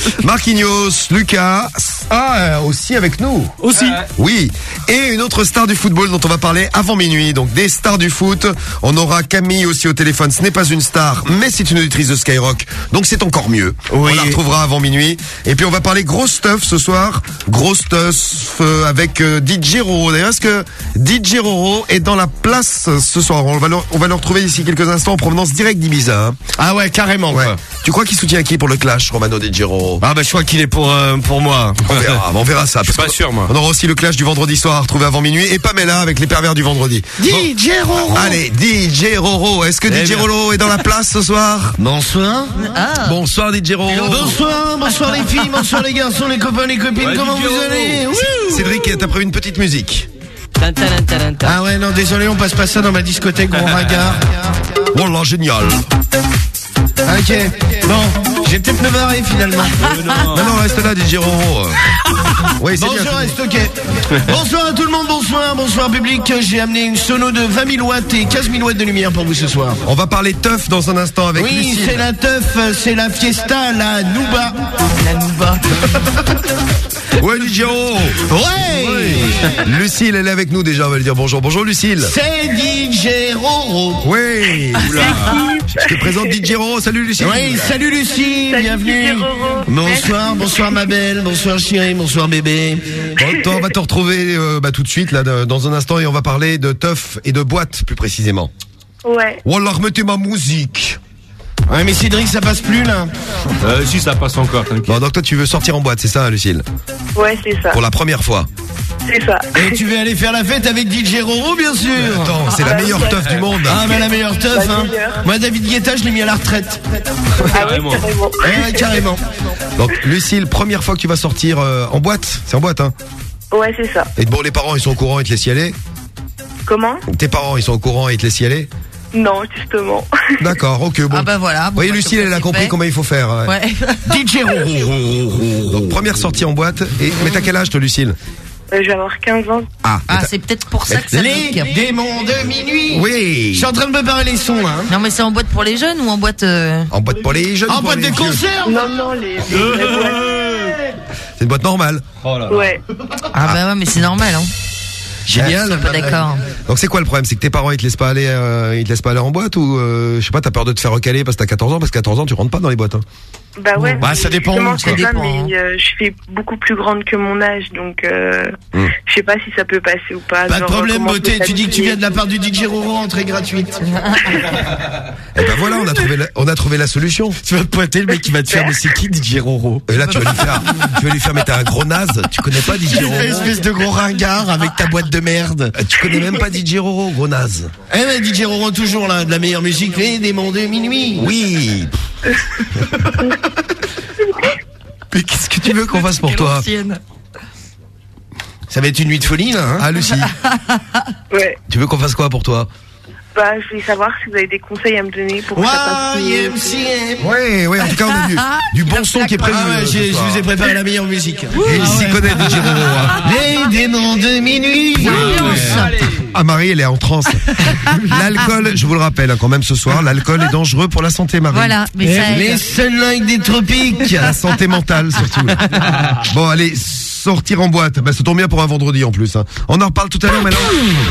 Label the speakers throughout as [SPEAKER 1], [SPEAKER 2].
[SPEAKER 1] Marquinhos, Lucas, ah, euh, aussi avec nous.
[SPEAKER 2] Aussi.
[SPEAKER 1] Oui. Et une autre star du football dont on va parler avant minuit. Donc des stars du foot. On aura Camille aussi au téléphone. Ce n'est pas une star, mais c'est une auditrice de Skyrock. Donc c'est encore mieux.
[SPEAKER 2] Oui.
[SPEAKER 1] On la retrouvera avant minuit. Et puis on va parler gros stuff ce soir. Gros stuff euh, avec euh, DJ Roro. D'ailleurs, est-ce que DJ Roro est dans la place ce soir? On va le, on va le retrouver d'ici quelques instants en provenance directe d'Ibiza. hein.
[SPEAKER 2] Ah ouais, carrément
[SPEAKER 1] Ouais.
[SPEAKER 2] quoi.
[SPEAKER 1] Tu crois qu'il soutient qui pour le clash, Romano DJ Roro
[SPEAKER 2] Ah bah je crois qu'il est pour euh, pour moi.
[SPEAKER 1] On verra, on verra ça.
[SPEAKER 2] Je suis pas sûr, moi.
[SPEAKER 1] On aura aussi le clash du vendredi soir à retrouver avant minuit et Pamela avec les pervers du vendredi.
[SPEAKER 2] DJ Roro.
[SPEAKER 1] Allez, DJ Roro. Est-ce que
[SPEAKER 2] Eh
[SPEAKER 1] DJ
[SPEAKER 2] bien.
[SPEAKER 1] Roro est dans la place ce soir
[SPEAKER 2] Bonsoir.
[SPEAKER 1] Bonsoir DJ Roro.
[SPEAKER 2] Bonsoir, bonsoir les filles, bonsoir les garçons, les copains, les copines, comment vous allez
[SPEAKER 1] Cédric, t'as prévu une petite musique
[SPEAKER 2] Ah ouais, non, désolé, on passe pas ça dans ma discothèque, gros ringard.
[SPEAKER 1] Oh là, génial.
[SPEAKER 2] Ok, bon, j'ai peut-être me barrer finalement.
[SPEAKER 1] Non, non, reste là DJ Roro. Oui, c'est
[SPEAKER 2] Bon,
[SPEAKER 1] bien.
[SPEAKER 2] je reste, ok. Bonsoir à tout le monde, bonsoir, bonsoir public. J'ai amené une sono de 20 000 watts et 15 000 watts de lumière pour vous ce soir.
[SPEAKER 1] On va parler teuf dans un instant avec
[SPEAKER 2] Oui,
[SPEAKER 1] Lucille.
[SPEAKER 2] c'est la teuf, c'est la fiesta, la nouba. La nouba.
[SPEAKER 1] Ouais, DJ Roro.
[SPEAKER 2] Ouais
[SPEAKER 1] Lucille, elle est avec nous déjà, on va lui dire bonjour. Bonjour Lucille.
[SPEAKER 2] C'est DJ Roro.
[SPEAKER 1] Oui. Je te présente DJ Roro. Salut Lucille.
[SPEAKER 2] Oui, salut Lucie, bienvenue. Bonsoir, bonsoir ma belle, bonsoir chérie, bonsoir bébé.
[SPEAKER 1] Bon, toi, on va te retrouver euh, bah, tout de suite là dans un instant et on va parler de teuf et de boîte plus précisément.
[SPEAKER 3] Ouais.
[SPEAKER 1] Wallah, remettez ma musique.
[SPEAKER 2] Ouais mais Cédric ça passe plus là.
[SPEAKER 4] Euh, si ça passe encore, t'inquiète.
[SPEAKER 1] Bon, donc toi tu veux sortir en boîte, c'est ça, Lucille
[SPEAKER 3] Ouais, c'est ça.
[SPEAKER 1] Pour la première fois.
[SPEAKER 3] C'est ça.
[SPEAKER 2] Et tu veux aller faire la fête avec DJ Roro bien sûr.
[SPEAKER 1] Attends, c'est la
[SPEAKER 3] Ah,
[SPEAKER 1] meilleure
[SPEAKER 3] oui.
[SPEAKER 1] teuf du monde.
[SPEAKER 2] Ah mais la meilleure teuf hein.
[SPEAKER 3] meilleure.
[SPEAKER 2] Moi David Guetta je l'ai mis à la retraite.
[SPEAKER 3] Ah oui,
[SPEAKER 4] Carrément.
[SPEAKER 2] ouais, carrément.
[SPEAKER 1] Donc Lucille, première fois que tu vas sortir euh, en boîte, c'est en boîte hein.
[SPEAKER 3] Ouais, c'est ça.
[SPEAKER 1] Et bon, les parents ils sont au courant, ils te laissent y aller.
[SPEAKER 3] Comment?
[SPEAKER 1] Tes parents ils sont au courant, ils te laissent y aller.
[SPEAKER 3] Non, justement.
[SPEAKER 1] D'accord, ok, bon.
[SPEAKER 5] Ah bah voilà.
[SPEAKER 1] Vous voyez,
[SPEAKER 5] bah,
[SPEAKER 1] Lucille, elle a compris
[SPEAKER 5] fait.
[SPEAKER 1] comment il faut faire. ouais.
[SPEAKER 5] Ouais.
[SPEAKER 2] DJ Roro.
[SPEAKER 1] Donc première sortie en boîte. Et mais t'as quel âge toi, Lucille?
[SPEAKER 3] Euh, je vais avoir 15 ans.
[SPEAKER 1] Ah,
[SPEAKER 5] Ah, c'est peut-être pour ça que ça
[SPEAKER 2] Les démons de minuit.
[SPEAKER 1] oui.
[SPEAKER 2] Je suis en train de préparer les sons là. hein.
[SPEAKER 5] Non mais c'est en boîte pour les jeunes ou en boîte euh,
[SPEAKER 1] En boîte pour les jeunes.
[SPEAKER 2] En boîte de concert.
[SPEAKER 3] Non, non, les, les.
[SPEAKER 1] C'est une boîte normale.
[SPEAKER 4] Oh là là.
[SPEAKER 3] Ouais.
[SPEAKER 5] Ah bah ouais mais c'est normal hein.
[SPEAKER 2] Génial.
[SPEAKER 5] Je suis pas d'accord.
[SPEAKER 1] Donc c'est quoi le problème? C'est que tes parents ils te laissent pas aller, euh, ils te laissent pas aller en boîte ou euh, je sais pas, t'as peur de te faire recaler parce que t'as 14 ans? Parce que 14 ans tu rentres pas dans les boîtes. Hein.
[SPEAKER 3] Bah ouais.
[SPEAKER 2] Bah, ça dépend où,
[SPEAKER 3] ça,
[SPEAKER 5] dépend,
[SPEAKER 3] mais euh, je suis beaucoup plus grande que mon âge, donc euh,
[SPEAKER 1] Hmm.
[SPEAKER 3] je sais pas si ça peut passer ou pas.
[SPEAKER 2] Pas de problème beauté, tu dis que tu viens de la part du DJ Roro, entrée gratuite.
[SPEAKER 1] Et ben voilà, on a trouvé, la, on a trouvé la solution.
[SPEAKER 2] Tu vas te pointer, le mec qui va te faire, mais c'est qui DJ Roro?
[SPEAKER 1] Et là tu vas lui faire, tu vas lui faire, mais t'es un gros naze. Tu connais pas DJ Roro?
[SPEAKER 2] Espèce de gros ringard avec ta boîte de merde.
[SPEAKER 1] Euh, Tu connais même pas DJ Roro, gros naze.
[SPEAKER 2] Eh mais DJ Roro toujours là, de la meilleure musique, les démons de minuit.
[SPEAKER 1] Oui. mais qu'est-ce que tu veux qu'on fasse pour toi.
[SPEAKER 2] Ça va être une nuit de folie là, hein
[SPEAKER 1] Ah Lucie,
[SPEAKER 3] Ouais.
[SPEAKER 1] tu veux qu'on fasse quoi pour toi?
[SPEAKER 3] Bah, je voulais savoir si vous avez des conseils à me donner pour que ça passe mieux.
[SPEAKER 1] Oui, oui, en tout cas on a du, du bon son qui est prévu.
[SPEAKER 2] Ah ouais,
[SPEAKER 1] euh,
[SPEAKER 2] je vous ai préparé la meilleure musique.
[SPEAKER 1] Et il s'y connaît DJ hein.
[SPEAKER 2] Les démons de minuit.
[SPEAKER 1] Ah Marie, elle est en transe. L'alcool, je vous le rappelle hein, quand même ce soir, l'alcool est dangereux pour la santé, Marie.
[SPEAKER 5] Voilà, mais ça.
[SPEAKER 2] Les sunlight des tropiques.
[SPEAKER 1] La santé mentale surtout. Bon, allez, sortir en boîte. Bah, ça tombe bien pour un vendredi en plus. hein. On en reparle tout à l'heure maintenant.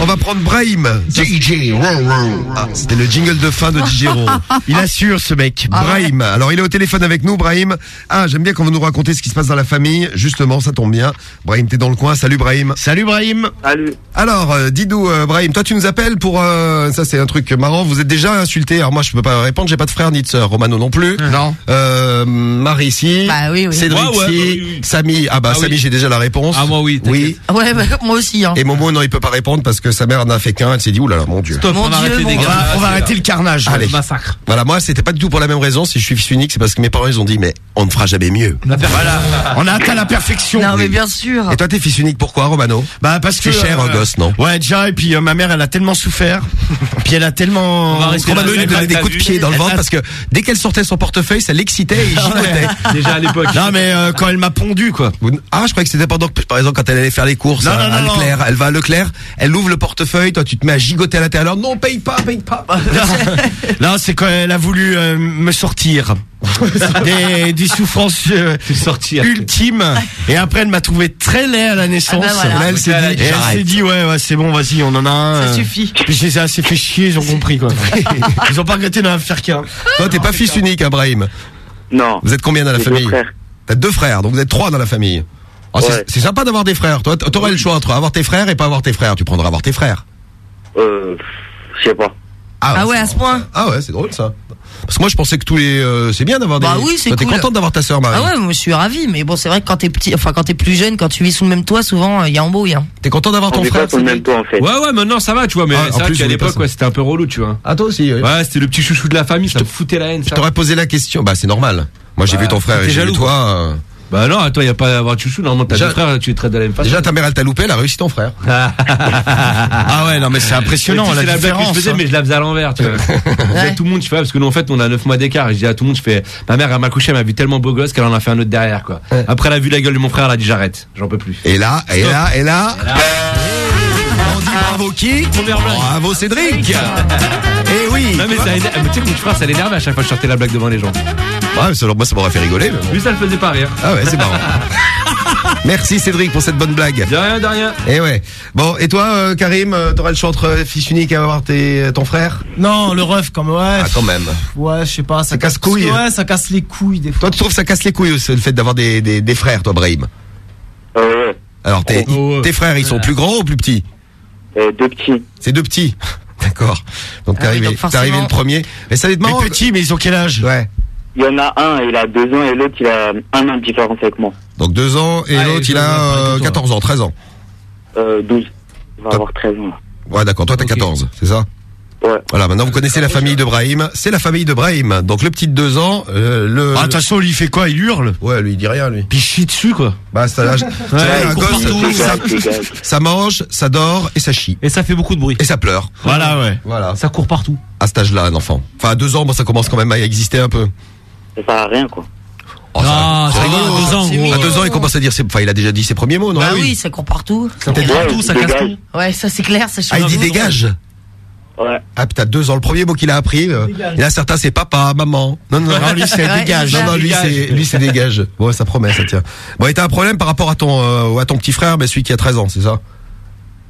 [SPEAKER 1] On va prendre Brahim.
[SPEAKER 2] DJ Roro.
[SPEAKER 1] Ah, C'était le jingle de fin de DJ Roro.
[SPEAKER 2] Il assure ce mec.
[SPEAKER 1] Brahim. Alors, il est au téléphone avec nous, Brahim. Ah, j'aime bien quand vous nous racontez ce qui se passe dans la famille. Justement, ça tombe bien. Brahim, t'es dans le coin. Salut, Brahim.
[SPEAKER 2] Salut Brahim.
[SPEAKER 3] Salut.
[SPEAKER 1] Alors, euh, dis-nous, euh, Brahim, toi, tu nous appelles pour... euh, ça, c'est un truc marrant. Vous êtes déjà insulté. Alors, moi, je peux pas répondre. J'ai pas de frère ni de sœur. Romano non plus.
[SPEAKER 2] Non.
[SPEAKER 1] Euh, Marie, si.
[SPEAKER 5] Bah oui, oui.
[SPEAKER 1] Cédric,
[SPEAKER 4] Ouais, ouais,
[SPEAKER 1] si.
[SPEAKER 4] oui, oui.
[SPEAKER 1] Samy. Ah bah,
[SPEAKER 4] Ah
[SPEAKER 1] Samy,
[SPEAKER 4] oui.
[SPEAKER 1] j'ai déjà la réponse.
[SPEAKER 4] Ah, moi, oui,
[SPEAKER 1] Oui.
[SPEAKER 5] Ouais bah, moi aussi hein.
[SPEAKER 1] Et Momo, non, il peut pas répondre parce que sa mère n'en a fait qu'un. Elle s'est dit, oulala, mon Dieu.
[SPEAKER 4] Stop,
[SPEAKER 5] Mon
[SPEAKER 4] on va
[SPEAKER 5] Dieu, mon
[SPEAKER 2] On
[SPEAKER 4] gars.
[SPEAKER 2] va, on va
[SPEAKER 4] là,
[SPEAKER 2] arrêter le carnage.
[SPEAKER 1] Allez.
[SPEAKER 4] Le massacre.
[SPEAKER 1] Voilà, moi, c'était pas du tout pour la même raison. Si je suis fils unique, c'est parce que mes parents, ils ont dit, mais on ne fera jamais mieux.
[SPEAKER 2] Voilà. On a atteint la perfection.
[SPEAKER 5] Non mais bien sûr.
[SPEAKER 1] Et toi, t'es fils unique, pourquoi, Romano?
[SPEAKER 2] Bah parce que
[SPEAKER 1] C'est cher, un gosse, non?
[SPEAKER 2] Ouais, déjà et puis euh, ma mère elle a tellement souffert. puis elle a tellement
[SPEAKER 1] Romano, lui donnait des coups de pied dans le ventre parce que dès qu'elle sortait son portefeuille, ça l'excitait et il gigotait.
[SPEAKER 4] Déjà à l'époque.
[SPEAKER 2] Non mais euh, quand elle m'a pondu quoi.
[SPEAKER 1] Ah, je croyais que c'était pendant que, par exemple, quand elle allait faire les courses
[SPEAKER 6] Non,
[SPEAKER 1] à,
[SPEAKER 6] non,
[SPEAKER 1] à
[SPEAKER 6] non,
[SPEAKER 1] Leclerc, elle va à Leclerc, elle ouvre le portefeuille, toi tu te mets à gigoter à l'intérieur. Non, paye pas, paye pas.
[SPEAKER 6] Non, c'est quand elle a voulu euh, me sortir des, des souffrances euh,
[SPEAKER 4] sortir.
[SPEAKER 6] ultimes. Et après, elle m'a trouvé très laid à la naissance.
[SPEAKER 5] Ah bah voilà.
[SPEAKER 6] Et là, elle s'est dit, et elle s'est dit, ouais, ouais, c'est bon, vas-y, on en a un.
[SPEAKER 5] Ça
[SPEAKER 6] euh.
[SPEAKER 5] suffit.
[SPEAKER 6] Puis je les ai assez fait chier, ils ont compris quoi. ils ont pas regretté d'en faire qu'un.
[SPEAKER 1] Toi, t'es pas fils unique, hein, Brahim.
[SPEAKER 7] Non.
[SPEAKER 1] Vous êtes combien dans la
[SPEAKER 7] J'ai deux
[SPEAKER 1] famille
[SPEAKER 7] frères.
[SPEAKER 1] T'as deux frères, donc vous êtes trois dans la famille. Oh, c'est-
[SPEAKER 7] Ouais.
[SPEAKER 1] C'est sympa d'avoir des frères. Toi, t'aurais le choix entre avoir tes frères et pas avoir tes frères. Tu prendras avoir tes frères.
[SPEAKER 7] Euh, je sais pas.
[SPEAKER 5] Ah ouais,
[SPEAKER 1] c'est
[SPEAKER 5] à ce point.
[SPEAKER 1] Ah ouais, c'est drôle ça. Parce que moi je pensais que tous les euh, c'est bien d'avoir des
[SPEAKER 5] Bah oui, c'est
[SPEAKER 1] Toi, t'es
[SPEAKER 5] cool.
[SPEAKER 1] contente d'avoir ta sœur Marie.
[SPEAKER 5] Ah ouais, moi je suis ravie, mais bon, c'est vrai que quand t'es petit, enfin quand t'es plus jeune, quand tu vis sous le même toit, souvent il y a embrouille. Hein.
[SPEAKER 1] T'es content d'avoir
[SPEAKER 7] On
[SPEAKER 1] ton frère
[SPEAKER 7] pas sur le même toit en fait.
[SPEAKER 4] Ouais, ouais, maintenant ça va, tu vois, mais
[SPEAKER 1] Ah, en
[SPEAKER 4] c'est vrai qu'à l'époque, ouais, c'était un peu relou, tu vois.
[SPEAKER 1] Ah toi aussi. oui.
[SPEAKER 4] Ouais, c'était le petit chouchou de la famille, ça me foutait la haine,
[SPEAKER 1] Je t'aurais posé la question. Bah c'est normal. Moi j'ai
[SPEAKER 4] Bah,
[SPEAKER 1] vu ton frère et j'ai vu
[SPEAKER 4] jaloux,
[SPEAKER 1] toi.
[SPEAKER 4] Bah non, toi, y a pas à avoir de chouchou, normalement, t'as deux frères, tu les traites de la même façon.
[SPEAKER 1] Déjà ta mère elle t'a loupé, elle a réussi ton frère.
[SPEAKER 6] Ah ouais, non mais c'est impressionnant la
[SPEAKER 4] c'est la je
[SPEAKER 6] différence.
[SPEAKER 4] faisais,
[SPEAKER 6] hein.
[SPEAKER 4] mais je la faisais à l'envers, tu vois. Je disais à tout le monde, tu vois, parce que nous, en fait, on a 9 mois d'écart. Et je dis à tout le monde, je fais, ma mère, elle m'a couché, elle m'a vu tellement beau gosse qu'elle en a fait un autre derrière, quoi. Après, elle a vu la gueule de mon frère, elle a dit, j'arrête, j'en peux plus.
[SPEAKER 1] Et là, et là, et là. On dit bravo qui. Bravo Cédric. Et oui.
[SPEAKER 4] Non, mais ça énerve, tu sais, que mon petit frère, ça l'énerve à chaque fois que je sortais la blague devant les gens.
[SPEAKER 1] Ouais, ça, moi ça m'aurait fait rigoler. mais bon.
[SPEAKER 4] Lui, ça le faisait pas rire.
[SPEAKER 1] Ah ouais, c'est marrant. Merci Cédric pour cette bonne blague.
[SPEAKER 4] De rien, de rien.
[SPEAKER 1] Et ouais. Bon, et toi, euh, Karim, euh, t'auras le choix entre fils unique et avoir tes, ton frère
[SPEAKER 2] Non, le ref, comme ouais.
[SPEAKER 1] Ah, quand même.
[SPEAKER 2] Ouais, je sais pas, ça,
[SPEAKER 1] Ça casse couilles.
[SPEAKER 2] Ouais, ça casse les couilles des fois.
[SPEAKER 1] Toi, tu trouves que ça casse les couilles aussi, le fait d'avoir des, des, des frères, toi, Brahim?
[SPEAKER 7] Euh, ouais.
[SPEAKER 1] Alors, tes,
[SPEAKER 4] Oh, ouais.
[SPEAKER 1] tes frères, ils sont plus grands ou plus petits?
[SPEAKER 7] Euh, deux petits.
[SPEAKER 1] C'est deux petits. D'accord. Donc, t'es
[SPEAKER 5] Ah
[SPEAKER 1] arrivé, t'es
[SPEAKER 5] forcément-
[SPEAKER 1] arrivé le premier. Mais ça va être
[SPEAKER 6] Les
[SPEAKER 1] marrant.
[SPEAKER 6] petits, mais ils ont quel âge?
[SPEAKER 1] Ouais.
[SPEAKER 7] Il y en a un, il a deux ans et l'autre, il a un an de différence avec moi.
[SPEAKER 1] Donc deux ans et
[SPEAKER 4] Ah,
[SPEAKER 1] l'autre, il a
[SPEAKER 4] vois pareil que
[SPEAKER 1] euh,
[SPEAKER 4] toi.
[SPEAKER 1] 14 ans, 13 ans.
[SPEAKER 7] Euh, 12. Il va
[SPEAKER 1] Top.
[SPEAKER 7] avoir 13 ans.
[SPEAKER 1] Ouais, d'accord. Toi, t'as
[SPEAKER 4] Ok.
[SPEAKER 1] 14, c'est ça?
[SPEAKER 7] Ouais.
[SPEAKER 1] Voilà, maintenant vous connaissez la famille de Brahim. C'est la famille de Brahim. Donc le petit de deux ans, euh, le...
[SPEAKER 6] Ah, de toute façon, lui, il fait quoi? Il hurle?
[SPEAKER 1] Ouais, lui, il dit rien, lui.
[SPEAKER 6] Puis il chie dessus, quoi.
[SPEAKER 1] Bah, c'est un gosse,
[SPEAKER 6] partout.
[SPEAKER 1] ça, ça mange, ça dort et ça chie.
[SPEAKER 4] Et ça fait beaucoup de bruit.
[SPEAKER 1] Et ça pleure.
[SPEAKER 6] Voilà, ouais.
[SPEAKER 1] Voilà.
[SPEAKER 4] Ça court partout.
[SPEAKER 1] À cet âge-là, un enfant. Enfin, à deux ans, bon, ça commence quand même à exister un peu.
[SPEAKER 7] Ça sert à rien, quoi.
[SPEAKER 1] Oh,
[SPEAKER 4] Ah,
[SPEAKER 1] c'est rigolo.
[SPEAKER 4] à deux ans, gros.
[SPEAKER 1] À deux ans, il commence à dire ses, enfin, il a déjà dit ses premiers mots, non?
[SPEAKER 5] Bah oui, ça court partout.
[SPEAKER 4] Ça court
[SPEAKER 7] Ouais,
[SPEAKER 4] partout, ça casse tout.
[SPEAKER 5] Ouais, ça c'est clair, ça
[SPEAKER 1] Ah, il dit dégage.
[SPEAKER 7] Ouais.
[SPEAKER 1] Ah, putain, deux ans. Le premier mot qu'il a appris, euh, il y en a certains, c'est papa, maman. Non, non, non, lui, c'est
[SPEAKER 5] Ouais,
[SPEAKER 1] dégage. Non, non, lui, c'est, lui, c'est dégage. Bon, ça promet, ça tient. Bon, et t'as un problème par rapport à ton, euh, à ton petit frère, mais celui qui a 13 ans, c'est ça?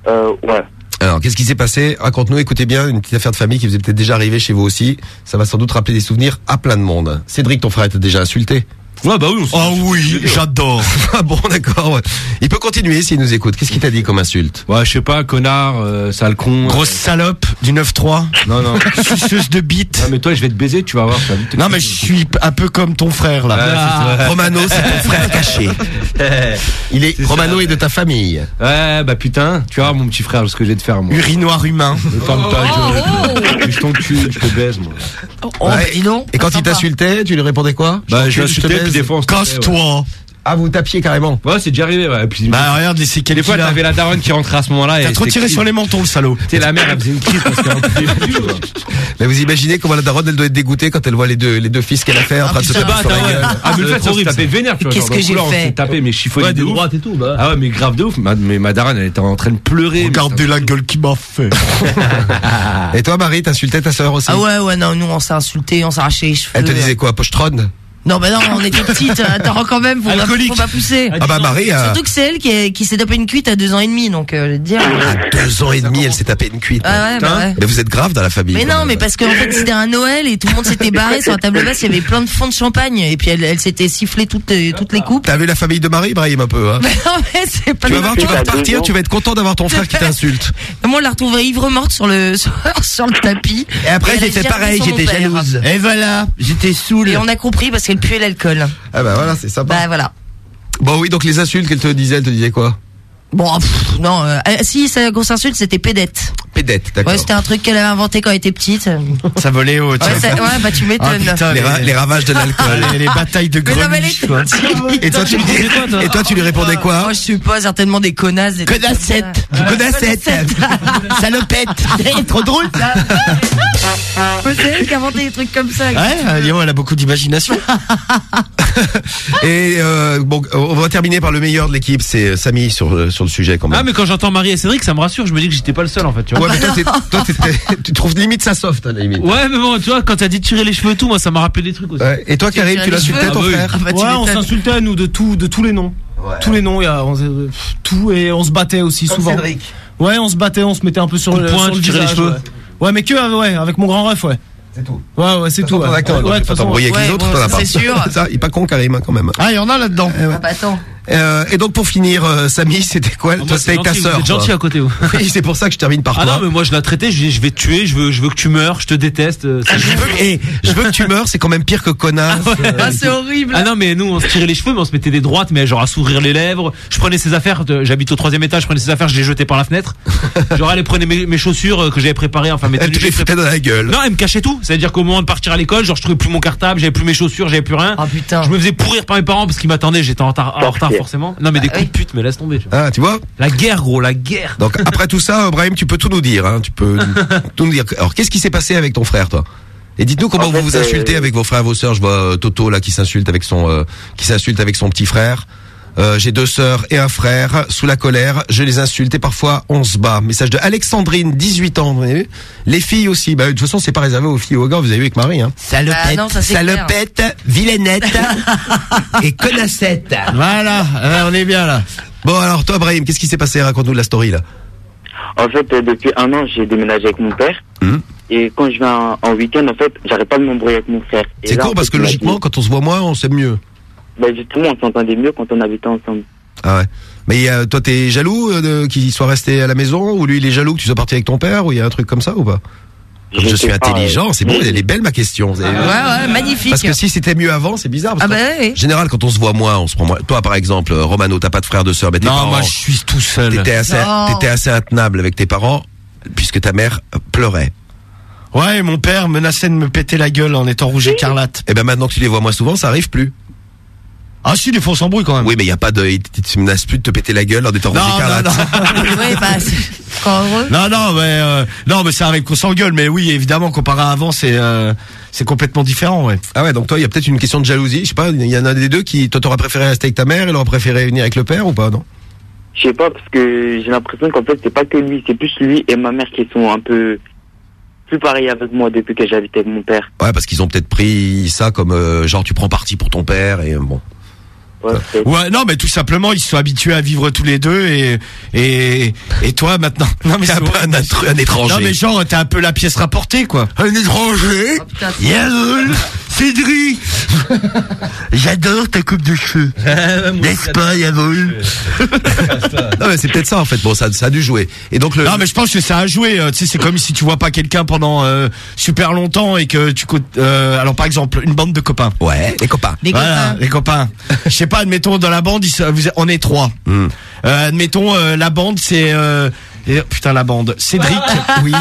[SPEAKER 7] Euh, ouais.
[SPEAKER 1] Alors, qu'est-ce qui s'est passé? Raconte-nous, écoutez bien, une petite affaire de famille qui vous est peut-être déjà arrivée chez vous aussi. Ça va sans doute rappeler des souvenirs à plein de monde. Cédric, ton frère, t'a déjà insulté
[SPEAKER 4] Ouais, bah oui, on se-
[SPEAKER 6] Oh oui, j'adore.
[SPEAKER 1] Ah bon, d'accord. ouais. Il peut continuer s'il nous écoute. Qu'est-ce qu'il t'a dit comme insulte
[SPEAKER 4] Ouais, je sais pas, connard, euh, sale con.
[SPEAKER 6] Grosse salope du 9-3.
[SPEAKER 4] Non, non.
[SPEAKER 6] Suceuse de bite.
[SPEAKER 4] Non, mais toi, je vais te baiser, tu vas voir. vite te
[SPEAKER 6] Non, mais je suis un peu comme ton frère, là.
[SPEAKER 4] Ouais, c'est ça.
[SPEAKER 1] Romano, c'est ton frère caché. Il est,
[SPEAKER 4] C'est
[SPEAKER 1] Romano
[SPEAKER 4] ça.
[SPEAKER 1] est de ta famille.
[SPEAKER 4] Ouais, bah putain, tu vas voir mon petit frère, ce que je vais te faire, moi.
[SPEAKER 6] Urinoir humain.
[SPEAKER 4] Ta gueule. Je t'en cul, je te baise, moi.
[SPEAKER 5] Oh,
[SPEAKER 1] Ouais.
[SPEAKER 5] dis donc.
[SPEAKER 1] Et quand il
[SPEAKER 5] Sympa.
[SPEAKER 1] t'insultait, tu lui répondais quoi
[SPEAKER 4] Bah, je l'insultais, puis
[SPEAKER 1] baise.
[SPEAKER 4] des fois, on se tapait, ouais.
[SPEAKER 6] Casse-toi.
[SPEAKER 1] Ah, vous tapiez carrément.
[SPEAKER 4] Ouais, c'est déjà arrivé, ouais. Puis,
[SPEAKER 6] Bah, regarde, c'est quel
[SPEAKER 4] des fois, t'avais la daronne qui rentrait à ce moment-là.
[SPEAKER 6] T'as trop tiré sur les mentons, le salaud.
[SPEAKER 4] Tu sais, la mère, elle faisait une crise parce qu'elle en pouvait plus, quoi.
[SPEAKER 1] Mais vous imaginez comment la daronne, elle doit être dégoûtée quand elle voit les deux, les deux fils qu'elle a fait en train de se gueule.
[SPEAKER 4] Ah, mais le fait, se tapait vénère, tu vois.
[SPEAKER 5] Qu'est-ce que j'ai fait
[SPEAKER 4] tapé, mais chiffonné de
[SPEAKER 8] droite et tout, bah.
[SPEAKER 4] Ah ouais, mais grave de ouf. Ma, mais ma daronne, elle était en train de pleurer.
[SPEAKER 6] Regardez la gueule qu'il m'a fait.
[SPEAKER 1] Et toi, Marie, t'insultais ta sœur aussi
[SPEAKER 5] Ah ouais, ouais, non, nous on s'est insultés, on s'est arraché les cheveux.
[SPEAKER 1] Elle te disait quoi, pochetronne
[SPEAKER 5] Non, bah non, on était petites. Attends, quand même, faut pas, faut pas pousser.
[SPEAKER 1] Ah bah Marie, euh,
[SPEAKER 5] Surtout que c'est elle qui, est- qui s'est tapé une cuite à deux ans et demi, donc euh, je vais te dire.
[SPEAKER 1] à deux ans et demi, elle s'est tapée une cuite.
[SPEAKER 5] Ah ouais, bah ouais.
[SPEAKER 1] Mais vous êtes grave dans la famille.
[SPEAKER 5] Mais non, mais parce qu'en fait c'était un Noël et tout le monde s'était barré sur la table basse, il y avait plein de fonds de champagne et puis elle, elle s'était sifflée toutes les, toutes les coupes.
[SPEAKER 1] T'as vu la famille de Marie, Brahim, un peu, hein
[SPEAKER 5] Mais non, mais c'est pas
[SPEAKER 1] Tu vas voir, tu vas
[SPEAKER 7] ans.
[SPEAKER 1] tu vas être content d'avoir ton frère qui t'insulte.
[SPEAKER 5] Moi, on l'a retrouvée ivre morte sur le, sur, sur le tapis.
[SPEAKER 1] Et après, j'étais pareil, j'étais jalouse.
[SPEAKER 6] Et voilà, j'étais saoul.
[SPEAKER 5] Et on a compris parce qu'elle puait l'alcool.
[SPEAKER 1] Ah bah voilà, c'est sympa.
[SPEAKER 5] Bah voilà.
[SPEAKER 1] Bon oui, donc les insultes qu'elle te disait, elle te disait quoi?
[SPEAKER 5] Bon, pff, non, euh, euh, si, sa grosse insulte, c'était pédette.
[SPEAKER 1] Pédette, d'accord.
[SPEAKER 5] Ouais, c'était un truc qu'elle avait inventé quand elle était petite. Ouais,
[SPEAKER 6] Ça volait haut, tu
[SPEAKER 5] ça-
[SPEAKER 6] vois.
[SPEAKER 5] ouais bah tu
[SPEAKER 6] Ah
[SPEAKER 5] m'étonnes.
[SPEAKER 6] putain,
[SPEAKER 1] les, ra- les ravages de l'alcool.
[SPEAKER 6] les, les batailles de
[SPEAKER 5] petite.
[SPEAKER 1] Et toi, tu lui, et toi, tu lui répondais quoi
[SPEAKER 5] Moi, je suis pas certainement des connasses. Des trucs comme ça.
[SPEAKER 6] Connassette.
[SPEAKER 1] Connassette
[SPEAKER 6] Salopette. Trop drôle, ça.
[SPEAKER 5] Ouais, C'est elle qui a inventé des trucs comme ça.
[SPEAKER 6] Ouais, euh, Lyon, elle a beaucoup d'imagination.
[SPEAKER 1] et euh, bon, on va terminer par le meilleur de l'équipe, c'est Samy sur euh, sur le sujet quand même.
[SPEAKER 4] Ah, mais quand j'entends Marie et Cédric, ça me rassure. Je me dis que j'étais pas le seul en fait. Tu vois.
[SPEAKER 1] Ouais, mais toi, t'es- toi, t'es- tu trouves limite ça soft, à la limite.
[SPEAKER 4] Ouais, mais bon, tu vois, quand t'as dit tirer les cheveux et tout, moi, ça m'a rappelé des trucs aussi.
[SPEAKER 1] Ouais. Et toi,
[SPEAKER 5] Tu
[SPEAKER 1] Karim, tu l'insultais ton
[SPEAKER 4] Ah bah
[SPEAKER 1] frère
[SPEAKER 5] Ah bah, tu
[SPEAKER 2] Ouais, on s'insultait nous de tout, de tous les noms. Tous les noms, il y a on- tout et on se battait aussi souvent. Ouais, on se battait, on se mettait un peu sur
[SPEAKER 4] Coup
[SPEAKER 2] le,
[SPEAKER 4] poing,
[SPEAKER 2] sur le
[SPEAKER 4] les cheveux.
[SPEAKER 2] Ouais. Ouais, mais que euh, ouais, avec mon grand ref, ouais.
[SPEAKER 1] C'est tout.
[SPEAKER 2] Ouais, ouais, c'est tout. Ouais,
[SPEAKER 1] D'accord,
[SPEAKER 2] ouais, façon,
[SPEAKER 1] t'embrouiller avec
[SPEAKER 5] ouais,
[SPEAKER 1] les autres, t'en as
[SPEAKER 5] ça,
[SPEAKER 1] pas.
[SPEAKER 5] c'est sûr.
[SPEAKER 1] Ça, il est pas con, Karim, hein, quand même.
[SPEAKER 2] Ah, il y en a là-dedans.
[SPEAKER 5] Ah bah attends.
[SPEAKER 1] Euh, et donc pour finir, euh, Samy, c'était quoi
[SPEAKER 4] Ah,
[SPEAKER 1] c'était avec ta
[SPEAKER 4] gentil,
[SPEAKER 1] sœur.
[SPEAKER 4] Vous êtes gentil à côté, vous.
[SPEAKER 1] Oui, c'est pour ça que je termine par
[SPEAKER 4] Ah
[SPEAKER 1] toi.
[SPEAKER 4] non, mais moi, je l'ai traité. Je je vais te tuer. Je veux, je veux que tu meurs. Je te déteste. euh,
[SPEAKER 1] je veux, et je veux que tu meurs, c'est quand même pire que connasse. Euh,
[SPEAKER 5] Ah c'est horrible.
[SPEAKER 4] Ah non mais nous on se tirait les cheveux mais on se mettait des droites mais genre à s'ouvrir les lèvres. Je prenais ses affaires, j'habite au troisième étage, je prenais ses affaires, je les jetais par la fenêtre. genre elle prenait mes, mes chaussures euh, que j'avais préparées, enfin mes
[SPEAKER 1] Elle te les foutait dans la gueule.
[SPEAKER 4] Non, elle me cachait tout. C'est-à-dire qu'au moment de partir à l'école, genre je trouvais plus mon cartable, j'avais plus mes chaussures, j'avais plus rien.
[SPEAKER 5] Ah putain.
[SPEAKER 4] Je me faisais pourrir par mes parents parce qu'ils m'attendaient, j'étais en retard forcément. Non mais des
[SPEAKER 5] Bah
[SPEAKER 4] coups de pute, mais laisse tomber.
[SPEAKER 1] Ah, tu vois
[SPEAKER 4] La guerre gros, la guerre.
[SPEAKER 1] Donc après tout ça, Brahim, tu peux tout nous dire. Hein, tu peux tout nous dire. Alors qu'est-ce qui s'est passé avec ton frère, toi? Et dites-nous comment
[SPEAKER 7] En
[SPEAKER 1] vous
[SPEAKER 7] fait,
[SPEAKER 1] vous insultez
[SPEAKER 7] euh,
[SPEAKER 1] avec vos frères, vos sœurs. Je vois euh, Toto là qui s'insulte avec son euh, qui s'insulte avec son petit frère. Euh, J'ai deux sœurs et un frère. Sous la colère, je les insulte et parfois on se bat. Message de Alexandrine, 18 ans. Vous avez vu Les filles aussi. Bah de toute façon, c'est pas réservé aux filles ou aux gars. Vous avez vu avec Marie. Hein.
[SPEAKER 5] Salopette, Ah non, ça,
[SPEAKER 1] salopette, vilainette et connassette.
[SPEAKER 2] Voilà, ouais, on est bien là.
[SPEAKER 1] Bon alors toi, Brahim, qu'est-ce qui s'est passé? Raconte-nous la story là.
[SPEAKER 7] En fait, euh, depuis un an, j'ai déménagé avec mon père.
[SPEAKER 1] Mhm.
[SPEAKER 7] Et quand je vais en, en week-end, en fait, j'arrête pas de m'embrouiller avec mon frère.
[SPEAKER 1] C'est court
[SPEAKER 7] en
[SPEAKER 1] parce que logiquement,
[SPEAKER 7] dit-
[SPEAKER 1] quand on se voit moins, on s'aime mieux.
[SPEAKER 7] Bah, justement, on s'entendait mieux quand on habitait ensemble.
[SPEAKER 1] Ah ouais. Mais euh, toi, t'es jaloux euh, de- qu'il soit resté à la maison ou lui, il est jaloux que tu sois parti avec ton père ou il y a un truc comme ça ou pas? Comme je, suis
[SPEAKER 7] pas,
[SPEAKER 1] intelligent, c'est bon,
[SPEAKER 7] mais-
[SPEAKER 1] elle est belle ma question.
[SPEAKER 5] Ouais ouais magnifique.
[SPEAKER 1] Parce que si c'était mieux avant, c'est bizarre. Parce
[SPEAKER 5] Ah bah oui.
[SPEAKER 1] En général, quand on se voit moins, on se prend moins. Toi, par exemple, euh, Romano, t'as pas de frère, de sœur, mais tes
[SPEAKER 4] Non,
[SPEAKER 1] parents,
[SPEAKER 4] moi je suis tout seul.
[SPEAKER 1] t'étais assez,
[SPEAKER 5] Non.
[SPEAKER 1] t'étais assez intenable avec tes parents puisque ta mère pleurait.
[SPEAKER 2] Ouais, mon père menaçait de me péter la gueule en étant rouge écarlate.
[SPEAKER 1] Et ben maintenant que tu les vois moins souvent, ça arrive plus.
[SPEAKER 2] Ah si, des fois on s'embrouille quand même.
[SPEAKER 1] Oui, mais il y a pas de, tu menaces plus de te péter la gueule en étant
[SPEAKER 2] Non,
[SPEAKER 1] rouge
[SPEAKER 2] non,
[SPEAKER 1] écarlate.
[SPEAKER 2] non.
[SPEAKER 5] Ouais bah c'est encore heureux.
[SPEAKER 2] Non, non, mais euh, non, mais ça arrive qu'on s'engueule, mais oui, évidemment, comparé à avant, c'est euh, c'est complètement différent, ouais.
[SPEAKER 1] Ah ouais, donc toi, il y a peut-être une question de jalousie. Je sais pas, il y en a des deux qui, toi, t'aurais préféré rester avec ta mère, il aurait préféré venir avec le père ou pas, non?
[SPEAKER 7] Je sais pas, parce que j'ai l'impression qu'en fait, c'est pas que lui, c'est plus lui et ma mère qui sont un peu plus pareils avec moi depuis que j'habitais avec mon père.
[SPEAKER 1] Ouais, parce qu'ils ont peut-être pris ça comme euh, genre tu prends parti pour ton père et bon.
[SPEAKER 7] Ouais,
[SPEAKER 2] non, mais tout simplement, ils se sont habitués à vivre tous les deux et et et toi maintenant. Non, mais
[SPEAKER 1] T'es un peu étranger.
[SPEAKER 2] Non, mais genre, t'es un peu la pièce rapportée, quoi.
[SPEAKER 1] un étranger.
[SPEAKER 5] Oh putain.
[SPEAKER 1] Yaoul, Cédric, j'adore ta coupe de cheveux. N'est-ce pas, Yaoul Non, mais c'est peut-être ça en fait. Bon, ça, ça a dû jouer. Et donc le.
[SPEAKER 2] Non, mais je pense que ça a joué. euh, Tu sais, c'est comme si tu vois pas quelqu'un pendant euh, super longtemps et que tu euh, alors par exemple une bande de copains.
[SPEAKER 1] Ouais, les copains.
[SPEAKER 5] Les
[SPEAKER 2] Voilà,
[SPEAKER 5] copains.
[SPEAKER 2] les copains. Je sais pas, admettons dans la bande, on est trois.
[SPEAKER 1] Hmm.
[SPEAKER 2] Euh, admettons euh, la bande, c'est euh, et- putain la bande. Cédric, oui.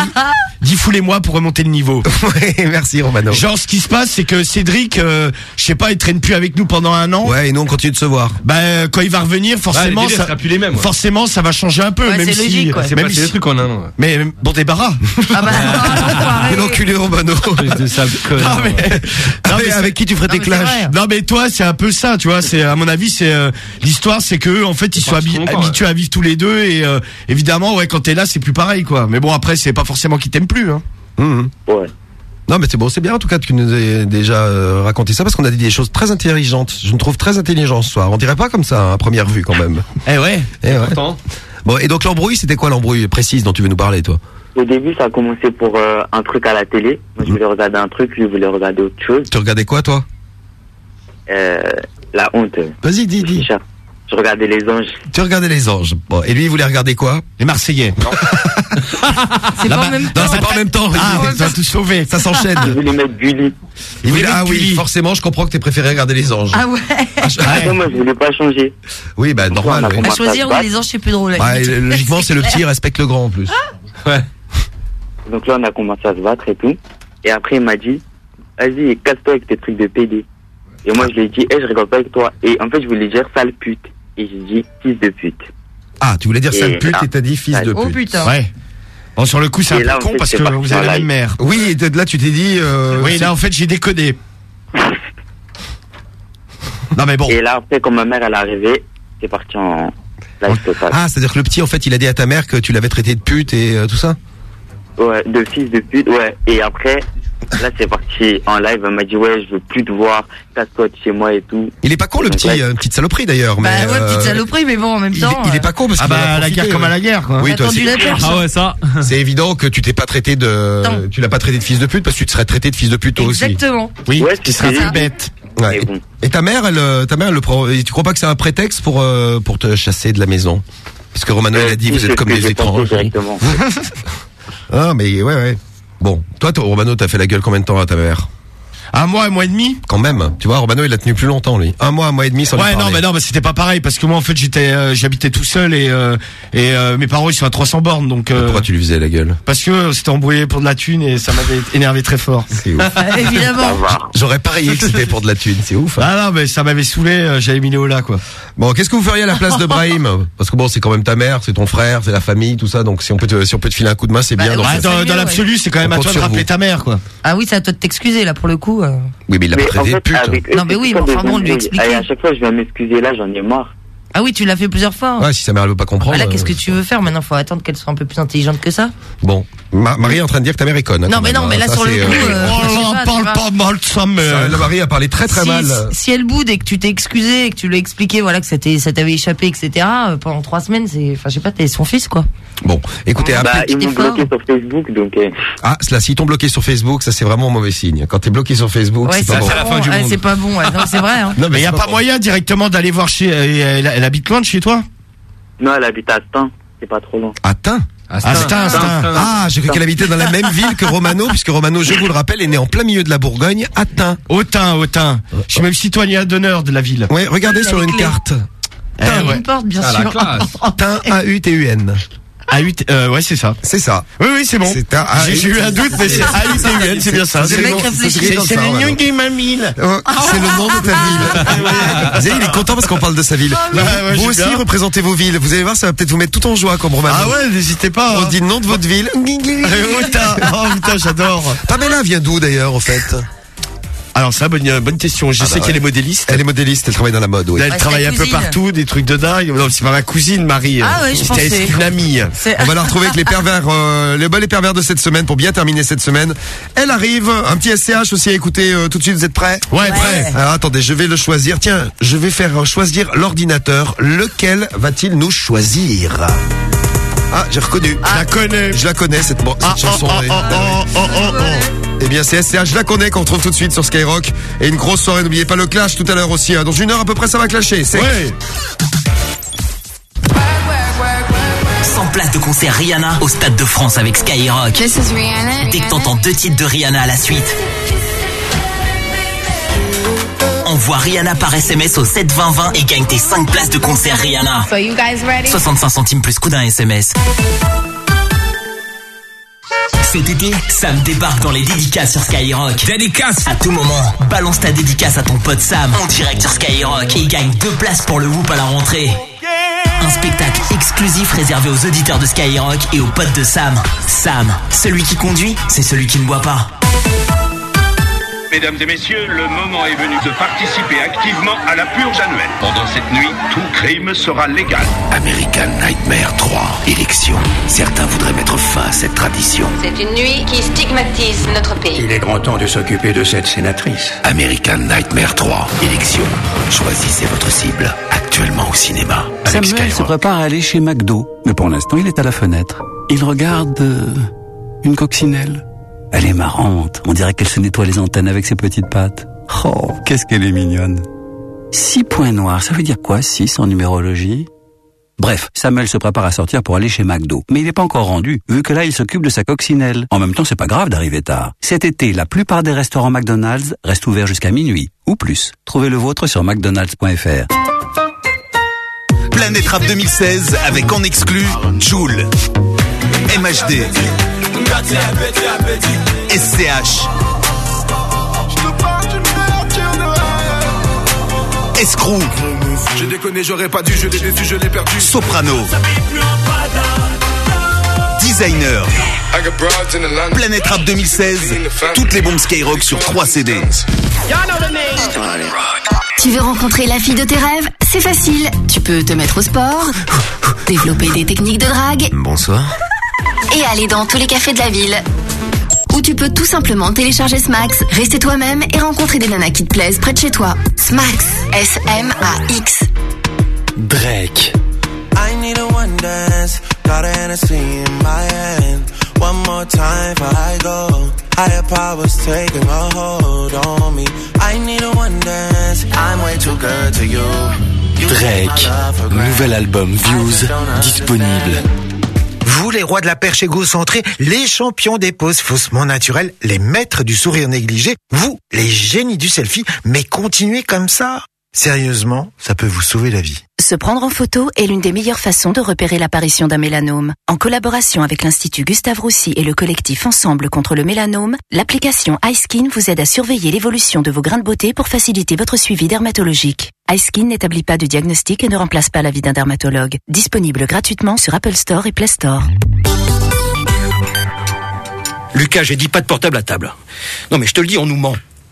[SPEAKER 2] Dis foulez-moi pour remonter le niveau.
[SPEAKER 1] ouais, merci Romano.
[SPEAKER 2] Genre ce qui se passe, c'est que Cédric, euh, je sais pas, il traîne plus avec nous pendant un an.
[SPEAKER 1] Ouais, et nous on continue de se voir.
[SPEAKER 2] Bah euh, quand il va revenir, forcément,
[SPEAKER 4] Ouais, les délais
[SPEAKER 2] ça,
[SPEAKER 4] sera plus les mêmes. ouais.
[SPEAKER 2] forcément, ça va changer un peu,
[SPEAKER 5] Ouais,
[SPEAKER 2] même
[SPEAKER 5] c'est
[SPEAKER 2] si,
[SPEAKER 5] logique, ouais.
[SPEAKER 4] C'est
[SPEAKER 2] même
[SPEAKER 4] passé
[SPEAKER 2] si-
[SPEAKER 4] des trucs en un an. ouais.
[SPEAKER 2] mais bon débarras.
[SPEAKER 5] Ah bah non,
[SPEAKER 1] Quel enculé Romano.
[SPEAKER 4] Espèce de sale
[SPEAKER 2] Non, mais-
[SPEAKER 1] Ah,
[SPEAKER 2] non,
[SPEAKER 1] mais
[SPEAKER 2] mais
[SPEAKER 1] avec qui tu ferais
[SPEAKER 5] Non,
[SPEAKER 1] tes
[SPEAKER 5] mais c'est
[SPEAKER 1] clashs
[SPEAKER 5] vrai.
[SPEAKER 2] Non mais toi c'est un peu ça tu vois c'est à mon avis c'est euh, l'histoire c'est que eux, en fait ils sont
[SPEAKER 4] parti
[SPEAKER 2] habi-
[SPEAKER 4] trop longtemps,
[SPEAKER 2] habitués à vivre tous les deux et euh, évidemment ouais quand t'es là c'est plus pareil quoi mais bon après c'est pas forcément qu'ils t'aiment plus hein.
[SPEAKER 1] Mhm.
[SPEAKER 7] Ouais.
[SPEAKER 1] Non, mais c'est bon, c'est bien en tout cas que tu nous aies déjà euh, raconté ça parce qu'on a dit des choses très intelligentes. Je me trouve très intelligent ce soir. On dirait pas comme ça hein, à première vue quand même.
[SPEAKER 2] Eh ouais
[SPEAKER 1] Eh ouais. Bon, et donc l'embrouille, c'était quoi l'embrouille précise dont tu veux nous parler, toi?
[SPEAKER 7] Au début, ça a commencé pour euh, un truc à la télé. Moi, je voulais regarder un truc, lui voulait regarder autre chose.
[SPEAKER 1] Tu regardais quoi, toi?
[SPEAKER 7] Euh, la honte.
[SPEAKER 1] Vas-y, dis, dis.
[SPEAKER 7] Chicha. Je regardais les anges.
[SPEAKER 1] Tu regardais les anges. Bon, et lui, il voulait regarder quoi?
[SPEAKER 2] Les Marseillais
[SPEAKER 5] c'est pas en même
[SPEAKER 1] Non,
[SPEAKER 5] temps.
[SPEAKER 1] c'est pas en même temps.
[SPEAKER 2] ah
[SPEAKER 1] il-
[SPEAKER 2] ouais, ça a tout sauvé
[SPEAKER 1] ça s'enchaîne.
[SPEAKER 7] Je voulais mettre Gulli.
[SPEAKER 1] Il voulait,
[SPEAKER 2] voulait
[SPEAKER 1] ah
[SPEAKER 2] mettre
[SPEAKER 1] oui,
[SPEAKER 2] Gulli.
[SPEAKER 1] forcément, je comprends que t'es préféré regarder les anges.
[SPEAKER 5] Ah ouais.
[SPEAKER 7] Après, moi, je voulais pas changer.
[SPEAKER 1] Oui, bah normal.
[SPEAKER 7] compris.
[SPEAKER 5] À choisir où les anges c'est plus drôle.
[SPEAKER 1] Ouais, et logiquement, c'est le petit, il respecte le grand en plus.
[SPEAKER 7] Donc là, on a commencé à se battre et tout. Et après, il m'a dit, vas-y, casse-toi avec tes trucs de PD. Et moi, je lui ai dit, eh, je rigole pas avec toi. Et en fait, je voulais dire sale pute. Et j'ai dit, fils de pute.
[SPEAKER 1] Ah, tu voulais dire sale pute et t'as dit fils de
[SPEAKER 5] Oh
[SPEAKER 1] pute.
[SPEAKER 5] putain.
[SPEAKER 2] ouais bon sur le coup c'est un
[SPEAKER 7] là,
[SPEAKER 2] peu
[SPEAKER 7] en
[SPEAKER 2] con
[SPEAKER 7] fait,
[SPEAKER 2] parce que vous avez
[SPEAKER 7] en
[SPEAKER 2] la même mère
[SPEAKER 1] Oui, et de là, tu t'es dit. Euh,
[SPEAKER 2] oui là en fait j'ai décodé Non mais bon.
[SPEAKER 7] Et là, après, quand ma mère, elle est arrivée, c'est parti en live total.
[SPEAKER 1] Ah, c'est-à-dire que le petit, en fait, il a dit à ta mère que tu l'avais traité de pute et euh, tout ça?
[SPEAKER 7] Ouais, de fils de pute, ouais. Et après, là, c'est parti en live. Elle m'a dit, ouais, je veux plus te voir, casse-toi de chez moi et tout.
[SPEAKER 1] Il est pas con, le petit,
[SPEAKER 7] là,
[SPEAKER 1] euh, petite saloperie d'ailleurs.
[SPEAKER 5] Bah
[SPEAKER 1] mais,
[SPEAKER 5] ouais, petite
[SPEAKER 1] euh,
[SPEAKER 5] saloperie, mais bon, en même
[SPEAKER 1] il,
[SPEAKER 5] temps.
[SPEAKER 1] il est
[SPEAKER 5] euh,
[SPEAKER 1] pas con parce
[SPEAKER 2] Ah
[SPEAKER 1] qu'il en a
[SPEAKER 2] bah la
[SPEAKER 1] profité,
[SPEAKER 2] guerre comme à la
[SPEAKER 1] ouais.
[SPEAKER 2] guerre quoi.
[SPEAKER 1] Oui, toi
[SPEAKER 5] la perche.
[SPEAKER 4] Ah ouais, ça.
[SPEAKER 1] C'est évident que tu t'es pas traité de,
[SPEAKER 5] Non.
[SPEAKER 1] tu l'as pas traité de fils de pute parce que tu te serais traité de fils de pute toi aussi.
[SPEAKER 5] Exactement.
[SPEAKER 2] Oui,
[SPEAKER 7] Ouais,
[SPEAKER 2] qui
[SPEAKER 7] c'est
[SPEAKER 2] serait un peu bête.
[SPEAKER 1] Ouais.
[SPEAKER 7] Mais bon.
[SPEAKER 1] Et ta mère, elle, euh, ta mère, elle le prend. Tu crois pas que c'est un prétexte pour euh, pour te chasser de la maison? Parce que Romano, il a dit, vous
[SPEAKER 7] c'est
[SPEAKER 1] êtes comme des étranges.
[SPEAKER 7] Directement.
[SPEAKER 1] Ah, mais ouais, ouais. Bon, toi, Romano, t'as fait la gueule combien de temps à ta mère?
[SPEAKER 2] Un mois, un mois et demi.
[SPEAKER 1] Quand même. Tu vois, Romano, il a tenu plus longtemps, lui. Un mois, un mois et demi sans lui
[SPEAKER 2] Ouais, non,
[SPEAKER 1] parler.
[SPEAKER 2] mais non, mais c'était pas pareil parce que moi en fait j'étais, euh, j'habitais tout seul et euh, et euh, mes parents ils sont à 300 bornes donc euh,
[SPEAKER 1] Pourquoi tu lui faisais la gueule
[SPEAKER 2] parce que c'était embrouillé pour de la thune et ça m'avait énervé très fort.
[SPEAKER 1] C'est ouf.
[SPEAKER 5] Euh, évidemment.
[SPEAKER 1] J'aurais parié que c'était pour de la thune, c'est ouf. hein.
[SPEAKER 2] Ah non, mais ça m'avait saoulé, euh, j'avais mis Léo là quoi.
[SPEAKER 1] Bon, qu'est-ce que vous feriez à la place de Brahim Parce que bon, c'est quand même ta mère, c'est ton frère, c'est la famille, tout ça. Donc si on peut te, si on peut te filer un coup de main, c'est
[SPEAKER 5] Bah,
[SPEAKER 1] bien.
[SPEAKER 5] ouais,
[SPEAKER 2] Ah,
[SPEAKER 5] c'est
[SPEAKER 2] dans l'absolu, c'est quand même
[SPEAKER 1] On
[SPEAKER 2] à toi de rappeler
[SPEAKER 1] vous.
[SPEAKER 2] ta mère quoi.
[SPEAKER 5] Ah oui, c'est à toi de t'excuser là pour le coup.
[SPEAKER 1] Oui, mais il l'a traité de
[SPEAKER 7] fait,
[SPEAKER 1] pute.
[SPEAKER 5] Non, mais oui, mais enfin bon, lui
[SPEAKER 7] embrouilles.
[SPEAKER 5] expliquer.
[SPEAKER 7] Et à chaque fois, je vais m'excuser là, j'en ai marre.
[SPEAKER 5] Ah oui, tu l'as fait plusieurs fois.
[SPEAKER 1] Ouais, si sa mère elle veut pas comprendre.
[SPEAKER 5] Voilà, qu'est-ce que
[SPEAKER 1] euh,
[SPEAKER 5] tu veux faire maintenant? Faut attendre qu'elle soit un peu plus intelligente que ça.
[SPEAKER 1] Bon, Ma- Marie est en train de dire que ta mère est conne. hein,
[SPEAKER 5] Non,
[SPEAKER 1] quand
[SPEAKER 5] mais
[SPEAKER 1] même,
[SPEAKER 5] non, mais
[SPEAKER 1] hein.
[SPEAKER 5] là
[SPEAKER 1] Ça,
[SPEAKER 5] sur le
[SPEAKER 1] c'est,
[SPEAKER 5] coup,
[SPEAKER 1] euh,
[SPEAKER 5] euh,
[SPEAKER 2] Oh
[SPEAKER 5] je sais
[SPEAKER 2] là,
[SPEAKER 5] pas, tu
[SPEAKER 2] parle
[SPEAKER 5] vois.
[SPEAKER 2] pas mal de ça, mais.
[SPEAKER 1] ça, la Marie a parlé très très
[SPEAKER 5] si,
[SPEAKER 1] mal.
[SPEAKER 5] si elle boude et que tu t'es excusé et que tu lui as expliqué voilà que c'était ça t'avait échappé etc euh, pendant trois semaines c'est enfin je sais pas t'es son fils quoi
[SPEAKER 1] Bon, écoutez,
[SPEAKER 5] Bah,
[SPEAKER 1] appelez-
[SPEAKER 7] Bah, ils m'ont
[SPEAKER 5] effort.
[SPEAKER 7] bloqué sur Facebook, donc euh,
[SPEAKER 1] ah, cela, s'ils t'ont bloqué sur Facebook, ça c'est vraiment un mauvais signe. Quand t'es bloqué sur Facebook,
[SPEAKER 5] ouais
[SPEAKER 1] c'est
[SPEAKER 5] c'est
[SPEAKER 1] pas bon.
[SPEAKER 4] ça, la fin
[SPEAKER 5] bon
[SPEAKER 4] du
[SPEAKER 5] ouais,
[SPEAKER 4] monde.
[SPEAKER 5] c'est pas bon ouais. non c'est vrai hein.
[SPEAKER 1] Non,
[SPEAKER 2] Mais y a
[SPEAKER 1] c'est
[SPEAKER 2] pas
[SPEAKER 1] bon.
[SPEAKER 2] moyen directement d'aller voir chez. euh, elle habite loin de chez toi
[SPEAKER 7] non, elle habite à Stein, c'est pas trop loin.
[SPEAKER 2] Ah, un, c'est un.
[SPEAKER 1] Ah, j'ai cru qu'elle habitait dans la même ville que Romano, puisque Romano, je vous le rappelle, est né en plein milieu de la Bourgogne, Atteint.
[SPEAKER 2] Autun, Autun. Je suis même citoyen d'honneur de la ville.
[SPEAKER 1] Ouais, regardez
[SPEAKER 5] Il a
[SPEAKER 1] sur une carte.
[SPEAKER 2] Eh,
[SPEAKER 5] Il y a
[SPEAKER 2] ouais.
[SPEAKER 5] une porte bien
[SPEAKER 4] Ah,
[SPEAKER 5] sûr.
[SPEAKER 1] Atteint, A-U-T-U-N.
[SPEAKER 2] À 8, euh, ouais, c'est ça.
[SPEAKER 1] C'est ça.
[SPEAKER 2] Oui, oui, c'est bon.
[SPEAKER 1] C'est un
[SPEAKER 2] J'ai j'ai eu un doute, mais c'est A-U-T-U-N, c'est bien ça.
[SPEAKER 1] C'est
[SPEAKER 5] le
[SPEAKER 1] nom-
[SPEAKER 2] de.
[SPEAKER 1] Oh, C'est le nom de ta ville. Vous savez, il est content parce qu'on parle de sa ville.
[SPEAKER 2] Ouais,
[SPEAKER 1] vous aussi, représentez vos villes. Vous allez voir, ça va peut-être vous mettre tout en joie comme Romano.
[SPEAKER 2] Ah ouais, n'hésitez pas.
[SPEAKER 1] On
[SPEAKER 2] hein.
[SPEAKER 1] dit le nom de votre ville.
[SPEAKER 2] Autun. Oh putain, j'adore.
[SPEAKER 1] Pamela vient d'où d'ailleurs, en fait?
[SPEAKER 2] Alors ça, bonne, euh, bonne question. Je
[SPEAKER 1] Ah
[SPEAKER 2] sais
[SPEAKER 1] bah
[SPEAKER 2] qu'elle
[SPEAKER 1] ouais.
[SPEAKER 2] est modéliste.
[SPEAKER 1] Elle est modéliste, elle travaille dans la mode, oui.
[SPEAKER 2] Elle travaille un peu partout, des trucs de dingue. Non, c'est pas ma cousine, Marie.
[SPEAKER 5] Ah je pensais.
[SPEAKER 2] c'est une amie.
[SPEAKER 1] On va la retrouver avec les pervers, euh, les balles pervers de cette semaine pour bien terminer cette semaine. Elle arrive, un petit SCH aussi à écouter euh, tout de suite. Vous êtes prêts?
[SPEAKER 2] Ouais, prêt.
[SPEAKER 1] Alors attendez, je vais le choisir. Tiens, je vais faire euh, choisir l'ordinateur. Lequel va-t-il nous choisir? Ah, j'ai reconnu.
[SPEAKER 2] Je la connais.
[SPEAKER 1] Je la connais cette, bon, cette
[SPEAKER 2] Ah, oh,
[SPEAKER 1] chanson.
[SPEAKER 2] oh, oh, oh, oh, oh, oh.
[SPEAKER 1] Eh bien, c'est SCH, je la connais qu'on retrouve tout de suite sur Skyrock. Et une grosse soirée, n'oubliez pas le clash tout à l'heure aussi. hein. Dans une heure à peu près, ça va clasher. C'est
[SPEAKER 2] Ouais.
[SPEAKER 8] 100 places de concert Rihanna au Stade de France avec Skyrock.
[SPEAKER 9] This is Rihanna.
[SPEAKER 8] Dès que t'entends deux titres de Rihanna à la suite. Envoie Rihanna par SMS au 72020 et gagne tes 5 places de concert Rihanna.
[SPEAKER 9] So you guys ready?
[SPEAKER 8] 65 centimes plus coût d'un SMS. Cet été, Sam débarque dans les dédicaces sur Skyrock. Dédicace? À tout moment, balance ta dédicace à ton pote Sam en direct sur Skyrock et gagne deux places pour le Whoop à la rentrée. Un spectacle exclusif réservé aux auditeurs de Skyrock et aux potes de Sam. Sam, celui qui conduit, c'est celui qui ne boit pas.
[SPEAKER 10] Mesdames et messieurs, le moment est venu de participer activement à la purge annuelle. Pendant cette nuit, tout crime sera légal.
[SPEAKER 11] American Nightmare 3, élection. Certains voudraient mettre fin à cette tradition.
[SPEAKER 9] C'est une nuit qui stigmatise notre pays.
[SPEAKER 11] Il est grand temps de s'occuper de cette sénatrice. American Nightmare 3, élection. Choisissez votre cible, actuellement au cinéma. Avec
[SPEAKER 12] Samuel se prépare à aller chez McDo, mais pour l'instant il est à la fenêtre. Il regarde euh, une coccinelle. Elle est marrante, on dirait qu'elle se nettoie les antennes avec ses petites pattes. Oh, qu'est-ce qu'elle est mignonne. Six points noirs, ça veut dire quoi, six en numérologie? Bref, Samuel se prépare à sortir pour aller chez McDo. Mais il n'est pas encore rendu, vu que là il s'occupe de sa coccinelle. En même temps, c'est pas grave d'arriver tard. Cet été, la plupart des restaurants McDonald's restent ouverts jusqu'à minuit, ou plus. Trouvez le vôtre sur mcdonalds.fr.
[SPEAKER 13] Planète Rap 2016 avec en exclu Joule, MHD, SCH, Escrew,
[SPEAKER 14] J'ai déconné, j'aurais pas dû, je l'ai déçu, je l'ai perdu.
[SPEAKER 13] Soprano, Designer. Planète Rap 2016, toutes les bombes Skyrock sur 3 CD.
[SPEAKER 15] Tu veux rencontrer la fille de tes rêves? C'est facile. Tu peux te mettre au sport, développer des techniques de drague.
[SPEAKER 16] Bonsoir.
[SPEAKER 15] Et aller dans tous les cafés de la ville. Ou tu peux tout simplement télécharger Smax, rester toi-même et rencontrer des nanas qui te plaisent près de chez toi. Smax, S-M-A-X.
[SPEAKER 17] Drake. I need a one dance, got a Hennessy in my hand. One more time before I go. Higher powers taking a hold on me. I need a one dance, I'm way too good to you.
[SPEAKER 12] Drake, nouvel album Views disponible.
[SPEAKER 18] Vous, les rois de la perche égocentrée, les champions des poses faussement naturelles, les maîtres du sourire négligé, vous, les génies du selfie, mais continuez comme ça. Sérieusement, ça peut vous sauver la vie.
[SPEAKER 19] Se prendre en photo est l'une des meilleures façons de repérer l'apparition d'un mélanome. En collaboration avec l'Institut Gustave Roussy et le collectif Ensemble contre le mélanome, l'application iSkin vous aide à surveiller l'évolution de vos grains de beauté pour faciliter votre suivi dermatologique. iSkin n'établit pas de diagnostic et ne remplace pas l'avis d'un dermatologue. Disponible gratuitement sur Apple Store et Play Store.
[SPEAKER 20] Lucas, j'ai dit pas de portable à table. Non mais je te le dis, on nous ment.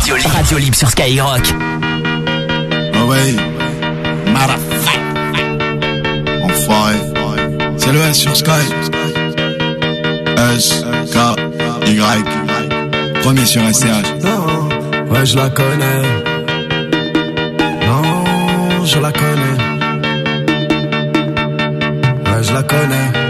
[SPEAKER 8] Radio Libre. Radio Libre sur Skyrock.
[SPEAKER 21] Ah ouais. Motherfuck. Enfoiré. C'est le S sur Sky. S, K, Y. Premier sur SCH.
[SPEAKER 2] Ouais, je la connais. Non, je la connais. Ouais, je la connais.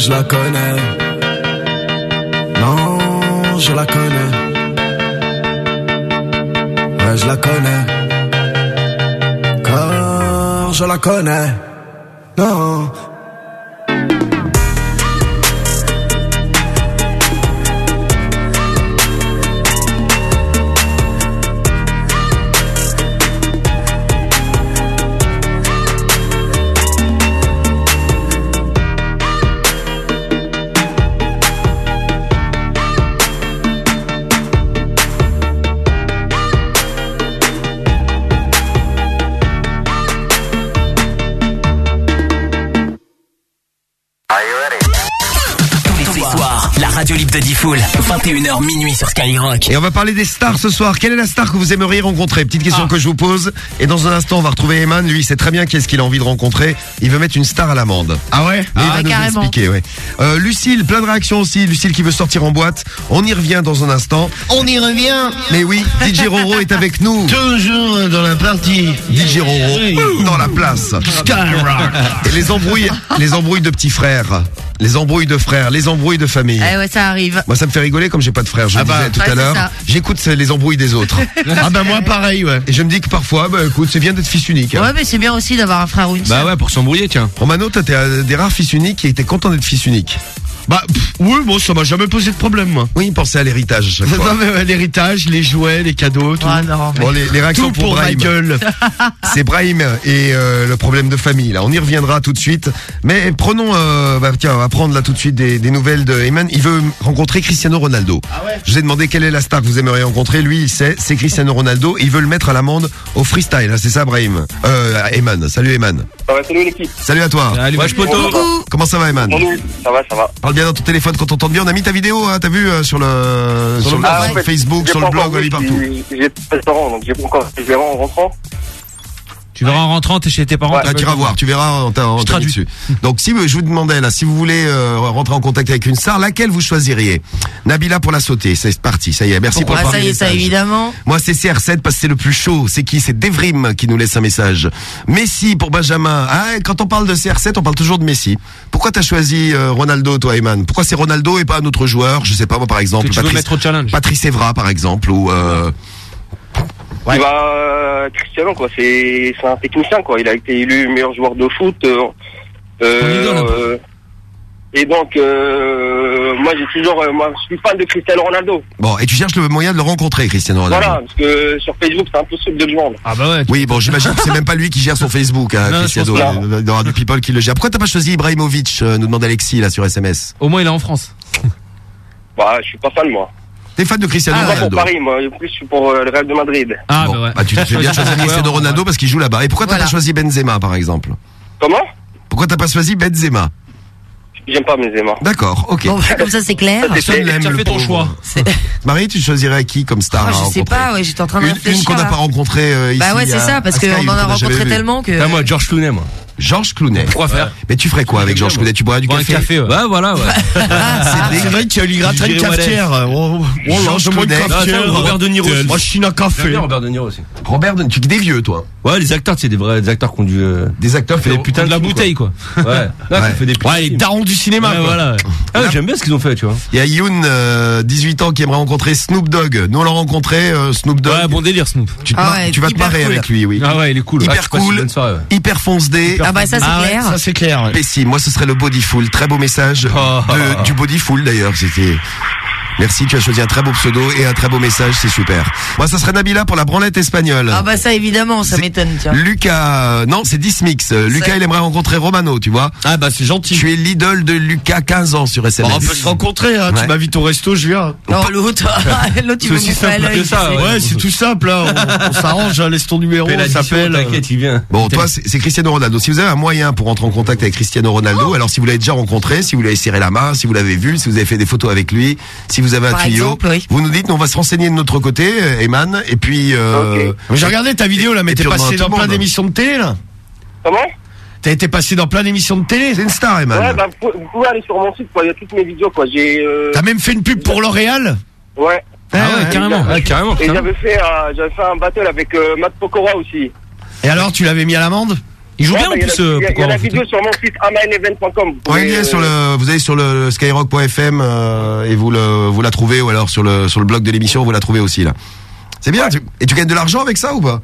[SPEAKER 21] Je
[SPEAKER 2] la connais. Non, je la connais. Ouais, je la connais. Car je la connais.
[SPEAKER 8] 21h minuit sur Skyrock.
[SPEAKER 1] Et on va parler des stars ce soir. Quelle est la star que vous aimeriez rencontrer? Petite
[SPEAKER 2] Ah.
[SPEAKER 1] question que je vous pose. Et dans un instant, on va retrouver Eman. Lui, il sait très bien qui est-ce qu'il a envie de rencontrer. Il veut mettre une star à l'amende.
[SPEAKER 2] Ah ouais?
[SPEAKER 1] Mais il
[SPEAKER 5] Ah,
[SPEAKER 1] va nous
[SPEAKER 5] carrément.
[SPEAKER 1] expliquer, ouais. Euh, Lucille, plein de réactions aussi. Lucille qui veut sortir en boîte. On y revient dans un instant.
[SPEAKER 2] On y revient
[SPEAKER 1] Mais oui, DJ Roro est avec nous.
[SPEAKER 2] Toujours dans la partie
[SPEAKER 1] DJ Roro dans la place.
[SPEAKER 2] Skyrock.
[SPEAKER 1] Et les embrouilles, les embrouilles de petits frères, les embrouilles de frères, les embrouilles de famille.
[SPEAKER 5] Eh ouais, ça arrive.
[SPEAKER 1] Moi, ça me fait rigoler comme j'ai pas de frère. Je
[SPEAKER 2] Ah
[SPEAKER 1] le
[SPEAKER 2] bah,
[SPEAKER 1] disais tout
[SPEAKER 5] ouais,
[SPEAKER 1] à
[SPEAKER 5] c'est
[SPEAKER 1] l'heure.
[SPEAKER 5] ça.
[SPEAKER 1] J'écoute c'est les embrouilles des autres.
[SPEAKER 2] Ah bah moi pareil ouais.
[SPEAKER 1] Et je me dis que parfois, bah écoute, c'est bien d'être fils unique. hein.
[SPEAKER 5] Ouais, mais c'est bien aussi d'avoir un frère ou une sœur.
[SPEAKER 4] Bah ouais, pour s'embrouiller, tiens.
[SPEAKER 1] Romano, toi, t'es un des rares fils uniques qui était content d'être fils unique.
[SPEAKER 2] Bah pff, oui, moi ça m'a jamais posé de problème moi.
[SPEAKER 1] Oui, pensez à l'héritage à chaque
[SPEAKER 2] Non,
[SPEAKER 1] fois.
[SPEAKER 2] mais, ouais, L'héritage, les jouets, les cadeaux, tout.
[SPEAKER 5] Ah non. mais-
[SPEAKER 1] Bon, les, les réactions
[SPEAKER 2] Tout pour
[SPEAKER 1] Brahim.
[SPEAKER 2] gueule.
[SPEAKER 1] C'est Brahim et euh, le problème de famille. Là, on y reviendra tout de suite. Mais prenons, euh, bah, tiens, on va prendre là tout de suite des, des nouvelles de Eman. Il veut rencontrer Cristiano Ronaldo. Je vous ai demandé quelle est la star que vous aimeriez rencontrer. Lui, il sait, c'est Cristiano Ronaldo. Il veut le mettre à l'amende au freestyle. hein, C'est ça, Brahim? Euh, Eman. Salut Eman.
[SPEAKER 22] Ça va, salut l'équipe.
[SPEAKER 1] Salut à toi.
[SPEAKER 4] Allez, wesh, poto.
[SPEAKER 5] Coucou.
[SPEAKER 1] Comment ça va, Eman?
[SPEAKER 22] Salut, ça va, ça va.
[SPEAKER 1] Parle bien dans ton téléphone quand on t'entend bien. On a mis ta vidéo, hein, t'as vu euh, sur le sur, le
[SPEAKER 22] Ah,
[SPEAKER 1] Facebook, sur le blog,
[SPEAKER 22] encore
[SPEAKER 1] on partout.
[SPEAKER 22] j'ai- pas de parents, donc j'ai pas encore. Verrai en rentrant.
[SPEAKER 23] Tu verras en rentrant, t'es chez tes parents.
[SPEAKER 22] Ouais.
[SPEAKER 1] Ah, tu iras voir, tu verras, mis
[SPEAKER 23] traduis.
[SPEAKER 1] dessus. Donc si je vous demandais là, si vous voulez euh, rentrer en contact avec une star, laquelle vous choisiriez? Nabila pour la sauter, c'est parti, ça y est, merci pour
[SPEAKER 5] Ah,
[SPEAKER 1] le
[SPEAKER 5] ça y est, ça évidemment.
[SPEAKER 1] Moi c'est CR7 parce que c'est le plus chaud, c'est qui? C'est Devrim qui nous laisse un message. Messi pour Benjamin. Ah, quand on parle de CR7, on parle toujours de Messi. Pourquoi t'as choisi euh, Ronaldo toi Eman? Pourquoi c'est Ronaldo et pas un autre joueur? Je sais pas moi par exemple
[SPEAKER 4] Que tu veux
[SPEAKER 1] Patrice,
[SPEAKER 4] mettre au challenge.
[SPEAKER 1] Patrice Evra par exemple ou euh,
[SPEAKER 22] Il va euh, Cristiano quoi, c'est c'est un technicien quoi. Il a été élu meilleur joueur de foot. euh, euh, euh, et donc euh, moi j'ai toujours, euh, moi je suis fan de Cristiano Ronaldo.
[SPEAKER 1] Bon, et tu cherches le moyen de le rencontrer Cristiano Ronaldo.
[SPEAKER 22] Voilà, parce que sur Facebook c'est impossible de le joindre.
[SPEAKER 23] Ah bah ouais.
[SPEAKER 1] Oui, bon, j'imagine que c'est même pas lui qui gère son Facebook, hein,
[SPEAKER 23] Non,
[SPEAKER 1] Cristiano. Il y aura du people qui le gère. Pourquoi t'as pas choisi Ibrahimovic euh, Nous demande Alexis là sur SMS.
[SPEAKER 23] Au moins il est en France.
[SPEAKER 22] Bah je suis pas fan moi.
[SPEAKER 1] T'es fan de Cristiano
[SPEAKER 22] Je suis pas pour
[SPEAKER 1] Ronaldo
[SPEAKER 22] Paris, moi, plus je suis pour euh, le Real de Madrid.
[SPEAKER 23] Ah
[SPEAKER 1] Bon,
[SPEAKER 23] bah ouais.
[SPEAKER 1] bah, tu tu fais bien choisir Cristiano Ronaldo parce qu'il joue là-bas. Et pourquoi t'as
[SPEAKER 5] Voilà.
[SPEAKER 1] pas choisi Benzema par exemple
[SPEAKER 22] Comment
[SPEAKER 1] Pourquoi t'as pas choisi Benzema
[SPEAKER 22] J'aime pas Benzema.
[SPEAKER 1] D'accord, ok.
[SPEAKER 5] Bon, bah, comme ça, c'est clair.
[SPEAKER 1] Personne l'aime,
[SPEAKER 23] t'as
[SPEAKER 1] le
[SPEAKER 23] fait ton choix.
[SPEAKER 1] Marie, tu choisirais qui comme star
[SPEAKER 5] Ah,
[SPEAKER 1] à
[SPEAKER 5] je sais pas, ouais, j'étais en train de
[SPEAKER 1] Une,
[SPEAKER 5] réfléchir.
[SPEAKER 1] une qu'on n'a pas rencontrée euh, ici.
[SPEAKER 5] Bah ouais, c'est ça, parce qu'on en a rencontré tellement que.
[SPEAKER 4] Ah, moi, George Clooney, moi.
[SPEAKER 1] Georges Clooney.
[SPEAKER 4] Pourquoi faire
[SPEAKER 1] Mais tu ferais quoi avec Georges Clooney Tu boirais du café?
[SPEAKER 23] café, ouais.
[SPEAKER 4] Voilà, ouais.
[SPEAKER 1] Ah,
[SPEAKER 2] C'est vrai qu'il gratterait une
[SPEAKER 4] J'irai au
[SPEAKER 2] cafetière. Oh, oh
[SPEAKER 1] Georges
[SPEAKER 2] une cafetière.
[SPEAKER 4] Attends, Robert De Niro.
[SPEAKER 2] Moi, je suis un café.
[SPEAKER 4] Robert De Niro aussi.
[SPEAKER 1] Robert, De- tu es des vieux, toi.
[SPEAKER 4] Ouais, les acteurs, c'est des vrais des acteurs qui ont du. euh,
[SPEAKER 1] Des acteurs
[SPEAKER 4] fait des putains
[SPEAKER 23] de la bouteille quoi.
[SPEAKER 4] quoi. Ouais. Là,
[SPEAKER 1] Ouais.
[SPEAKER 4] qui fait des
[SPEAKER 2] Ouais, les darons du cinéma.
[SPEAKER 23] Ouais,
[SPEAKER 2] quoi.
[SPEAKER 23] voilà.
[SPEAKER 4] Ah, ouais, j'aime bien ce qu'ils ont fait, tu vois.
[SPEAKER 1] Il y a Youn, euh, 18 ans, qui aimerait rencontrer Snoop Dogg. Nous, on l'a rencontré, euh, Snoop Dogg.
[SPEAKER 23] Ouais, bon délire Snoop.
[SPEAKER 1] Tu, te
[SPEAKER 5] Ah ouais,
[SPEAKER 1] tu vas te marrer
[SPEAKER 5] cool.
[SPEAKER 1] avec lui, oui.
[SPEAKER 23] Ah ouais, il est cool.
[SPEAKER 1] Hyper
[SPEAKER 4] Ah,
[SPEAKER 1] cool,
[SPEAKER 4] bonne soirée, ouais.
[SPEAKER 1] hyper fonce dé.
[SPEAKER 5] Ah bah, ça, c'est
[SPEAKER 2] Ah
[SPEAKER 5] clair.
[SPEAKER 2] ça c'est clair. ouais.
[SPEAKER 1] Pessim. Moi, ce serait le body full. Très beau message
[SPEAKER 4] Oh.
[SPEAKER 1] de- du body full d'ailleurs. C'était. Merci, tu as choisi un très beau pseudo et un très beau message, c'est super. Moi, ça serait Nabila pour la branlette espagnole.
[SPEAKER 5] Ah bah, ça, évidemment, ça m'étonne, tiens.
[SPEAKER 1] Lucas, euh, non, c'est Dismix. Euh, Lucas, il aimerait rencontrer Romano, tu vois.
[SPEAKER 2] Ah bah c'est gentil.
[SPEAKER 1] Tu es l'idole de Lucas, 15 ans sur SMS.
[SPEAKER 2] Bon, on peut se rencontrer, hein.
[SPEAKER 1] Ouais.
[SPEAKER 2] tu m'invites au resto, je viens.
[SPEAKER 5] Non, l'autre, l'autre, il
[SPEAKER 4] C'est
[SPEAKER 5] veut
[SPEAKER 4] aussi
[SPEAKER 5] me faire
[SPEAKER 4] simple
[SPEAKER 5] l'œil.
[SPEAKER 4] que ça,
[SPEAKER 2] Ouais, c'est tout simple, hein. on, on s'arrange, hein. laisse ton numéro,
[SPEAKER 4] Fais
[SPEAKER 2] on s'appelle.
[SPEAKER 4] T'inquiète, il vient.
[SPEAKER 1] Bon, toi, c'est c'est Cristiano Ronaldo. Si vous avez un moyen pour rentrer en contact avec Cristiano Ronaldo, alors si vous l'avez déjà rencontré, si vous l'avez serré la main, si vous l'avez vu, si vous avez fait des photos avec lui, si vous avez un
[SPEAKER 5] Par
[SPEAKER 1] tuyau,
[SPEAKER 5] exemple, oui.
[SPEAKER 1] vous nous dites, nous, on va se renseigner de notre côté, euh, Eman, et puis... Euh,
[SPEAKER 2] Mais j'ai regardé ta vidéo là, mais t'es passé dans plein d'émissions de télé là.
[SPEAKER 22] Comment?
[SPEAKER 2] T'as été passé dans plein d'émissions de télé.
[SPEAKER 1] C'est une star, Eman.
[SPEAKER 22] Ouais, bah vous vous pouvez aller sur mon site, quoi. Il y a toutes mes vidéos, quoi. J'ai. euh,
[SPEAKER 2] T'as même fait une pub pour L'Oréal.
[SPEAKER 22] Ouais.
[SPEAKER 23] Ah ouais, carrément.
[SPEAKER 4] Ouais, carrément.
[SPEAKER 22] Et j'avais fait, euh, j'avais fait un battle avec euh, Matt Pokora aussi.
[SPEAKER 2] Et alors, tu l'avais mis à l'amende?
[SPEAKER 23] Il joue
[SPEAKER 22] Ouais,
[SPEAKER 23] bien
[SPEAKER 22] bah,
[SPEAKER 23] en
[SPEAKER 22] il y a
[SPEAKER 23] plus. euh,
[SPEAKER 22] Il y a, y la
[SPEAKER 23] fait
[SPEAKER 22] vidéo sur mon site
[SPEAKER 1] Ouais, sur
[SPEAKER 22] euh,
[SPEAKER 1] le, vous allez sur le skyrock.fm euh, et vous le, vous la trouvez ou alors sur le sur le blog de l'émission vous la trouvez aussi là. C'est bien. tu- et tu gagnes de l'argent avec ça ou pas?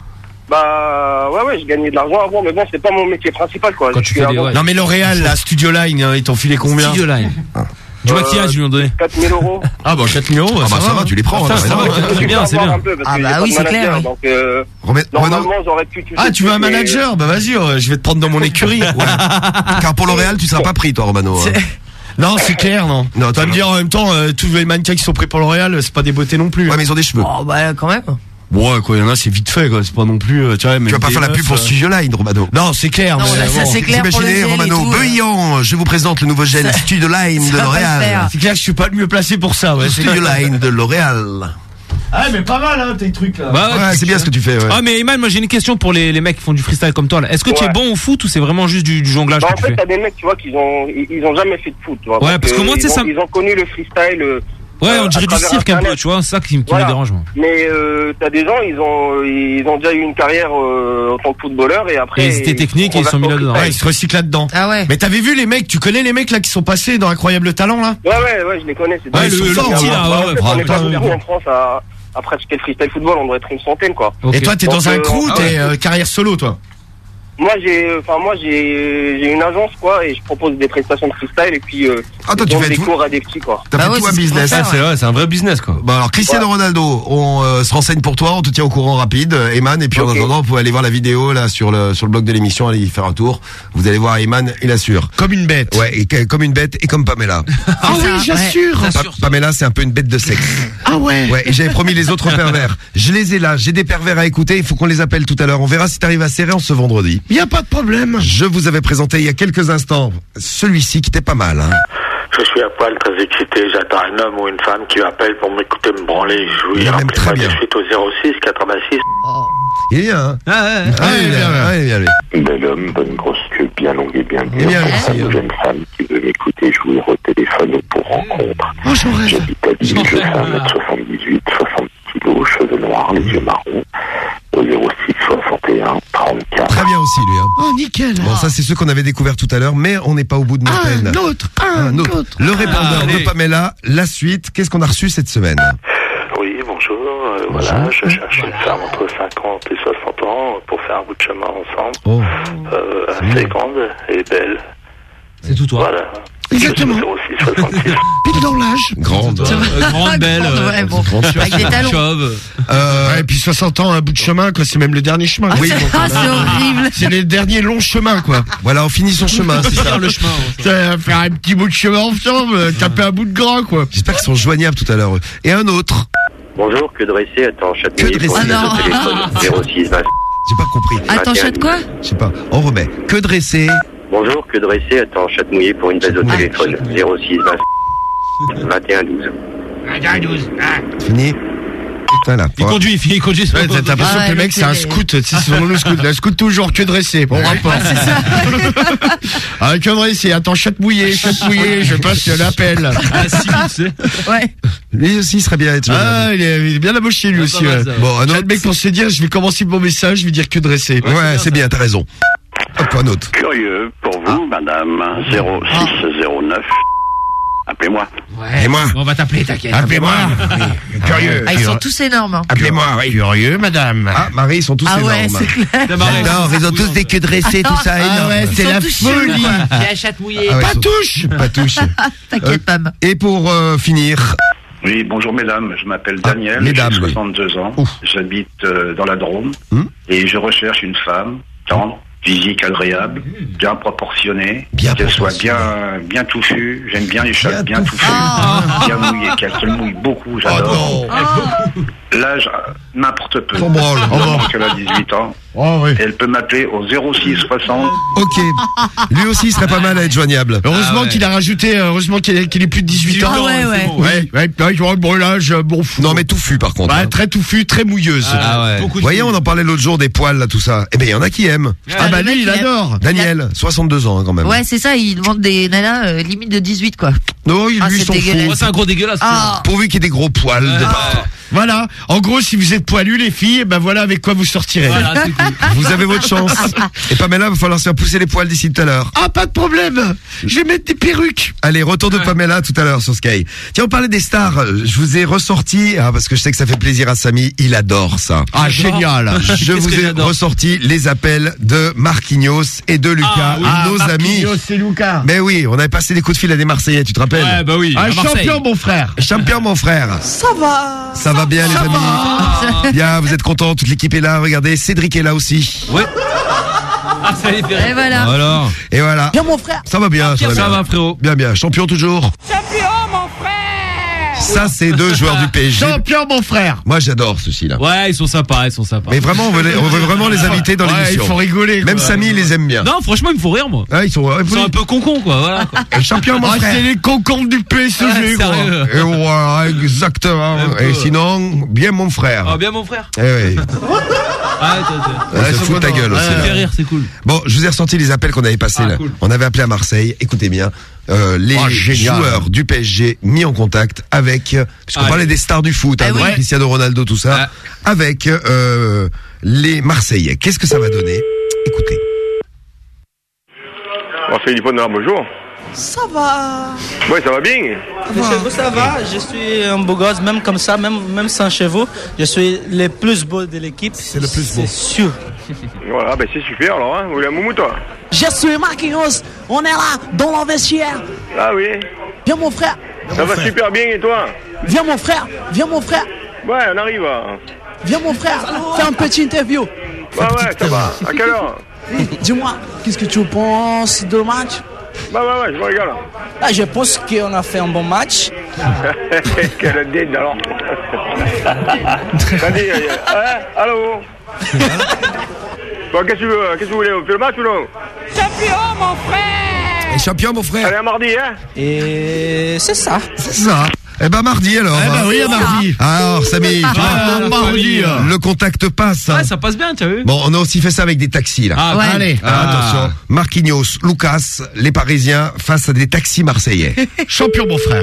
[SPEAKER 22] Bah ouais ouais, je gagnais de l'argent avant, mais bon, c'est pas mon métier principal quoi.
[SPEAKER 23] Quand
[SPEAKER 22] Je
[SPEAKER 23] tu
[SPEAKER 22] suis
[SPEAKER 23] fais des-
[SPEAKER 22] avant-
[SPEAKER 23] ouais.
[SPEAKER 2] Non mais L'Oréal, la Studio Line, hein, ils t'ont filé combien?
[SPEAKER 23] Studio Line. Du
[SPEAKER 22] Euh,
[SPEAKER 23] maquillage, ils lui ont donné.
[SPEAKER 22] 4000 euros.
[SPEAKER 2] Ah bah 4 000 euros,
[SPEAKER 1] Ah bah ça va, tu les prends.
[SPEAKER 23] Putain,
[SPEAKER 1] hein,
[SPEAKER 23] ça va, c'est bien, c'est
[SPEAKER 22] Je
[SPEAKER 23] bien.
[SPEAKER 5] Ah bah oui, c'est
[SPEAKER 22] manager,
[SPEAKER 5] clair.
[SPEAKER 22] Donc euh, normalement, j'aurais pu.
[SPEAKER 2] Ah, tu veux un manager Bah vas-y, euh, je vais te prendre dans mon écurie.
[SPEAKER 1] car pour L'Oréal tu seras pas pris toi Romano. hein.
[SPEAKER 2] Non, c'est clair, non.
[SPEAKER 1] Non,
[SPEAKER 2] tu vas me dire en même temps, euh, tous les mannequins qui sont pris pour L'Oréal, c'est pas des beautés non plus.
[SPEAKER 1] Ouais mais ils ont des cheveux.
[SPEAKER 5] Oh bah, quand même.
[SPEAKER 2] Ouais, quoi, il y en a, c'est vite fait, quoi. C'est pas non plus, euh, tu vois,
[SPEAKER 1] Tu vas pas faire la pub pour Studio Line, Romano.
[SPEAKER 2] Non, c'est clair,
[SPEAKER 5] Non,
[SPEAKER 2] mais
[SPEAKER 5] là, ça,
[SPEAKER 2] bon.
[SPEAKER 5] c'est clair
[SPEAKER 1] Vous
[SPEAKER 5] pour le
[SPEAKER 1] imaginez, Romano,
[SPEAKER 5] tout, euh.
[SPEAKER 1] Beuillant, je vous présente le nouveau gel Studio Line de. L'Oréal.
[SPEAKER 2] C'est clair que je suis pas le mieux placé pour ça, ouais. c'est
[SPEAKER 1] Studio. Line de L'Oréal.
[SPEAKER 2] Ah, mais pas mal, hein, tes trucs, là.
[SPEAKER 23] Bah,
[SPEAKER 1] Ouais, c'est bien ce que tu fais, ouais.
[SPEAKER 23] Ah mais Iman, moi j'ai une question pour les, les mecs qui font du freestyle comme toi là. Est-ce que tu es
[SPEAKER 22] Ouais.
[SPEAKER 23] bon au foot ou c'est vraiment juste du, du jonglage
[SPEAKER 22] Bah,
[SPEAKER 23] que
[SPEAKER 22] en
[SPEAKER 23] tu
[SPEAKER 22] fait,
[SPEAKER 23] fais?
[SPEAKER 22] t'as des mecs, tu vois, qui ont, ils, ils ont jamais fait de foot, tu vois.
[SPEAKER 23] Ouais, parce que moi, tu sais,
[SPEAKER 22] ont-
[SPEAKER 23] ça
[SPEAKER 22] Ils ont connu le freestyle. euh,
[SPEAKER 23] Ouais,
[SPEAKER 22] euh,
[SPEAKER 23] on
[SPEAKER 22] à
[SPEAKER 23] dirait du cirque un peu, tu vois, c'est ça qui, qui
[SPEAKER 22] Voilà.
[SPEAKER 23] me dérange moi.
[SPEAKER 22] Mais euh, t'as des gens, ils ont, ils ont déjà eu une carrière euh, en tant que footballeur et après.
[SPEAKER 23] Et ils étaient techniques et ils sont mis
[SPEAKER 22] au
[SPEAKER 23] là-dedans.
[SPEAKER 2] Ouais,
[SPEAKER 22] freestyle.
[SPEAKER 2] ils se recyclent là-dedans.
[SPEAKER 5] Ah ouais.
[SPEAKER 2] Mais t'avais vu les mecs, tu connais les mecs là qui sont passés dans Incroyable Talent là?
[SPEAKER 22] Ouais, ouais, ouais, je les connais. c'est
[SPEAKER 2] Ouais,
[SPEAKER 22] des-
[SPEAKER 2] le-
[SPEAKER 22] forts,
[SPEAKER 2] là, ouais,
[SPEAKER 22] En
[SPEAKER 2] ouais,
[SPEAKER 22] on est pas beaucoup en France à, à pratiquer le freestyle football, on doit être une centaine, quoi.
[SPEAKER 2] Et toi, t'es dans un
[SPEAKER 22] euh,
[SPEAKER 2] crew,
[SPEAKER 22] ah
[SPEAKER 2] t'es
[SPEAKER 22] ouais.
[SPEAKER 2] euh, carrière solo, toi?
[SPEAKER 22] Moi, j'ai, enfin, moi, j'ai, j'ai une agence, quoi, et je propose des prestations de freestyle et puis euh,
[SPEAKER 1] Ah, toi, tu fais
[SPEAKER 22] des
[SPEAKER 1] tout.
[SPEAKER 22] cours à des petits, quoi.
[SPEAKER 1] T'as fait tout un business.
[SPEAKER 4] Ah, c'est ouais, c'est un vrai business quoi.
[SPEAKER 1] Bon alors Cristiano Ronaldo, on euh, se renseigne pour toi, on te tient au courant rapide, euh, Eman, et puis en attendant, vous pouvez aller voir la vidéo là sur le sur le blog de l'émission, allez y faire un tour. Vous allez voir Eman, il assure.
[SPEAKER 2] Comme une bête.
[SPEAKER 1] Ouais, et que- comme une bête et comme Pamela.
[SPEAKER 2] Ah oui, j'assure.
[SPEAKER 1] Pa- Pamela, c'est un peu une bête de sexe.
[SPEAKER 2] Ah ouais.
[SPEAKER 1] Ouais, et j'avais promis les autres pervers. Je les ai là, j'ai des pervers à écouter, il faut qu'on les appelle tout à l'heure. On verra si t'arrives à serrer en ce vendredi.
[SPEAKER 2] Y a pas de problème.
[SPEAKER 1] Je vous avais présenté il y a quelques instants celui-ci qui était pas mal. Hein.
[SPEAKER 24] Je suis à poil très excité. J'attends un homme ou une femme qui m'appelle pour m'écouter me branler. Je vous
[SPEAKER 1] Il même très bien.
[SPEAKER 24] de suite au 06 86.
[SPEAKER 1] Il est bien. Hein
[SPEAKER 23] Ah, ouais.
[SPEAKER 1] Ah, il est bien, ouais, il est bien, lui.
[SPEAKER 24] Bel homme, bonne grosse queue, bien longue et bien
[SPEAKER 1] Il est bien,
[SPEAKER 24] dure.
[SPEAKER 1] lui aussi,
[SPEAKER 24] Une jeune femme qui veut m'écouter, je vous retéléphone pour rencontre.
[SPEAKER 2] Oh.
[SPEAKER 24] J'habite à Lille, je fais 1m78, 60 kilos, cheveux noirs, les yeux marrons. Au 06 61 34.
[SPEAKER 1] Très bien aussi, lui. Hein.
[SPEAKER 2] Oh, nickel.
[SPEAKER 1] Bon, ça, c'est ceux qu'on avait découvert tout à l'heure, mais on n'est pas au bout de nos peines.
[SPEAKER 2] Un autre, un,
[SPEAKER 1] Un autre.
[SPEAKER 2] autre.
[SPEAKER 1] Le répondeur de Pamela, la suite. Qu'est-ce qu'on a reçu cette semaine
[SPEAKER 24] Oui, bonjour. euh, voilà, je cherche une femme entre 50 et 60 ans pour faire un bout de chemin ensemble.
[SPEAKER 1] Oh,
[SPEAKER 24] Euh, assez grande et belle.
[SPEAKER 23] C'est tout toi.
[SPEAKER 24] Voilà.
[SPEAKER 2] Exactement.
[SPEAKER 24] 06 66.
[SPEAKER 2] Pile dans l'âge.
[SPEAKER 1] grande.
[SPEAKER 23] Euh, grande, belle,
[SPEAKER 5] Grande,
[SPEAKER 23] euh,
[SPEAKER 5] ouais, bon.
[SPEAKER 1] grande
[SPEAKER 5] Avec des talons.
[SPEAKER 23] chauve.
[SPEAKER 1] Euh,
[SPEAKER 2] Ouais, et puis 60 ans, un bout de chemin, quoi. C'est même le dernier chemin.
[SPEAKER 1] Oui,
[SPEAKER 5] Ah, c'est horrible.
[SPEAKER 2] C'est les derniers longs chemins, quoi.
[SPEAKER 1] voilà, on finit son chemin, c'est ça.
[SPEAKER 23] Faire le chemin. ouais.
[SPEAKER 2] Ça, Faire un petit bout de chemin ensemble, euh, taper un bout de gras, quoi.
[SPEAKER 1] J'espère qu'ils sont joignables tout à l'heure. eux. Et un autre.
[SPEAKER 25] Bonjour, que dresser Attends, chatouiller
[SPEAKER 1] Que dresser
[SPEAKER 5] Ah non.
[SPEAKER 25] téléphone 06 20.
[SPEAKER 1] J'ai pas compris.
[SPEAKER 5] Attends, chat quoi
[SPEAKER 1] Je sais pas. On remet. Que dresser
[SPEAKER 25] Bonjour, que dresser Attends, chat mouillé pour une baisse au téléphone 06 20. 21 12.
[SPEAKER 1] Fini. Putain là.
[SPEAKER 23] Il conduit, il conduit.
[SPEAKER 2] Ouais, t'as l'impression
[SPEAKER 5] Ah ouais,
[SPEAKER 2] que le mec, c'est un scout. Tu sais, c'est vraiment le scout. Le scout toujours, que dressé. Bon rapport.
[SPEAKER 5] C'est ça.
[SPEAKER 2] Ah, que dressé. Attends, chatte mouillée, chatte mouillée. Je passe l'appel.
[SPEAKER 23] Ah, si, tu sais.
[SPEAKER 5] Ouais.
[SPEAKER 1] Lui aussi il serait bien. être joignable.
[SPEAKER 2] Ah, il est, il est bien amoché, lui
[SPEAKER 23] Ouais,
[SPEAKER 2] aussi,
[SPEAKER 23] mal,
[SPEAKER 2] ouais.
[SPEAKER 1] Bon, un autre.
[SPEAKER 2] le mec pour se dire, je vais commencer mon message, je vais dire que dressé.
[SPEAKER 1] Ouais, c'est bien, t'as raison. Un autre.
[SPEAKER 24] Curieux pour vous, madame 0609. Appelez-moi.
[SPEAKER 1] Et moi
[SPEAKER 23] On va t'appeler, t'inquiète.
[SPEAKER 2] Appelez-moi. Curieux.
[SPEAKER 5] Ah, ils sont tous énormes. hein.
[SPEAKER 2] Appelez-moi, oui. Curieux, madame.
[SPEAKER 1] Ah, Marie, ils sont tous
[SPEAKER 5] Ah ouais,
[SPEAKER 1] énormes.
[SPEAKER 5] c'est clair.
[SPEAKER 1] J'adore, ils ont tous des queues dressées, tout ça,
[SPEAKER 2] Ah ouais, c'est la folie.
[SPEAKER 23] la chatte mouillée.
[SPEAKER 1] Ah ouais,
[SPEAKER 2] Pas touche.
[SPEAKER 1] Pas touche.
[SPEAKER 5] T'inquiète, Pam.
[SPEAKER 1] Et pour euh, finir,
[SPEAKER 24] Oui, bonjour mesdames, je m'appelle
[SPEAKER 1] Ah,
[SPEAKER 24] Daniel,
[SPEAKER 1] mesdames,
[SPEAKER 24] j'ai
[SPEAKER 1] oui.
[SPEAKER 24] 62 ans,
[SPEAKER 1] Ouf.
[SPEAKER 24] j'habite euh, dans la Drôme
[SPEAKER 1] Hmm.
[SPEAKER 24] et je recherche une femme tendre, physique agréable, bien proportionnée,
[SPEAKER 1] Bien
[SPEAKER 24] qu'elle soit bien bien touffue, j'aime bien les
[SPEAKER 1] Bien
[SPEAKER 24] chats bien
[SPEAKER 1] touffue.
[SPEAKER 24] touffus, bien mouillées, qu'elle se mouille beaucoup, j'adore.
[SPEAKER 1] oh
[SPEAKER 24] L'âge, n'importe peu. Moment qu'elle a 18 ans,
[SPEAKER 2] Oh, oui.
[SPEAKER 24] elle peut m'appeler au 06 60
[SPEAKER 1] Ok. Lui aussi, il serait pas mal à être joignable.
[SPEAKER 2] Heureusement
[SPEAKER 23] Ah ouais.
[SPEAKER 2] qu'il a rajouté, euh, heureusement qu'il est, plus de 18 ans.
[SPEAKER 5] Ah ouais, ouais.
[SPEAKER 2] Ouais, ouais, ouais, bon l'âge, euh, bon fou.
[SPEAKER 1] Non, mais touffu, par contre.
[SPEAKER 2] Ouais,
[SPEAKER 1] hein.
[SPEAKER 2] très touffu, très mouilleuse.
[SPEAKER 23] Ah ouais.
[SPEAKER 1] Voyez, on en parlait l'autre jour des poils, là, tout ça. Eh ben, il y en a qui aiment.
[SPEAKER 2] Ah bah lui, il
[SPEAKER 5] il
[SPEAKER 2] adore.
[SPEAKER 1] Daniel, 62 ans, hein, quand même.
[SPEAKER 5] Ouais, c'est ça, ils demandent des nanas euh, limite de 18, quoi.
[SPEAKER 1] Non, il
[SPEAKER 5] Ah,
[SPEAKER 1] lui,
[SPEAKER 5] c'est
[SPEAKER 1] s'en
[SPEAKER 5] dégueulasse.
[SPEAKER 1] fout.
[SPEAKER 23] Oh, c'est un gros dégueulasse.
[SPEAKER 5] Ah.
[SPEAKER 1] Pourvu qu'il y ait des gros poils de partout.
[SPEAKER 2] Voilà. En gros, si vous êtes poilus, les filles, ben voilà avec quoi vous sortirez.
[SPEAKER 23] Voilà, c'est cool.
[SPEAKER 1] Vous avez votre chance. Et Pamela, va falloir se faire pousser les poils d'ici tout à l'heure.
[SPEAKER 2] Ah, pas de problème. Je vais mettre des perruques.
[SPEAKER 1] Allez, retour de Pamela tout à l'heure sur Sky. Tiens, on parlait des stars. Euh, Je vous ai ressorti, ah, parce que je sais que ça fait plaisir à Samy, il adore ça.
[SPEAKER 2] Ah, génial.
[SPEAKER 1] Je vous ai ressorti les appels de Marquinhos et de Lucas,
[SPEAKER 23] Ah, oui.
[SPEAKER 1] nos
[SPEAKER 2] Ah,
[SPEAKER 1] amis.
[SPEAKER 2] Marquinhos et Lucas.
[SPEAKER 1] Mais oui, on avait passé des coups de fil à des Marseillais, tu te rappelles
[SPEAKER 23] Ouais, bah oui.
[SPEAKER 2] Un champion, mon frère.
[SPEAKER 1] Champion, mon frère.
[SPEAKER 26] Ça va
[SPEAKER 1] Ça va bien, les amis. Bien, vous êtes contents, toute l'équipe est là. Regardez, Cédric est là aussi.
[SPEAKER 23] Ouais. Ah, ça fait.
[SPEAKER 5] Et voilà.
[SPEAKER 23] Alors.
[SPEAKER 1] Et voilà.
[SPEAKER 26] Bien mon frère
[SPEAKER 1] Ça va bien, ça va
[SPEAKER 23] Ça
[SPEAKER 1] bien.
[SPEAKER 23] va, frérot.
[SPEAKER 1] Bien, bien. Champion toujours.
[SPEAKER 26] Champion mon frère
[SPEAKER 1] Ça, c'est deux joueurs du PSG.
[SPEAKER 2] Champion, mon frère.
[SPEAKER 1] Moi, j'adore ceux-ci là.
[SPEAKER 22] Ouais, ils sont sympas, ils sont sympas.
[SPEAKER 1] Mais vraiment, on veut, les- on veut vraiment les inviter dans
[SPEAKER 2] Ouais,
[SPEAKER 1] l'émission.
[SPEAKER 2] il faut rigoler,
[SPEAKER 1] Même
[SPEAKER 2] quoi.
[SPEAKER 1] Samy, il les aime bien.
[SPEAKER 22] Non, franchement, ils me font rire, moi.
[SPEAKER 1] Ah, ils sont,
[SPEAKER 22] Ils sont un peu concons, quoi. Voilà. quoi.
[SPEAKER 1] Champion, mon
[SPEAKER 2] Ah,
[SPEAKER 1] frère.
[SPEAKER 2] c'est les concombres du PSG,
[SPEAKER 22] Ouais,
[SPEAKER 2] quoi.
[SPEAKER 22] sérieux.
[SPEAKER 1] Et voilà, exactement.
[SPEAKER 22] Peu,
[SPEAKER 1] Et sinon, bien mon frère.
[SPEAKER 22] Ah, bien, mon frère.
[SPEAKER 1] Eh oui.
[SPEAKER 22] Ah, t'as- t'as-
[SPEAKER 1] Ouais, fout ta gueule aussi.
[SPEAKER 22] Ça
[SPEAKER 1] là.
[SPEAKER 22] fait rire, c'est cool.
[SPEAKER 1] Bon, je vous ai ressorti les appels qu'on avait passés
[SPEAKER 22] Ah,
[SPEAKER 1] là.
[SPEAKER 22] cool.
[SPEAKER 1] On avait appelé à Marseille. Écoutez bien, euh, les
[SPEAKER 2] Ah, génial.
[SPEAKER 1] joueurs du PSG mis en contact avec, puisqu'on
[SPEAKER 22] Ah,
[SPEAKER 1] parlait des stars du foot, hein,
[SPEAKER 5] Ah oui.
[SPEAKER 1] Cristiano Ronaldo, tout ça, avec euh, les Marseillais. Qu'est-ce que ça va donner? Écoutez.
[SPEAKER 25] Philippe bonjour.
[SPEAKER 27] Ça va.
[SPEAKER 25] Ouais, ça va bien.
[SPEAKER 27] Les chevaux, ça va? Je suis un beau gosse, même comme ça, même, même sans chevaux. Je suis le plus beau de l'équipe. C'est le plus beau. C'est sûr.
[SPEAKER 25] Voilà, ben c'est super alors, hein. Vous voulez un moumou, toi?
[SPEAKER 27] Je suis Marquinhos. On est là, dans le vestiaire.
[SPEAKER 25] Ah oui.
[SPEAKER 27] Viens, mon frère.
[SPEAKER 25] Ça va super bien et toi?
[SPEAKER 27] Viens, mon frère. Viens, mon frère.
[SPEAKER 25] Ouais, on arrive. hein.
[SPEAKER 27] Viens, mon frère. Fais un petit interview.
[SPEAKER 25] Ouais, ouais, ça va. À quelle heure?
[SPEAKER 27] Dis-moi, qu'est-ce que tu penses de match?
[SPEAKER 25] Bah ouais, ouais, je me régale.
[SPEAKER 27] Ah, Je pense qu'on a fait un bon match.
[SPEAKER 25] Quelle dinde alors allez, hein Allô Bon, qu'est-ce que tu veux Qu'est-ce que vous voulez On fait le match ou non?
[SPEAKER 27] Champion, mon frère
[SPEAKER 1] champion, mon frère.
[SPEAKER 25] Allez, à mardi, hein?
[SPEAKER 27] Et c'est ça.
[SPEAKER 1] C'est ça. Eh ben mardi alors.
[SPEAKER 2] Eh ben
[SPEAKER 1] hein.
[SPEAKER 2] oui, à mardi.
[SPEAKER 1] Alors Samy, tu
[SPEAKER 2] Ah,
[SPEAKER 1] vois,
[SPEAKER 2] mardi.
[SPEAKER 1] le contact passe. hein.
[SPEAKER 22] Ouais, ça passe bien, tu as vu
[SPEAKER 1] Bon, on a aussi fait ça avec des taxis là.
[SPEAKER 22] Ah,
[SPEAKER 5] Ouais.
[SPEAKER 2] Allez.
[SPEAKER 1] Ah, Attention, Marquinhos, Lucas, les Parisiens face à des taxis marseillais.
[SPEAKER 2] Champion, mon frère.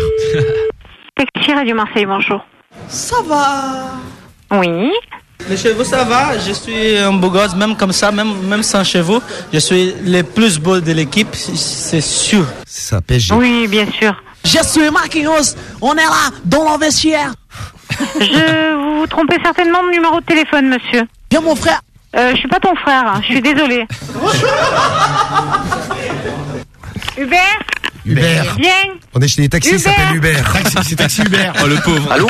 [SPEAKER 28] Taxi Radio Marseille, bonjour.
[SPEAKER 27] Ça va.
[SPEAKER 28] Oui.
[SPEAKER 27] Les chevaux, ça va? Je suis un beau gosse, même comme ça, même, même sans chevaux. Je suis le plus beau de l'équipe, c'est sûr.
[SPEAKER 1] C'est ça, PSG.
[SPEAKER 28] Oui, bien sûr.
[SPEAKER 27] Je suis Marquinhos. On est là, dans le vestiaire.
[SPEAKER 28] Je vous vous trompez certainement de numéro de téléphone, monsieur.
[SPEAKER 27] Viens, mon frère.
[SPEAKER 28] Euh, je suis pas ton frère, hein. je suis désolée. Hubert
[SPEAKER 1] Hubert.
[SPEAKER 28] Viens
[SPEAKER 1] On est chez les taxis, ça s'appelle Hubert.
[SPEAKER 2] Taxi, c'est taxi Hubert.
[SPEAKER 22] Oh, le pauvre.
[SPEAKER 25] Allô?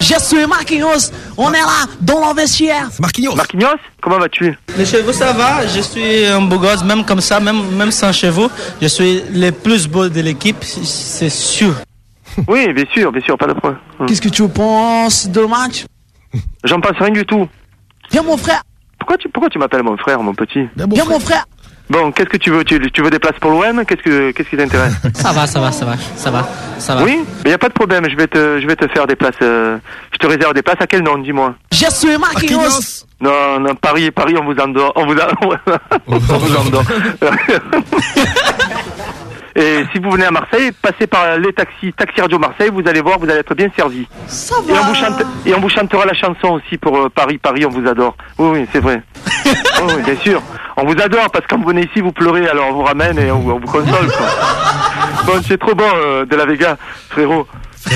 [SPEAKER 27] Je suis Marquinhos. On est là, dans le vestiaire.
[SPEAKER 1] Marquinhos.
[SPEAKER 25] Marquinhos Comment vas-tu?
[SPEAKER 27] Les chevaux, ça va. Je suis un beau gosse, même comme ça, même, même sans chevaux. Je suis le plus beau de l'équipe, c'est sûr.
[SPEAKER 25] Oui, bien sûr, bien sûr, pas de problème.
[SPEAKER 27] Qu'est-ce que tu penses de match?
[SPEAKER 25] J'en pense rien du tout.
[SPEAKER 27] Viens, mon frère.
[SPEAKER 25] Pourquoi tu, pourquoi tu m'appelles mon frère, mon petit?
[SPEAKER 27] Viens, mon frère.
[SPEAKER 25] Bon, qu'est-ce que tu veux tu, tu veux des places pour l'OM Qu'est-ce que qu'est-ce qui t'intéresse?
[SPEAKER 27] Ça va, ça va, ça va, ça va, ça va.
[SPEAKER 25] Oui, mais y a pas de problème. Je vais te je vais te faire des places. euh, je te réserve des places. À quel nom Dis-moi?
[SPEAKER 27] Je suis Marquinhos.
[SPEAKER 25] Non, non, Paris, Paris, on vous endort. On vous, a- on vous endort. Et si vous venez à Marseille, passez par les taxis, Taxi Radio Marseille, vous allez voir, vous allez être bien servi.
[SPEAKER 27] Ça
[SPEAKER 25] Et on vous, chante, et on vous chantera la chanson aussi pour euh, Paris, Paris, on vous adore. Oui, oui, c'est vrai. oui, oui, bien sûr. On vous adore parce que quand vous venez ici, vous pleurez, alors on vous ramène et on, vous- on vous console. quoi. Bon, c'est trop bon, euh, De La Vega, frérot.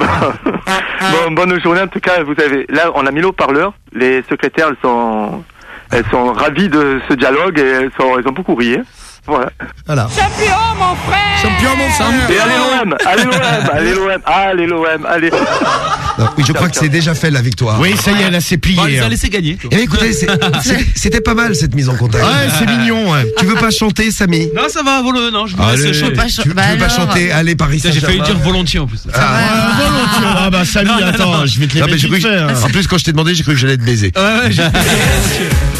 [SPEAKER 25] bon, bonne journée en tout cas. Vous avez là, on a mis le haut-parleur. Les secrétaires, elles sont, elles sont ravies de ce dialogue et elles sont, elles ont beaucoup ri. hein. Voilà.
[SPEAKER 1] Voilà.
[SPEAKER 27] Champion, mon frère.
[SPEAKER 1] Champion, mon frère.
[SPEAKER 25] Et allez l'OM, allez l'OM, allez l'OM, allez l'OM, allez.
[SPEAKER 1] Non, oui, je crois que c'est déjà fait la victoire.
[SPEAKER 2] Oui, ça y est, là, c'est plié.
[SPEAKER 22] Bon, ils
[SPEAKER 2] hein.
[SPEAKER 22] ont laissé gagner.
[SPEAKER 1] Eh, écoutez, c'était pas mal cette mise en contact.
[SPEAKER 2] Ouais, c'est mignon. ouais.
[SPEAKER 1] Tu veux pas chanter, Samy?
[SPEAKER 22] Non, ça va, volo, non, je vous
[SPEAKER 1] Allez,
[SPEAKER 22] laisse chanter.
[SPEAKER 5] pas
[SPEAKER 1] tu,
[SPEAKER 5] ch-
[SPEAKER 1] tu
[SPEAKER 5] bah
[SPEAKER 1] veux pas chanter? Allez, Paris
[SPEAKER 22] Putain, J'ai failli
[SPEAKER 1] Saint-Germain.
[SPEAKER 22] dire volontiers en plus.
[SPEAKER 1] Ah,
[SPEAKER 2] Ah, volontiers. Ah, bah, Samy,
[SPEAKER 22] Non,
[SPEAKER 2] attends,
[SPEAKER 22] non.
[SPEAKER 2] je vais te les mettre vite fait, hein.
[SPEAKER 1] En plus, quand je t'ai demandé, j'ai cru que j'allais te baiser.
[SPEAKER 22] Ouais, ouais, j'ai-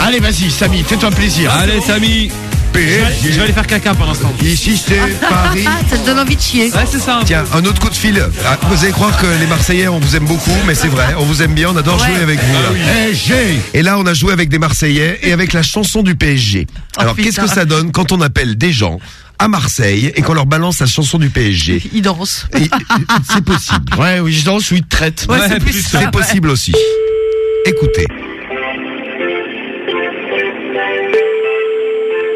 [SPEAKER 2] Allez, vas-y, Samy, fais-toi plaisir.
[SPEAKER 22] Allez, Samy. Je vais, je vais aller faire caca pendant ce temps.
[SPEAKER 1] Ici, c'est Paris.
[SPEAKER 5] Ah, ça te donne envie de chier.
[SPEAKER 22] Ouais, c'est ça.
[SPEAKER 1] Tiens, un autre coup de fil. Ah, Vous allez croire que les Marseillais, on vous aime beaucoup, mais c'est vrai, on vous aime bien, on adore jouer avec vous. là.
[SPEAKER 2] Eh, j'ai.
[SPEAKER 1] Et là, on a joué avec des Marseillais et avec la chanson du PSG. Alors,
[SPEAKER 5] putain.
[SPEAKER 1] qu'est-ce que ça donne quand on appelle des gens à Marseille et qu'on leur balance la chanson du PSG
[SPEAKER 5] Il danse.
[SPEAKER 1] Et- C'est possible.
[SPEAKER 2] Ouais, oui, je danse ou il te traite.
[SPEAKER 5] Ouais, c'est plus ça.
[SPEAKER 1] C'est possible aussi. Écoutez.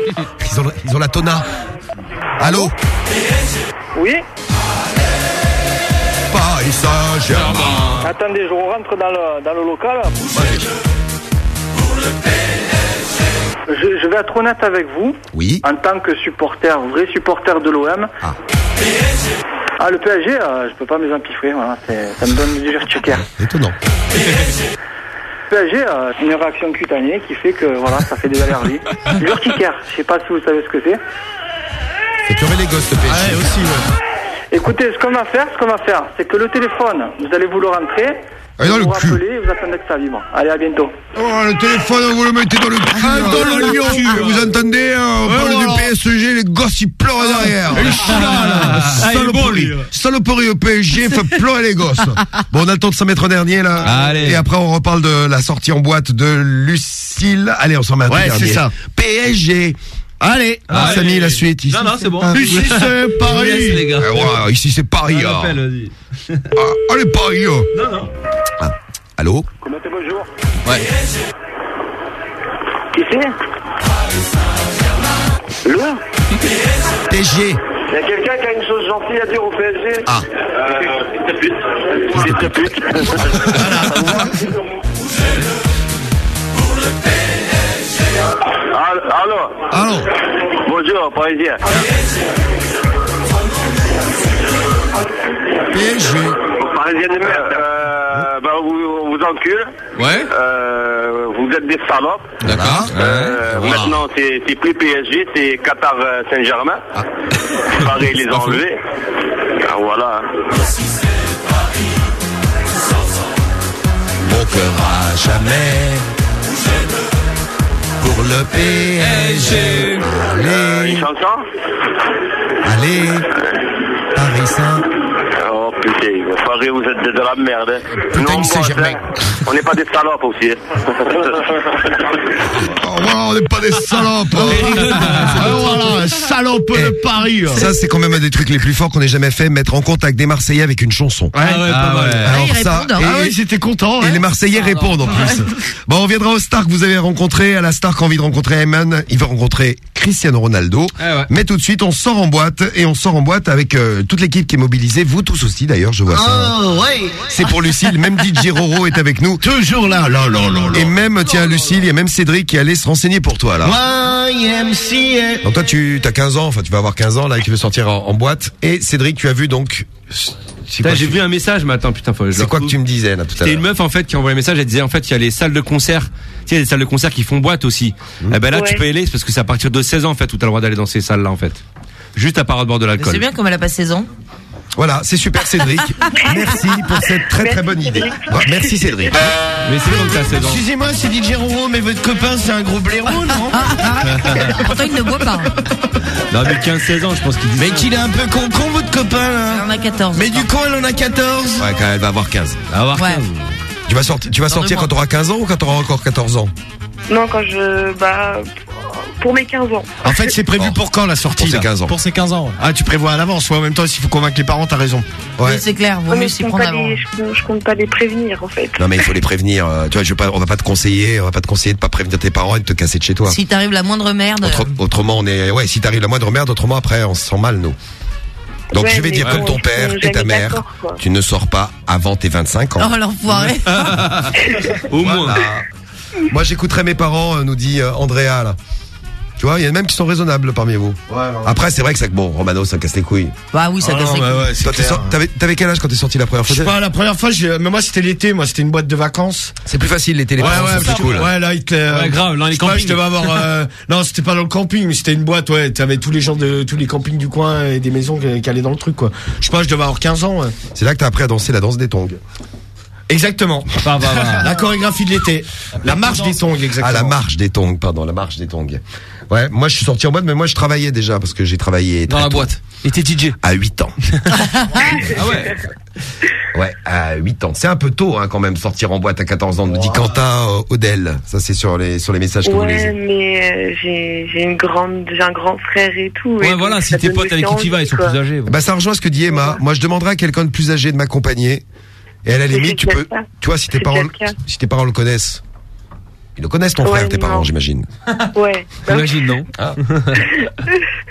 [SPEAKER 1] Ils ont, ils ont la tona. Allô?
[SPEAKER 25] Oui?
[SPEAKER 1] Paris Saint-Germain.
[SPEAKER 25] Attendez, je rentre dans le, dans le local. Je, je vais être honnête avec vous.
[SPEAKER 1] Oui.
[SPEAKER 25] En tant que supporter, vrai supporter de l'OM.
[SPEAKER 1] Ah.
[SPEAKER 25] Ah, le PSG, euh, je peux pas me empiffrer. Voilà, ça me donne du verticaire.
[SPEAKER 1] Étonnant.
[SPEAKER 25] PSG, euh, c'est une réaction cutanée qui fait que voilà, ça fait des allergies. L'urticaire, je sais pas si vous savez ce que c'est.
[SPEAKER 1] C'est pleurer les gosses, le PSG.
[SPEAKER 2] Ouais, aussi, ouais.
[SPEAKER 29] Écoutez, ce qu'on va faire, ce qu'on va faire, c'est que le téléphone, vous allez vous le rentrer.
[SPEAKER 1] Ah, dans
[SPEAKER 29] vous
[SPEAKER 1] le
[SPEAKER 29] vous
[SPEAKER 1] cul.
[SPEAKER 29] vous attendez que ça vibre. Allez, à bientôt.
[SPEAKER 1] Oh, le téléphone, vous le mettez dans le cul.
[SPEAKER 29] Ah, dans le lion.
[SPEAKER 1] Vous entendez, hein, on
[SPEAKER 29] Ouais,
[SPEAKER 1] parle
[SPEAKER 29] voilà.
[SPEAKER 1] du PSG, les gosses, ils pleurent derrière.
[SPEAKER 29] il est chaud, là.
[SPEAKER 1] Ah,
[SPEAKER 29] Ah,
[SPEAKER 1] Saloperie. au PSG, fait pleurer les gosses. Bon, on a le temps de s'en mettre un dernier, là.
[SPEAKER 2] Allez.
[SPEAKER 1] Et après, on reparle de la sortie en boîte de Lucille. Allez, on s'en met un
[SPEAKER 2] Ouais,
[SPEAKER 1] dernier.
[SPEAKER 2] c'est ça.
[SPEAKER 1] PSG.
[SPEAKER 2] Allez.
[SPEAKER 1] Ah,
[SPEAKER 2] Allez.
[SPEAKER 1] Samy, la suite. Ici,
[SPEAKER 22] Non, non, c'est bon.
[SPEAKER 1] Ah.
[SPEAKER 2] Ici, c'est Paris.
[SPEAKER 22] Yes, les gars.
[SPEAKER 1] Ah, voilà, ici, c'est Paris. Hein. Ah, allez, Paris. hein.
[SPEAKER 22] Non, non.
[SPEAKER 1] Allô
[SPEAKER 29] Comment t'es, bonjour
[SPEAKER 1] Ouais.
[SPEAKER 29] Qui c'est Le
[SPEAKER 1] PSG.
[SPEAKER 29] Il y a quelqu'un qui a une chose gentille à dire au PSG
[SPEAKER 1] Ah.
[SPEAKER 29] Euh, c'est pute. C'est pute. Allô, allô
[SPEAKER 1] Allô
[SPEAKER 29] Bonjour, parisien.
[SPEAKER 1] PSG.
[SPEAKER 29] Parisien de merde, euh, bah, vous, on vous encule.
[SPEAKER 2] Ouais.
[SPEAKER 29] Euh, vous êtes des salopes.
[SPEAKER 2] D'accord.
[SPEAKER 29] Euh. Maintenant, c'est c'est plus PSG, c'est Qatar euh, Saint-Germain. Paris, ils les ont enlevés. Ah, voilà.
[SPEAKER 1] Mon cœur à jamais pour le PSG.
[SPEAKER 29] Euh,
[SPEAKER 1] Allez, allez, Paris Saint.
[SPEAKER 29] Oh putain, Paris, vous êtes de, de la merde. hein. Nous, on hein. On n'est pas des salopes aussi. hein.
[SPEAKER 1] Oh, on n'est pas des salopes. hein.
[SPEAKER 2] Ah, voilà, salope de Paris.
[SPEAKER 1] Ça, c'est quand même un des trucs les plus forts qu'on ait jamais fait, mettre en contact des Marseillais avec une chanson.
[SPEAKER 2] Ouais, pas mal.
[SPEAKER 1] Alors
[SPEAKER 2] Ah, ils
[SPEAKER 1] ça,
[SPEAKER 2] répondent, hein. Ah oui, j'étais content,
[SPEAKER 1] Et
[SPEAKER 2] ouais.
[SPEAKER 1] les Marseillais répondent en plus. Bon, on reviendra au star que vous avez rencontré, à la star qui a envie de rencontrer Ayman. Il va rencontrer Cristiano Ronaldo. Mais tout de suite, on sort en boîte et on sort en boîte avec euh, toute l'équipe qui est mobilisée. Vous tous aussi, d'ailleurs, je vois ça.
[SPEAKER 2] Oh, ouais.
[SPEAKER 1] C'est pour Lucille. Même DJ Roro est avec nous.
[SPEAKER 2] Toujours là, là, là, là, là.
[SPEAKER 1] Et même, tiens, Lucille, il y a même Cédric qui allait se renseigner pour toi, là.
[SPEAKER 2] YMCA.
[SPEAKER 1] Donc toi, tu as 15 ans, enfin, tu vas avoir 15 ans, là, et tu veux sortir en, en boîte. Et Cédric, tu as vu donc...
[SPEAKER 4] Putain, j'ai
[SPEAKER 1] tu-
[SPEAKER 4] vu un message, mais attends, putain, faut que je
[SPEAKER 1] C'est quoi que tu me disais, là, tout à
[SPEAKER 4] C'était
[SPEAKER 1] l'heure
[SPEAKER 4] une meuf en fait qui a envoyé un message, elle disait en fait il y a les salles de concert, tu sais, il y a des salles de concert qui font boîte aussi.
[SPEAKER 1] Mmh.
[SPEAKER 4] Eh ben là tu peux y aller c'est parce que c'est à partir de 16 ans en fait où t'as le droit d'aller dans ces salles là en fait. Juste à part de boire de l'alcool.
[SPEAKER 5] C'est bien comme elle a pas 16 ans.
[SPEAKER 1] Voilà, c'est super Cédric. Merci pour cette très très bonne idée. Merci Cédric.
[SPEAKER 4] Mais c'est comme ça 16 ans.
[SPEAKER 2] Excusez-moi, c'est DJ Roro, mais votre copain, c'est un gros blaireau, non
[SPEAKER 5] Pourtant, il ne boit pas.
[SPEAKER 4] Non mais 15 16 ans, je pense qu'il dit
[SPEAKER 2] Mais
[SPEAKER 4] ça.
[SPEAKER 2] qu'il est un peu con, con votre copain, là.
[SPEAKER 5] Il en a 14.
[SPEAKER 2] Mais du coup, elle en a 14.
[SPEAKER 1] Ouais, quand elle va avoir 15.
[SPEAKER 4] À avoir
[SPEAKER 5] Ouais.
[SPEAKER 4] 15.
[SPEAKER 1] Tu vas sortir, tu vas sortir quand tu auras 15 ans ou quand tu auras encore 14 ans?
[SPEAKER 3] Non, quand je. Bah. Pour mes 15 ans.
[SPEAKER 2] En fait, c'est prévu pour quand la sortie
[SPEAKER 1] Pour ses
[SPEAKER 2] là
[SPEAKER 1] 15 ans.
[SPEAKER 2] Pour ses 15 ans. Ah, tu prévois à l'avance. Ouais, en même temps, s'il faut convaincre les parents, t'as raison.
[SPEAKER 1] Ouais.
[SPEAKER 5] Oui, c'est clair, vaut
[SPEAKER 3] Ouais,
[SPEAKER 5] mieux
[SPEAKER 3] mais
[SPEAKER 5] s'y
[SPEAKER 3] je compte,
[SPEAKER 5] prendre
[SPEAKER 3] pas
[SPEAKER 5] avant.
[SPEAKER 3] les, je, compte- je compte pas les prévenir en fait.
[SPEAKER 1] Non mais il faut les prévenir. euh, Tu vois, je vais pas, on va pas te conseiller, on va pas te conseiller de pas prévenir tes parents et de te casser de chez toi.
[SPEAKER 5] Si t'arrives la moindre merde.
[SPEAKER 1] Autre- autrement, on est, ouais, si t'arrives la moindre merde, autrement après, on se sent mal nous. Donc
[SPEAKER 3] Ouais,
[SPEAKER 1] je vais
[SPEAKER 3] mais
[SPEAKER 1] dire
[SPEAKER 3] bon,
[SPEAKER 1] comme ton
[SPEAKER 3] ils
[SPEAKER 1] père
[SPEAKER 3] sont
[SPEAKER 1] et ta
[SPEAKER 3] jamais
[SPEAKER 1] mère,
[SPEAKER 3] d'accord, quoi.
[SPEAKER 1] tu ne sors pas avant tes 25 ans.
[SPEAKER 5] Oh l'enfoiré.
[SPEAKER 4] Au moins.
[SPEAKER 1] Voilà. Moi j'écouterai mes parents, euh, nous dit euh, Andrea là. Tu vois, il y en a même qui sont raisonnables parmi vous. Après, c'est vrai que ça, bon, Romano, ça casse les couilles.
[SPEAKER 5] Bah oui, ça
[SPEAKER 2] Ah
[SPEAKER 5] casse
[SPEAKER 2] non,
[SPEAKER 5] les
[SPEAKER 2] bah
[SPEAKER 5] couilles.
[SPEAKER 2] ouais, c'est
[SPEAKER 1] Toi, t'es
[SPEAKER 2] clair.
[SPEAKER 1] sor- T'avais t'avais quel âge quand t'es sorti la première
[SPEAKER 2] Je
[SPEAKER 1] fois
[SPEAKER 2] sais pas, la première fois, j'ai- mais moi c'était l'été, moi c'était une boîte de vacances.
[SPEAKER 1] C'est plus facile l'été, les
[SPEAKER 2] ouais,
[SPEAKER 1] parents
[SPEAKER 2] ouais, que-
[SPEAKER 1] cool.
[SPEAKER 2] ouais, là, il te,
[SPEAKER 22] Ouais, grave, dans les
[SPEAKER 2] je sais pas,
[SPEAKER 22] campings.
[SPEAKER 2] je devais avoir, euh, non, c'était pas dans le camping, mais c'était une boîte, ouais, t'avais tous les gens de tous les campings du coin et des maisons qui, qui allaient dans le truc, quoi. Je sais pas, je devais avoir 15 ans, ouais.
[SPEAKER 1] C'est là que t'as appris à danser la danse des tongs.
[SPEAKER 2] Exactement.
[SPEAKER 22] Bah, bah, bah.
[SPEAKER 2] La chorégraphie de l'été. La marche des tongs, exactement.
[SPEAKER 1] Ah, la marche des tongs, pardon, la marche des tongs. Ouais, moi je suis sorti en boîte, mais moi je travaillais déjà parce que j'ai travaillé
[SPEAKER 22] Dans la
[SPEAKER 1] tôt.
[SPEAKER 22] boîte. Et t'es DJ.
[SPEAKER 1] À 8 ans.
[SPEAKER 22] Ah ouais.
[SPEAKER 1] Ouais, à 8 ans. C'est un peu tôt hein, quand même sortir en boîte à 14 ans, nous dit Quentin euh, Odel. Ça c'est sur les sur les messages que vous
[SPEAKER 3] Ouais,
[SPEAKER 1] lisez.
[SPEAKER 3] mais euh, j'ai j'ai une grande, j'ai un grand frère et tout.
[SPEAKER 22] Ouais, voilà, si tes potes avec qui tu vas, ils sont plus âgés.
[SPEAKER 1] Bah ça rejoint ce que dit Emma. Moi je demanderais à quelqu'un de plus âgé de m'accompagner. Et à la limite, tu peux,
[SPEAKER 3] ça.
[SPEAKER 1] tu vois, si tes parents, si tes parents le connaissent, ils le connaissent ton
[SPEAKER 3] Ouais,
[SPEAKER 1] frère, tes
[SPEAKER 3] non.
[SPEAKER 1] parents, j'imagine.
[SPEAKER 3] Ouais. Bah,
[SPEAKER 22] Imagine, non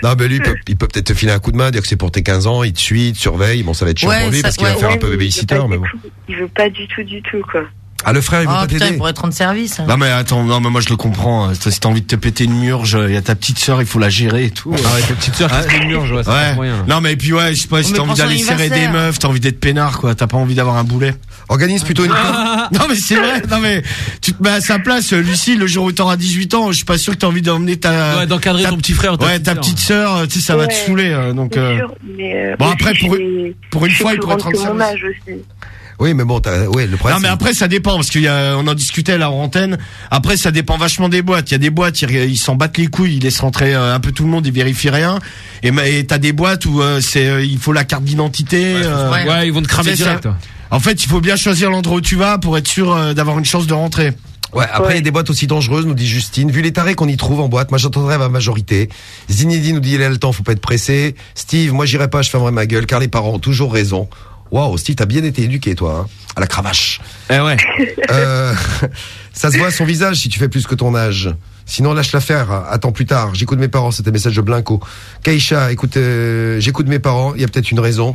[SPEAKER 1] Non, mais lui, il peut, il peut peut-être te filer un coup de main, dire que c'est pour tes 15 ans, il te suit, il te surveille. Bon, ça va être chiant
[SPEAKER 5] Ouais,
[SPEAKER 1] pour lui
[SPEAKER 5] ça-
[SPEAKER 1] parce qu'il va faire
[SPEAKER 3] ouais,
[SPEAKER 1] un peu babysitter, mais bon.
[SPEAKER 3] Il veut pas du tout, du tout, quoi.
[SPEAKER 1] Ah, le frère, il veut
[SPEAKER 5] Oh
[SPEAKER 1] pas
[SPEAKER 5] putain,
[SPEAKER 1] t'aider
[SPEAKER 5] il pourrait te rendre service. hein.
[SPEAKER 2] Non mais attends, non mais moi je le comprends. hein. Si t'as envie de te péter une murge, il y a ta petite sœur, il faut la gérer et tout.
[SPEAKER 4] Ah ouais, ta petite sœur qui se fait une murge, ouais, c'est pas moyen.
[SPEAKER 2] Non mais puis ouais, je sais pas,
[SPEAKER 5] Oh,
[SPEAKER 2] si
[SPEAKER 5] mais
[SPEAKER 2] t'as envie
[SPEAKER 5] son
[SPEAKER 2] d'aller serrer des
[SPEAKER 5] anniversaire.
[SPEAKER 2] meufs, t'as envie d'être peinard quoi, t'as pas envie d'avoir un boulet.
[SPEAKER 1] Organise plutôt une.
[SPEAKER 2] non mais c'est vrai, non mais tu te mets à sa place, euh, Lucie, le jour où t'auras 18 ans, je suis pas sûr que t'as envie d'emmener ta.
[SPEAKER 4] Ouais, d'encadrer
[SPEAKER 2] ta-
[SPEAKER 4] ton petit frère ou
[SPEAKER 2] Ouais, ta
[SPEAKER 4] sœur.
[SPEAKER 2] petite sœur, euh, tu sais, ça va te
[SPEAKER 3] Ouais,
[SPEAKER 2] saouler. euh, donc. Euh,
[SPEAKER 3] sûr, mais euh,
[SPEAKER 2] Bon
[SPEAKER 3] aussi,
[SPEAKER 2] après
[SPEAKER 3] je
[SPEAKER 2] pour
[SPEAKER 3] suis-
[SPEAKER 2] pour une
[SPEAKER 3] je suis
[SPEAKER 2] fois, il
[SPEAKER 3] plus
[SPEAKER 2] pourrait te
[SPEAKER 3] grande
[SPEAKER 2] rendre
[SPEAKER 3] que mon
[SPEAKER 2] service.
[SPEAKER 3] âge aussi.
[SPEAKER 1] Oui, mais bon, t'as, ouais, le problème.
[SPEAKER 2] Non mais après ça dépend parce qu'il y a on en discutait là en antenne. Après ça dépend vachement des boîtes. Il y a des boîtes ils s'en battent les couilles, ils laissent rentrer euh, un peu tout le monde, ils vérifient rien. Et t'as des boîtes où euh, c'est euh, il faut la carte d'identité. euh,
[SPEAKER 4] Ouais, ouais, ils vont te cramer
[SPEAKER 2] ça. En fait, il faut bien choisir l'endroit où tu vas pour être sûr d'avoir une chance de rentrer.
[SPEAKER 1] Ouais, après, il y a des boîtes aussi dangereuses, nous dit Justine. Vu les tarés qu'on y trouve en boîte, moi j'entendrai ma majorité. Zinedi nous dit, il a le temps, faut pas être pressé. Steve, moi j'irai pas, je fermerai ma gueule, car les parents ont toujours raison. Waouh, Steve, t'as bien été éduqué, toi, hein, à la cravache.
[SPEAKER 4] Eh ouais.
[SPEAKER 1] Euh, ça se voit à son visage si tu fais plus que ton âge. Sinon, lâche l'affaire. Attends plus tard. J'écoute mes parents. C'était un message de Blinco. Kaisha, écoute, euh, j'écoute mes parents. Il y a peut-être une raison.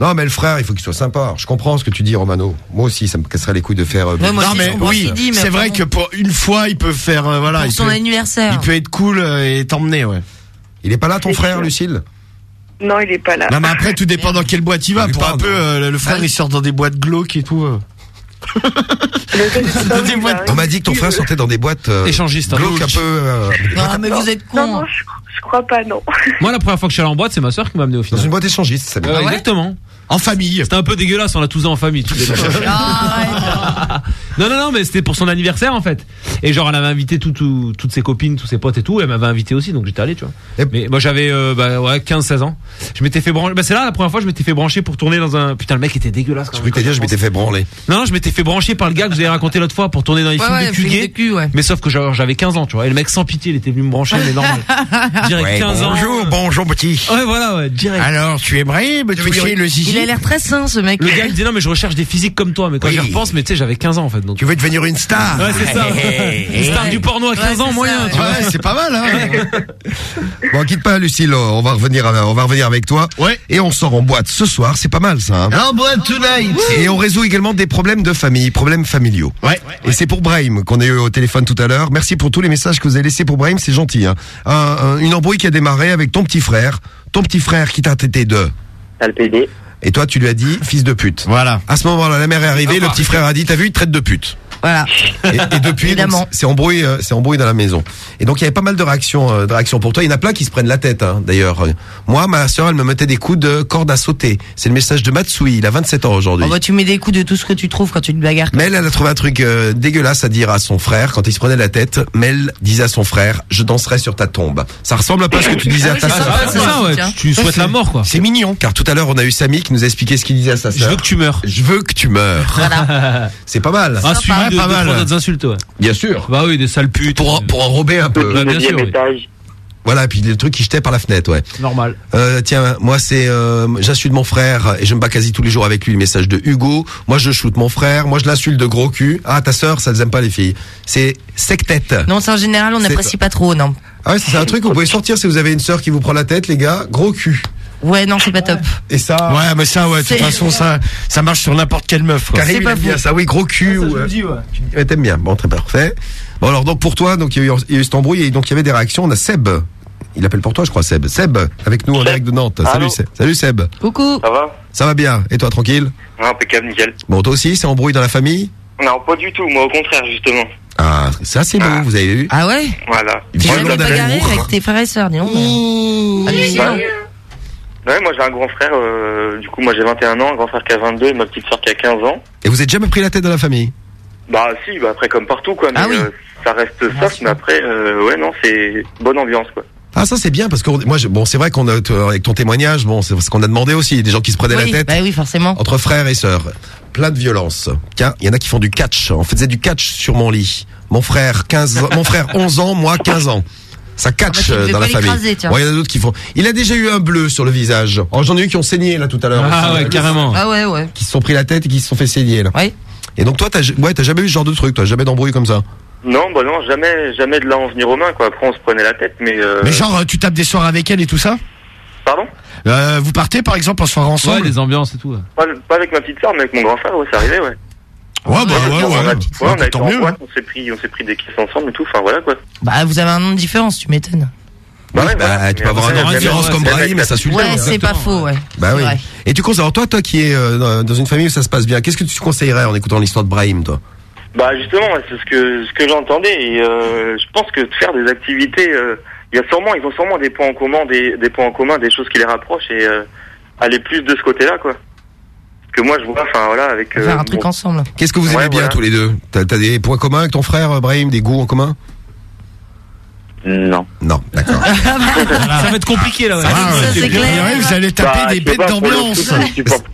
[SPEAKER 1] Non, mais le frère, il faut qu'il soit sympa. Je comprends ce que tu dis, Romano. Moi aussi, ça me casserait les couilles de faire. euh,
[SPEAKER 2] non mais oui, c'est vrai que pour une fois, il peut faire euh, voilà,
[SPEAKER 5] Pour
[SPEAKER 2] il
[SPEAKER 5] son
[SPEAKER 2] peut,
[SPEAKER 5] anniversaire.
[SPEAKER 2] Il peut être cool euh, et t'emmener, ouais.
[SPEAKER 1] Il est pas là ton frère,
[SPEAKER 3] sûr.
[SPEAKER 1] Lucille?
[SPEAKER 3] Non, il est pas là.
[SPEAKER 2] Non mais après tout dépend dans quelle boîte il va.
[SPEAKER 1] lui
[SPEAKER 2] Pour un peu, euh, le frère il sort dans des boîtes glauques et tout. euh.
[SPEAKER 3] Dans
[SPEAKER 2] des boîtes-
[SPEAKER 1] On m'a dit que ton frère sortait dans des boîtes euh,
[SPEAKER 4] Échangistes, hein.
[SPEAKER 1] glauques un peu. euh,
[SPEAKER 5] Non, mais vous êtes
[SPEAKER 3] Non,
[SPEAKER 5] con.
[SPEAKER 3] non, je, je crois pas, non.
[SPEAKER 4] Moi, la première fois que je suis allé en boîte, c'est ma soeur qui m'a amené au
[SPEAKER 1] dans
[SPEAKER 4] final.
[SPEAKER 1] une boîte échangiste, c'est bien.
[SPEAKER 4] Ouais, exactement.
[SPEAKER 2] En famille.
[SPEAKER 4] C'était un peu dégueulasse, on l'a tous en famille. tous les deux. non, non, non, mais c'était pour son anniversaire en fait. Et genre, elle avait invité tout, tout- toutes ses copines, tous ses potes et tout. Elle m'avait invité aussi, donc j'étais allé, tu vois.
[SPEAKER 1] Et-
[SPEAKER 4] Mais moi, j'avais euh, bah, ouais, 15-16 ans. Je m'étais fait brancher. Bah, c'est là la première fois, je m'étais fait brancher pour tourner dans un. Putain, le mec était dégueulasse. Quand
[SPEAKER 1] Je
[SPEAKER 4] même,
[SPEAKER 1] peux te dire, je m'étais fait branler.
[SPEAKER 4] Non, non, je m'étais fait brancher par le gars que vous avez raconté l'autre fois pour tourner dans les
[SPEAKER 5] Ouais,
[SPEAKER 4] films
[SPEAKER 5] ouais,
[SPEAKER 4] de cul gay.
[SPEAKER 5] cul, ouais.
[SPEAKER 4] Mais sauf que j'avais 15 ans, tu vois. Et le mec sans pitié, il était venu me brancher, mais normal. Direct
[SPEAKER 1] Ouais,
[SPEAKER 4] 15 ans.
[SPEAKER 1] bonjour, bonjour petit.
[SPEAKER 4] Ouais, voilà, ouais, direct.
[SPEAKER 2] Alors tu aimerais me toucher le zizi?
[SPEAKER 5] Il a l'air très sain, ce mec.
[SPEAKER 4] Le gars il dit non mais je recherche des physiques comme toi mais quand
[SPEAKER 1] Oui.
[SPEAKER 4] j'y repense mais tu sais j'avais 15 ans en fait donc
[SPEAKER 1] Tu veux devenir une star
[SPEAKER 4] Ouais c'est ça Une star du porno à 15
[SPEAKER 5] Ouais,
[SPEAKER 4] ans moyen
[SPEAKER 5] ça,
[SPEAKER 4] tu vois
[SPEAKER 2] Ouais, c'est pas mal hein.
[SPEAKER 1] Bon, quitte pas, Lucille. On va revenir, avec- on va revenir avec toi.
[SPEAKER 2] Ouais.
[SPEAKER 1] Et on sort en boîte ce soir. C'est pas mal, ça. hein.
[SPEAKER 2] En boîte tonight.
[SPEAKER 1] Et on résout également des problèmes de famille, problèmes familiaux.
[SPEAKER 2] Ouais.
[SPEAKER 1] Et c'est pour Brahim qu'on a eu au téléphone tout à l'heure. Merci pour tous les messages que vous avez laissés pour Brahim, c'est gentil. Hein. Un- un- une embrouille qui a démarré avec ton petit frère. Ton petit frère qui t'a traité de...
[SPEAKER 7] T'as le PD.
[SPEAKER 1] Et toi, tu lui as dit fils de pute.
[SPEAKER 2] Voilà.
[SPEAKER 1] À ce moment-là, la mère est arrivée,
[SPEAKER 4] Ah,
[SPEAKER 1] le petit frère a dit, t'as vu, il te traite de pute.
[SPEAKER 5] Voilà.
[SPEAKER 1] Et, et depuis, c'est embrouille, euh, c'est embrouille dans la maison. Et donc il y avait pas mal de réactions, euh, de réactions pour toi. Il y en a plein qui se prennent la tête, hein, d'ailleurs. Moi, ma sœur, elle me mettait des coups de corde à sauter. C'est le message de Matsui. Il a 27 ans aujourd'hui.
[SPEAKER 5] Oh, bah, tu mets des coups de tout ce que tu trouves quand tu te bagarres.
[SPEAKER 1] Mel, elle a trouvé un truc euh, dégueulasse à dire à son frère quand il se prenait la tête. Mel disait à son frère, je danserai sur ta tombe. Ça ressemble peu à ce que tu disais
[SPEAKER 5] Ah
[SPEAKER 1] à
[SPEAKER 5] oui,
[SPEAKER 1] ta sœur.
[SPEAKER 4] c'est ça ouais tu, souhaites la mort quoi
[SPEAKER 1] C'est mignon, car tout à l'heure on a eu Samy qui nous a expliqué ce qu'il disait à sa
[SPEAKER 4] je
[SPEAKER 1] sœur.
[SPEAKER 4] veux que tu meurs
[SPEAKER 1] Je veux que tu meurs.
[SPEAKER 5] Voilà.
[SPEAKER 1] C'est pas mal.
[SPEAKER 4] ah suivi de,
[SPEAKER 2] pas
[SPEAKER 4] de
[SPEAKER 2] mal.
[SPEAKER 4] trois autres insultes ouais
[SPEAKER 1] Bien sûr.
[SPEAKER 4] bah oui des sales putes
[SPEAKER 1] Pour, pour enrober un peu.
[SPEAKER 4] Bah, bien sûr, oui.
[SPEAKER 1] Voilà, et puis le truc qui jetait par la fenêtre, ouais.
[SPEAKER 4] normal
[SPEAKER 1] Euh, tiens, moi c'est, euh, j'insulte mon frère et je me bats quasi tous les jours avec lui. Le message de Hugo. Moi je shoot mon frère. Moi je l'insulte de gros cul. Ah ta sœur, ça les aime pas les filles. C'est sec tête.
[SPEAKER 5] Non, c'est en général, on n'apprécie pas trop, non.
[SPEAKER 1] Ah ouais, c'est un truc vous pouvez sortir si vous avez une sœur qui vous prend la tête, les gars. Gros cul.
[SPEAKER 5] Ouais, non, c'est pas top.
[SPEAKER 1] Et ça.
[SPEAKER 2] Ouais, mais ça, ouais, de toute façon, ça, ça marche sur n'importe quelle meuf. Quoi.
[SPEAKER 1] Karim,
[SPEAKER 5] c'est
[SPEAKER 1] il
[SPEAKER 5] pas
[SPEAKER 1] aime bien ça. Oui, gros cul. ou, euh, ouais, T'aimes bien. Bon, très parfait. Bon alors donc pour toi, donc il y a eu, il y a eu cette embrouille et donc il y avait des réactions. On a Seb. Il appelle pour toi, je crois, Seb. Seb, avec nous en direct de Nantes. Salut, Seb. Salut Seb.
[SPEAKER 5] Coucou.
[SPEAKER 29] Ça va?
[SPEAKER 1] Ça va bien. Et toi, tranquille?
[SPEAKER 29] Impeccable, nickel.
[SPEAKER 1] Bon, toi aussi, c'est embrouille dans la famille?
[SPEAKER 29] Non, pas du tout, moi au contraire, justement.
[SPEAKER 1] Ah, ça c'est beau. Vous avez eu
[SPEAKER 5] Ah ouais?
[SPEAKER 29] Voilà.
[SPEAKER 5] Tu bagarrer
[SPEAKER 1] d'amour.
[SPEAKER 5] avec tes frères et sœurs, dis donc.
[SPEAKER 29] Ouais, moi j'ai un grand frère, euh, du coup moi j'ai 21 ans, un grand frère qui a 22 et ma petite soeur qui a 15 ans.
[SPEAKER 1] Et vous êtes jamais pris la tête dans la famille?
[SPEAKER 29] Bah si, bah après comme partout quoi, mais
[SPEAKER 5] Ah oui.
[SPEAKER 29] euh, ça reste soft, mais après, euh, ouais non, c'est bonne ambiance quoi.
[SPEAKER 1] Ah ça c'est bien parce que moi je- bon c'est vrai qu'on a t- avec ton témoignage bon c'est ce qu'on a demandé aussi des gens qui se prenaient
[SPEAKER 5] Oui,
[SPEAKER 1] la tête
[SPEAKER 5] bah oui, forcément.
[SPEAKER 1] entre frères et sœurs plein de violence tiens il y en a qui font du catch on faisait du catch sur mon lit mon frère 15 ans- mon frère 11 ans moi 15 ans ça catch
[SPEAKER 5] Ah
[SPEAKER 1] euh, dans la famille il y en a d'autres qui font il a déjà eu un bleu sur le visage oh, j'en ai eu qui ont saigné là tout à l'heure
[SPEAKER 4] ah
[SPEAKER 1] aussi,
[SPEAKER 4] ouais
[SPEAKER 1] là.
[SPEAKER 4] carrément
[SPEAKER 5] Ah ouais, ouais.
[SPEAKER 1] qui se sont pris la tête et qui se sont fait saigner là
[SPEAKER 5] Ouais.
[SPEAKER 1] et donc toi t'as ouais t'as jamais eu ce genre de truc toi? Jamais d'embrouille comme ça?
[SPEAKER 29] Non, bah non, jamais, jamais de là en venir aux mains quoi. Après on se prenait la tête, mais. Euh...
[SPEAKER 2] Mais genre, euh, tu tapes des soirs avec elle et tout ça?
[SPEAKER 29] Pardon?
[SPEAKER 2] Euh, Vous partez par exemple en soirée
[SPEAKER 4] ouais
[SPEAKER 2] ensemble?
[SPEAKER 4] des ambiances et tout ouais.
[SPEAKER 29] pas, pas avec ma petite soeur, mais avec mon grand frère, ouais, c'est arrivé, ouais.
[SPEAKER 2] Ouais, bah ouais,
[SPEAKER 29] on a,
[SPEAKER 2] ouais.
[SPEAKER 29] ouais, on a été
[SPEAKER 2] Tant
[SPEAKER 29] en
[SPEAKER 2] mieux.
[SPEAKER 29] boîte, on s'est pris, on s'est pris des kisses ensemble et tout. Enfin voilà quoi.
[SPEAKER 5] Bah, vous avez un nom de différence, tu m'étonnes.
[SPEAKER 1] Bah, bah, tu peux avoir un nom de différence comme Brahim, mais ça suit le
[SPEAKER 5] Ouais, c'est pas faux, ouais.
[SPEAKER 1] Bah oui.
[SPEAKER 5] vrai.
[SPEAKER 1] Et tu conseilles, alors toi, toi qui es euh, dans- une famille où ça se passe bien, qu'est-ce que tu conseillerais en écoutant l'histoire de Brahim, toi?
[SPEAKER 29] Bah justement, ouais, c'est ce que ce que j'entendais et euh, je pense que de faire des activités, euh, il y a sûrement, ils ont sûrement des points en commun, des, des points en commun, des choses qui les rapprochent et euh, aller plus de ce côté-là quoi. Que moi je vois, enfin voilà, avec euh,
[SPEAKER 5] Faire un truc ensemble.
[SPEAKER 1] Qu'est-ce que vous aimez
[SPEAKER 29] Ouais,
[SPEAKER 1] bien
[SPEAKER 29] voilà.
[SPEAKER 1] tous les deux T'as as des points communs avec ton frère euh, Brahim, des goûts en commun
[SPEAKER 7] Non.
[SPEAKER 1] Non, d'accord.
[SPEAKER 23] Ça va être compliqué là. ouais.
[SPEAKER 2] Ah, ouais,
[SPEAKER 5] c'est
[SPEAKER 2] c'est
[SPEAKER 5] clair.
[SPEAKER 2] clair. Ouais, Vous allez taper
[SPEAKER 7] Bah,
[SPEAKER 2] des
[SPEAKER 7] je sais
[SPEAKER 2] bêtes
[SPEAKER 7] pas, pour le
[SPEAKER 2] d'ambiance.
[SPEAKER 7] foot, il supporte-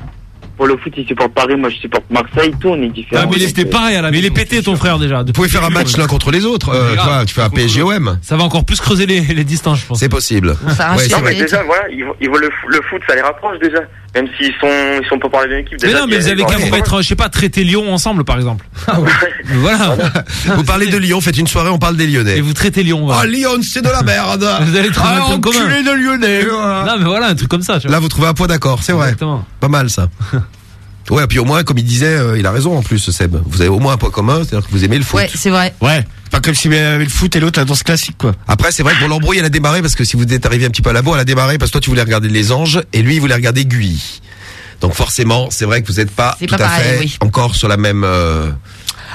[SPEAKER 7] Pour le foot, il supporte Paris, moi je supporte Marseille, tout, on est différents.
[SPEAKER 23] Ah, mais il
[SPEAKER 7] Donc,
[SPEAKER 23] était
[SPEAKER 7] euh,
[SPEAKER 23] pareil à la Mais il est pété ton frère déjà.
[SPEAKER 1] Vous pouvez faire un match l'un contre les autres. Euh, toi, tu fais un PSG-OM.
[SPEAKER 23] Ça va encore plus creuser les, les distances, je pense.
[SPEAKER 1] C'est possible.
[SPEAKER 5] Ça
[SPEAKER 1] Ouais,
[SPEAKER 29] Non mais déjà voilà, ils, ils le, le foot, ça les rapproche déjà, même s'ils sont ils sont pas par la même équipe.
[SPEAKER 23] Mais
[SPEAKER 29] Déjà,
[SPEAKER 23] non, mais vous avez qu'à vous mettre, je sais pas, traiter Lyon ensemble par exemple. Voilà.
[SPEAKER 1] Vous parlez de Lyon, faites une soirée, on parle des Lyonnais.
[SPEAKER 23] Et vous traitez Lyon.
[SPEAKER 1] Ah,
[SPEAKER 23] voilà.
[SPEAKER 1] Lyon, c'est de la merde.
[SPEAKER 23] Vous allez trouver un
[SPEAKER 1] Ah,
[SPEAKER 23] commun.
[SPEAKER 1] enculé de Lyonnais.
[SPEAKER 23] Non, mais voilà, un truc comme ça, tu vois.
[SPEAKER 1] Là, vous trouvez un point d'accord, c'est vrai.
[SPEAKER 23] Exactement.
[SPEAKER 1] Pas mal ça. Ouais, et puis au moins, comme il disait, euh, il a raison en plus, Seb. Vous avez au moins un point commun, c'est-à-dire que vous aimez le foot.
[SPEAKER 5] Ouais, c'est vrai.
[SPEAKER 2] Ouais. Pas comme si avait le foot et l'autre la danse classique, quoi.
[SPEAKER 1] Après, c'est vrai que pour l'embrouille, elle a démarré parce que si vous êtes arrivé un petit peu à la bourre, elle a démarré parce que toi, tu voulais regarder les anges et lui, il voulait regarder Guy. Donc forcément, c'est vrai que vous n'êtes pas tout
[SPEAKER 5] pas
[SPEAKER 1] à
[SPEAKER 5] pareil,
[SPEAKER 1] fait
[SPEAKER 5] oui.
[SPEAKER 1] encore sur la même. euh,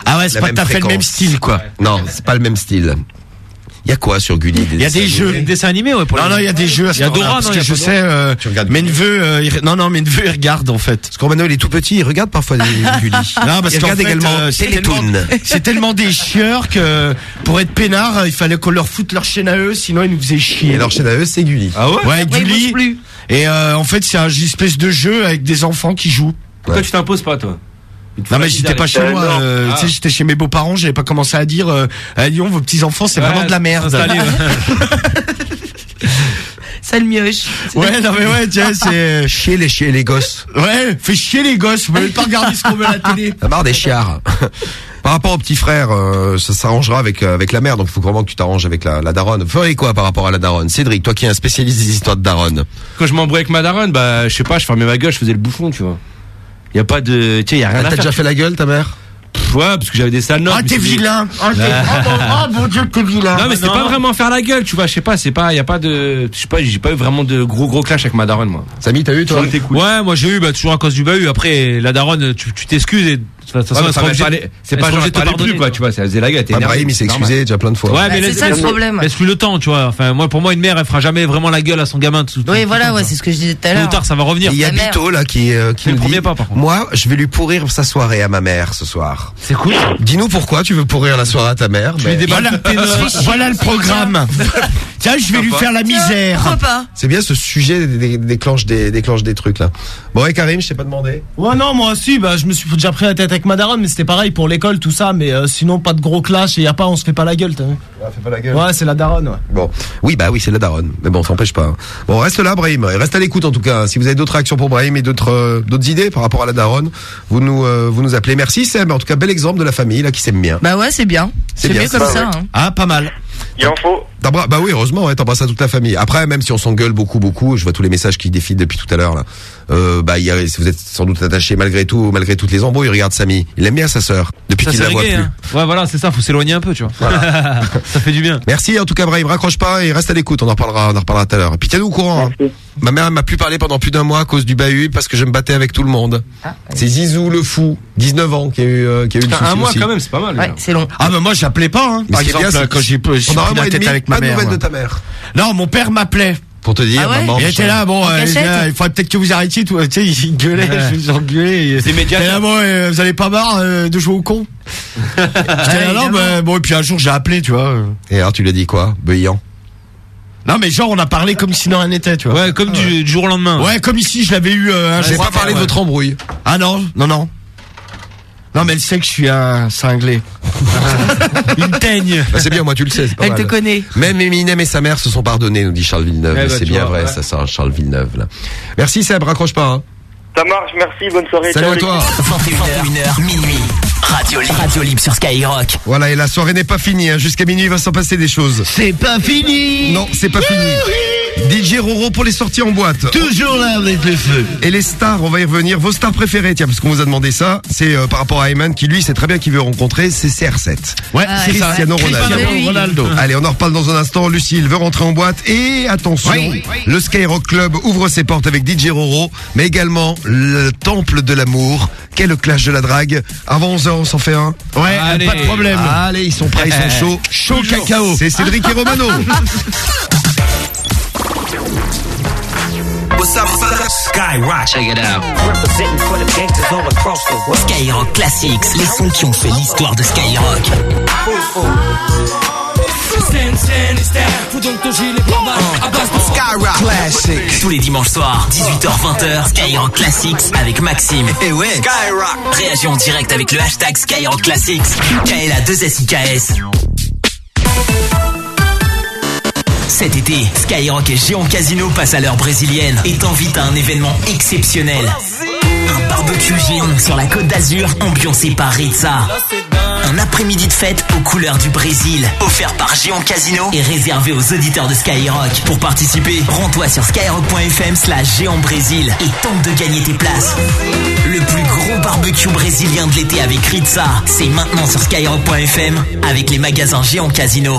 [SPEAKER 2] Ah ouais, c'est
[SPEAKER 1] la
[SPEAKER 2] pas
[SPEAKER 1] même
[SPEAKER 2] tout à fait le même style, quoi.
[SPEAKER 1] Non, c'est pas le même style. Il y a quoi sur Gulli
[SPEAKER 2] Il y a des jeux.
[SPEAKER 23] Des dessins animés, ouais. Pour
[SPEAKER 2] Non,
[SPEAKER 23] les-
[SPEAKER 2] non, il y a des jeux à
[SPEAKER 23] Il y a Dora,
[SPEAKER 2] parce
[SPEAKER 23] non,
[SPEAKER 2] je sais, euh,
[SPEAKER 1] Tu regardes
[SPEAKER 2] mes neveux, euh, non, non, mes neveux, ils regardent, en fait.
[SPEAKER 1] Parce qu'Ormano, il est tout petit, il regarde parfois des Gulli.
[SPEAKER 2] Non, parce qu'en
[SPEAKER 1] regarde
[SPEAKER 2] fait,
[SPEAKER 1] également
[SPEAKER 2] euh, c'est
[SPEAKER 1] Télétoon.
[SPEAKER 2] tellement, c'est tellement des chieurs que pour être peinard, il fallait qu'on leur foute leur chaîne à eux, sinon ils nous faisaient chier.
[SPEAKER 1] Et leur chaîne à eux, c'est Gulli.
[SPEAKER 23] Ah ouais?
[SPEAKER 2] Ouais, Gulli.
[SPEAKER 5] bouge plus.
[SPEAKER 2] Et euh, en fait, c'est un espèce de jeu avec des enfants qui jouent.
[SPEAKER 4] Pourquoi tu t'imposes pas, toi?
[SPEAKER 2] Non mais j'étais pas chez moi, euh,
[SPEAKER 4] Ah.
[SPEAKER 2] tu sais, j'étais chez mes beaux-parents, j'avais pas commencé à dire euh, à Lyon vos petits enfants, c'est
[SPEAKER 23] Ouais,
[SPEAKER 2] vraiment de la merde.
[SPEAKER 5] Sale mioche.
[SPEAKER 2] Ouais, non mais ouais, tiens, c'est
[SPEAKER 1] Chier les chier les gosses.
[SPEAKER 2] ouais, fait chier les gosses, vous pouvez pas regarder ce qu'on veut à la télé.
[SPEAKER 1] La marre des chiards. Par rapport au petit frère, euh, ça s'arrangera avec euh, avec la mère, donc il faut vraiment que tu t'arranges avec la, la daronne. Vous feriez quoi par rapport à la daronne? Cédric, toi qui es un spécialiste des histoires de daronne.
[SPEAKER 4] Quand je m'embrouille avec ma daronne, bah, je sais pas, je fermais ma gueule, je faisais le bouffon, tu vois. Y a pas de, tu sais, y a rien
[SPEAKER 1] Elle
[SPEAKER 4] à
[SPEAKER 1] t'a
[SPEAKER 4] faire.
[SPEAKER 1] déjà fait la gueule, ta mère?
[SPEAKER 4] Pff, Ouais, parce que j'avais des sales notes.
[SPEAKER 2] Ah
[SPEAKER 4] mais
[SPEAKER 2] t'es vilain. Ah, t'es- ah, ah, mon dieu, t'es vilain.
[SPEAKER 4] Non mais c'était pas vraiment faire la gueule, tu vois, je sais pas, c'est pas, y a pas de, je sais pas, j'ai pas eu vraiment de gros gros clash avec ma daronne, moi.
[SPEAKER 1] Samy, t'as eu toi?
[SPEAKER 23] Ouais, moi j'ai eu bah, toujours à cause du bahut. Après, la daronne, tu tu t'excuses et toute façon,
[SPEAKER 4] Ouais, ça pas- c'est pas genre parlait plus, quoi, tu vois, ça faisait la gueule, énervé,
[SPEAKER 1] Brahim, il s'est excusé déjà plein de fois.
[SPEAKER 23] Ouais, mais
[SPEAKER 5] c'est ça le
[SPEAKER 23] laisse-
[SPEAKER 5] problème.
[SPEAKER 23] laisse-lui le temps, tu vois. Enfin, moi, pour moi, une mère, elle fera jamais vraiment la gueule à son gamin.
[SPEAKER 5] Oui,
[SPEAKER 23] tout
[SPEAKER 5] voilà, ouais, c'est ce que je disais tout à l'heure.
[SPEAKER 23] tard, ça va revenir.
[SPEAKER 1] Il y a. Bito là qui euh, qui
[SPEAKER 23] premier pas, par contre.
[SPEAKER 1] Moi, je vais lui pourrir sa soirée à ma mère ce soir.
[SPEAKER 23] C'est cool.
[SPEAKER 1] Dis-nous pourquoi tu veux pourrir la soirée à ta mère.
[SPEAKER 2] Voilà, le programme. Tiens, je vais lui faire la misère.
[SPEAKER 5] Pourquoi pas
[SPEAKER 1] C'est bien ce sujet déclenche des déclenche des trucs là. Bon et Karim, je t'ai pas demandé.
[SPEAKER 30] Ouais, non, moi aussi, bah, je me suis déjà pris la tête avec ma daronne, mais c'était pareil pour l'école, tout ça, mais euh, sinon, pas de gros clash et y a pas, on se fait pas la gueule, t'as vu
[SPEAKER 1] fais pas la gueule.
[SPEAKER 30] Ouais, c'est la daronne, ouais.
[SPEAKER 1] Bon, oui, bah oui, c'est la daronne. Mais bon, ça n'empêche pas. hein. Bon, reste là, Brahim. Reste à l'écoute en tout cas. Si vous avez d'autres réactions pour Brahim et d'autres euh, d'autres idées par rapport à la daronne, vous nous euh, vous nous appelez. Merci Seb. En tout cas, bel exemple de la famille là qui s'aime bien.
[SPEAKER 5] Bah ouais, c'est bien.
[SPEAKER 1] C'est bien,
[SPEAKER 5] mieux comme ça. hein.
[SPEAKER 2] Ah, pas mal.
[SPEAKER 29] Il en faut.
[SPEAKER 1] Bah oui, heureusement, ouais, t'embrasses à toute la famille. Après, même si on s'engueule beaucoup, beaucoup, je vois tous les messages qui défilent depuis tout à l'heure là. Euh, bah, il y a, si vous êtes sans doute attaché malgré tout, malgré toutes les embrouilles, regarde Samy. Il aime bien sa sœur depuis qu'il la voit plus.
[SPEAKER 23] hein. Ouais, voilà, c'est ça. Faut s'éloigner un peu, tu vois. ça fait du bien.
[SPEAKER 1] Merci en tout cas Brahim, raccroche pas et reste à l'écoute, on en reparlera, on en reparlera tout à l'heure. Et puis tiens-nous au courant. hein. Ma mère m'a plus parlé pendant plus d'un mois à cause du bahut parce que je me battais avec tout le monde. C'est Zizou le fou, 19 ans qui a eu euh, qui a eu le souci
[SPEAKER 4] un mois
[SPEAKER 1] aussi.
[SPEAKER 4] quand même, c'est pas mal.
[SPEAKER 5] Ouais, c'est long.
[SPEAKER 2] Ah, mais moi, j'appelais pas, hein.
[SPEAKER 1] Mais
[SPEAKER 2] Par exemple,
[SPEAKER 1] bien,
[SPEAKER 2] quand j'ai
[SPEAKER 1] un mois et
[SPEAKER 2] tête
[SPEAKER 1] demi,
[SPEAKER 2] avec ma
[SPEAKER 1] pas de nouvelles
[SPEAKER 2] moi.
[SPEAKER 1] de ta mère.
[SPEAKER 2] Non, mon père m'appelait.
[SPEAKER 1] Pour te dire,
[SPEAKER 5] Ah ouais
[SPEAKER 1] maman.
[SPEAKER 2] Il était là, bon, euh, il faudrait peut-être que vous arrêtiez tout. Tu sais, il gueulait,
[SPEAKER 23] Ouais.
[SPEAKER 2] je vous engueulais.
[SPEAKER 4] C'est immédiat.
[SPEAKER 2] J'étais là, bon, euh, vous avez pas marre euh, de jouer au con J'étais là, non, mais bon, et puis un jour, j'ai appelé, tu vois.
[SPEAKER 1] Et alors tu lui as dit quoi Beuillant.
[SPEAKER 2] Non, mais genre, on a parlé comme si de rien n'était, tu vois.
[SPEAKER 23] Ouais, comme du, du jour au lendemain.
[SPEAKER 2] Ouais, comme ici, je l'avais eu euh, un
[SPEAKER 1] J'ai pas parlé de votre embrouille.
[SPEAKER 2] Ah non, non, non. Non, mais elle sait que je suis un cinglé.
[SPEAKER 23] Une teigne.
[SPEAKER 1] Bah, c'est bien, moi tu le sais, c'est pas
[SPEAKER 5] Elle
[SPEAKER 1] mal.
[SPEAKER 5] te connaît.
[SPEAKER 1] Même Eminem et sa mère se sont pardonnés, nous dit Charles Villeneuve.
[SPEAKER 4] Eh
[SPEAKER 1] Et
[SPEAKER 4] bah,
[SPEAKER 1] c'est
[SPEAKER 4] tu
[SPEAKER 1] bien
[SPEAKER 4] vois,
[SPEAKER 1] vrai,
[SPEAKER 4] ouais.
[SPEAKER 1] ça sent Charles Villeneuve là. Merci Seb, raccroche pas. Hein.
[SPEAKER 29] Ça marche, merci, bonne soirée.
[SPEAKER 1] Salut
[SPEAKER 29] ciao,
[SPEAKER 1] à
[SPEAKER 29] les
[SPEAKER 1] toi.
[SPEAKER 8] 21h, minuit. Radio Libre. Radio Libre sur Skyrock.
[SPEAKER 1] Voilà, et la soirée n'est pas finie. hein. Jusqu'à minuit, il va s'en passer des choses.
[SPEAKER 2] C'est pas fini
[SPEAKER 1] Non, c'est pas fini. DJ Roro pour les sorties en boîte.
[SPEAKER 2] Toujours là avec le feu.
[SPEAKER 1] Et les stars, on va y revenir. Vos stars préférées, tiens, parce qu'on vous a demandé ça. C'est euh, par rapport à Ayman qui lui sait très bien qui veut rencontrer, c'est CR7.
[SPEAKER 2] Ouais,
[SPEAKER 5] Ah,
[SPEAKER 2] c'est ça.
[SPEAKER 1] Cristiano Ronaldo.
[SPEAKER 2] Cristiano Ronaldo.
[SPEAKER 1] Allez, on en reparle dans un instant. Lucille veut rentrer en boîte. Et attention,
[SPEAKER 2] Oui.
[SPEAKER 1] le Skyrock Club ouvre ses portes avec DJ Roro, mais également le Temple de l'amour. Qu'est le clash de la drague Avant 11h, on s'en fait un
[SPEAKER 2] Ouais,
[SPEAKER 22] Allez.
[SPEAKER 2] pas de problème.
[SPEAKER 1] Allez, ils sont prêts, ils sont chauds.
[SPEAKER 2] Chaud cacao.
[SPEAKER 1] C'est Cédric et Romano.
[SPEAKER 8] Skyrock, check it out. Skyrock Classics, les sons qui ont fait l'histoire de Skyrock.
[SPEAKER 18] Skyrock Classic.
[SPEAKER 8] Tous les dimanches soirs, 18h-20h, Skyrock Classics avec Maxime. Et ouais, Skyrock. Réagis en direct avec le hashtag Skyrock Classics. KLA 2SIKS. Cet été, Skyrock et Géant Casino passent à l'heure brésilienne et t'invitent à un événement exceptionnel. Un barbecue géant sur la côte d'Azur, ambiancé par Ritza. Un après-midi de fête aux couleurs du Brésil, offert par Géant Casino et réservé aux auditeurs de Skyrock. Pour participer, rends-toi sur skyrock.fm slash géant Brésil et tente de gagner tes places. Le plus gros barbecue brésilien de l'été avec Ritza, c'est maintenant sur skyrock.fm avec les magasins Géant Casino.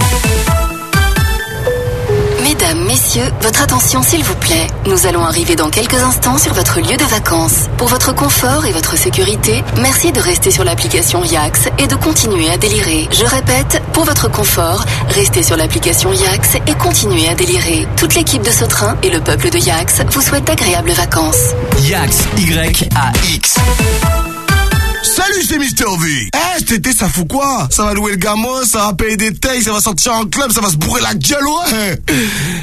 [SPEAKER 15] Mesdames, messieurs, votre attention s'il vous plaît. Nous allons arriver dans quelques instants sur votre lieu de vacances. Pour votre confort et votre sécurité, merci de rester sur l'application Yax et de continuer à délirer. Je répète, pour votre confort, restez sur l'application Yax et continuez à délirer. Toute l'équipe de ce train et le peuple de Yax vous souhaitent d'agréables vacances.
[SPEAKER 8] Yax, Y-A-X.
[SPEAKER 31] Salut, c'est Mister V. Eh, cet été, ça fout quoi? Ça va louer le gamin, ça va payer des tailles, ça va sortir en club, ça va se bourrer la gueule, ouais.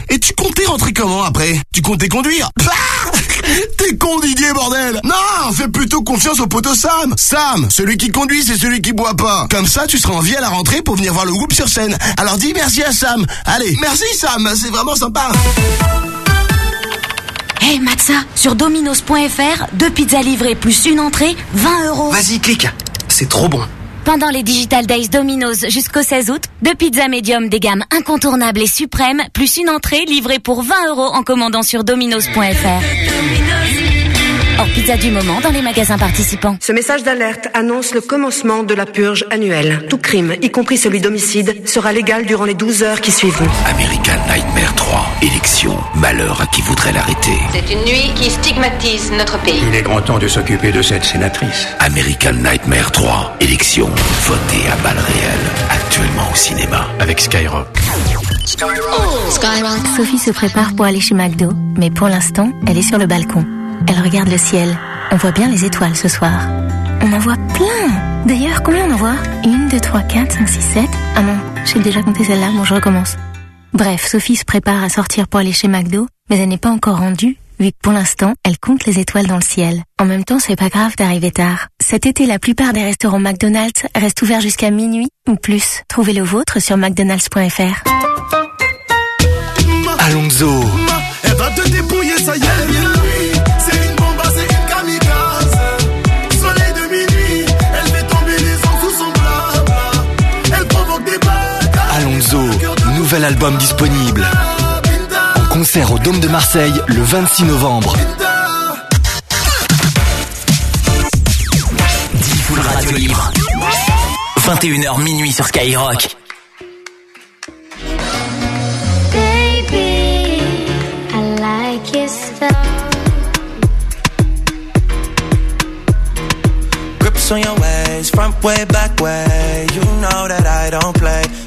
[SPEAKER 31] Et tu comptais rentrer comment après? Tu comptais conduire? Ah T'es con Didier, bordel Non, fais plutôt confiance au poteau Sam Sam, celui qui conduit, c'est celui qui boit pas. Comme ça, tu seras en vie à la rentrée pour venir voir le groupe sur scène. Alors dis merci à Sam. Allez, merci Sam, c'est vraiment sympa.
[SPEAKER 32] Hey Matza, sur dominos.fr, deux pizzas livrées plus une entrée, 20 euros.
[SPEAKER 33] Vas-y, clique. C'est trop bon.
[SPEAKER 32] Pendant les Digital Days Domino's jusqu'au 16 août, deux pizzas médium des gammes incontournables et suprêmes, plus une entrée livrée pour 20 euros en commandant sur dominos.fr. Hors pizza du moment dans les magasins participants.
[SPEAKER 34] Ce message d'alerte annonce le commencement de la purge annuelle. Tout crime, y compris celui d'homicide, sera légal durant les 12 heures qui suivront.
[SPEAKER 16] American Nightmare 3. Élection. Malheur à qui voudrait l'arrêter.
[SPEAKER 35] C'est une nuit qui stigmatise notre pays.
[SPEAKER 16] Il est grand temps de s'occuper de cette sénatrice. American Nightmare 3. Élection. Votée à balles réelles. Actuellement au cinéma. Avec Skyrock.
[SPEAKER 36] Sophie se prépare pour aller chez McDo, mais pour l'instant, elle est sur le balcon. Elle regarde le ciel. On voit bien les étoiles ce soir. On en voit plein D'ailleurs, combien on en voit? Une, deux, trois, quatre, cinq, six, sept. Ah non, j'ai déjà compté celle-là, bon je recommence. Bref, Sophie se prépare à sortir pour aller chez McDo, mais elle n'est pas encore rendue, vu que pour l'instant, elle compte les étoiles dans le ciel. En même temps, c'est pas grave d'arriver tard. Cet été, la plupart des restaurants McDonald's restent ouverts jusqu'à minuit ou plus. Trouvez le vôtre sur mcdonalds.fr.
[SPEAKER 18] Alonso.
[SPEAKER 31] Elle va te débrouiller, ça y est.
[SPEAKER 18] nouvel album disponible. En concert au Dôme de Marseille le 26 novembre.
[SPEAKER 8] Full Radio Libre. 21h minuit sur Skyrock.
[SPEAKER 37] Baby, I like your style.
[SPEAKER 17] Grips on your ways, front way, back way. You know that I don't play.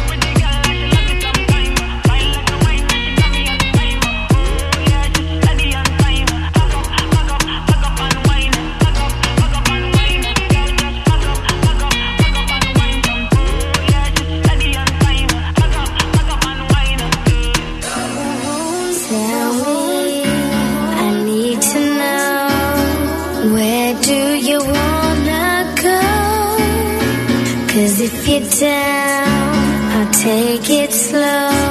[SPEAKER 37] Take it slow,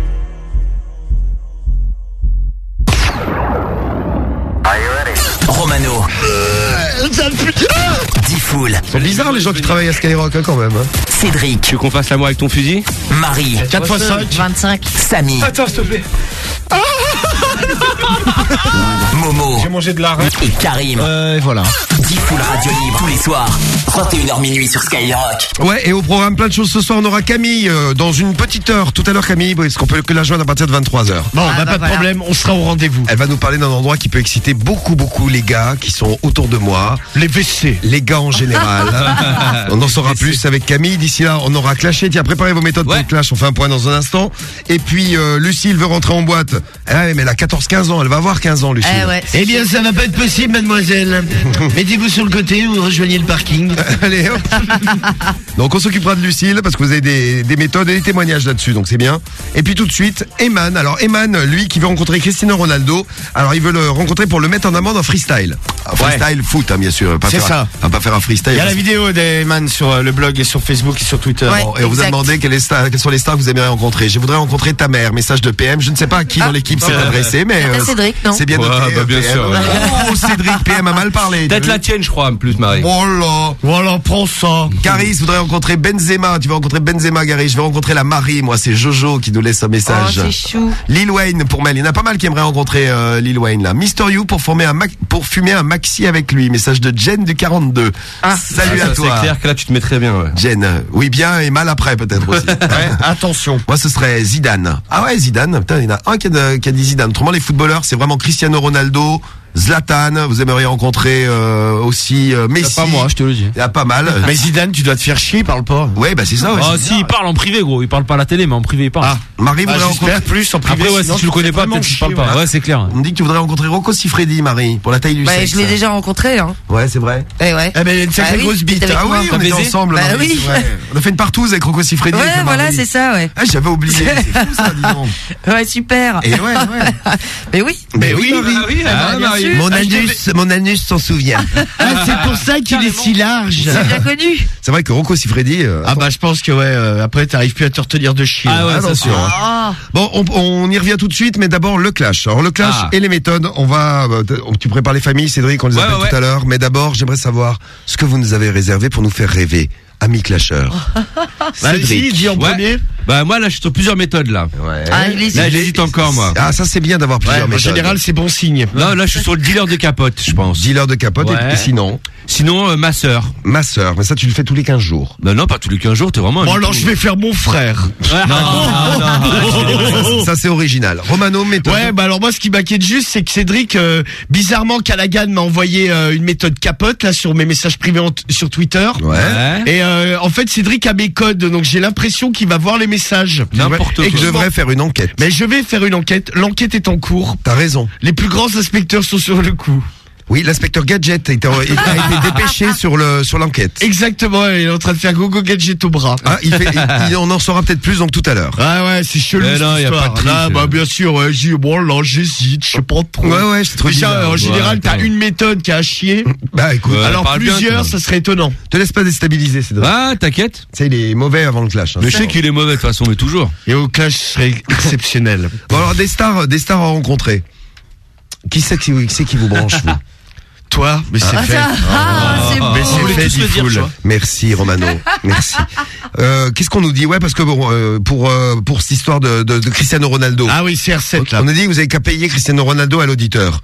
[SPEAKER 8] Romano. Diffoul.
[SPEAKER 1] C'est bizarre les gens qui travaillent à Skyrock hein, quand même. hein.
[SPEAKER 8] Cédric.
[SPEAKER 4] Tu veux qu'on fasse l'amour avec ton fusil?
[SPEAKER 8] Marie.
[SPEAKER 2] 4 x 5.
[SPEAKER 5] 25.
[SPEAKER 8] Samy.
[SPEAKER 4] Attends, s'il te plaît.
[SPEAKER 8] Momo.
[SPEAKER 2] J'ai mangé de la reine.
[SPEAKER 8] Et Karim.
[SPEAKER 2] Euh, et voilà.
[SPEAKER 8] Diffoul Radio Libre tous les soirs. 21h minuit sur Skyrock.
[SPEAKER 1] Ouais, et au programme plein de choses ce soir, on aura Camille euh, dans une petite heure. Tout à l'heure Camille, est-ce qu'on peut que la joindre à partir de 23h
[SPEAKER 2] Bon,
[SPEAKER 5] Ah,
[SPEAKER 2] bah,
[SPEAKER 5] bah,
[SPEAKER 2] pas de
[SPEAKER 5] voilà.
[SPEAKER 2] problème, on sera au rendez-vous.
[SPEAKER 1] Elle va nous parler d'un endroit qui peut exciter beaucoup beaucoup les gars qui sont autour de moi,
[SPEAKER 2] Les WC.
[SPEAKER 1] les gars en général. on en saura plus avec Camille. D'ici là, on aura clashé. Tiens, préparez vos méthodes pour le clash. On fait un point dans un instant. Et puis euh, Lucille veut rentrer en boîte. Eh ouais, mais elle a 14-15 ans. Elle va avoir 15 ans, Lucille.
[SPEAKER 5] Eh ouais.
[SPEAKER 2] Eh bien, ça va pas être possible, mademoiselle. Mettez-vous sur le côté ou rejoignez le parking.
[SPEAKER 1] Allez, hop. Donc on s'occupera de Lucille parce que vous avez des, des méthodes et des témoignages là-dessus, donc c'est bien. Et puis tout de suite, Eman. Alors Eman, lui, qui veut rencontrer Cristiano Ronaldo. Alors il veut le rencontrer pour le mettre en amende en freestyle. Un freestyle foot, hein, bien sûr. Pas
[SPEAKER 2] C'est
[SPEAKER 1] faire-
[SPEAKER 2] ça.
[SPEAKER 1] On va pas faire un freestyle.
[SPEAKER 2] Il y a la vidéo d'Eman sur euh, le blog et sur Facebook et sur Twitter.
[SPEAKER 5] Ouais.
[SPEAKER 1] Et on vous a
[SPEAKER 5] Exact.
[SPEAKER 1] demandé quelles, sont les stars que vous aimeriez rencontrer. Je voudrais rencontrer ta mère. Message de PM. Je ne sais pas à qui dans l'équipe s'est adressé, mais
[SPEAKER 5] C'était Cédric, non
[SPEAKER 1] c'est bien
[SPEAKER 4] Ouais,
[SPEAKER 1] noté.
[SPEAKER 4] bah, bien
[SPEAKER 1] PM.
[SPEAKER 4] sûr, ouais.
[SPEAKER 1] Oh, Cédric PM a mal parlé.
[SPEAKER 4] Peut-être la tienne, je crois, en plus, Marie.
[SPEAKER 1] Oh là.
[SPEAKER 2] Voilà, prends ça.
[SPEAKER 1] Caris voudrait rencontrer Benzema. Tu vas rencontrer Benzema, Gary? Je vais rencontrer la Marie. Moi, c'est Jojo qui nous laisse un
[SPEAKER 5] Oh,
[SPEAKER 1] message.
[SPEAKER 5] c'est chou.
[SPEAKER 1] Lil Wayne pour Mel. Il y en a pas mal qui aimeraient rencontrer euh, Lil Wayne là. Mister You pour former un mac- pour fumer un maxi avec lui. Message de Jen du 42. Salut
[SPEAKER 4] Ah,
[SPEAKER 1] à
[SPEAKER 4] ça,
[SPEAKER 1] toi.
[SPEAKER 4] C'est clair que là, tu te mets très bien, ouais.
[SPEAKER 1] Jen, euh, oui bien et mal après peut-être aussi.
[SPEAKER 2] Attention.
[SPEAKER 1] Moi ce serait Zidane. Ah ouais Zidane, putain il y en a un qui a, qui a dit Zidane. Autrement les footballeurs c'est vraiment Cristiano Ronaldo, Zlatan, vous aimeriez rencontrer euh, aussi euh, Messi.
[SPEAKER 22] Pas moi, je te le dis.
[SPEAKER 1] Il y a pas mal.
[SPEAKER 2] Mais Zidane, tu dois te faire chier, il parle pas.
[SPEAKER 1] Ouais bah c'est ça. Ouais,
[SPEAKER 22] Ah, si, il parle en privé, gros. Il parle pas à la télé, mais en privé, il parle.
[SPEAKER 2] Ah.
[SPEAKER 1] Marie
[SPEAKER 2] Ah,
[SPEAKER 1] voudrait rencontrer.
[SPEAKER 2] J'espère plus en privé.
[SPEAKER 22] Après, ouais,
[SPEAKER 2] sinon
[SPEAKER 22] si tu le connais pas,
[SPEAKER 2] vraiment
[SPEAKER 22] peut-être qu'il parle
[SPEAKER 2] chier,
[SPEAKER 22] pas.
[SPEAKER 2] ouais.
[SPEAKER 22] Ouais, c'est clair.
[SPEAKER 1] On me dit que tu voudrais rencontrer Rocco Siffredi, Marie, pour la taille du
[SPEAKER 5] Bah,
[SPEAKER 1] sexe.
[SPEAKER 5] je l'ai déjà rencontré, hein.
[SPEAKER 1] Ouais, c'est vrai.
[SPEAKER 5] Eh ouais.
[SPEAKER 2] Eh ben, il y a une sacrée
[SPEAKER 5] Bah oui,
[SPEAKER 2] grosse bite.
[SPEAKER 5] t'es avec
[SPEAKER 1] Ah oui, on était
[SPEAKER 22] baisé
[SPEAKER 1] ensemble.
[SPEAKER 5] Bah
[SPEAKER 1] Marie,
[SPEAKER 5] oui.
[SPEAKER 1] c'est vrai. On a fait une partouze avec Rocco Siffredi. avec
[SPEAKER 5] Ouais, voilà,
[SPEAKER 1] Marie.
[SPEAKER 5] c'est ça, ouais.
[SPEAKER 1] Ah, j'avais oublié. C'est fou ça, dis donc.
[SPEAKER 5] Ouais, super.
[SPEAKER 1] Et ouais, ouais.
[SPEAKER 5] Mais oui.
[SPEAKER 1] Mais oui, Marie.
[SPEAKER 22] Ah
[SPEAKER 1] Marie.
[SPEAKER 22] Sûr.
[SPEAKER 1] Mon
[SPEAKER 2] Ah,
[SPEAKER 1] anus, mon anus s'en souvient.
[SPEAKER 2] Ah, c'est pour ça qu'il est si large.
[SPEAKER 5] C'est bien connu.
[SPEAKER 1] C'est vrai que Rocco Siffredi. euh,
[SPEAKER 2] Ah bah je pense que ouais, euh, après t'arrives plus à te retenir de chier.
[SPEAKER 22] Ah ouais, sûr.
[SPEAKER 1] hein.
[SPEAKER 5] Ah.
[SPEAKER 1] Bon, on, on y revient tout de suite, mais d'abord le clash. Alors le clash
[SPEAKER 22] Ah.
[SPEAKER 1] et les méthodes, on va. euh, t- Tu prépares les familles, Cédric, on les
[SPEAKER 22] Ouais,
[SPEAKER 1] appelle
[SPEAKER 22] ouais,
[SPEAKER 1] tout à l'heure. Mais d'abord, j'aimerais savoir ce que vous nous avez réservé pour nous faire rêver, amis clasheurs.
[SPEAKER 2] Vas-y, dis en
[SPEAKER 22] Ouais.
[SPEAKER 2] premier.
[SPEAKER 4] Bah moi là je suis sur plusieurs méthodes là.
[SPEAKER 5] Ah, il hésite.
[SPEAKER 4] Là j'hésite encore moi.
[SPEAKER 1] Ah, ça c'est bien d'avoir plusieurs
[SPEAKER 2] en
[SPEAKER 1] méthodes.
[SPEAKER 2] général, c'est bon signe.
[SPEAKER 4] Non là je suis sur le dealer de capote je pense.
[SPEAKER 1] Dealer de capote et-
[SPEAKER 4] Ouais.
[SPEAKER 1] et sinon
[SPEAKER 4] Sinon euh, ma sœur.
[SPEAKER 1] Ma sœur, mais ça tu le fais tous les 15 jours.
[SPEAKER 4] Bah non pas tous les 15 jours t'es vraiment. un
[SPEAKER 2] Bon,
[SPEAKER 4] mytho.
[SPEAKER 2] alors je vais faire mon frère.
[SPEAKER 4] Non, non, non.
[SPEAKER 1] Ça, ça, c'est original. Romano, méthode.
[SPEAKER 2] Ouais, bah alors moi ce qui m'inquiète juste c'est que Cédric, euh, bizarrement Callaghan m'a envoyé euh, une méthode capote là sur mes messages privés en t- sur Twitter.
[SPEAKER 1] Ouais.
[SPEAKER 2] Et euh, en fait Cédric a mes codes donc j'ai l'impression qu'il va voir les messages.
[SPEAKER 4] N'importe
[SPEAKER 2] Et que je
[SPEAKER 1] devrais faire une enquête.
[SPEAKER 2] Mais je vais faire une enquête. L'enquête est en cours.
[SPEAKER 1] T'as raison.
[SPEAKER 2] Les plus grands inspecteurs sont sur le coup.
[SPEAKER 1] Oui, l'inspecteur Gadget a été, a été dépêché sur le sur l'enquête.
[SPEAKER 2] Exactement, il est en train de faire gogo gadget au bras.
[SPEAKER 1] Ah, il fait, il- il- on en saura peut-être plus donc tout à l'heure.
[SPEAKER 2] Ah ouais, c'est chelou
[SPEAKER 4] Mais
[SPEAKER 2] cette
[SPEAKER 4] non, y a pas de triche,
[SPEAKER 2] Là, bah
[SPEAKER 4] euh.
[SPEAKER 2] bien sûr, ouais, j'ai bon là j'hésite, je sais pas trop.
[SPEAKER 1] Ouais, ouais, c'est trop
[SPEAKER 2] Déjà,
[SPEAKER 1] bizarre.
[SPEAKER 2] en
[SPEAKER 1] Ouais,
[SPEAKER 2] général, t'as une méthode qui a à chier.
[SPEAKER 1] Bah écoute,
[SPEAKER 4] Ouais,
[SPEAKER 2] Alors
[SPEAKER 4] bien,
[SPEAKER 2] plusieurs, ça serait étonnant.
[SPEAKER 1] te laisse pas déstabiliser, Cédric.
[SPEAKER 4] Ah t'inquiète.
[SPEAKER 1] Tu sais, il est mauvais avant le clash. hein.
[SPEAKER 4] Mais je sais qu'il est mauvais de toute façon mais toujours.
[SPEAKER 2] Et au clash, ce serait exceptionnel.
[SPEAKER 1] Bon alors des stars, des stars à rencontrer. Qui c'est qui, qui c'est qui vous branche vous?
[SPEAKER 2] Toi, mais c'est
[SPEAKER 5] Ah,
[SPEAKER 2] fait.
[SPEAKER 5] ça, ah, c'est
[SPEAKER 2] Mais c'est fait, dit.
[SPEAKER 1] Merci Romano, merci. Euh, Qu'est-ce qu'on nous dit? Ouais, parce que bon, euh, pour euh, pour cette histoire de, de, de Cristiano Ronaldo,
[SPEAKER 2] Ah oui, CR7 là.
[SPEAKER 1] on a dit que vous avez qu'à payer Cristiano Ronaldo à l'auditeur.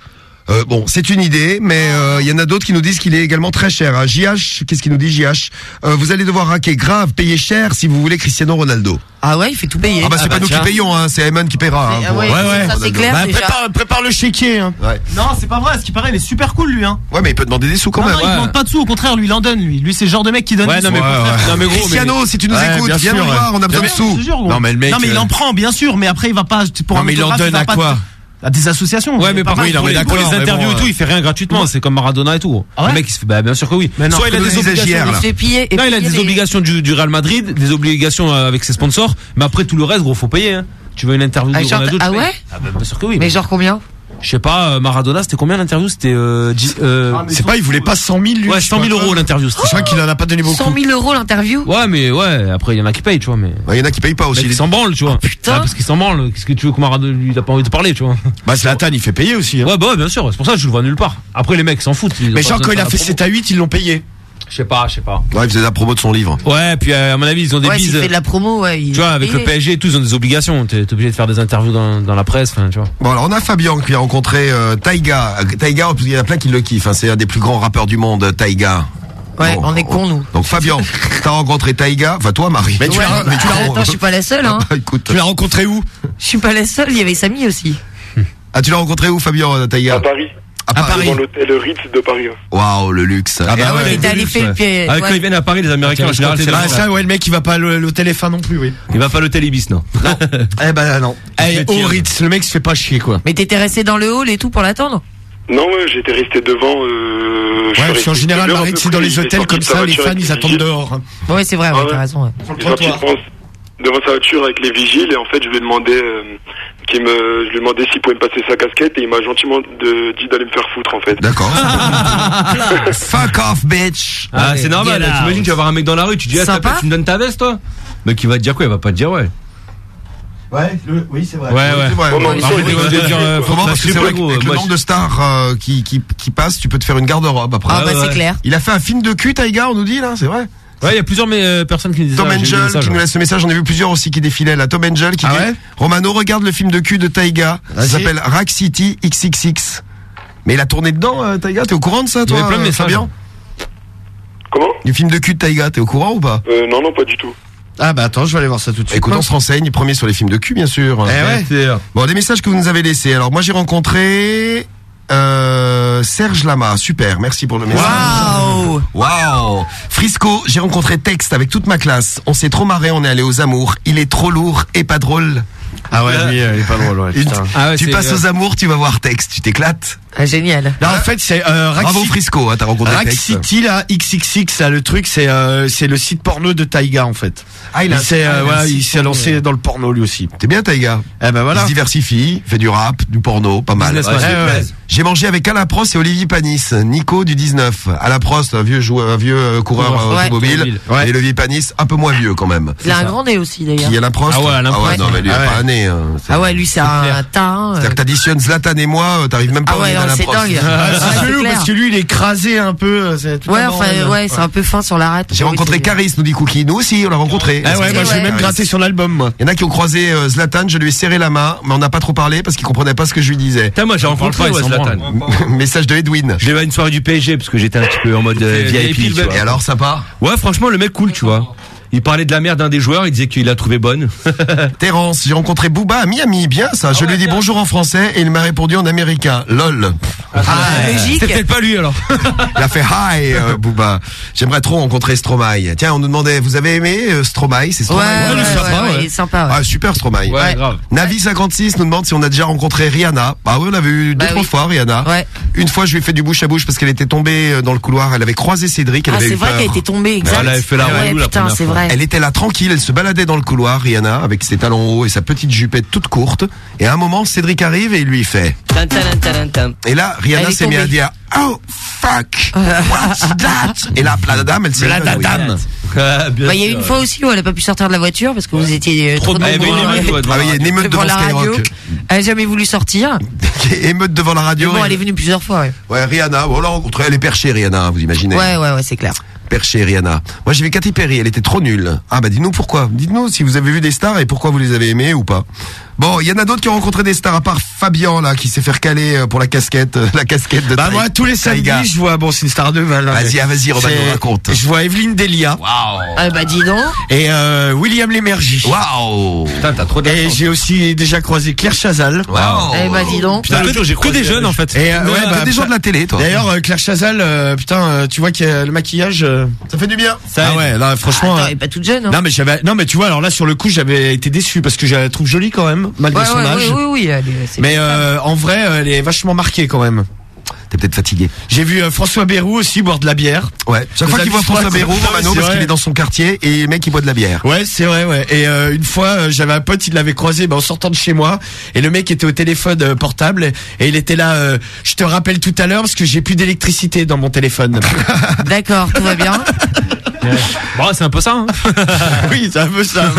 [SPEAKER 1] Euh, bon, c'est une idée, mais euh, il y en a d'autres qui nous disent qu'il est également très cher. Hein. JH, qu'est-ce qu'il nous dit JH euh, Vous allez devoir raquer grave, payer cher si vous voulez Cristiano Ronaldo.
[SPEAKER 5] Ah ouais, il fait tout payer.
[SPEAKER 1] Ah bah c'est pas nous
[SPEAKER 2] tiens.
[SPEAKER 1] qui payons, hein, c'est Eman qui paiera. hein,
[SPEAKER 5] Ah
[SPEAKER 1] pour,
[SPEAKER 5] ouais,
[SPEAKER 1] euh,
[SPEAKER 5] ça, c'est clair.
[SPEAKER 2] Bah, prépare, prépare le chéquier. Hein.
[SPEAKER 1] Ouais.
[SPEAKER 38] Non, c'est pas vrai. Ce qui paraît, il est super cool lui. Hein.
[SPEAKER 1] ouais, mais il peut demander des sous quand
[SPEAKER 38] non,
[SPEAKER 1] même.
[SPEAKER 38] non, il demande pas de sous. Au contraire, lui, il en donne. Lui, lui, c'est le genre de mec qui donne.
[SPEAKER 4] Ouais,
[SPEAKER 38] des
[SPEAKER 4] non,
[SPEAKER 38] sous.
[SPEAKER 4] mais,
[SPEAKER 1] Ouais, ouais.
[SPEAKER 4] non, mais gros,
[SPEAKER 1] Cristiano, si tu nous
[SPEAKER 2] Ouais,
[SPEAKER 1] écoutes, viens
[SPEAKER 2] sûr,
[SPEAKER 1] nous
[SPEAKER 2] ouais.
[SPEAKER 1] voir, on a besoin de sous.
[SPEAKER 2] Non, mais le mec,
[SPEAKER 38] Non, mais il en prend, bien sûr. Mais après, il va pas. Pour
[SPEAKER 2] Non, mais il en donne à quoi
[SPEAKER 38] À des associations.
[SPEAKER 4] Ouais, mais par contre, pour, les, interviews
[SPEAKER 2] bon,
[SPEAKER 4] et tout, il fait rien gratuitement. C'est comme Maradona et tout.
[SPEAKER 38] Ah ouais
[SPEAKER 4] le mec, il se fait, bah, bien sûr que oui.
[SPEAKER 38] Mais non,
[SPEAKER 4] Soit il a des obligations.
[SPEAKER 1] JR,
[SPEAKER 5] Il
[SPEAKER 1] là.
[SPEAKER 5] se fait piller. et
[SPEAKER 4] Non, il a des
[SPEAKER 5] les-
[SPEAKER 4] obligations du, du Real Madrid, des obligations euh, avec ses sponsors, mais après tout le reste, gros, faut payer. Hein. Tu veux une interview
[SPEAKER 5] Ah,
[SPEAKER 4] de Ronaldo
[SPEAKER 5] ah
[SPEAKER 4] payes.
[SPEAKER 5] ouais
[SPEAKER 4] Ah bah, bien sûr que oui.
[SPEAKER 5] Mais genre combien
[SPEAKER 4] Je sais pas, euh, Maradona, c'était combien l'interview C'était euh, euh,
[SPEAKER 2] C'est pas, il voulait pas 100 000 lui.
[SPEAKER 4] ouais,
[SPEAKER 2] je
[SPEAKER 4] 100 000
[SPEAKER 2] crois.
[SPEAKER 4] euros l'interview.
[SPEAKER 2] Je crois qu'il en a pas donné beaucoup.
[SPEAKER 5] 100 000 euros l'interview?
[SPEAKER 4] Ouais, mais ouais, après il y en a qui payent, tu vois, mais.
[SPEAKER 1] Il y en a qui payent pas aussi.
[SPEAKER 4] Mec, il s'en branle, tu vois.
[SPEAKER 5] putain.
[SPEAKER 4] Ah, parce qu'il s'en branle. Qu'est-ce que tu veux que Maradona lui il a pas envie de parler, tu vois
[SPEAKER 2] Bah Zlatan, il fait payer aussi. Hein.
[SPEAKER 4] Ouais, bah ouais, bien sûr. C'est pour ça que je le vois nulle part. Après les mecs s'en foutent. ils
[SPEAKER 2] Mais genre quand il a fait
[SPEAKER 4] la
[SPEAKER 2] 7 à 8, ils l'ont payé.
[SPEAKER 4] Je sais pas, je sais pas.
[SPEAKER 1] Ouais, il faisait la promo de son livre.
[SPEAKER 4] Ouais, puis euh, à mon avis ils ont des
[SPEAKER 5] Ouais, s'il
[SPEAKER 4] bises.
[SPEAKER 5] fait de la promo, ouais. il
[SPEAKER 4] Tu vois, avec le. PSG et tout, ils ont des obligations. T'es t'es obligé de faire des interviews dans, dans la presse, enfin, tu vois.
[SPEAKER 1] Bon alors on a Fabien qui a rencontré euh, Taiga. Taiga, il y en a plein qui le kiffent. hein, c'est un des plus grands rappeurs du monde, Taiga.
[SPEAKER 5] Ouais,
[SPEAKER 1] Bon,
[SPEAKER 5] on est cons, nous.
[SPEAKER 1] Donc Fabien, t'as rencontré Taiga, enfin toi Marie.
[SPEAKER 2] Mais tu
[SPEAKER 5] Ouais,
[SPEAKER 2] l'as- mais tu l'as-
[SPEAKER 5] attends, je suis pas la seule, hein.
[SPEAKER 1] Ah bah, écoute.
[SPEAKER 2] Tu l'as rencontré où?
[SPEAKER 5] Je suis pas la seule, il y avait Samy aussi.
[SPEAKER 1] Ah tu l'as rencontré où Fabien euh, Taiga?
[SPEAKER 39] À Paris.
[SPEAKER 1] À Paris.
[SPEAKER 39] Devant l'hôtel Ritz de Paris.
[SPEAKER 1] Waouh, le luxe.
[SPEAKER 4] Ah bah
[SPEAKER 5] Ah ouais,
[SPEAKER 4] ouais, luxe,
[SPEAKER 5] le
[SPEAKER 4] ouais.
[SPEAKER 5] pied.
[SPEAKER 4] Ah, quand ils viennent à Paris, les Américains, en général, c'est
[SPEAKER 2] Ah
[SPEAKER 4] là.
[SPEAKER 2] ça ouais, le mec il va pas le- l'hôtel F1 non plus, oui.
[SPEAKER 4] Il va pas à l'hôtel Ibis, non.
[SPEAKER 2] Eh ben non. Eh, au. Ritz, le mec se fait pas chier quoi.
[SPEAKER 5] Mais t'étais resté dans le hall et tout pour l'attendre?
[SPEAKER 39] Non, ouais, j'étais resté devant. Euh,
[SPEAKER 2] Ouais, parce qu'en général,
[SPEAKER 39] à
[SPEAKER 2] Marie, c'est dans les hôtels comme ça, les fans ils attendent dehors. hein.
[SPEAKER 5] Ouais, c'est vrai, ouais, t'as raison.
[SPEAKER 39] devant, devant sa voiture avec les vigiles et en fait je lui ai demandé qu'il me, je lui ai demandé s'il pouvait me passer sa casquette et il m'a gentiment de- dit d'aller me faire foutre en fait.
[SPEAKER 1] D'accord. Fuck off, bitch.
[SPEAKER 4] Ah, c'est normal. T'imagines, tu vas voir un mec dans la rue, tu dis, ah,
[SPEAKER 5] Sympa.
[SPEAKER 4] tu me donnes ta veste, toi? Le mec, il va te dire quoi? Il va pas te dire ouais.
[SPEAKER 2] Ouais, oui, c'est vrai.
[SPEAKER 4] Ouais, ouais.
[SPEAKER 1] C'est vrai,
[SPEAKER 4] te dire, euh,
[SPEAKER 1] Comment
[SPEAKER 4] que
[SPEAKER 1] Parce que c'est vrai
[SPEAKER 4] gros,
[SPEAKER 1] qu'avec le nombre de stars euh, qui, qui, qui passent, tu peux te faire une garde-robe après.
[SPEAKER 5] Ah, bah,
[SPEAKER 4] ouais,
[SPEAKER 5] c'est clair.
[SPEAKER 1] Il a fait un film de cul, Taiga, on nous dit là, c'est vrai
[SPEAKER 4] Ouais, il y a plusieurs mais, euh, personnes qui nous disent
[SPEAKER 1] Tom
[SPEAKER 4] ça, j'ai vu
[SPEAKER 1] Angel qui nous
[SPEAKER 4] ouais.
[SPEAKER 1] laisse ce message, j'en ai vu plusieurs aussi qui défilaient là. Tom Angel qui
[SPEAKER 2] Ah
[SPEAKER 1] dit
[SPEAKER 2] ouais?
[SPEAKER 1] Romano regarde le film de cul de Taiga, ça
[SPEAKER 2] Vas-y.
[SPEAKER 1] s'appelle Rack City XXX. Mais il a tourné dedans, euh, Taiga, t'es au courant de ça,
[SPEAKER 4] Il y
[SPEAKER 1] toi,
[SPEAKER 4] avait plein de
[SPEAKER 1] euh,
[SPEAKER 4] messages.
[SPEAKER 1] Fabien?
[SPEAKER 39] Comment?
[SPEAKER 1] Du film de cul de Taiga, t'es au courant ou pas?
[SPEAKER 39] Euh, Non, non, pas du tout.
[SPEAKER 2] Ah bah attends, je vais aller voir ça tout de suite.
[SPEAKER 1] Écoute, on se renseigne, premier sur les films de cul, bien sûr.
[SPEAKER 2] Eh ouais.
[SPEAKER 1] Bon, des messages que vous nous avez laissés. Alors, moi, j'ai rencontré euh, Serge Lama. Super, merci pour le message.
[SPEAKER 5] Waouh
[SPEAKER 1] Waouh Frisco, j'ai rencontré Texte avec toute ma classe. On s'est trop marré, on est allé aux amours. Il est trop lourd et pas drôle.
[SPEAKER 2] Ah ouais, lui, euh, il est pas drôle, ouais, putain.
[SPEAKER 4] Ah ouais,
[SPEAKER 1] tu
[SPEAKER 4] c'est-
[SPEAKER 1] passes aux amours, tu vas voir Texte, tu t'éclates.
[SPEAKER 5] Ah, Génial.
[SPEAKER 2] Là, en fait, c'est euh, Rack
[SPEAKER 1] Bravo Frisco, hein, t'as rencontré
[SPEAKER 2] Rack. City là, XXX là, le truc c'est euh, c'est le site porno de Taiga en fait.
[SPEAKER 1] Ah, il a-
[SPEAKER 2] s'est
[SPEAKER 1] ah,
[SPEAKER 2] euh,
[SPEAKER 1] il a un
[SPEAKER 2] voilà,
[SPEAKER 1] site
[SPEAKER 2] il s'est
[SPEAKER 1] porno,
[SPEAKER 2] lancé dans le porno lui aussi.
[SPEAKER 1] T'es bien Taiga
[SPEAKER 2] Eh ben
[SPEAKER 1] Il
[SPEAKER 2] voilà.
[SPEAKER 1] se diversifie, fait du rap, du porno, pas mal.
[SPEAKER 4] Businessman.
[SPEAKER 2] Ouais, ouais.
[SPEAKER 1] J'ai mangé avec Alain Prost et Olivier Panis, Nico du 19. Alain Prost, un vieux joueur, un vieux euh, coureur
[SPEAKER 4] Coureur.
[SPEAKER 1] euh,
[SPEAKER 5] Ouais.
[SPEAKER 1] automobile.
[SPEAKER 4] Automobile.
[SPEAKER 2] Ouais.
[SPEAKER 1] Et Olivier Panis, un peu moins vieux quand même.
[SPEAKER 5] Il a un grand nez aussi, d'ailleurs.
[SPEAKER 1] Qui est Alain Prost
[SPEAKER 4] Ah ouais, Alain
[SPEAKER 1] Ah ouais,
[SPEAKER 4] Prost.
[SPEAKER 1] non, mais lui, il a
[SPEAKER 2] Ah
[SPEAKER 1] pas
[SPEAKER 2] ouais.
[SPEAKER 1] un nez. hein. C'est-
[SPEAKER 5] Ah ouais, lui, c'est un teint. euh,
[SPEAKER 1] C'est-à-dire que t'additionnes Zlatan et moi, euh, t'arrives même pas
[SPEAKER 5] Ah
[SPEAKER 1] au
[SPEAKER 5] c'est dingue.
[SPEAKER 2] Ah, c'est chelou parce que lui, il est écrasé un peu. Euh,
[SPEAKER 5] ouais, enfin,
[SPEAKER 2] euh,
[SPEAKER 5] ouais, c'est un peu fin sur l'arête.
[SPEAKER 1] J'ai rencontré Caris, nous dit Cookie. Nous aussi, on l'a rencontré.
[SPEAKER 2] Ah ouais, moi, je même gratté sur l'album, moi.
[SPEAKER 1] Il y en a qui ont croisé euh, Zlatan, je lui ai serré la main, mais on n'a pas trop parlé parce qu'il comprenait pas ce que je lui disais.
[SPEAKER 4] Putain, moi, j'ai rencontré Zlatan.
[SPEAKER 1] Message de Edwin.
[SPEAKER 4] Je l'ai une soirée du PSG parce que j'étais un petit peu en mode VIP.
[SPEAKER 1] Et alors, sympa?
[SPEAKER 4] Ouais, franchement, le mec cool, tu vois. Il parlait de la mère d'un des joueurs, il disait qu'il l'a trouvé bonne.
[SPEAKER 1] Terence, j'ai rencontré Booba à Miami, bien ça. Je ah lui ai dit bonjour en français et il m'a répondu en américain. LOL.
[SPEAKER 5] Ah, ah
[SPEAKER 22] C'était peut-être pas lui alors.
[SPEAKER 1] il a fait hi euh, Booba. J'aimerais trop rencontrer Stromae. Tiens, on nous demandait, vous avez aimé euh, Stromae? C'est Stromae
[SPEAKER 5] ouais, ouais,
[SPEAKER 1] sympa, ah, super Stromae.
[SPEAKER 22] Grave.
[SPEAKER 1] Navi56 nous demande si on a déjà rencontré Rihanna. Bah oui, on l'avait eu deux,
[SPEAKER 5] bah,
[SPEAKER 1] trois fois Rihanna. Une fois, je lui ai fait du bouche à bouche parce qu'elle était tombée euh, dans le couloir. Elle avait croisé Cédric. Elle
[SPEAKER 5] ah, c'est vrai qu'elle était tombée, exact.
[SPEAKER 4] Elle avait fait la
[SPEAKER 5] roue.
[SPEAKER 1] Elle était là tranquille, elle se baladait dans le couloir, Rihanna, avec ses talons hauts et sa petite jupette toute courte. Et à un moment, Cédric arrive et il lui fait. Et là, Rihanna s'est mise à dire Oh fuck, what's that? Et là, la dame, elle s'est mise
[SPEAKER 2] à
[SPEAKER 4] la dame.
[SPEAKER 5] Bah, il y a une fois aussi où elle n'a pas pu sortir de la voiture parce que vous étiez trop, nombreux.
[SPEAKER 4] Ah
[SPEAKER 1] oui, une émeute
[SPEAKER 5] devant la radio. Elle n'a jamais voulu sortir.
[SPEAKER 1] émeute devant la radio.
[SPEAKER 5] bon, elle est venue plusieurs fois. Ouais,
[SPEAKER 1] Rihanna, on l'a rencontrée, elle est perchée, Rihanna, hein, vous imaginez.
[SPEAKER 5] Ouais, ouais, ouais, c'est clair
[SPEAKER 1] perché Rihanna. Moi j'ai vu Katy Perry, elle était trop nulle. Ah bah dites-nous pourquoi. Dites-nous si vous avez vu des stars et pourquoi vous les avez aimées ou pas. Bon, il y en a d'autres qui ont rencontré des stars à part Fabian là qui s'est fait caler euh, pour la casquette, euh, la casquette de.
[SPEAKER 2] Bah moi tous les samedis je vois bon c'est une star de Val. Hein.
[SPEAKER 1] Vas-y, ah, vas-y, Robin nous raconte.
[SPEAKER 2] Je vois Evelyne Delia. Waouh.
[SPEAKER 5] Ah bah dis donc.
[SPEAKER 2] Et euh, William Lémergie.
[SPEAKER 1] Waouh.
[SPEAKER 4] Putain t'as trop.
[SPEAKER 2] Et j'ai aussi déjà croisé Claire Chazal.
[SPEAKER 1] Waouh.
[SPEAKER 5] Eh bah dis donc.
[SPEAKER 22] Putain, j'ai que des jeunes euh, en fait.
[SPEAKER 2] Et euh, ouais,
[SPEAKER 1] bah,
[SPEAKER 2] bah,
[SPEAKER 1] des gens de la télé toi.
[SPEAKER 2] D'ailleurs Claire Chazal, euh, putain tu vois que le maquillage,
[SPEAKER 1] ça fait du bien.
[SPEAKER 2] Ça ah ouais, là franchement.
[SPEAKER 5] Ah, pas toute jeune. Hein.
[SPEAKER 2] Non mais j'avais, non mais tu vois alors là sur le coup j'avais été déçu parce que je la trouve jolie quand même malgré son âge.
[SPEAKER 5] Oui, oui, oui elle est,
[SPEAKER 2] Mais euh, en vrai, elle est vachement marquée quand même
[SPEAKER 1] t'es peut-être fatigué.
[SPEAKER 2] J'ai vu euh, François Bérou aussi boire de la bière.
[SPEAKER 1] Ouais. Chaque fois qu'il voit François
[SPEAKER 2] Bérou,
[SPEAKER 1] Romano, parce est dans son quartier, et le mec il boit de la bière.
[SPEAKER 2] Ouais, c'est vrai, ouais. Et euh, une fois, euh, j'avais un pote, il l'avait croisé ben, en sortant de chez moi, et le mec était au téléphone portable, et il était là. je te rappelle tout à l'heure parce que j'ai plus d'électricité dans mon téléphone.
[SPEAKER 5] D'accord, tout va bien.
[SPEAKER 22] Bon, c'est un peu ça. Hein
[SPEAKER 2] oui, c'est un peu ça.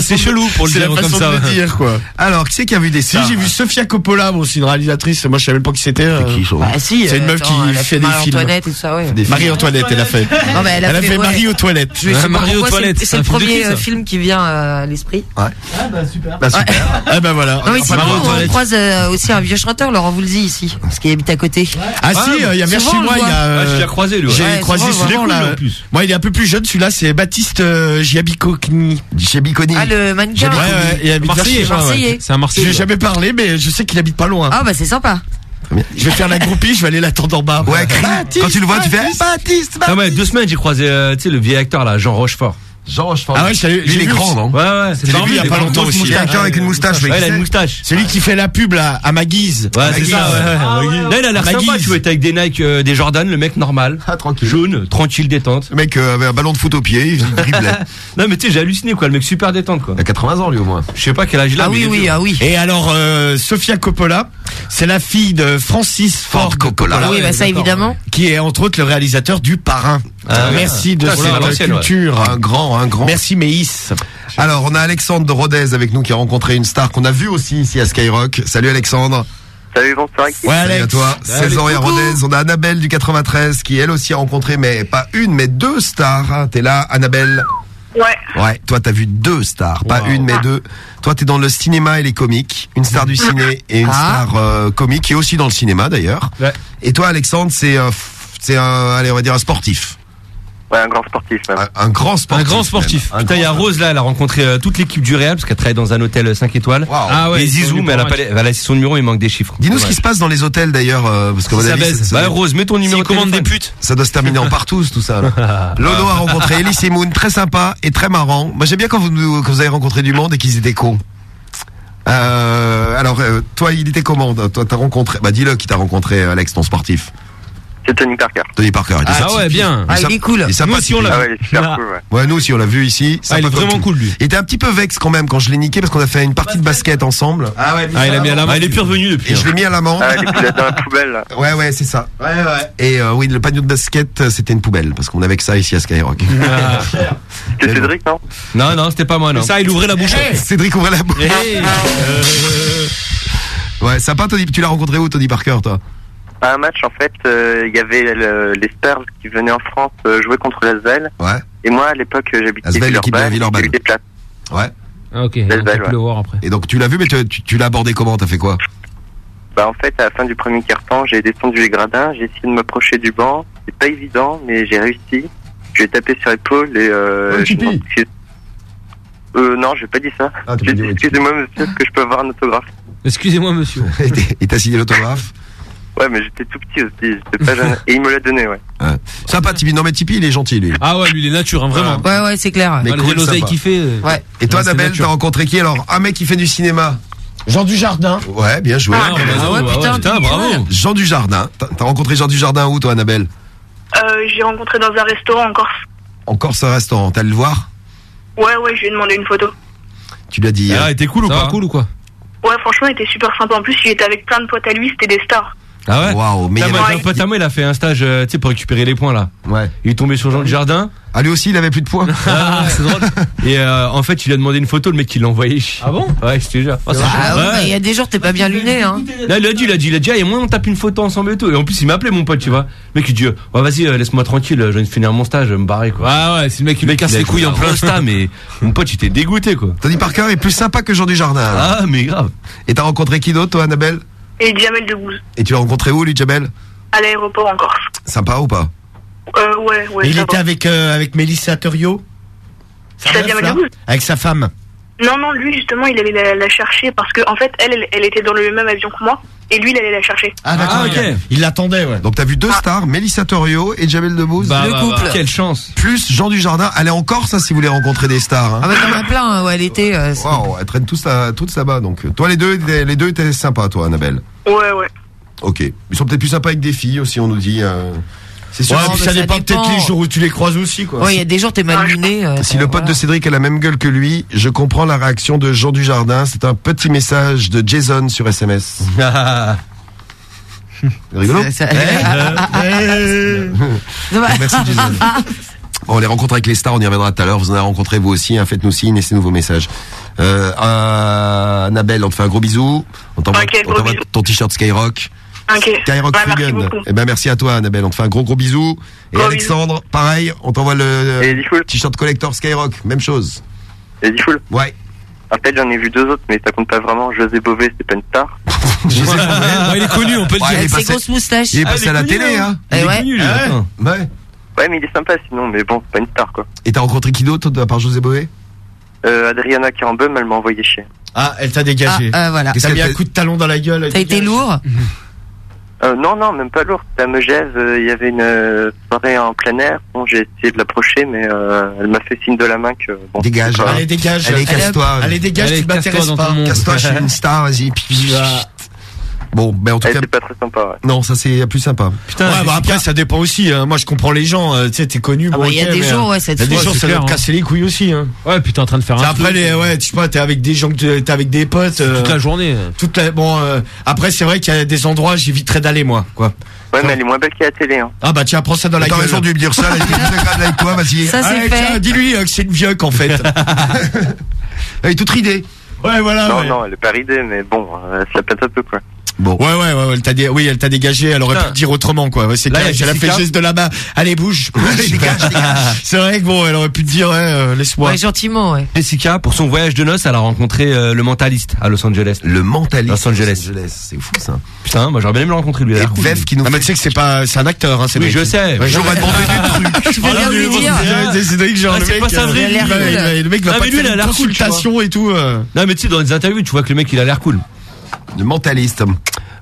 [SPEAKER 2] C'est
[SPEAKER 22] chelou pour le dire comme ça.
[SPEAKER 2] De dire, quoi.
[SPEAKER 1] Alors, qui c'est qui a vu des
[SPEAKER 2] Si, j'ai vu Sofia Coppola, bon, c'est une réalisatrice. Moi, je savais pas qui c'était. Euh... C'est une
[SPEAKER 5] euh,
[SPEAKER 2] meuf qui
[SPEAKER 5] fait,
[SPEAKER 2] fait des films.
[SPEAKER 5] Marie-Antoinette et
[SPEAKER 2] elle a fait.
[SPEAKER 5] Elle a, fait.
[SPEAKER 2] Marie aux toilettes.
[SPEAKER 22] Marie aux toilettes.
[SPEAKER 5] C'est le premier euh, film, qui vient euh, à l'esprit?
[SPEAKER 1] Ouais.
[SPEAKER 2] Ah bah super.
[SPEAKER 5] Ah, bah,
[SPEAKER 2] super.
[SPEAKER 5] Ah
[SPEAKER 2] bah voilà.
[SPEAKER 5] On croise aussi un vieux chanteur, Laurent Voulzy, ici, parce qu'il habite à côté.
[SPEAKER 2] Ah si, ah, il y a vers chez moi, il a.
[SPEAKER 4] Ah, je l'ai croisé, lui.
[SPEAKER 2] J'ai croisé
[SPEAKER 4] celui-là.
[SPEAKER 2] Moi, il est un peu plus jeune, celui-là, c'est Baptiste Giabiconi.
[SPEAKER 5] Ah, le mannequin.
[SPEAKER 2] Ouais, ouais, il habite
[SPEAKER 22] Marseillais. C'est un Marseillais.
[SPEAKER 2] J'ai jamais parlé, mais je sais qu'il habite pas loin.
[SPEAKER 5] Ah bah c'est sympa.
[SPEAKER 2] Je vais faire la groupie, je vais aller l'attendre en bas.
[SPEAKER 1] Ouais, quand tu le vois, tu fais
[SPEAKER 2] Baptiste,
[SPEAKER 4] ah Baptiste. Deux semaines, j'ai croisé euh, tu sais, le vieil acteur là, Jean Rochefort.
[SPEAKER 1] Georges
[SPEAKER 2] Ah ouais, je savais-
[SPEAKER 1] est grand, non
[SPEAKER 4] Ouais, ouais,
[SPEAKER 2] c'est J'ai il y a pas longtemps aussi.
[SPEAKER 1] Il y a quelqu'un avec une moustache, mec.
[SPEAKER 4] Ouais, il a une moustache.
[SPEAKER 2] Celui qui fait la pub à ma guise.
[SPEAKER 4] Ouais, c'est ça, ouais, ah il a l'air sympa, tu vois, avec des Nike, euh, des Jordan, le mec normal.
[SPEAKER 1] Ah, tranquille.
[SPEAKER 4] Jaune, tranquille, détente.
[SPEAKER 1] Le mec euh, avait un ballon de foot au pied, il driblait.
[SPEAKER 4] Non, mais tu sais, j'ai halluciné, quoi, le mec super détente, quoi.
[SPEAKER 1] Il a 80 ans, lui, au moins.
[SPEAKER 4] Je sais pas quel âge il a.
[SPEAKER 5] Ah oui, oui, ah oui.
[SPEAKER 2] Et alors, euh, Sofia Coppola, c'est la fille de Francis Ford, Coppola.
[SPEAKER 5] Ah oui, bah ça, évidemment.
[SPEAKER 2] Qui est entre autres le réalisateur du Parrain.
[SPEAKER 4] Ah, euh,
[SPEAKER 2] merci de cette culture.
[SPEAKER 1] Un grand, un grand.
[SPEAKER 2] Merci Méis.
[SPEAKER 1] Alors, on a Alexandre de Rodez avec nous qui a rencontré une star qu'on a vue aussi ici à Skyrock. Salut Alexandre.
[SPEAKER 25] Salut, bon,
[SPEAKER 2] ouais,
[SPEAKER 1] Salut à toi. 16 ans et Rodez. On a Annabelle du 93 qui elle aussi a rencontré, mais pas une, mais deux stars. T'es là, Annabelle
[SPEAKER 40] Ouais.
[SPEAKER 1] Ouais, toi t'as vu deux stars, pas une mais deux. Toi t'es dans le cinéma et les comiques, une star du ciné et une star euh, comique qui est aussi dans le cinéma d'ailleurs.
[SPEAKER 4] Ouais.
[SPEAKER 1] Et toi Alexandre c'est euh, c'est un allez on va dire un sportif.
[SPEAKER 25] Ouais, un grand sportif même.
[SPEAKER 1] Un, grand sportif.
[SPEAKER 22] Un grand sportif.
[SPEAKER 4] Putain, il y a Rose là, elle a rencontré euh, toute l'équipe du Real parce qu'elle travaille dans un hôtel euh, 5 étoiles.
[SPEAKER 22] Ah ouais.
[SPEAKER 4] Et Zizou, mais elle a pas les, elle son numéro, il manque des chiffres.
[SPEAKER 1] Dis-nous ce qui se passe dans les hôtels d'ailleurs, euh, parce que si
[SPEAKER 4] ça avis, baise. Bah, Rose, mets ton numéro.
[SPEAKER 22] Commande des putes.
[SPEAKER 1] Ça doit se terminer en partout tout ça. Là. Lolo a rencontré Elise et Moon, très sympa et très marrant. Moi j'aime bien quand vous, quand vous avez rencontré du monde et qu'ils étaient cons. Euh, alors, toi, il était comment Toi, t'as rencontré Bah, dis-le qui t'a rencontré, Alex, ton sportif.
[SPEAKER 25] C'est Tony Parker.
[SPEAKER 1] Tony Parker.
[SPEAKER 22] Ah ouais, bien.
[SPEAKER 5] Ah, il est cool.
[SPEAKER 1] Il
[SPEAKER 22] aussi, on l'a
[SPEAKER 25] ah ouais,
[SPEAKER 1] nous aussi, on l'a vu ici.
[SPEAKER 22] Ah, il est vraiment cool, lui.
[SPEAKER 1] Il était un petit peu vexe quand même quand je l'ai niqué parce qu'on a fait une partie de basket ensemble.
[SPEAKER 2] Ah ouais,
[SPEAKER 22] ah, il a mis à l'amende.
[SPEAKER 4] Ah, il est plus revenu depuis.
[SPEAKER 1] Et je hein. l'ai mis à l'amende.
[SPEAKER 25] Ah, il est dans la poubelle, là.
[SPEAKER 1] Ouais, ouais, c'est ça.
[SPEAKER 2] Ouais, ouais.
[SPEAKER 1] Et euh, oui, le panneau de basket, euh, c'était une poubelle parce qu'on avait que ça ici à Skyrock.
[SPEAKER 25] Ah. C'était Cédric, non?
[SPEAKER 4] Non, non, c'était pas moi, non.
[SPEAKER 22] Ça, il ouvrait la bouche.
[SPEAKER 1] Cédric ouvrait la bouche.
[SPEAKER 22] Eh.
[SPEAKER 1] Ouais, sympa, Tony. Tu l'as rencontré où, Tony Parker, toi?
[SPEAKER 41] À un match, en fait, euh, il y avait le- les Spurs qui venaient en France euh, jouer contre l'Asvel.
[SPEAKER 1] Ouais.
[SPEAKER 41] Et moi, à l'époque, euh, j'habitais
[SPEAKER 1] Asvel, l'équipe de
[SPEAKER 41] Villeurbanne.
[SPEAKER 1] Villeurbanne.
[SPEAKER 41] J'ai eu des places.
[SPEAKER 1] Ouais.
[SPEAKER 23] Ah, ok.
[SPEAKER 41] L'Asvel, ouais.
[SPEAKER 23] le voir après.
[SPEAKER 1] Et donc tu l'as vu, mais tu, tu- tu l'as abordé comment? T'as fait quoi?
[SPEAKER 41] Bah, en fait, à la fin du premier quart-temps, j'ai descendu les gradins, j'ai essayé de m'approcher du banc. C'est pas évident, mais j'ai réussi. Je lui ai tapé sur l'épaule et euh, je. Euh, non, je vais pas dit ça. J'ai dit, excusez-moi, monsieur, est-ce que je peux avoir un autographe?
[SPEAKER 23] Excusez-moi, monsieur.
[SPEAKER 1] Il t'a signé l'autographe?
[SPEAKER 41] Ouais, mais j'étais tout petit aussi, j'étais pas jeune. Et il me l'a donné, ouais.
[SPEAKER 1] Ouais. Sympa Tipeee, non mais Tipeee il est gentil lui.
[SPEAKER 23] Ah ouais, lui il est nature, hein, vraiment.
[SPEAKER 5] Ouais, ouais, c'est clair.
[SPEAKER 1] Mais
[SPEAKER 23] Malgré
[SPEAKER 1] cool,
[SPEAKER 23] l'oseille
[SPEAKER 1] sympa.
[SPEAKER 23] qu'il fait. euh,
[SPEAKER 5] Ouais.
[SPEAKER 1] Et toi
[SPEAKER 23] Ouais, c'est
[SPEAKER 1] Annabelle,
[SPEAKER 23] nature.
[SPEAKER 1] t'as rencontré qui alors? Un mec qui fait du cinéma
[SPEAKER 2] Jean Dujardin.
[SPEAKER 1] Ouais, bien joué.
[SPEAKER 23] Ah, bah, ouais, putain, putain, bravo.
[SPEAKER 1] Jean Dujardin. T'as t'as rencontré Jean Dujardin où toi Annabelle?
[SPEAKER 37] Euh, j'ai rencontré dans un restaurant en Corse.
[SPEAKER 1] En Corse un restaurant, t'allais le voir?
[SPEAKER 37] Ouais, ouais, je lui ai demandé une photo.
[SPEAKER 1] Tu lui as dit.
[SPEAKER 23] Ah,
[SPEAKER 1] euh,
[SPEAKER 23] il était cool ou
[SPEAKER 1] ça
[SPEAKER 23] pas Cool ou quoi?
[SPEAKER 37] Ouais, franchement, il était super sympa. En plus, il était avec plein de potes à lui, c'était des stars.
[SPEAKER 4] Ah ouais
[SPEAKER 1] Waouh, mais
[SPEAKER 4] Putain,
[SPEAKER 1] il y
[SPEAKER 4] moi,
[SPEAKER 1] avait-
[SPEAKER 4] j'ai un pote à moi, il a fait un stage, euh, tu sais, pour récupérer les points là.
[SPEAKER 1] Ouais.
[SPEAKER 4] Il est tombé sur Jean du Jardin.
[SPEAKER 1] Ah lui aussi il avait plus de points.
[SPEAKER 4] Ah, c'est drôle. Et euh, en fait, il lui a demandé une photo, le mec il l'a envoyé.
[SPEAKER 23] Ah bon
[SPEAKER 4] Ouais, je te jure.
[SPEAKER 5] Ah ouais, bah, il y a des jours, t'es pas bien luné, hein.
[SPEAKER 4] Là, il a dit, il a dit, il a dit, ah, et moi, on tape une photo ensemble et tout. Et en plus, il m'a appelé, mon pote, tu vois. Le mec, il dit, euh, ouais, vas-y, euh, laisse-moi tranquille, je viens de finir mon stage, je vais me barrer, quoi.
[SPEAKER 23] Ah ouais, c'est le mec qui lui casse
[SPEAKER 4] il a
[SPEAKER 23] les couilles en
[SPEAKER 4] fait un
[SPEAKER 23] plein
[SPEAKER 4] Rosta, mais mon pote, il était dégoûté, quoi.
[SPEAKER 1] Tony Parker est plus sympa que Jean Dujardin. alors.
[SPEAKER 4] Ah, mais grave.
[SPEAKER 1] Et t'as rencontré qui d'autre toi Annabelle?
[SPEAKER 37] Et Jamel Debbouze,
[SPEAKER 1] Et tu l'as rencontré où lui Jamel
[SPEAKER 37] à l'aéroport en Corse.
[SPEAKER 1] Sympa ou pas?
[SPEAKER 37] Euh, ouais, ouais.
[SPEAKER 2] il
[SPEAKER 37] ça
[SPEAKER 2] était avec euh, avec Mélissa Thurio. Sa meuf, là Avec sa femme.
[SPEAKER 37] Non, non, lui, justement, il allait la, la chercher parce que, en fait, elle, elle, elle était dans le même avion que moi. Et lui, il allait la chercher.
[SPEAKER 2] Ah d'accord.
[SPEAKER 1] ok.
[SPEAKER 2] il- Il l'attendait, ouais.
[SPEAKER 1] Donc t'as vu deux stars, Mélissa Torrio et Jamel Debbouze.
[SPEAKER 23] Bah,
[SPEAKER 5] Le
[SPEAKER 23] bah,
[SPEAKER 5] couple.
[SPEAKER 23] bah.
[SPEAKER 4] Quelle chance.
[SPEAKER 1] Plus Jean Dujardin. Allez en Corse hein, si vous voulez rencontrer des stars. Hein.
[SPEAKER 5] Ah bah, t'en as plein, hein, ouais, l'été. euh, c'est-
[SPEAKER 1] Waouh, elles traînent tous, à, tous là-bas. Donc toi les deux, les deux étaient sympas toi Annabelle.
[SPEAKER 37] Ouais, ouais.
[SPEAKER 1] Ok. Ils sont peut-être plus sympas avec des filles aussi, on nous dit. euh, C'est sûr.
[SPEAKER 2] Ouais, puis ça
[SPEAKER 5] ça
[SPEAKER 2] dépend
[SPEAKER 5] dépend.
[SPEAKER 2] peut-être les jours où tu les croises aussi, quoi.
[SPEAKER 5] Ouais, il y a des jours, t'es mal luné. euh,
[SPEAKER 1] Si le pote
[SPEAKER 5] voilà.
[SPEAKER 1] de Cédric a la même gueule que lui, je comprends la réaction de Jean Dujardin. C'est un petit message de Jason sur SMS. Rigolo
[SPEAKER 5] Ça- ça-
[SPEAKER 1] Merci Jason. Bon, les rencontres avec les stars, on y reviendra tout à l'heure. Vous en avez rencontré vous aussi. hein. Faites-nous signe, laissez-nous vos messages. Euh, euh, Annabelle, on te fait un gros bisou. On t'envoie ton t-shirt Skyrock.
[SPEAKER 37] Ok.
[SPEAKER 1] Skyrock
[SPEAKER 37] Bah.
[SPEAKER 1] Eh ben merci à toi Annabelle. On te fait un gros gros bisou. Et
[SPEAKER 37] Gros
[SPEAKER 1] Alexandre, pareil, on t'envoie le t-shirt collector Skyrock. Même chose.
[SPEAKER 41] Et Diffoul
[SPEAKER 1] Ouais.
[SPEAKER 41] En fait, j'en ai vu deux autres, mais ça compte pas vraiment. José Bové, c'est pas une star.
[SPEAKER 1] Sais
[SPEAKER 23] Ouais, il est connu, on peut le
[SPEAKER 1] Ouais, il est
[SPEAKER 23] dire.
[SPEAKER 5] Ses
[SPEAKER 1] passé-
[SPEAKER 5] grosses moustaches.
[SPEAKER 1] Il est
[SPEAKER 23] Ah,
[SPEAKER 1] passé
[SPEAKER 23] il est
[SPEAKER 1] à la télé,
[SPEAKER 23] hein.
[SPEAKER 1] hein.
[SPEAKER 5] Eh
[SPEAKER 4] Il est
[SPEAKER 5] ouais.
[SPEAKER 4] connu, lui,
[SPEAKER 1] Ouais.
[SPEAKER 4] attends.
[SPEAKER 1] Ouais.
[SPEAKER 41] Ouais, mais il est sympa sinon, mais bon, c'est pas une star, quoi.
[SPEAKER 1] Et t'as rencontré qui d'autre à part José Boé
[SPEAKER 41] Euh, Adriana Kirambum, elle m'a envoyé chier.
[SPEAKER 2] Ah, elle t'a dégagé.
[SPEAKER 5] Ah, euh, voilà.
[SPEAKER 2] T'as mis un coup de talon dans la gueule.
[SPEAKER 5] T'as été lourd
[SPEAKER 41] Euh, non, non, même pas lourd. C'était à Megève, euh, il y avait une euh, soirée en plein air. Bon, j'ai essayé de l'approcher, mais euh, elle m'a fait signe de la main que... Bon,
[SPEAKER 1] Dégage.
[SPEAKER 2] Allez, dégage.
[SPEAKER 1] Allez, casse-toi.
[SPEAKER 2] Allez, dégage,
[SPEAKER 23] Allez,
[SPEAKER 2] tu
[SPEAKER 23] casse-toi
[SPEAKER 2] m'intéresses pas.
[SPEAKER 1] Casse-toi, je suis une star, vas-y. Bon, ben en tout cas,
[SPEAKER 41] c'est pas très sympa, ouais.
[SPEAKER 1] non, ça c'est plus sympa.
[SPEAKER 2] Putain, ouais, bah après ça dépend aussi. hein. Moi je comprends les gens. euh, Tu sais, t'es connu.
[SPEAKER 5] Ah
[SPEAKER 2] bon,
[SPEAKER 5] bah, il y a des
[SPEAKER 2] euh,
[SPEAKER 5] ouais, ça te
[SPEAKER 2] Il y a des
[SPEAKER 23] c'est
[SPEAKER 2] ça doit
[SPEAKER 23] hein.
[SPEAKER 2] casser les couilles aussi. Hein.
[SPEAKER 23] Ouais, puis t'es en train de faire un
[SPEAKER 2] après
[SPEAKER 23] truc,
[SPEAKER 2] les, ouais, tu sais pas, t'es avec des gens que t'es avec des potes. euh,
[SPEAKER 23] toute la journée.
[SPEAKER 2] toute la- bon, euh, après c'est vrai qu'il y a des endroits j'éviterais d'aller moi, quoi.
[SPEAKER 41] Ouais, mais elle est moins belle qu'à la télé, hein.
[SPEAKER 2] Ah bah tiens, prends ça dans la
[SPEAKER 1] T'as
[SPEAKER 2] gueule.
[SPEAKER 1] raison de lui dire ça, là, agréable avec toi, vas-y.
[SPEAKER 5] Ça, c'est fait.
[SPEAKER 2] dis-lui euh, que c'est une vieux en fait.
[SPEAKER 1] Elle est toute ridée.
[SPEAKER 2] ouais, voilà.
[SPEAKER 41] non,
[SPEAKER 2] ouais.
[SPEAKER 41] non, elle est pas ridée, mais bon, euh, ça pète un peu, quoi.
[SPEAKER 1] Bon.
[SPEAKER 2] Ouais, ouais, ouais, ouais, elle t'a dé- oui, elle t'a dégagé, elle aurait
[SPEAKER 4] Putain.
[SPEAKER 2] pu te dire autrement, quoi. Ouais, c'est clair, elle a fait
[SPEAKER 4] Jessica.
[SPEAKER 2] geste de la main. Allez, bouge.
[SPEAKER 1] Allez, dégage, dégage.
[SPEAKER 2] c'est vrai que bon, elle aurait pu te dire, ouais, euh, laisse-moi.
[SPEAKER 5] Ouais, gentiment, ouais.
[SPEAKER 4] Jessica, pour son voyage de noces, elle a rencontré euh, le mentaliste à Los Angeles.
[SPEAKER 1] Le mentaliste.
[SPEAKER 4] Los Angeles.
[SPEAKER 1] C'est fou ça.
[SPEAKER 4] Putain, moi j'aurais bien aimé le rencontrer lui.
[SPEAKER 1] Et
[SPEAKER 4] cool.
[SPEAKER 1] Vev qui nous
[SPEAKER 2] Ah, mais tu sais que c'est pas, c'est un acteur, hein, c'est
[SPEAKER 4] Oui,
[SPEAKER 2] mec.
[SPEAKER 4] je sais.
[SPEAKER 2] Ouais,
[SPEAKER 1] J'aurais demandé des trucs.
[SPEAKER 5] Peux bien lui dire.
[SPEAKER 2] C'est genre,
[SPEAKER 4] Ah,
[SPEAKER 2] le
[SPEAKER 4] c'est
[SPEAKER 2] mec, euh, le mec va
[SPEAKER 4] Ah,
[SPEAKER 2] pas une consultation et tout. euh.
[SPEAKER 4] Non, mais tu sais, dans les interviews, tu vois que le mec il a l'air cool.
[SPEAKER 1] Le mentaliste.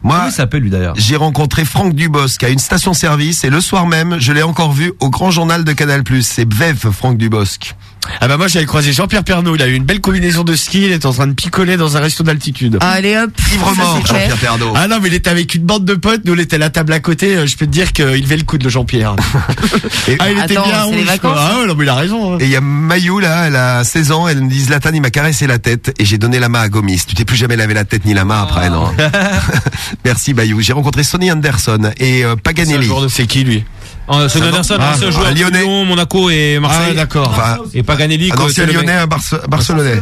[SPEAKER 1] Moi,
[SPEAKER 4] Comment il s'appelle lui d'ailleurs
[SPEAKER 1] j'ai rencontré Franck Dubosc à une station-service et le soir même, je l'ai encore vu au grand journal de Canal+. C'est Vev, Franck Dubosc.
[SPEAKER 2] Ah bah moi j'avais croisé Jean-Pierre Pernaud, il a eu une belle combinaison de ski, il était en train de picoler dans un resto d'altitude.
[SPEAKER 5] Ah, Allez hop. Fait.
[SPEAKER 1] Jean-Pierre Pernaud.
[SPEAKER 2] Ah non mais il était avec une bande de potes, nous on était à la table à côté, euh, je peux te dire qu'il levait le coude le Jean-Pierre.
[SPEAKER 1] Et-
[SPEAKER 2] ah il était
[SPEAKER 5] Attends,
[SPEAKER 2] bien
[SPEAKER 5] c'est les
[SPEAKER 2] rouge,
[SPEAKER 5] vacances,
[SPEAKER 2] quoi. Ah ouais, non mais il a raison. hein.
[SPEAKER 1] Et il y a Mayou là, elle a 16 ans, elle me dit Zlatan il m'a caressé la tête et j'ai donné la main à Gomis. Tu t'es plus jamais lavé la tête ni la main après, non Merci Mayou. J'ai rencontré Sonny Anderson et euh, Paganelli.
[SPEAKER 2] C'est qui lui?
[SPEAKER 22] Euh, Sonny
[SPEAKER 1] Ah.
[SPEAKER 22] Anderson,
[SPEAKER 1] Ah,
[SPEAKER 22] ancien
[SPEAKER 1] ah,
[SPEAKER 22] joueur de
[SPEAKER 1] Lyonnais.
[SPEAKER 22] Lyon, Monaco et Marseille.
[SPEAKER 2] Ah, d'accord.
[SPEAKER 1] Enfin,
[SPEAKER 22] Et Paganelli.
[SPEAKER 1] un ancien
[SPEAKER 22] c'est le
[SPEAKER 1] lyonnais, un Barce- barcelonais.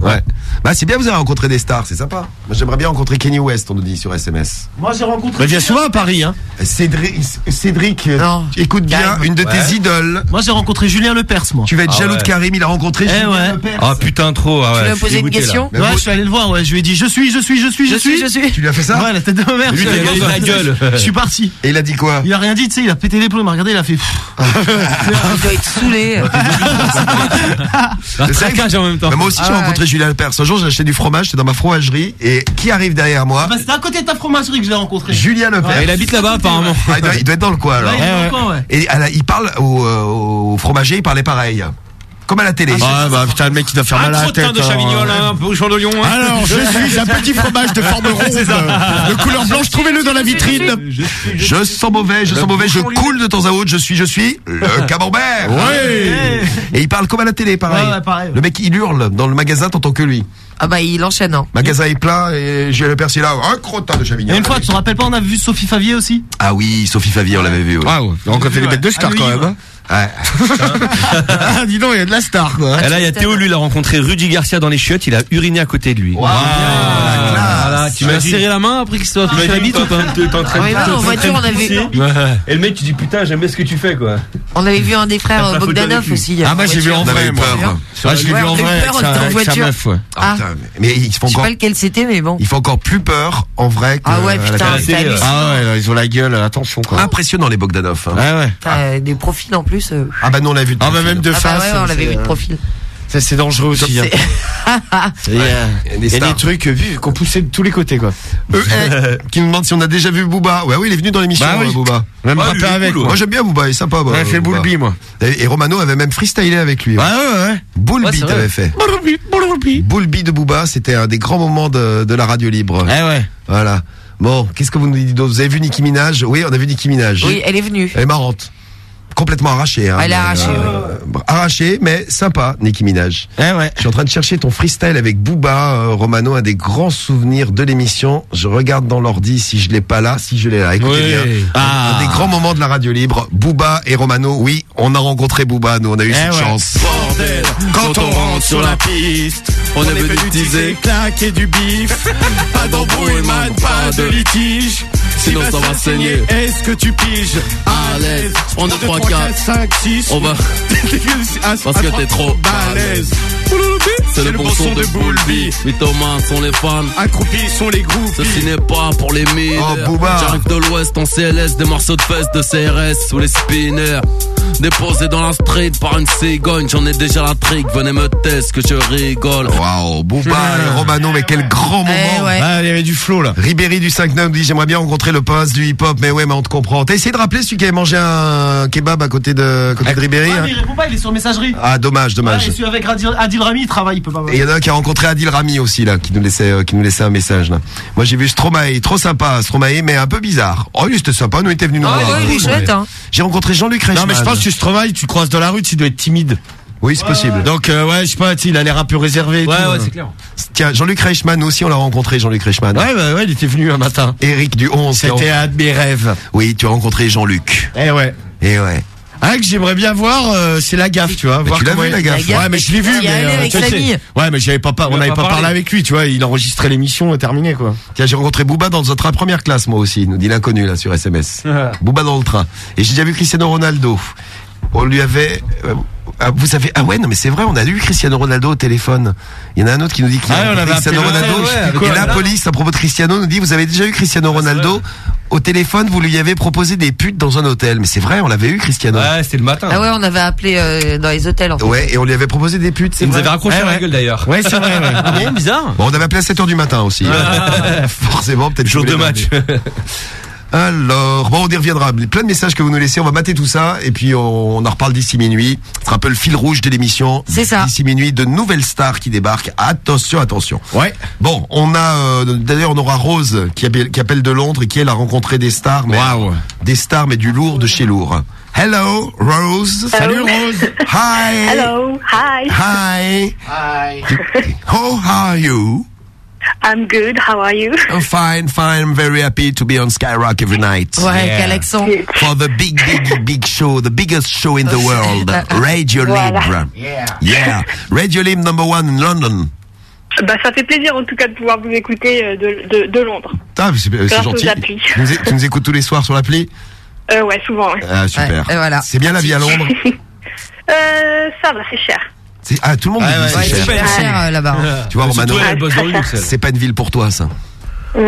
[SPEAKER 1] Ouais. Bah c'est bien, vous avez rencontré des stars, c'est sympa. Moi j'aimerais bien rencontrer Kenny West, on nous dit sur SMS.
[SPEAKER 38] Moi, j'ai rencontré.
[SPEAKER 2] Mais viens souvent à Paris, hein.
[SPEAKER 1] Cédric, Cédric euh, écoute bien, une de tes
[SPEAKER 38] Ouais.
[SPEAKER 1] idoles.
[SPEAKER 38] Moi, j'ai rencontré Julien Lepers, moi.
[SPEAKER 1] Tu vas être
[SPEAKER 38] Ah
[SPEAKER 1] jaloux
[SPEAKER 38] ouais.
[SPEAKER 1] de Karim, il a rencontré
[SPEAKER 38] Eh
[SPEAKER 1] Julien
[SPEAKER 38] ouais.
[SPEAKER 1] Lepers.
[SPEAKER 4] Ah putain trop. Ah, ouais,
[SPEAKER 5] Tu lui as posé une question
[SPEAKER 38] Ouais, je suis allé le voir, ouais. Je lui ai dit, je suis, je suis, je suis, je,
[SPEAKER 5] suis, je suis.
[SPEAKER 1] Tu lui as fait ça
[SPEAKER 38] Ouais, la tête de ma mère.
[SPEAKER 4] Lui,
[SPEAKER 38] je
[SPEAKER 4] il a
[SPEAKER 38] suis allé
[SPEAKER 4] gagné
[SPEAKER 38] voir.
[SPEAKER 4] la gueule.
[SPEAKER 38] Je suis parti.
[SPEAKER 1] Et il a dit quoi
[SPEAKER 38] Il a rien dit, tu sais, il a pété les plombs, il m'a regardé, il a fait.
[SPEAKER 5] Il doit être saoulé.
[SPEAKER 22] Un traquage en même temps.
[SPEAKER 1] Mais moi aussi j'ai
[SPEAKER 5] Ah ouais.
[SPEAKER 1] rencontré Julien Lepers. Un jour j'ai acheté du fromage, j'étais dans ma fromagerie et qui arrive derrière moi
[SPEAKER 38] Bah, c'était à côté de ta fromagerie que je l'ai rencontré.
[SPEAKER 1] Julien Lepers.
[SPEAKER 22] Ah, il habite là-bas apparemment.
[SPEAKER 1] Ah, il, doit, il doit être dans le coin alors.
[SPEAKER 38] Ouais, il est dans le coin, ouais.
[SPEAKER 1] Et la- il parle au, euh, au fromager, il parlait pareil. Comme à la télé.
[SPEAKER 2] Ah, bah putain, le mec, il doit faire
[SPEAKER 22] Un
[SPEAKER 2] mal à la
[SPEAKER 22] crottin
[SPEAKER 2] tête.
[SPEAKER 22] de
[SPEAKER 2] hein.
[SPEAKER 22] Chavignol, un bouchon de Lyon. hein.
[SPEAKER 2] Alors, je suis un petit fromage de forme ronde, de couleur blanche. Trouvez-le dans la vitrine.
[SPEAKER 1] Je sens mauvais, je sens mauvais, je coule de temps à autre, je suis, je suis le camembert.
[SPEAKER 2] Ouais.
[SPEAKER 1] Et il parle comme à la télé, pareil.
[SPEAKER 38] Ouais, ouais, pareil.
[SPEAKER 1] Le mec, il hurle. Dans le magasin, t'entends que lui.
[SPEAKER 5] Ah bah il enchaîne. Hein.
[SPEAKER 1] Magasin est plein et Julien Lepers, il est là. Un crottin de
[SPEAKER 38] Et
[SPEAKER 1] Chavignol.
[SPEAKER 38] une fois, tu te rappelles pas, on a vu Sophie Favier aussi?
[SPEAKER 1] Ah oui, Sophie Favier, on l'avait vu. ouais.
[SPEAKER 2] Waouh. Donc, on fait les bêtes de star
[SPEAKER 38] Ah,
[SPEAKER 2] quand
[SPEAKER 38] oui,
[SPEAKER 2] même.
[SPEAKER 1] Ouais.
[SPEAKER 2] Ah, dis donc, il y a de la star, quoi.
[SPEAKER 4] Et là, il y a Théo, lui, il a rencontré Rudy Garcia dans les chiottes, il a uriné à côté de lui.
[SPEAKER 22] Voilà, tu m'as serré la main après qu'il soit touché la bite ou pas
[SPEAKER 5] Ah oui, non, en voiture on avait vu,
[SPEAKER 4] Et le mec, tu dis putain, j'aime bien ce que tu fais, quoi.
[SPEAKER 5] on avait vu un des frères euh, Bogdanov aussi.
[SPEAKER 2] Ah, moi, j'ai vu en vrai, moi. Ah, je l'ai
[SPEAKER 5] Ouais,
[SPEAKER 2] vu en
[SPEAKER 5] on a eu
[SPEAKER 2] vrai.
[SPEAKER 5] en
[SPEAKER 2] ouais.
[SPEAKER 1] Ah,
[SPEAKER 5] Ah.
[SPEAKER 1] mais ils se font
[SPEAKER 5] Je sais
[SPEAKER 1] encore,
[SPEAKER 5] pas lequel c'était, mais bon.
[SPEAKER 1] ils font encore plus peur en vrai que
[SPEAKER 5] Ah ouais, putain.
[SPEAKER 2] Ah ouais, ils ont la gueule, attention, quoi.
[SPEAKER 1] Impressionnant les Bogdanov. hein.
[SPEAKER 2] Ouais, ouais.
[SPEAKER 5] T'as des profils en plus. Euh.
[SPEAKER 1] Ah bah non, on l'a vu. de
[SPEAKER 2] Ah, bah,
[SPEAKER 1] profil.
[SPEAKER 2] même de
[SPEAKER 5] Ah bah
[SPEAKER 2] face.
[SPEAKER 5] ouais, on l'avait vu de
[SPEAKER 2] euh,
[SPEAKER 5] profil.
[SPEAKER 2] Ça, c'est dangereux aussi. hein.
[SPEAKER 5] C'est-
[SPEAKER 2] Il y a,
[SPEAKER 1] Des
[SPEAKER 2] il y a
[SPEAKER 1] stars.
[SPEAKER 2] des trucs euh, qu'on poussait de tous les côtés, quoi.
[SPEAKER 1] Qui nous demande si on a déjà vu Booba. Ouais, oui, il est venu dans l'émission,
[SPEAKER 2] Bah oui.
[SPEAKER 1] Booba.
[SPEAKER 2] Même
[SPEAKER 4] il
[SPEAKER 2] avec.
[SPEAKER 1] Moi j'aime bien Booba, il est sympa. bah,
[SPEAKER 2] Ouais, fait le
[SPEAKER 1] Booba.
[SPEAKER 2] boule moi.
[SPEAKER 1] Et, et Romano avait même freestylé avec lui.
[SPEAKER 2] Ouais, ouais, ouais.
[SPEAKER 22] Ouais,
[SPEAKER 1] avait fait.
[SPEAKER 2] Boulbi, boulbi.
[SPEAKER 1] De Booba, c'était un des grands moments de, de la radio libre.
[SPEAKER 2] Ouais, ouais.
[SPEAKER 1] Voilà. Bon, qu'est-ce que vous nous dites d'autre? Vous avez vu Nicki Minaj? Oui, on a vu Nicki Minaj.
[SPEAKER 5] Oui, elle est venue.
[SPEAKER 1] Elle est marrante. Complètement arrachée. Hein,
[SPEAKER 5] Elle est
[SPEAKER 1] mais,
[SPEAKER 5] arrachée,
[SPEAKER 1] euh, Arrachée, mais sympa, Nicki Minaj.
[SPEAKER 2] Ouais, ouais.
[SPEAKER 1] Je suis en train de chercher ton freestyle avec Booba, euh, Romano, un des grands souvenirs de l'émission. Je regarde dans l'ordi si je l'ai pas là, si je l'ai là. Écoutez
[SPEAKER 22] Oui.
[SPEAKER 1] bien.
[SPEAKER 2] Ah.
[SPEAKER 1] Un des grands moments de la radio libre. Booba et Romano. Oui, on a rencontré Booba, nous, on a eu
[SPEAKER 2] Eh
[SPEAKER 1] cette
[SPEAKER 2] ouais.
[SPEAKER 1] chance.
[SPEAKER 2] Bordel, quand on rentre sur la piste, on est venu teaser, claquer du bif. Pas d'embrouille, man, pas de litige. Sinon ça va saigner. Est-ce que tu piges? À l'aise. On est 3, 4, 5, 6. On va. Parce que t'es trop balèze. C'est le bon son de Boulby. Mythomanes sont les fans. Accroupis sont les groupes. Ceci n'est pas pour les mines.
[SPEAKER 1] Oh, Booba.
[SPEAKER 2] J'arrive de l'ouest en CLS, des morceaux de fesses de CRS sous les spinners. Déposé dans la street par une cigogne, j'en ai déjà la trick. Venez me tester que je rigole.
[SPEAKER 1] Waouh, Booba et Romano, mais quel grand moment.
[SPEAKER 5] Eh ouais.
[SPEAKER 2] Ah, il y avait du flow là.
[SPEAKER 1] Ribéry du 5-9 nous dit j'aimerais bien rencontrer le prince du hip-hop, mais ouais, mais on te comprend. T'as essayé de rappeler celui qui avait mangé un kebab à côté de, côté de Ribéry
[SPEAKER 38] Ouais,
[SPEAKER 1] hein
[SPEAKER 38] mais il répond pas, il est sur messagerie.
[SPEAKER 1] Ah, dommage,
[SPEAKER 38] Ouais,
[SPEAKER 1] dommage.
[SPEAKER 38] et celui avec Adil, Adil Rami, il travaille, il peut pas.
[SPEAKER 1] Et il y en a un qui a rencontré Adil Rami aussi là, qui nous laissait, euh, qui nous laissait un message là. Moi j'ai vu Stromae, trop sympa Stromae, mais un peu bizarre. Oh, il était sympa, nous il était venu nous
[SPEAKER 5] Ah
[SPEAKER 1] voir.
[SPEAKER 5] ouais, il est chouette, hein.
[SPEAKER 1] J'ai rencontré Jean-Luc Reichmann.
[SPEAKER 2] Non, mais je pense que tu Stromae, tu croises dans la rue, tu dois être timide.
[SPEAKER 1] Oui, c'est possible.
[SPEAKER 2] Donc, euh, ouais, je sais pas, tu sais, il a l'air un peu réservé. et
[SPEAKER 22] Ouais,
[SPEAKER 2] tout,
[SPEAKER 22] ouais,
[SPEAKER 2] hein.
[SPEAKER 22] c'est clair.
[SPEAKER 1] Tiens, Jean-Luc Reichmann aussi, on l'a rencontré, Jean-Luc Reichmann.
[SPEAKER 2] Ouais, ouais, ouais, il était venu un matin.
[SPEAKER 1] Eric du 11. qui a-
[SPEAKER 2] C'était un de mes rêves.
[SPEAKER 1] Oui, tu as rencontré Jean-Luc.
[SPEAKER 2] Eh ouais.
[SPEAKER 1] Et ouais.
[SPEAKER 2] Ah, que j'aimerais bien voir, euh, c'est la gaffe, tu vois. voir
[SPEAKER 1] tu l'as
[SPEAKER 2] comment
[SPEAKER 1] vu,
[SPEAKER 2] il-
[SPEAKER 1] la gaffe
[SPEAKER 5] La gaffe,
[SPEAKER 2] Ouais, mais je l'ai vu,
[SPEAKER 5] il y
[SPEAKER 2] mais.
[SPEAKER 5] allait
[SPEAKER 2] euh,
[SPEAKER 5] avec
[SPEAKER 2] tu sais.
[SPEAKER 5] Samy.
[SPEAKER 2] Ouais, mais j'avais pas,
[SPEAKER 22] Il
[SPEAKER 2] on
[SPEAKER 22] a
[SPEAKER 2] n'avait
[SPEAKER 22] pas
[SPEAKER 2] pas parlé
[SPEAKER 22] parlé.
[SPEAKER 2] avec lui, tu vois. Il enregistrait l'émission et terminé, quoi.
[SPEAKER 1] Tiens, j'ai rencontré Booba dans un train première classe, moi aussi, nous dit l'inconnu, là, sur SMS. Booba dans le train. Et j'ai déjà vu Cristiano Ronaldo. On lui avait, euh, ah, vous savez, ah ouais, non, mais c'est vrai, on a eu Cristiano Ronaldo au téléphone. Il y en a un autre qui nous dit qu'il a
[SPEAKER 2] Ah
[SPEAKER 1] Cristiano Ronaldo.
[SPEAKER 2] ouais,
[SPEAKER 1] et la police, à propos de Cristiano, nous dit, vous avez déjà eu Cristiano Ronaldo au téléphone, vous lui avez proposé des putes dans un hôtel. Mais c'est vrai, on l'avait eu, Cristiano.
[SPEAKER 4] Ouais, c'était le matin.
[SPEAKER 5] Ah ouais, on avait appelé euh, dans les hôtels. En fait.
[SPEAKER 1] Ouais, et on lui avait proposé des putes,
[SPEAKER 4] Il nous avait raccroché
[SPEAKER 2] Ouais,
[SPEAKER 4] la
[SPEAKER 2] ouais.
[SPEAKER 4] gueule d'ailleurs.
[SPEAKER 2] Ouais, c'est vrai, ouais.
[SPEAKER 22] Ah bon, bizarre.
[SPEAKER 1] Bon, on avait appelé à 7h du matin aussi. Forcément, peut-être.
[SPEAKER 4] Jour de match.
[SPEAKER 1] Alors, bon, on y reviendra. Plein de messages que vous nous laissez, on va mater tout ça, et puis on, on en reparle d'ici minuit. Ce sera un peu le fil rouge de l'émission.
[SPEAKER 5] C'est ça.
[SPEAKER 1] D'ici minuit, de nouvelles stars qui débarquent. Attention, attention.
[SPEAKER 2] Ouais.
[SPEAKER 1] Bon, on a, euh, d'ailleurs, on aura Rose qui appelle, qui appelle de Londres et qui elle a rencontré des stars, mais
[SPEAKER 2] Waouh.
[SPEAKER 1] des stars, mais du lourd de chez lourd. Hello, Rose.
[SPEAKER 2] Salut, Rose.
[SPEAKER 1] Hi.
[SPEAKER 42] Hello, hi.
[SPEAKER 1] Hi.
[SPEAKER 2] Hi.
[SPEAKER 1] How are you?
[SPEAKER 43] I'm good. How are you?
[SPEAKER 44] I'm fine, fine. I'm very happy to be on Skyrock every night.
[SPEAKER 5] Ouais, quel accent.
[SPEAKER 44] For the big, big, big show, the biggest show in the world, Radio
[SPEAKER 43] Voilà.
[SPEAKER 44] Libre. Yeah. Radio Libre number one in London.
[SPEAKER 43] Bah, ça fait plaisir en tout cas de pouvoir vous écouter euh, de, de, de Londres.
[SPEAKER 1] Ah, c'est
[SPEAKER 43] aux
[SPEAKER 1] gentil. Tu nous, tu nous écoutes tous les soirs sur l'appli?
[SPEAKER 43] Euh, ouais, souvent. ouais.
[SPEAKER 1] Ah, super. C'est bien la vie à Londres
[SPEAKER 43] Euh, ça va, c'est cher.
[SPEAKER 1] C'est- Ah, tout le monde me dit
[SPEAKER 44] ouais,
[SPEAKER 1] c'est cher.
[SPEAKER 44] cher, euh, là-bas, hein.
[SPEAKER 1] Tu vois, Romano, c'est pas une ville pour toi, ça.
[SPEAKER 2] Ouais,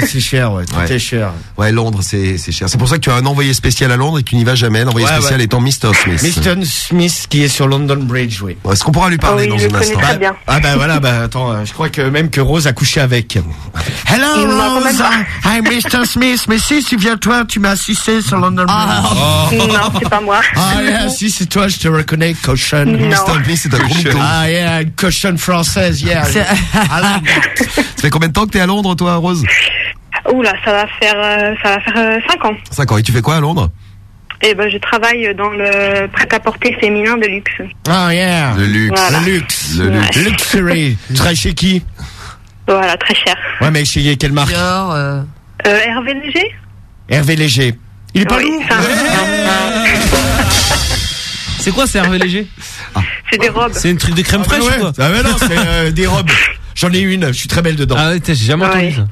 [SPEAKER 2] ouais, c'est cher, ouais. Tout
[SPEAKER 1] Ouais.
[SPEAKER 2] est cher.
[SPEAKER 1] Ouais, Londres, c'est c'est cher. C'est pour ça que tu as un envoyé spécial à Londres et que tu n'y vas jamais. L'envoyé
[SPEAKER 2] Ouais,
[SPEAKER 1] spécial
[SPEAKER 2] ouais.
[SPEAKER 1] étant Mr. Smith.
[SPEAKER 2] Mr. Smith qui est sur London Bridge, oui.
[SPEAKER 1] Est-ce qu'on pourra lui parler dans un instant
[SPEAKER 2] Bah, Ah bah voilà, bah attends, euh, je crois que même que Rose a couché avec. Hello Rose. I'm Mr. Smith, mais si, souviens-toi, tu m'as sucé sur London Bridge.
[SPEAKER 43] Oh. Non, c'est pas moi.
[SPEAKER 2] Ah yeah, si c'est toi, je te reconnais, cochonne.
[SPEAKER 43] Non. Mr.
[SPEAKER 1] Smith, c'est un gros.
[SPEAKER 2] Ah yeah, une cochonne française, yeah.
[SPEAKER 1] C'est-
[SPEAKER 2] I like that.
[SPEAKER 1] Ça fait combien de temps que t'es à Londres, toi, Rose
[SPEAKER 43] Oula, ça va faire, euh, ça va faire 5 ans.
[SPEAKER 1] 5 ans. Et tu fais quoi à Londres
[SPEAKER 43] Et ben, je travaille dans le prêt-à-porter féminin de luxe.
[SPEAKER 2] Ah yeah.
[SPEAKER 1] Le luxe.
[SPEAKER 43] Voilà.
[SPEAKER 2] Le luxe.
[SPEAKER 1] Le luxe.
[SPEAKER 2] Luxury. Tu travailles chez qui
[SPEAKER 43] Voilà, très cher.
[SPEAKER 2] Ouais, mais chez quelle marque
[SPEAKER 43] Euh, Hervé Léger
[SPEAKER 2] Hervé Léger. Il est pas
[SPEAKER 43] Oui,
[SPEAKER 2] lourd
[SPEAKER 43] ça-
[SPEAKER 23] C'est quoi, c'est Hervé Léger
[SPEAKER 43] C'est des robes.
[SPEAKER 23] C'est un truc de crème
[SPEAKER 2] Ah,
[SPEAKER 23] fraîche
[SPEAKER 2] ouais.
[SPEAKER 23] ou quoi
[SPEAKER 2] Ah mais non, c'est euh, des robes. J'en ai une, je suis très belle dedans.
[SPEAKER 23] Ah ouais, t'as- j'ai jamais entendu ça.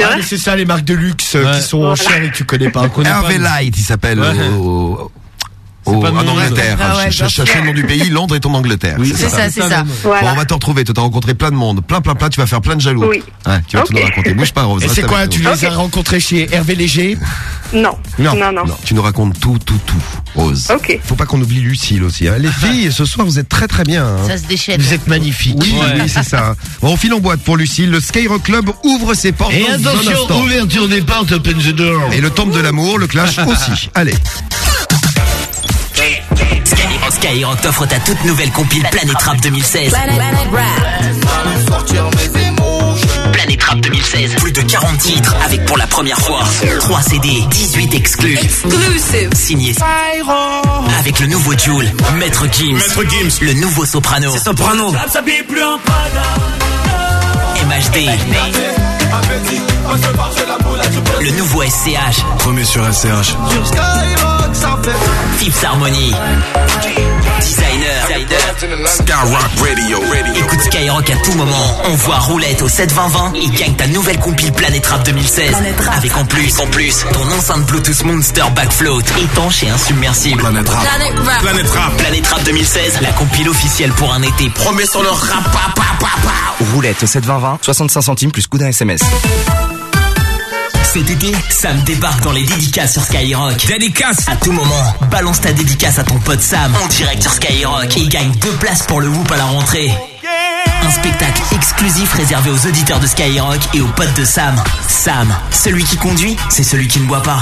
[SPEAKER 2] Ah, mais c'est ça les marques de luxe euh, qui sont
[SPEAKER 23] Voilà.
[SPEAKER 2] chères et que tu connais pas.
[SPEAKER 1] Hervé Light, il s'appelle
[SPEAKER 2] Ouais.
[SPEAKER 1] au- au-
[SPEAKER 23] pas le
[SPEAKER 1] en Angleterre.
[SPEAKER 23] Ah ouais,
[SPEAKER 1] le nom du pays. Londres est en Angleterre.
[SPEAKER 23] Oui, c'est ça, c'est ça.
[SPEAKER 43] Voilà.
[SPEAKER 1] Bon, on va te retrouver. Tu as rencontré plein de monde. Plein, plein, plein. Tu vas faire plein de jaloux.
[SPEAKER 43] Oui.
[SPEAKER 1] Ouais, tu vas tout
[SPEAKER 43] Ok.
[SPEAKER 1] nous raconter. Bouge pas, Rose.
[SPEAKER 2] Et c'est quoi Tu
[SPEAKER 1] nous.
[SPEAKER 2] les as rencontrés chez Hervé Léger
[SPEAKER 43] Non.
[SPEAKER 1] Non.
[SPEAKER 43] Non, non.
[SPEAKER 1] Tu nous racontes tout, tout, tout, Rose.
[SPEAKER 43] Ok.
[SPEAKER 1] Faut pas qu'on oublie Lucille aussi. hein. Les filles, ce soir, vous êtes très, très bien. hein.
[SPEAKER 5] Ça se déchaîne.
[SPEAKER 2] Vous êtes magnifiques.
[SPEAKER 1] Oui, oui, c'est ça. Bon, on file en boîte pour Lucille. Le Skyrock Club ouvre ses portes
[SPEAKER 44] Et attention,
[SPEAKER 1] instant.
[SPEAKER 44] ouverture des portes, open the door.
[SPEAKER 1] Et le temple de l'amour, le clash aussi. Allez.
[SPEAKER 8] Skyrock, Skyrock t'offre ta toute nouvelle compile Planète Rap 2016. Planète Rap 2016, plus de 40 titres avec pour la première fois 3 CD, 18 exclus.
[SPEAKER 5] Exclusive.
[SPEAKER 8] Signé avec le nouveau Joule, Maître Gims, le nouveau Soprano,
[SPEAKER 44] Soprano.
[SPEAKER 8] MHD, le nouveau SCH,
[SPEAKER 44] Premier sur SCH.
[SPEAKER 8] Tips Harmony,
[SPEAKER 44] Skyrock Radio.
[SPEAKER 8] Écoute Skyrock à tout moment. On voit roulette au 72020 et gagne ta nouvelle compile Planète Rap 2016. Avec en plus, en plus, ton enceinte Bluetooth Monster Backfloat étanche et insubmersible.
[SPEAKER 44] Planète Rap.
[SPEAKER 5] Planète Rap.
[SPEAKER 44] Planète Rap.
[SPEAKER 8] Planète Rap 2016, la compile officielle pour un été. Promets sur le rap. pa, pa, pa, pa.
[SPEAKER 42] Roulette au 72020, 65 centimes plus coup d'un SMS.
[SPEAKER 8] Cet été, Sam débarque dans les dédicaces sur Skyrock. Dédicace À tout moment, balance ta dédicace à ton pote Sam en direct sur Skyrock et gagne deux places pour le Whoop à la rentrée. Un spectacle exclusif réservé aux auditeurs de Skyrock et aux potes de Sam. Sam, celui qui conduit, c'est celui qui ne boit pas.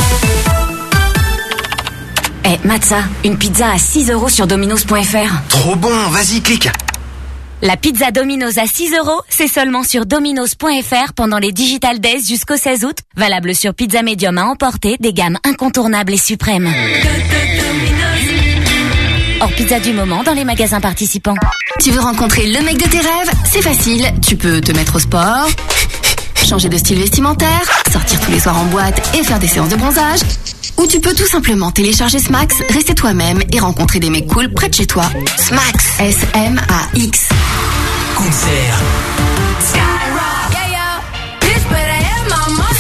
[SPEAKER 45] Eh, Matza, une pizza à 6 euros sur dominos.fr.
[SPEAKER 42] Trop bon, vas-y, clique.
[SPEAKER 45] La pizza Domino's à 6 euros, c'est seulement sur dominos.fr pendant les Digital Days jusqu'au 16 août. Valable sur pizza médium à emporter, des gammes incontournables et suprêmes. Hors pizza du moment dans les magasins participants.
[SPEAKER 15] Tu veux rencontrer le mec de tes rêves? C'est facile. Tu peux te mettre au sport, changer de style vestimentaire, sortir tous les soirs en boîte et faire des séances de bronzage. Ou tu peux tout simplement télécharger Smax, rester toi-même et rencontrer des mecs cool près de chez toi. Smax. S-M-A-X.
[SPEAKER 8] Concert.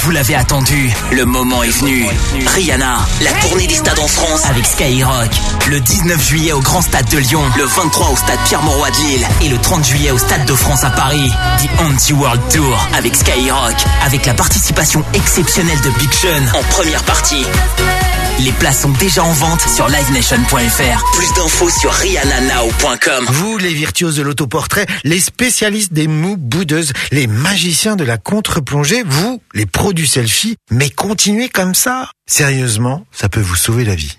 [SPEAKER 8] Vous l'avez attendu, le moment est venu. Rihanna, la tournée des stades en France avec Skyrock. Le 19 juillet au Grand Stade de Lyon, le 23 au Stade Pierre-Mauroy de Lille et le 30 juillet au Stade de France à Paris. The Anti-World Tour avec Skyrock, avec la participation exceptionnelle de Big Sean en première partie. Les places sont déjà en vente sur livenation.fr. Plus d'infos sur rihannanow.com.
[SPEAKER 46] Vous, les virtuoses de l'autoportrait, les spécialistes des mous boudeuses, les magiciens de la contre-plongée, vous, les pros du selfie, mais continuez comme ça. Sérieusement, ça peut vous sauver la vie.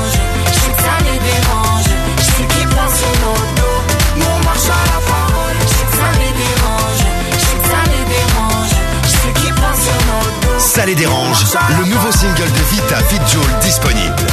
[SPEAKER 37] Ça les dérange,
[SPEAKER 47] le nouveau single de Vita Fit Jules disponible.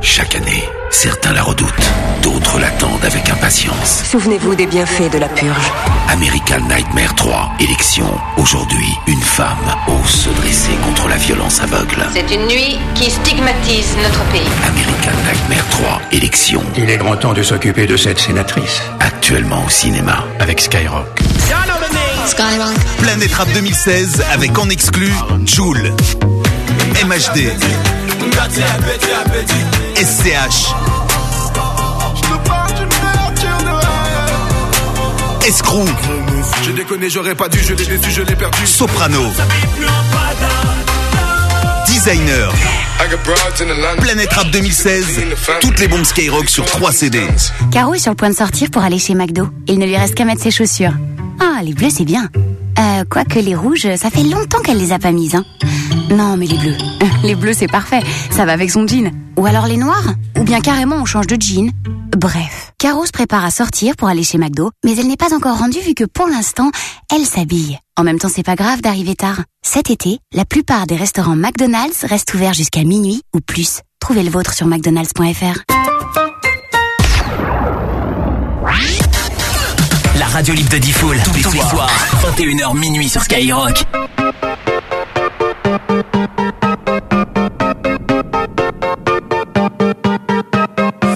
[SPEAKER 16] Chaque année, certains la redoutent, d'autres l'attendent avec impatience.
[SPEAKER 48] Souvenez-vous des bienfaits de la purge.
[SPEAKER 16] American Nightmare 3, élection. Aujourd'hui, une femme ose se dresser contre la violence aveugle.
[SPEAKER 48] C'est une nuit qui stigmatise notre pays.
[SPEAKER 16] American Nightmare 3, élection. Il est grand temps de s'occuper de cette sénatrice. Actuellement au cinéma, avec Skyrock.
[SPEAKER 48] Skyrock.
[SPEAKER 47] Planète Rap 2016 avec en exclu Joule, MHD, SCH, Escrew,
[SPEAKER 31] J'ai déconné, j'aurais pas dû, je l'ai déçu, je l'ai perdu.
[SPEAKER 47] Soprano, Designer. Planète Rap 2016, toutes les bombes Skyrock sur 3 CD.
[SPEAKER 45] Caro est sur le point de sortir pour aller chez McDo. Il ne lui reste qu'à mettre ses chaussures. Ah, les bleus, c'est bien. Euh, quoique les rouges, ça fait longtemps qu'elle les a pas mises, hein. Non, mais les bleus. Les bleus, c'est parfait. Ça va avec son jean. Ou alors les noirs Ou bien carrément on change de jean Bref. Caro se prépare à sortir pour aller chez McDo, mais elle n'est pas encore rendue vu que pour l'instant, elle s'habille. En même temps, c'est pas grave d'arriver tard. Cet été, la plupart des restaurants McDonald's restent ouverts jusqu'à minuit ou plus. Trouvez le vôtre sur mcdonalds.fr.
[SPEAKER 8] La radio libre de Diffoul, tous les soirs, 21h minuit sur Skyrock.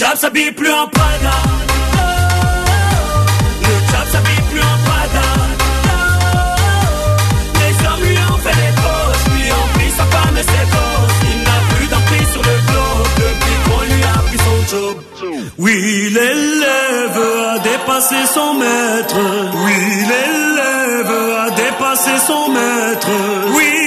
[SPEAKER 44] Non, le job s'habille plus en Prada. Le job s'habille plus en Prada. Les hommes lui ont fait les poches, lui ont pris sa femme et ses gosses. Il n'a plus d'emprise sur le globe depuis qu'on lui a pris son job. Oui, l'élève a dépassé son maître. Oui, l'élève a dépassé son maître. Oui,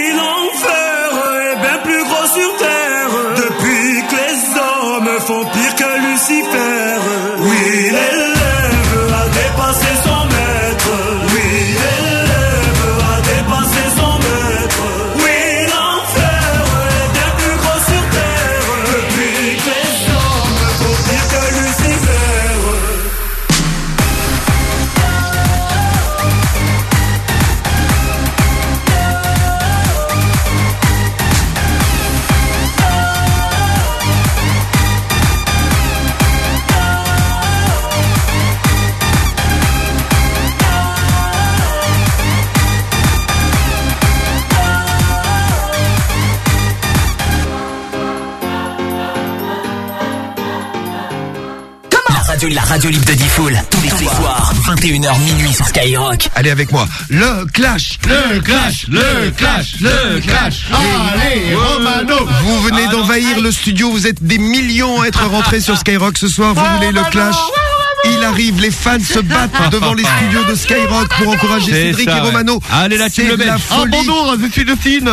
[SPEAKER 8] la radio libre de Diffoul. Tous les, tous les soirs, 21h minuit sur Skyrock.
[SPEAKER 1] Allez avec moi. Le clash.
[SPEAKER 2] Le clash, le clash, le clash. Allez, Romano.
[SPEAKER 1] Vous venez d'envahir le studio. Vous êtes des millions à être rentrés sur Skyrock ce soir. Vous voulez le clash? Il arrive, les fans se battent devant les studios de Skyrock pour encourager Cédric
[SPEAKER 4] ça,
[SPEAKER 1] et
[SPEAKER 4] ouais.
[SPEAKER 1] Romano.
[SPEAKER 4] Allez, la team
[SPEAKER 1] C'est
[SPEAKER 4] Le
[SPEAKER 1] de la
[SPEAKER 4] Belge.
[SPEAKER 2] Ah, bonjour, je suis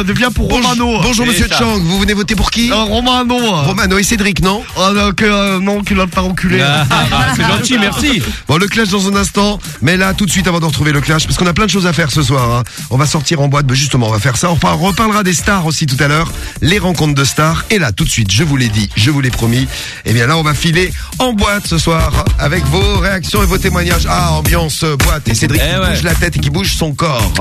[SPEAKER 2] deviens pour Romano.
[SPEAKER 1] Bonjour Monsieur
[SPEAKER 2] ça.
[SPEAKER 1] Chang, vous venez voter pour qui
[SPEAKER 2] Euh, Romano.
[SPEAKER 1] Romano et Cédric, non
[SPEAKER 2] Ah non, que, euh, non, qu'il te faire enculer.
[SPEAKER 4] Ah, c'est gentil, merci.
[SPEAKER 1] Bon, le clash dans un instant, mais là, tout de suite, avant de retrouver le clash, parce qu'on a plein de choses à faire ce soir. hein. On va sortir en boîte, ben justement, on va faire ça. Enfin, on reparlera des stars aussi tout à l'heure, les rencontres de stars. Et là, tout de suite, je vous l'ai dit, je vous l'ai promis. Et bien là, on va filer en boîte ce soir, avec vos réactions et vos témoignages. Ah, ambiance boîte. Et Cédric
[SPEAKER 4] Eh
[SPEAKER 1] qui
[SPEAKER 4] ouais.
[SPEAKER 1] bouge la tête et qui bouge son corps.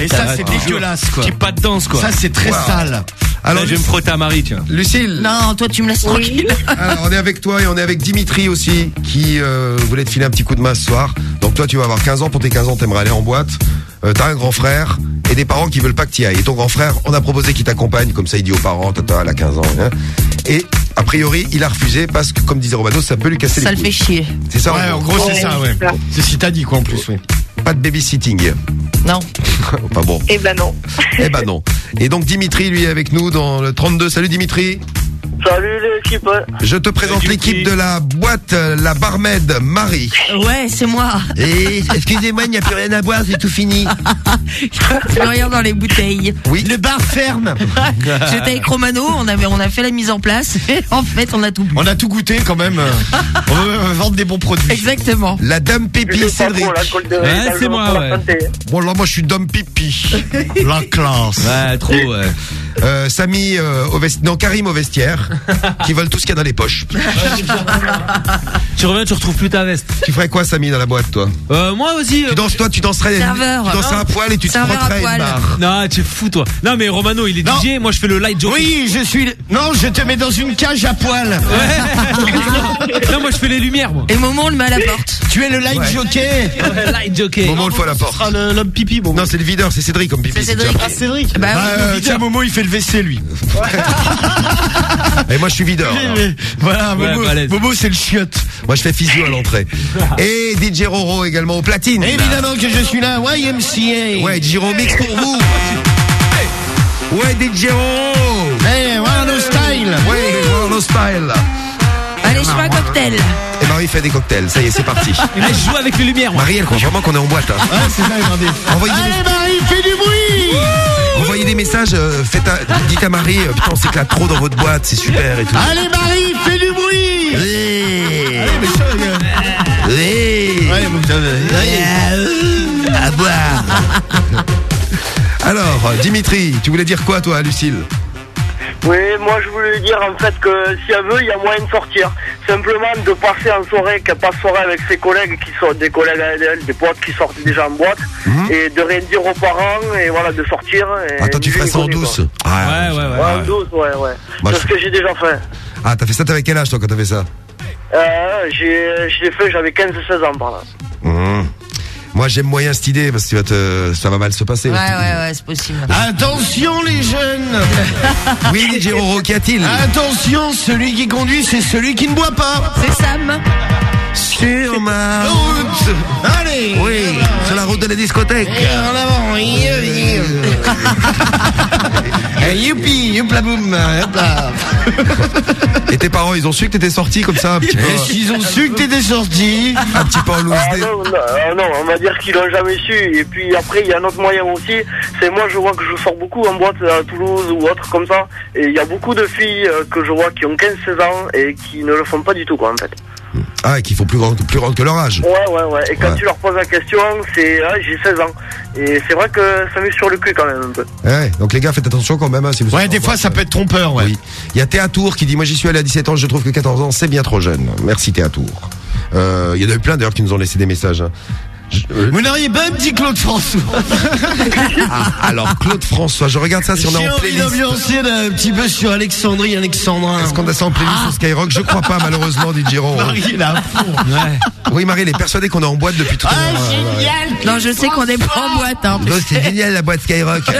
[SPEAKER 2] Et ça, c'est dégueulasse, quoi.
[SPEAKER 4] Qui pas de danse, quoi.
[SPEAKER 2] Ça, c'est très
[SPEAKER 1] Wow.
[SPEAKER 2] sale.
[SPEAKER 1] Alors,
[SPEAKER 4] Là, je vais me frotter à Marie, tiens.
[SPEAKER 1] Lucille.
[SPEAKER 5] Non, toi, tu me laisses tranquille.
[SPEAKER 1] Alors, on est avec toi et on est avec Dimitri aussi, qui euh, voulait te filer un petit coup de main ce soir. Donc toi, tu vas avoir 15 ans. Pour tes 15 ans, t'aimerais aller en boîte. Euh, T'as un grand frère et des parents qui veulent pas que tu ailles. Et ton grand frère, on a proposé qu'il t'accompagne, comme ça il dit aux parents, tata, elle a 15 ans. hein. Et a priori, il a refusé parce que, comme disait Romano, ça peut lui casser
[SPEAKER 5] Ça
[SPEAKER 1] les
[SPEAKER 5] le
[SPEAKER 1] couilles.
[SPEAKER 5] fait chier.
[SPEAKER 1] C'est ça,
[SPEAKER 2] Ouais, en gros, c'est ça, ouais. C'est ce qu'il t'a dit, quoi, en plus, oui.
[SPEAKER 1] Pas de babysitting.
[SPEAKER 5] Non.
[SPEAKER 1] Pas bon.
[SPEAKER 49] Eh ben non.
[SPEAKER 1] Eh ben non. Et donc Dimitri, lui, est avec nous dans le 32. Salut Dimitri.
[SPEAKER 40] Salut l'équipe.
[SPEAKER 1] Je te présente l'équipe de la boîte, la barmaid Marie.
[SPEAKER 5] Ouais, c'est moi.
[SPEAKER 1] Et excusez-moi, il n'y a plus rien à boire, c'est tout fini.
[SPEAKER 5] Plus rien dans les bouteilles.
[SPEAKER 1] Oui.
[SPEAKER 2] Le bar ferme.
[SPEAKER 5] J'étais avec Romano, on avait, on a fait la mise en place. Et en fait, on a tout bu.
[SPEAKER 2] On a tout goûté, quand même. On veut vendre des bons produits.
[SPEAKER 5] Exactement.
[SPEAKER 1] La dame
[SPEAKER 40] Je pas
[SPEAKER 1] Cédric.
[SPEAKER 4] Ouais, c'est moi, ouais.
[SPEAKER 1] Bon, alors moi je suis dame Pipi.
[SPEAKER 2] La classe.
[SPEAKER 4] Ouais, trop, ouais.
[SPEAKER 1] Euh, Samy euh, au vestiaire, non Karim au vestiaire, qui vole tout ce qu'il y a dans les poches.
[SPEAKER 22] Tu reviens, tu retrouves plus ta veste.
[SPEAKER 1] Tu ferais quoi Samy dans la boîte toi
[SPEAKER 22] Euh, moi aussi.
[SPEAKER 1] Tu danses toi, tu danserais,
[SPEAKER 5] Serveur.
[SPEAKER 1] tu danserais à poil et tu te
[SPEAKER 5] Serveur à
[SPEAKER 1] frotterais une
[SPEAKER 5] poil.
[SPEAKER 1] barre.
[SPEAKER 22] Non, tu es fou, toi. Non, mais Romano, il est
[SPEAKER 2] Non.
[SPEAKER 22] DJ, moi je fais le light jockey.
[SPEAKER 2] Oui, je suis. Non, je te mets dans une cage à poil.
[SPEAKER 22] non, moi je fais les lumières, moi.
[SPEAKER 5] Et Momo, on le met à la porte.
[SPEAKER 2] Tu es le light jockey.
[SPEAKER 22] light jockey.
[SPEAKER 1] Moment le faut à la porte.
[SPEAKER 38] sera le- l'homme pipi, bon.
[SPEAKER 1] Non, c'est le videur, c'est Cédric comme pipi.
[SPEAKER 5] C'est Cédric.
[SPEAKER 38] Ah, Cédric.
[SPEAKER 5] Bah,
[SPEAKER 2] Bah,
[SPEAKER 5] oui.
[SPEAKER 2] euh, tiens, Momo, il fait le WC, lui.
[SPEAKER 1] Et moi je suis videur.
[SPEAKER 2] Voilà,
[SPEAKER 22] Ouais, balèze.
[SPEAKER 2] Momo c'est le chiotte.
[SPEAKER 1] Moi je fais physio à l'entrée. Et DJ Roro également au platine.
[SPEAKER 2] Évidemment que je suis là, YMCA.
[SPEAKER 1] Ouais, Giro mix pour vous. Ouais, DJ Roro.
[SPEAKER 2] Hey, Warno Style.
[SPEAKER 1] Ouais, Warno Style.
[SPEAKER 5] Allez, je fais un cocktail.
[SPEAKER 1] Et Marie fait des cocktails. Ça y est, c'est parti.
[SPEAKER 22] Et là, je joue avec les lumières, moi.
[SPEAKER 1] Marie, elle croit vraiment qu'on est en boîte. hein.
[SPEAKER 2] Ouais, c'est ça, Allez, Marie, fais du bruit.
[SPEAKER 1] Envoyez des messages. euh, faites un- dites à Marie, euh, putain, on s'éclate trop dans votre boîte, c'est super et tout.
[SPEAKER 2] Allez, Marie, fais du bruit.
[SPEAKER 1] Ouais.
[SPEAKER 2] Allez, mais ça, euh,
[SPEAKER 1] Ouais. À boire. Alors, Dimitri, tu voulais dire quoi, toi, Lucille?
[SPEAKER 40] Oui, moi je voulais dire en fait que si elle veut, il y a moyen de sortir. Simplement de passer en soirée, qu'elle passe soirée avec ses collègues qui sont des collègues à elle, des potes qui sortent déjà en boîte, et de rien dire aux parents, et voilà, de sortir. Et
[SPEAKER 1] Attends, tu
[SPEAKER 40] ni
[SPEAKER 1] ferais ça en
[SPEAKER 40] connu,
[SPEAKER 1] douce. Ah,
[SPEAKER 22] Ouais, ouais, ouais.
[SPEAKER 40] Ouais, en douce, ouais, ouais.
[SPEAKER 1] Bah,
[SPEAKER 40] C'est
[SPEAKER 1] je-
[SPEAKER 40] ce que j'ai déjà fait.
[SPEAKER 1] Ah, t'as fait ça, t'avais quel âge, toi, quand t'as fait ça?
[SPEAKER 40] Euh, j'ai, je l'ai fait, j'avais 15-16 ans par là.
[SPEAKER 1] Mmh. Moi, j'aime moyen cette idée, parce que tu vas te- ça va mal se passer.
[SPEAKER 5] Ouais, ouais, ouais, c'est possible.
[SPEAKER 2] Attention, les jeunes.
[SPEAKER 1] Oui, DJ Roro, qu'y a-t-il
[SPEAKER 2] Attention, celui qui conduit, c'est celui qui ne boit pas.
[SPEAKER 5] C'est Sam.
[SPEAKER 1] Sur ma
[SPEAKER 2] Route. Allez.
[SPEAKER 1] Oui, sur la route de la discothèque.
[SPEAKER 2] Et en avant. Eh, Youpi, youp la boum, là.
[SPEAKER 1] Et tes parents, ils ont su que t'étais sorti comme ça, un petit peu,
[SPEAKER 2] Et s'ils ont su que t'étais sorti,
[SPEAKER 1] un petit peu en loose
[SPEAKER 40] Ah
[SPEAKER 1] day.
[SPEAKER 40] non, non, euh, non, on va dire qu'ils l'ont jamais su. Et puis après, il y a un autre moyen aussi. C'est moi, je vois que je sors beaucoup en boîte à Toulouse ou autre comme ça. Et il y a beaucoup de filles euh, que je vois qui ont 15-16 ans et qui ne le font pas du tout, quoi, en fait.
[SPEAKER 1] Ah, qu'il faut plus grand, plus grand que leur âge.
[SPEAKER 40] Ouais, ouais, ouais. Et quand
[SPEAKER 1] Ouais.
[SPEAKER 40] tu leur poses la question, c'est ah, j'ai 16 ans. Et c'est vrai que ça met sur le cul quand même un peu.
[SPEAKER 1] Ouais, donc les gars, faites attention quand même. Hein, si vous
[SPEAKER 2] Ouais, des fois, ça peut être trompeur, ouais.
[SPEAKER 1] Oui. Il y a Théatour qui dit Moi j'y suis allé à 17 ans, je trouve que 14 ans c'est bien trop jeune. Merci Théatour. Euh, Il y en a eu plein d'ailleurs qui nous ont laissé des messages. hein.
[SPEAKER 2] Vous n'auriez pas un petit Claude François
[SPEAKER 1] Ah, alors Claude François, je regarde ça si on est
[SPEAKER 2] J'ai
[SPEAKER 1] en
[SPEAKER 2] envie
[SPEAKER 1] playlist.
[SPEAKER 2] d'ambiancer là, un petit peu sur Alexandrie, Alexandrin.
[SPEAKER 1] Est-ce qu'on a ça en playlist sur Skyrock Je crois pas malheureusement, DJ Roro.
[SPEAKER 2] Marie, il est à fond.
[SPEAKER 1] Oui, Marie, elle est persuadée qu'on est en boîte depuis tout à l'heure. Ouais, ouais.
[SPEAKER 5] Non, je sais qu'on est pas en boîte. Hein.
[SPEAKER 1] Non, c'est génial la boîte Skyrock.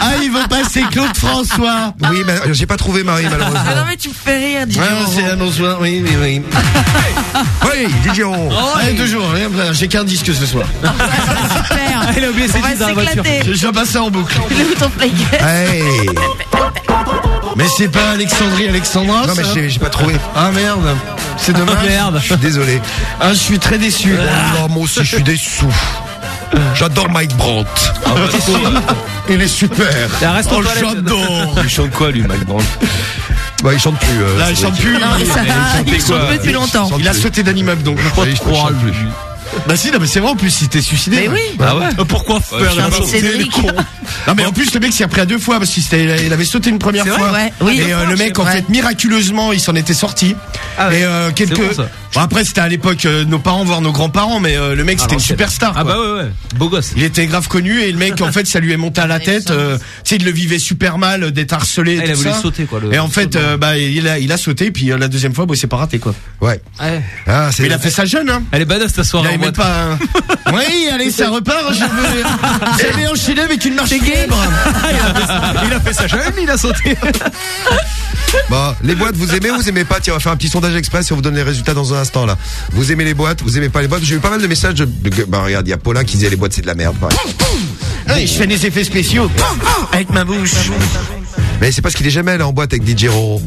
[SPEAKER 2] Ah, ils vont passer Claude François.
[SPEAKER 1] Oui, mais j'ai pas trouvé Marie malheureusement.
[SPEAKER 5] Ah non, mais tu me fais rire, dis
[SPEAKER 2] Ouais, c'est un bonsoir, oui, oui, oui.
[SPEAKER 1] Oui, DJ Roro.
[SPEAKER 2] Allez, toujours, rien, j'ai qu'un disque ce soir.
[SPEAKER 5] Super.
[SPEAKER 22] Elle a oublié ses
[SPEAKER 5] va
[SPEAKER 22] disques dans la voiture.
[SPEAKER 2] Je vais passer en boucle.
[SPEAKER 5] Il est où ton playguest
[SPEAKER 1] Hey.
[SPEAKER 2] Mais c'est pas Alexandrie, Alexandra
[SPEAKER 1] Non, mais
[SPEAKER 2] ça
[SPEAKER 1] j'ai j'ai pas trouvé.
[SPEAKER 2] Ah merde, c'est dommage.
[SPEAKER 22] Merde.
[SPEAKER 1] Je suis désolé.
[SPEAKER 2] Ah, je suis très déçu.
[SPEAKER 1] Oh, moi aussi, je suis déçu. J'adore Mike Brandt. Il est super.
[SPEAKER 22] Ah, reste aux
[SPEAKER 1] Oh, j'adore.
[SPEAKER 4] Il chante quoi, lui, Mike Brandt?
[SPEAKER 1] Bah, il chante plus. euh,
[SPEAKER 2] Là, il chante plus.
[SPEAKER 5] Non, mais ça, il
[SPEAKER 4] quoi
[SPEAKER 5] chante plus depuis longtemps.
[SPEAKER 2] Il a sauté d'un immeuble donc.
[SPEAKER 1] il chante plus.
[SPEAKER 2] Bah si, non mais c'est vrai en plus, il s'était suicidé.
[SPEAKER 5] Mais
[SPEAKER 2] ouais.
[SPEAKER 5] oui.
[SPEAKER 4] Ah ouais
[SPEAKER 22] Pourquoi
[SPEAKER 4] Ouais,
[SPEAKER 22] faire
[SPEAKER 4] je sais
[SPEAKER 5] Non,
[SPEAKER 4] pas.
[SPEAKER 5] mais Cédric.
[SPEAKER 2] Non mais en plus le mec s'y a pris à deux fois parce qu'il s'était- il avait sauté une première
[SPEAKER 5] C'est
[SPEAKER 2] fois.
[SPEAKER 5] ouais. Oui.
[SPEAKER 2] et euh, le mec en
[SPEAKER 5] Ouais.
[SPEAKER 2] fait miraculeusement il s'en était sorti.
[SPEAKER 22] Ah ouais.
[SPEAKER 2] Et euh, quelques.
[SPEAKER 22] C'est bon, ça.
[SPEAKER 2] Bon, après c'était à l'époque euh, nos parents voire nos grands-parents mais euh, le mec c'était une superstar.
[SPEAKER 22] Ah
[SPEAKER 2] quoi.
[SPEAKER 22] bah ouais, ouais. Beau gosse.
[SPEAKER 2] Il était grave connu et le mec en fait ça lui est monté à la tête. euh, tu sais il le vivait super mal euh, d'être harcelé.
[SPEAKER 22] Ah,
[SPEAKER 2] et
[SPEAKER 22] il a
[SPEAKER 2] tout
[SPEAKER 22] voulu
[SPEAKER 2] ça.
[SPEAKER 22] sauter, quoi, le-
[SPEAKER 2] et en fait euh, bah il a il a sauté puis euh, la deuxième fois bon, il s'est pas raté quoi.
[SPEAKER 1] Ouais.
[SPEAKER 22] Ouais.
[SPEAKER 1] Ah, c'est
[SPEAKER 2] Mais il a fait ça jeune hein.
[SPEAKER 22] Elle est badass ta
[SPEAKER 2] Il
[SPEAKER 22] soirée
[SPEAKER 2] avait
[SPEAKER 22] en
[SPEAKER 2] même
[SPEAKER 22] boîte.
[SPEAKER 2] pas. un- Oui, allez, ça repart. Je veux. J'avais enchaîné avec une marche libre.
[SPEAKER 22] Il a fait ça jeune, il a sauté.
[SPEAKER 1] Bon, les boîtes, vous aimez ou vous aimez pas? Tiens, on va faire un petit sondage express et on vous donne les résultats dans un instant là. Vous aimez les boîtes, vous aimez pas les boîtes? J'ai eu pas mal de messages de... Bah regarde, il y a Paulin qui disait les boîtes c'est de la merde.
[SPEAKER 2] je fais des effets spéciaux avec ma bouche.
[SPEAKER 1] Mais c'est parce qu'il est jamais allé en boîte avec DJ Roro.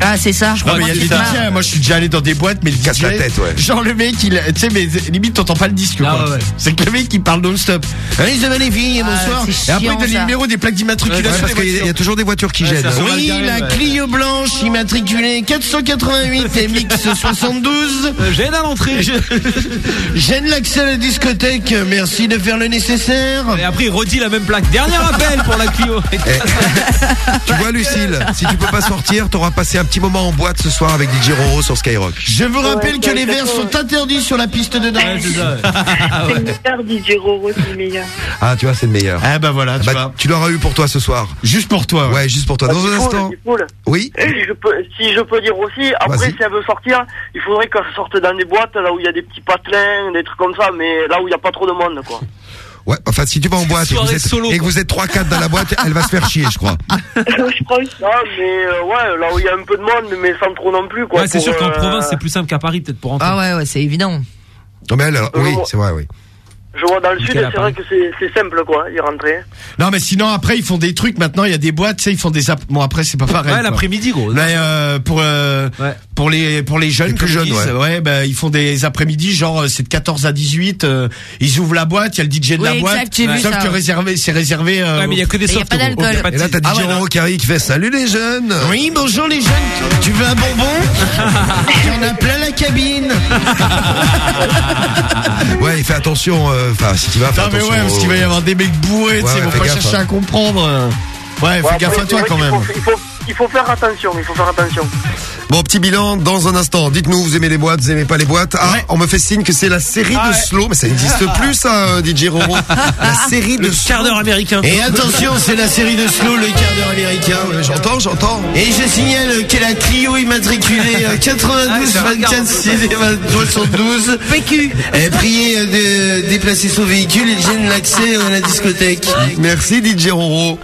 [SPEAKER 5] Ah, c'est ça.
[SPEAKER 2] Non, mais il y a des
[SPEAKER 5] C'est ça.
[SPEAKER 2] DJ. Moi, je suis déjà allé dans des boîtes, mais le
[SPEAKER 1] Casse
[SPEAKER 2] DJ,
[SPEAKER 1] la tête, ouais.
[SPEAKER 2] Genre le mec, il, tu sais, mais limite t'entends pas le disque.
[SPEAKER 22] Ah,
[SPEAKER 2] quoi.
[SPEAKER 22] ouais, ouais.
[SPEAKER 2] C'est que le mec il parle non-stop. Allez, ça va les filles, bonsoir.
[SPEAKER 5] c'est
[SPEAKER 2] Et après
[SPEAKER 5] chiant,
[SPEAKER 2] t'as les
[SPEAKER 5] ça.
[SPEAKER 2] numéros des plaques
[SPEAKER 1] Ouais,
[SPEAKER 2] d'immatriculation.
[SPEAKER 1] parce qu'il y a- il y a
[SPEAKER 2] voitures.
[SPEAKER 1] toujours des voitures qui gênent.
[SPEAKER 2] Oui, la Clio blanche immatriculée 488 MX 72.
[SPEAKER 22] Euh, Gêne à l'entrée.
[SPEAKER 2] Je- Gêne l'accès à la discothèque. Merci de faire le nécessaire.
[SPEAKER 22] Et après, il redit la même plaque. Dernier appel pour la Clio.
[SPEAKER 1] Tu vois Lucille, si tu peux pas sortir, t'auras passé un petit moment en boîte ce soir avec DJ Roro sur Skyrock.
[SPEAKER 2] Je vous rappelle
[SPEAKER 49] Ouais,
[SPEAKER 2] que les verres sont interdits sur la piste de danse.
[SPEAKER 49] C'est le meilleur DJ Roro, c'est le meilleur.
[SPEAKER 1] Ah, tu vois, c'est le meilleur.
[SPEAKER 2] Ah bah voilà, tu
[SPEAKER 1] Bah,
[SPEAKER 2] vois.
[SPEAKER 1] tu l'auras eu pour toi ce soir.
[SPEAKER 2] Juste pour toi.
[SPEAKER 1] Ouais, juste pour toi.
[SPEAKER 40] Ah,
[SPEAKER 1] Dans un
[SPEAKER 40] cool,
[SPEAKER 1] instant.
[SPEAKER 40] cool.
[SPEAKER 1] Oui.
[SPEAKER 40] Si je peux, si je peux dire aussi, après, si elle veut sortir, il faudrait qu'elle sorte dans des boîtes, là où il y a des petits patelins, des trucs comme ça, mais là où il n'y a pas trop de monde, quoi.
[SPEAKER 1] Ouais, enfin, si tu vas en boîte et que vous êtes,
[SPEAKER 22] solo,
[SPEAKER 1] et que
[SPEAKER 22] quoi.
[SPEAKER 1] vous êtes 3-4 dans la boîte, elle va se faire chier, je crois.
[SPEAKER 40] je crois aussi. Ah, mais euh, ouais, là où il y a un peu de monde, mais sans trop non plus, quoi.
[SPEAKER 22] Ouais, c'est sûr qu'en
[SPEAKER 40] euh,
[SPEAKER 22] province, c'est plus simple qu'à Paris, peut-être pour rentrer.
[SPEAKER 5] Ah ouais, ouais, c'est évident.
[SPEAKER 1] Non, mais elle, alors, oui,
[SPEAKER 40] Euh,
[SPEAKER 1] c'est vrai, oui.
[SPEAKER 40] Je vois dans le sud,
[SPEAKER 22] Nickel,
[SPEAKER 40] et c'est vrai que c'est simple, quoi, y rentrer.
[SPEAKER 2] Non mais sinon après ils font des trucs maintenant il y a des boîtes tu sais ils font des bon après c'est pas pareil.
[SPEAKER 22] Ouais, l'après-midi, gros.
[SPEAKER 2] Mais euh, pour euh,
[SPEAKER 22] Ouais.
[SPEAKER 2] pour les pour les jeunes
[SPEAKER 1] Les plus jeunes,
[SPEAKER 2] disent, ouais, bah, ils font des après-midi genre euh, c'est de 14 à 18 euh, ils ouvrent la boîte il y a le DJ de
[SPEAKER 5] Oui,
[SPEAKER 2] la boîte
[SPEAKER 5] exact, j'ai vu
[SPEAKER 2] sauf
[SPEAKER 5] ça,
[SPEAKER 2] que
[SPEAKER 5] ouais.
[SPEAKER 2] réservé c'est réservé euh,
[SPEAKER 22] Ouais, mais il y a que des
[SPEAKER 5] Mais y a
[SPEAKER 22] softs.
[SPEAKER 5] pas d'alcool.
[SPEAKER 1] Et là, t'as. DJ
[SPEAKER 2] Ah ouais,
[SPEAKER 1] Roro qui arrive, qui fait Salut les jeunes
[SPEAKER 2] Oui, bonjour les jeunes. Tu veux un bonbon? Il y en a plein la cabine.
[SPEAKER 1] Ouais, il fait attention, euh, enfin, si tu vas faire
[SPEAKER 2] Non mais ouais, parce qu'il va y avoir des mecs bourrés, tu sais, ils vont pas
[SPEAKER 1] gaffe,
[SPEAKER 2] chercher
[SPEAKER 1] hein.
[SPEAKER 2] à comprendre. Ouais, fais gaffe à toi quand même.
[SPEAKER 40] qu'il faut- Il faut, il faut faire attention, il faut faire attention.
[SPEAKER 1] Bon, petit bilan dans un instant. Dites-nous, vous aimez les boîtes, vous aimez pas les boîtes? Ah, on me fait signe que c'est la série
[SPEAKER 22] Ah
[SPEAKER 1] de
[SPEAKER 22] ouais.
[SPEAKER 1] slow, mais ça n'existe plus ça, euh, DJ Roro. La série de
[SPEAKER 22] Le quart d'heure américain.
[SPEAKER 2] Et attention, c'est la série de slow, le quart d'heure américain.
[SPEAKER 1] Ouais, J'entends, j'entends.
[SPEAKER 2] Et je signale que la Clio immatriculée euh, 92 24 CD 72
[SPEAKER 5] PQ.
[SPEAKER 2] euh, de déplacer son véhicule et gêne l'accès à la discothèque.
[SPEAKER 1] Merci DJ Roro.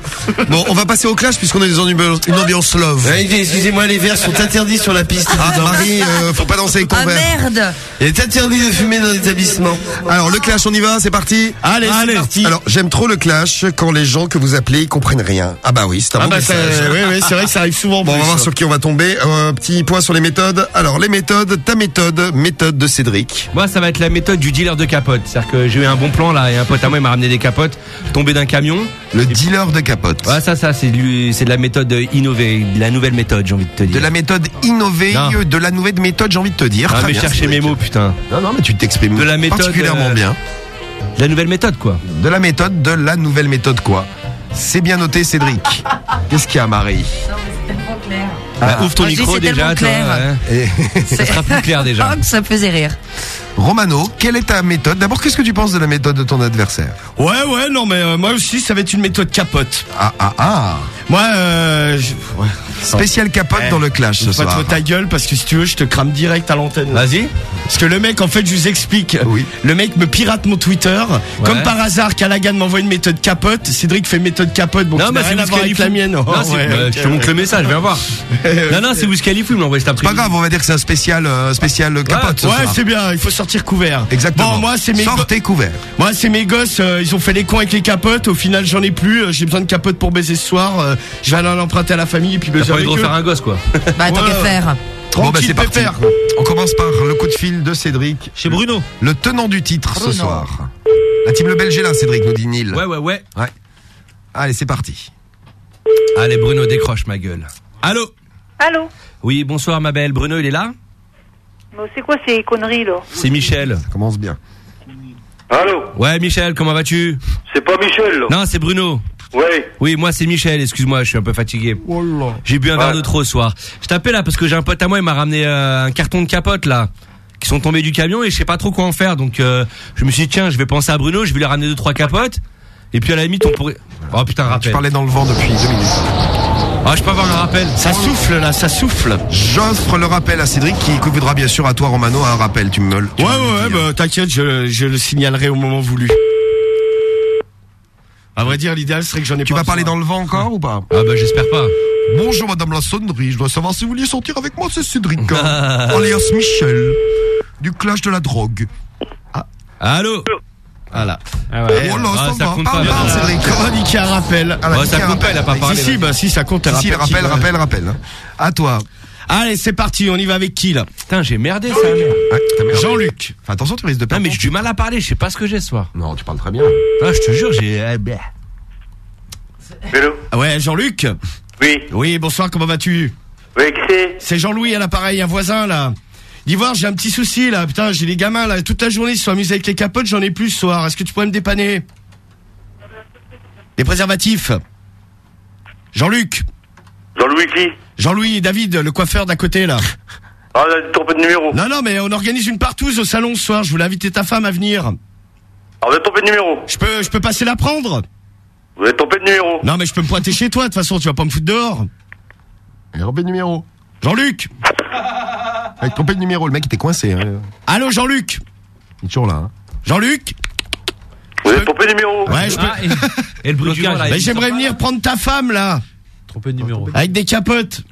[SPEAKER 1] Bon, on va passer au clash puisqu'on est dans une ambiance, une ambiance love.
[SPEAKER 2] Ouais, Excusez-moi, les verres sont interdits sur la piste.
[SPEAKER 1] Ah, Marie, euh, faut pas danser avec ton
[SPEAKER 5] Ah
[SPEAKER 1] verre.
[SPEAKER 5] merde
[SPEAKER 2] Il est interdit de fumer dans l'établissement.
[SPEAKER 1] Alors, le clash, on y va, c'est parti
[SPEAKER 2] Allez, c'est parti.
[SPEAKER 1] Alors, j'aime trop le clash quand les gens que vous appelez ils comprennent rien. Ah bah oui, c'est un
[SPEAKER 2] Ah
[SPEAKER 1] bon
[SPEAKER 2] bah ça,
[SPEAKER 1] message.
[SPEAKER 2] ouais, ouais, c'est vrai que ça arrive souvent. en
[SPEAKER 1] Bon, on va voir sur qui on va tomber. Euh, petit point sur les méthodes. Alors, les méthodes, ta méthode, méthode de Cédric.
[SPEAKER 4] Moi, ça va être la méthode du dealer de capotes. C'est-à-dire que j'ai eu un bon plan là et un pote à moi il m'a ramené des capotes, tombé d'un camion.
[SPEAKER 1] Le dealer de capotes.
[SPEAKER 4] Ouais, ça, ça, c'est de la méthode innovée, de la nouvelle méthode, j'ai envie de te dire.
[SPEAKER 1] De la méthode innovée,
[SPEAKER 4] Non.
[SPEAKER 1] de la nouvelle méthode, j'ai envie de te dire.
[SPEAKER 4] Ah,
[SPEAKER 1] Très
[SPEAKER 4] mais
[SPEAKER 1] bien,
[SPEAKER 4] chercher mes
[SPEAKER 1] Cédric.
[SPEAKER 4] mots, putain.
[SPEAKER 1] Non, non, mais tu t'exprimes
[SPEAKER 4] De la méthode,
[SPEAKER 1] particulièrement
[SPEAKER 4] euh,
[SPEAKER 1] bien.
[SPEAKER 4] De la nouvelle méthode, quoi.
[SPEAKER 1] De la méthode, de la nouvelle méthode, quoi. C'est bien noté, Cédric. Qu'est-ce qu'il y a, Marie
[SPEAKER 4] Bah, ouvre ton
[SPEAKER 5] Ah,
[SPEAKER 4] micro
[SPEAKER 5] c'est
[SPEAKER 4] déjà,
[SPEAKER 5] tellement
[SPEAKER 4] toi.
[SPEAKER 5] clair.
[SPEAKER 4] ouais.
[SPEAKER 1] Et-
[SPEAKER 4] Ça sera plus clair déjà.
[SPEAKER 5] Oh, que ça me faisait rire.
[SPEAKER 1] Romano, quelle est ta méthode D'abord, qu'est-ce que tu penses de la méthode de ton adversaire
[SPEAKER 2] Ouais, ouais, non, mais euh, moi aussi, ça va être une méthode capote.
[SPEAKER 1] Ah, ah, ah.
[SPEAKER 2] Moi, euh, je- ouais.
[SPEAKER 1] Spécial capote
[SPEAKER 2] Eh,
[SPEAKER 1] dans le clash ce
[SPEAKER 2] ouvre pas
[SPEAKER 1] soir.
[SPEAKER 2] trop ta gueule parce que si tu veux, je te crame direct à l'antenne.
[SPEAKER 4] Vas-y.
[SPEAKER 2] Parce que le mec, en fait, je vous explique. Le mec me pirate mon Twitter. Comme par hasard, Callaghan m'envoie une méthode capote. Cédric fait méthode capote. Bon,
[SPEAKER 4] Non,
[SPEAKER 2] qui
[SPEAKER 4] mais
[SPEAKER 2] n'a
[SPEAKER 4] c'est
[SPEAKER 2] rien à
[SPEAKER 4] Wiz
[SPEAKER 2] voir avec
[SPEAKER 4] Khalifa.
[SPEAKER 2] la mienne.
[SPEAKER 4] Non,
[SPEAKER 2] Oh,
[SPEAKER 4] c'est-
[SPEAKER 2] ouais,
[SPEAKER 4] euh,
[SPEAKER 2] ok,
[SPEAKER 4] je te montre le message, viens voir. non, non, c'est Khalifa, il envoyé cet
[SPEAKER 1] C'est pas
[SPEAKER 4] après-midi.
[SPEAKER 1] grave, on va dire que c'est un spécial, euh, spécial capote. ce
[SPEAKER 2] Ouais,
[SPEAKER 1] soir.
[SPEAKER 2] c'est bien, il faut sortir couvert.
[SPEAKER 1] Exactement.
[SPEAKER 2] Bon, moi, c'est mes
[SPEAKER 1] Sortez couvert.
[SPEAKER 2] Moi, c'est mes gosses, euh, ils ont fait les cons avec les capotes. Au final, j'en ai plus. euh, J'ai besoin de capotes pour baiser ce soir. euh, je vais aller en emprunter à la famille et puis
[SPEAKER 4] T'as
[SPEAKER 2] baiser
[SPEAKER 4] pas envie
[SPEAKER 2] avec
[SPEAKER 4] de
[SPEAKER 2] eux.
[SPEAKER 4] refaire un gosse, quoi.
[SPEAKER 5] Bah, tant
[SPEAKER 2] Ouais.
[SPEAKER 5] qu'à faire.
[SPEAKER 1] Bon, bah,
[SPEAKER 2] Tranquille,
[SPEAKER 1] c'est parti.
[SPEAKER 2] pépère.
[SPEAKER 1] On commence par le coup de fil de Cédric.
[SPEAKER 22] Chez Bruno.
[SPEAKER 1] Le tenant du titre ce
[SPEAKER 5] Bruno.
[SPEAKER 1] soir. La team Le Belge est là, Cédric, nous dit Neil.
[SPEAKER 4] Ouais, ouais, ouais.
[SPEAKER 1] Ouais. Allez, c'est parti.
[SPEAKER 4] Allez, Bruno, décroche ma gueule. Allô?
[SPEAKER 49] Allô?
[SPEAKER 4] Oui, bonsoir, ma belle. Bruno, il est là?
[SPEAKER 49] Mais c'est quoi ces conneries là
[SPEAKER 4] C'est Michel.
[SPEAKER 1] Ça commence bien.
[SPEAKER 40] Allô
[SPEAKER 4] Ouais, Michel, comment vas-tu
[SPEAKER 40] C'est pas Michel là
[SPEAKER 4] Non, c'est Bruno.
[SPEAKER 40] Ouais.
[SPEAKER 4] Oui, moi c'est Michel, excuse-moi, je suis un peu fatigué. J'ai bu un verre de trop ce soir. Je t'appelle là parce que j'ai un pote à moi, il m'a ramené euh, un carton de capotes là, qui sont tombés du camion et je sais pas trop quoi en faire. Donc euh, je me suis dit tiens, je vais penser à Bruno, je vais lui ramener deux trois capotes. Et puis à la limite on pourrait. Oh putain,
[SPEAKER 1] Tu
[SPEAKER 4] rappel.
[SPEAKER 1] parlais dans le vent depuis deux minutes.
[SPEAKER 4] Ah, je peux avoir un rappel.
[SPEAKER 2] Ça souffle là, ça souffle.
[SPEAKER 1] J'offre le rappel à Cédric qui voudra bien sûr à toi, Romano, un rappel. Tu me le. tu
[SPEAKER 2] Ouais,
[SPEAKER 1] le
[SPEAKER 2] ouais, ouais, bah, t'inquiète, je, je le signalerai au moment voulu. À vrai dire, l'idéal serait que j'en ai
[SPEAKER 1] Tu
[SPEAKER 2] pas
[SPEAKER 1] vas parler dans le vent encore ou pas
[SPEAKER 4] Ah bah j'espère pas.
[SPEAKER 1] Bonjour Madame la sonnerie, je dois savoir si vous vouliez sortir avec moi, c'est Cédric. hein. alias Michel, du clash de la drogue.
[SPEAKER 4] Allô
[SPEAKER 2] Voilà.
[SPEAKER 4] Ah
[SPEAKER 1] ouais. Oh là,
[SPEAKER 4] Ah,
[SPEAKER 1] ça
[SPEAKER 4] compte pas.
[SPEAKER 2] qu'il y a un rappel
[SPEAKER 1] Ah, bah,
[SPEAKER 4] ça compte pas, il a pas
[SPEAKER 1] rappel.
[SPEAKER 4] parlé.
[SPEAKER 2] Si, si, bah si, ça compte.
[SPEAKER 1] Si, si,
[SPEAKER 2] rappel qui
[SPEAKER 1] rappel, rappel, rappel. hein. À toi.
[SPEAKER 2] Allez, c'est parti, on y va avec qui là?
[SPEAKER 4] Putain, j'ai merdé ça.
[SPEAKER 1] Ouais, t'as merdé.
[SPEAKER 2] Jean-Luc.
[SPEAKER 1] Attention, tu risques de
[SPEAKER 4] Non
[SPEAKER 1] perdre.
[SPEAKER 4] mais j'ai du mal à parler, je sais pas ce que j'ai ce soir.
[SPEAKER 1] Non, tu parles très bien.
[SPEAKER 4] Ah, je te jure, j'ai. eh, bah.
[SPEAKER 40] Hello
[SPEAKER 2] Ah ouais, Jean-Luc?
[SPEAKER 40] Oui.
[SPEAKER 2] Oui, bonsoir, comment vas-tu?
[SPEAKER 40] Oui, qui c'est?
[SPEAKER 2] C'est Jean-Louis à l'appareil, un voisin là. Dis voir, j'ai un petit souci là. Putain, j'ai les gamins là. Toute la journée, ils se sont amusés avec les capotes, j'en ai plus ce soir. Est-ce que tu pourrais me dépanner? Les préservatifs. Jean-Luc.
[SPEAKER 40] Jean-Louis qui?
[SPEAKER 2] Jean-Louis David, le coiffeur d'à côté là.
[SPEAKER 40] Ah, a trompé de numéro.
[SPEAKER 2] Non, non, mais on organise une partouze au salon ce soir. Je voulais inviter ta femme à venir.
[SPEAKER 40] Ah, vous êtes trompé de numéro.
[SPEAKER 2] Je peux, je peux passer la prendre?
[SPEAKER 40] Vous êtes trompé de numéro.
[SPEAKER 2] Non, mais je peux me pointer chez toi. De toute façon, tu vas pas me foutre dehors.
[SPEAKER 1] Et Robin numéro.
[SPEAKER 2] Jean-Luc.
[SPEAKER 1] Avec trompé de numéro, le mec était coincé. Hein.
[SPEAKER 2] Allô, Jean-Luc.
[SPEAKER 1] Il est toujours là. Hein.
[SPEAKER 2] Jean-Luc.
[SPEAKER 40] Vous êtes trompé de numéro.
[SPEAKER 2] Ouais, je peux.
[SPEAKER 4] Ah, et, et le.
[SPEAKER 2] Mais
[SPEAKER 4] il
[SPEAKER 2] j'aimerais venir prendre ta femme là.
[SPEAKER 22] Trompé de numéro.
[SPEAKER 2] Avec des capotes.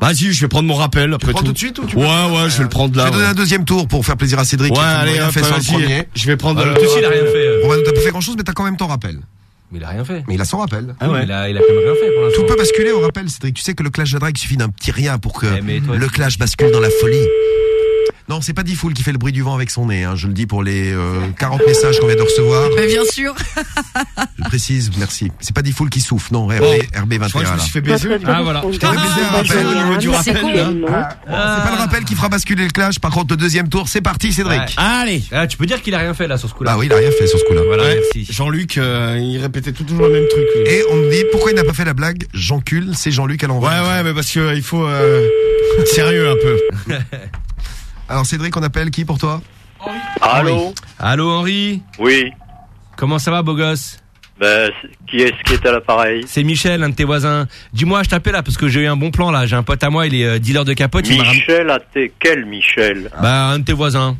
[SPEAKER 2] Vas-y, je vais prendre mon rappel après
[SPEAKER 1] prends
[SPEAKER 2] tout.
[SPEAKER 1] tout de suite ou tu
[SPEAKER 2] Ouais,
[SPEAKER 1] prends-
[SPEAKER 2] ouais, je vais le prendre
[SPEAKER 1] Je
[SPEAKER 2] là.
[SPEAKER 1] vais donner
[SPEAKER 2] ouais.
[SPEAKER 1] un deuxième tour pour faire plaisir à Cédric.
[SPEAKER 2] Ouais, allez,
[SPEAKER 1] fait sur le premier.
[SPEAKER 2] Je vais prendre.
[SPEAKER 4] Ah,
[SPEAKER 2] euh,
[SPEAKER 4] aussi, il a rien fait. euh.
[SPEAKER 1] Romano, t'as pas fait grand chose, mais t'as quand même ton rappel.
[SPEAKER 4] Mais il a rien fait.
[SPEAKER 1] Mais il a son rappel.
[SPEAKER 2] Ah ouais.
[SPEAKER 4] Il a, il a quand même rien fait pour l'instant.
[SPEAKER 1] Tout peut basculer au rappel, Cédric. Tu sais que le clash de drague, il suffit d'un petit rien pour que
[SPEAKER 4] Eh, mais toi,
[SPEAKER 1] le clash bascule dans la folie. Non, c'est pas Diffoul qui fait le bruit du vent avec son nez. Hein. Je le dis pour les euh, 40 messages qu'on vient de recevoir.
[SPEAKER 5] Mais bien sûr.
[SPEAKER 1] Je précise, merci. C'est pas Diffool qui souffle, non. RB,
[SPEAKER 2] Bon.
[SPEAKER 1] RB21
[SPEAKER 2] Je crois que je me suis fait baiser.
[SPEAKER 22] Ah voilà.
[SPEAKER 1] Je t'avais baisé un rappel au niveau du
[SPEAKER 5] C'est
[SPEAKER 1] rappel.
[SPEAKER 5] con.
[SPEAKER 1] là. C'est pas le rappel qui fera basculer le clash. Par contre, le deuxième tour, c'est parti, Cédric.
[SPEAKER 4] Ouais.
[SPEAKER 2] Allez.
[SPEAKER 4] Ah, tu peux dire qu'il a rien fait là sur ce coup-là.
[SPEAKER 1] Bah oui, il a rien fait sur ce coup-là.
[SPEAKER 4] Voilà,
[SPEAKER 2] Ouais.
[SPEAKER 4] merci.
[SPEAKER 2] Jean-Luc, euh, il répétait tout toujours le même truc. lui.
[SPEAKER 1] Et on me dit pourquoi il n'a pas fait la blague Jean-Cul, c'est Jean-Luc à
[SPEAKER 2] Ouais,
[SPEAKER 1] l'envers.
[SPEAKER 2] ouais, mais parce que euh, il faut euh, sérieux un peu.
[SPEAKER 1] Alors Cédric, on appelle qui pour toi?
[SPEAKER 40] Allô?
[SPEAKER 4] Allô Henri?
[SPEAKER 40] Oui.
[SPEAKER 4] Comment ça va beau gosse?
[SPEAKER 40] Ben, c'est- qui est-ce qui est à l'appareil?
[SPEAKER 4] C'est Michel, un de tes voisins. Dis-moi, je t'appelle là parce que j'ai eu un bon plan là. J'ai un pote à moi, il est euh, dealer de capote.
[SPEAKER 40] Michel, à tes... quel Michel?
[SPEAKER 4] Bah, un de tes voisins.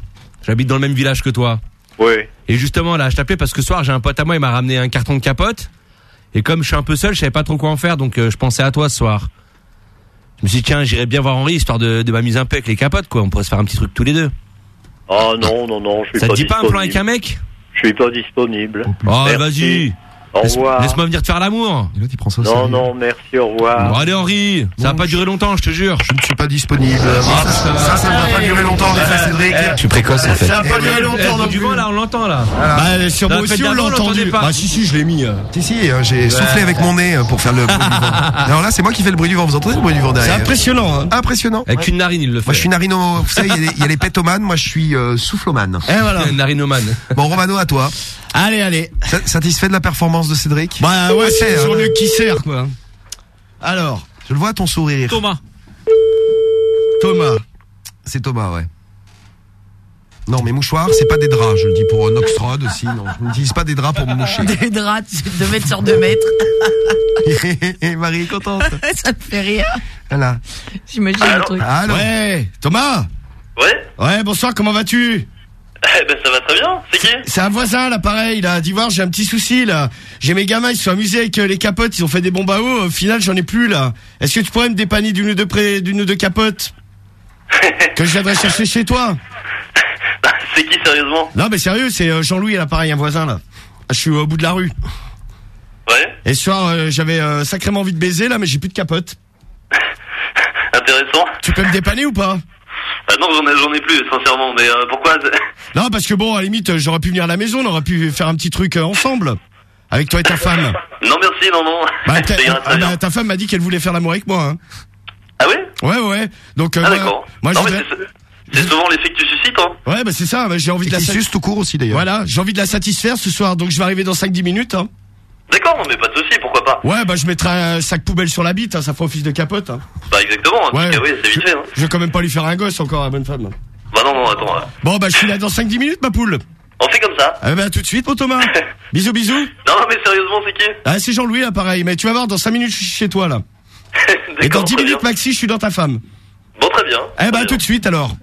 [SPEAKER 4] J'habite dans le même village que toi.
[SPEAKER 40] Oui.
[SPEAKER 4] Et justement là, je t'appelais parce que ce soir j'ai un pote à moi, il m'a ramené un carton de capote. Et comme je suis un peu seul, je savais pas trop quoi en faire, donc euh, je pensais à toi ce soir. Je me suis dit tiens, j'irai bien voir Henri histoire de, de m'amuser un peu avec les capotes quoi. On pourrait se faire un petit truc tous les deux.
[SPEAKER 40] Oh non, non, non, je suis
[SPEAKER 4] Ça
[SPEAKER 40] pas
[SPEAKER 4] te dit pas un plan avec
[SPEAKER 40] disponible.
[SPEAKER 4] un mec?
[SPEAKER 40] Je suis pas disponible.
[SPEAKER 4] Oh
[SPEAKER 40] Merci.
[SPEAKER 4] vas-y.
[SPEAKER 40] Au revoir.
[SPEAKER 4] Laisse-moi venir te faire l'amour.
[SPEAKER 1] Et l'autre, il prend ça au
[SPEAKER 40] Non,
[SPEAKER 1] sérieux.
[SPEAKER 40] non, merci, au revoir.
[SPEAKER 4] Bon, allez Henri, ça va pas durer longtemps, je te jure.
[SPEAKER 1] Je ne suis pas disponible. ça, ça, ça ne va pas durer longtemps, en effet, Cédric.
[SPEAKER 42] Je suis précoce en fait.
[SPEAKER 2] Ça a pas duré longtemps non
[SPEAKER 4] du vent là, on l'entend là.
[SPEAKER 2] Bah, sur
[SPEAKER 4] Dans
[SPEAKER 2] moi aussi, on l'a entendu. Bah, si, si, je l'ai mis. euh.
[SPEAKER 1] Si, si, euh, j'ai soufflé avec mon nez euh, pour faire le bruit du vent. Alors là, c'est moi qui fais le bruit du vent. Vous entendez le bruit du vent
[SPEAKER 2] C'est
[SPEAKER 1] derrière
[SPEAKER 2] impressionnant, hein.
[SPEAKER 1] Impressionnant.
[SPEAKER 4] Avec une narine, il le fait.
[SPEAKER 1] Moi, je suis narino. Vous savez, il y a les- pétomanes. Moi, je suis euh, soufflomane.
[SPEAKER 2] Et voilà.
[SPEAKER 4] Narinomane.
[SPEAKER 1] Bon, Romano, à toi.
[SPEAKER 2] Allez, allez.
[SPEAKER 1] Sa- Satisfait de la performance de Cédric?
[SPEAKER 2] Bah, ouais, c'est
[SPEAKER 1] hein.
[SPEAKER 2] Jean-Luc qui sert, quoi. Alors,
[SPEAKER 1] Je le vois à ton sourire.
[SPEAKER 22] Thomas.
[SPEAKER 2] Thomas.
[SPEAKER 1] C'est Thomas, ouais. Non, mes mouchoirs, c'est pas des draps, je le dis pour Noxrod aussi. Non, je n'utilise pas des draps pour me moucher.
[SPEAKER 5] Des draps, sais, 2 mètres sur 2 mètres.
[SPEAKER 1] Et Marie est contente.
[SPEAKER 5] ça me fait rire.
[SPEAKER 1] Voilà.
[SPEAKER 5] J'imagine le truc.
[SPEAKER 1] Allô
[SPEAKER 2] Ouais, Thomas
[SPEAKER 50] Ouais
[SPEAKER 2] Ouais, bonsoir, comment vas-tu?
[SPEAKER 50] Eh ben ça va très bien, c'est qui
[SPEAKER 2] C'est un voisin là, pareil, là, d'Ivoire, j'ai un petit souci là. J'ai mes gamins, ils se sont amusés avec euh, les capotes, ils ont fait des bombes à eau, au final j'en ai plus là. Est-ce que tu pourrais me dépanner d'une ou deux près, d'une ou deux capotes Que je viendrai chercher chez toi
[SPEAKER 50] C'est qui sérieusement
[SPEAKER 2] Non mais sérieux, c'est euh, Jean-Louis là, pareil, un voisin là. Ah, Je suis au bout de la rue.
[SPEAKER 50] Ouais.
[SPEAKER 2] Et ce soir, euh, j'avais euh, sacrément envie de baiser là, mais j'ai plus de capote.
[SPEAKER 50] Intéressant.
[SPEAKER 2] Tu peux me dépanner ou pas?
[SPEAKER 50] Bah non, j'en ai, ai plus, sincèrement, mais euh, pourquoi
[SPEAKER 2] Non, parce que bon, à la limite, euh, j'aurais pu venir à la maison, on aurait pu faire un petit truc euh, ensemble. Avec toi et ta femme.
[SPEAKER 50] Non merci, non, non.
[SPEAKER 2] Bah, ta, ah, bah, ta femme m'a dit qu'elle voulait faire l'amour avec moi. Hein.
[SPEAKER 50] Ah oui
[SPEAKER 2] Ouais, ouais. Donc, euh,
[SPEAKER 50] Ah
[SPEAKER 2] moi,
[SPEAKER 50] d'accord.
[SPEAKER 2] moi,
[SPEAKER 50] non,
[SPEAKER 2] je
[SPEAKER 50] mais
[SPEAKER 2] vais-
[SPEAKER 50] c'est- c'est souvent l'effet que tu suscites, hein.
[SPEAKER 2] Ouais, bah c'est ça. bah, j'ai envie de la
[SPEAKER 1] qui
[SPEAKER 2] sa-
[SPEAKER 1] suce tout court aussi d'ailleurs.
[SPEAKER 2] Voilà, j'ai envie de la satisfaire ce soir. Donc, je vais arriver dans 5-10 minutes. Hein.
[SPEAKER 50] D'accord, non mais pas de souci, pourquoi pas
[SPEAKER 2] Ouais, bah je mettrai un sac poubelle sur la bite. Hein, ça fera office de capote. Hein.
[SPEAKER 50] Bah exactement, en
[SPEAKER 2] Ouais.
[SPEAKER 50] tout cas, oui, c'est vite fait, hein.
[SPEAKER 2] Je vais quand même pas lui faire un gosse encore, la bonne femme.
[SPEAKER 50] Bah non, non, attends. euh,
[SPEAKER 2] Bon, bah je suis là dans 5-10 minutes, ma poule.
[SPEAKER 50] On fait comme ça.
[SPEAKER 2] Ah bah tout de suite, mon Thomas. bisous, bisous.
[SPEAKER 50] Non, mais sérieusement, c'est qui?
[SPEAKER 2] Ah, c'est Jean-Louis, là, pareil. Mais tu vas voir, dans 5 minutes, je suis chez toi, là. Et dans 10 minutes, Maxi, je suis dans ta femme.
[SPEAKER 50] Bon, très bien.
[SPEAKER 2] Eh bah, à tout de suite, alors.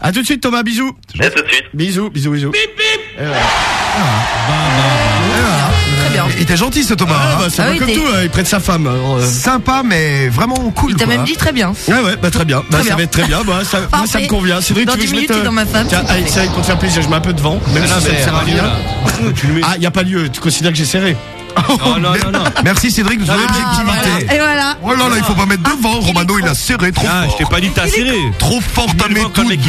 [SPEAKER 2] À tout de suite, Thomas, bisous.
[SPEAKER 50] À tout de suite.
[SPEAKER 2] Bisous, bisous, bisous. Et voilà.
[SPEAKER 5] Très bien.
[SPEAKER 1] Il était gentil ce Thomas.
[SPEAKER 2] Ah,
[SPEAKER 1] hein.
[SPEAKER 2] bah, c'est
[SPEAKER 5] Ah
[SPEAKER 2] pas
[SPEAKER 5] oui,
[SPEAKER 2] comme
[SPEAKER 5] t'es-
[SPEAKER 2] tout, euh, il prête sa femme. alors, euh.
[SPEAKER 1] Sympa, mais vraiment cool.
[SPEAKER 5] Il t'a
[SPEAKER 1] quoi.
[SPEAKER 5] même dit très bien.
[SPEAKER 2] Ouais, ouais, bah très bien. Bah,
[SPEAKER 5] Très
[SPEAKER 2] ça
[SPEAKER 5] bien.
[SPEAKER 2] va être très bien. Bah, ça, moi, ça me
[SPEAKER 5] Parfait.
[SPEAKER 2] convient. C'est vrai,
[SPEAKER 5] Dans
[SPEAKER 2] tu veux
[SPEAKER 5] 10
[SPEAKER 2] que je
[SPEAKER 5] minutes,
[SPEAKER 2] mette,
[SPEAKER 5] tu es dans ma femme,
[SPEAKER 2] Tiens,
[SPEAKER 5] c'est
[SPEAKER 2] allez,
[SPEAKER 5] parfait.
[SPEAKER 2] ça, pour te faire plaisir, je mets un peu devant. Même si ça ne sert à rien. Ah, y a pas lieu. Tu considères que j'ai serré
[SPEAKER 4] Oh non, non, non.
[SPEAKER 1] Merci Cédric de son
[SPEAKER 4] Non, mais
[SPEAKER 1] objectivité.
[SPEAKER 5] Et voilà.
[SPEAKER 1] Oh là là, il faut pas mettre devant. Romano, il a serré trop
[SPEAKER 4] Ah, je
[SPEAKER 1] fort.
[SPEAKER 4] t'ai pas dit de t'assérer.
[SPEAKER 1] Trop fort
[SPEAKER 4] il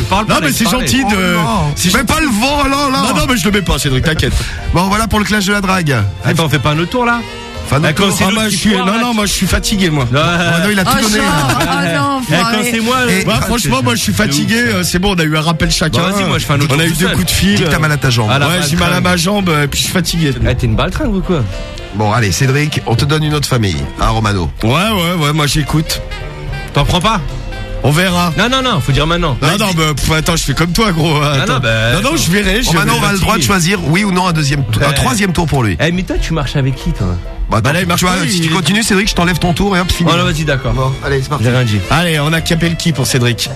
[SPEAKER 4] parle,
[SPEAKER 2] Non, mais c'est gentil de.
[SPEAKER 1] Si je mets pas le vent, alors là.
[SPEAKER 2] Non, non, mais je le mets pas, Cédric, t'inquiète.
[SPEAKER 1] Bon, voilà pour le clash de la drague.
[SPEAKER 4] Attends, on fait pas un autre tour là?
[SPEAKER 1] Enfin,
[SPEAKER 4] Ah, quand c'est
[SPEAKER 2] Ah, moi, je suis. Non, non, moi, je suis fatigué, moi.
[SPEAKER 1] Romano, il a
[SPEAKER 5] Oh,
[SPEAKER 1] tout donné.
[SPEAKER 5] Oh non,
[SPEAKER 4] Eh, quand c'est moi.
[SPEAKER 1] Et-
[SPEAKER 2] franchement, moi, je suis fatigué. euh, C'est bon, on a eu un rappel chacun.
[SPEAKER 4] Bah, vas-y, moi, je fais un autre
[SPEAKER 2] On a eu deux coups de fil.
[SPEAKER 1] T'as mal à ta jambe.
[SPEAKER 4] Ah,
[SPEAKER 2] Ouais, j'ai mal à ma jambe, euh, puis je suis fatigué.
[SPEAKER 4] Eh, t'es une baltringue ou quoi?
[SPEAKER 1] Bon, allez, Cédric, on te donne une autre famille. Hein, Romano
[SPEAKER 2] Ouais, ouais, ouais, moi, j'écoute.
[SPEAKER 4] T'en prends pas?
[SPEAKER 2] On verra.
[SPEAKER 4] Non, non, non, faut dire maintenant.
[SPEAKER 2] Non, non, bah, pff, attends, je fais comme toi, gros. Attends.
[SPEAKER 4] non, bah,
[SPEAKER 2] non, non, je verrai. je
[SPEAKER 1] Romano
[SPEAKER 2] verrai.
[SPEAKER 1] aura le droit de choisir oui ou non un deuxième, tour- un troisième tour pour lui.
[SPEAKER 4] Eh, mais toi, tu marches avec qui, toi?
[SPEAKER 1] Bah,
[SPEAKER 2] Bah, là, il marche
[SPEAKER 1] tu vois,
[SPEAKER 2] pas,
[SPEAKER 1] si
[SPEAKER 2] il-
[SPEAKER 1] tu continues, Cédric, je t'enlève ton tour et hop, fini.
[SPEAKER 4] Oh, là, vas-y, d'accord.
[SPEAKER 1] Bon, allez, c'est parti.
[SPEAKER 4] J'ai rien dit.
[SPEAKER 2] Allez, on a capé le qui pour Cédric?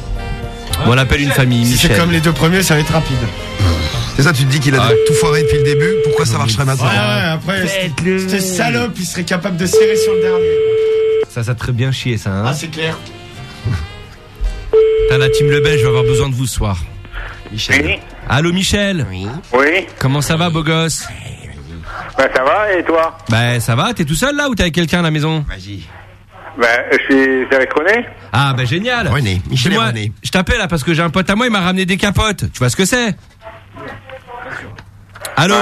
[SPEAKER 4] Bon, on appelle une famille,
[SPEAKER 2] Si c'est comme les deux premiers, ça va être rapide.
[SPEAKER 1] C'est ça, tu te dis qu'il a
[SPEAKER 4] Ouais.
[SPEAKER 1] tout foiré depuis le début. Pourquoi ça marcherait maintenant
[SPEAKER 2] Ouais, ouais, après, c'était salope, il serait capable de serrer sur le dernier.
[SPEAKER 4] Ça, ça te ferait bien chier, ça, hein
[SPEAKER 2] Ah, c'est clair.
[SPEAKER 4] T'as la team Lebel, je vais avoir besoin de vous ce soir.
[SPEAKER 40] Oui.
[SPEAKER 4] Allô, Michel
[SPEAKER 40] Oui.
[SPEAKER 4] Comment ça va, beau gosse
[SPEAKER 40] Bah ça va et toi
[SPEAKER 4] Bah, ça va T'es tout seul, là, ou t'es avec quelqu'un à la maison
[SPEAKER 1] Vas-y.
[SPEAKER 40] Bah je suis c'est avec René.
[SPEAKER 4] Ah, bah, génial
[SPEAKER 1] René, Michel et
[SPEAKER 4] Dis-moi,
[SPEAKER 1] René.
[SPEAKER 4] Je t'appelle, là, parce que j'ai un pote à moi, il m'a ramené des capotes. Tu vois ce que c'est Allô
[SPEAKER 40] Ouais.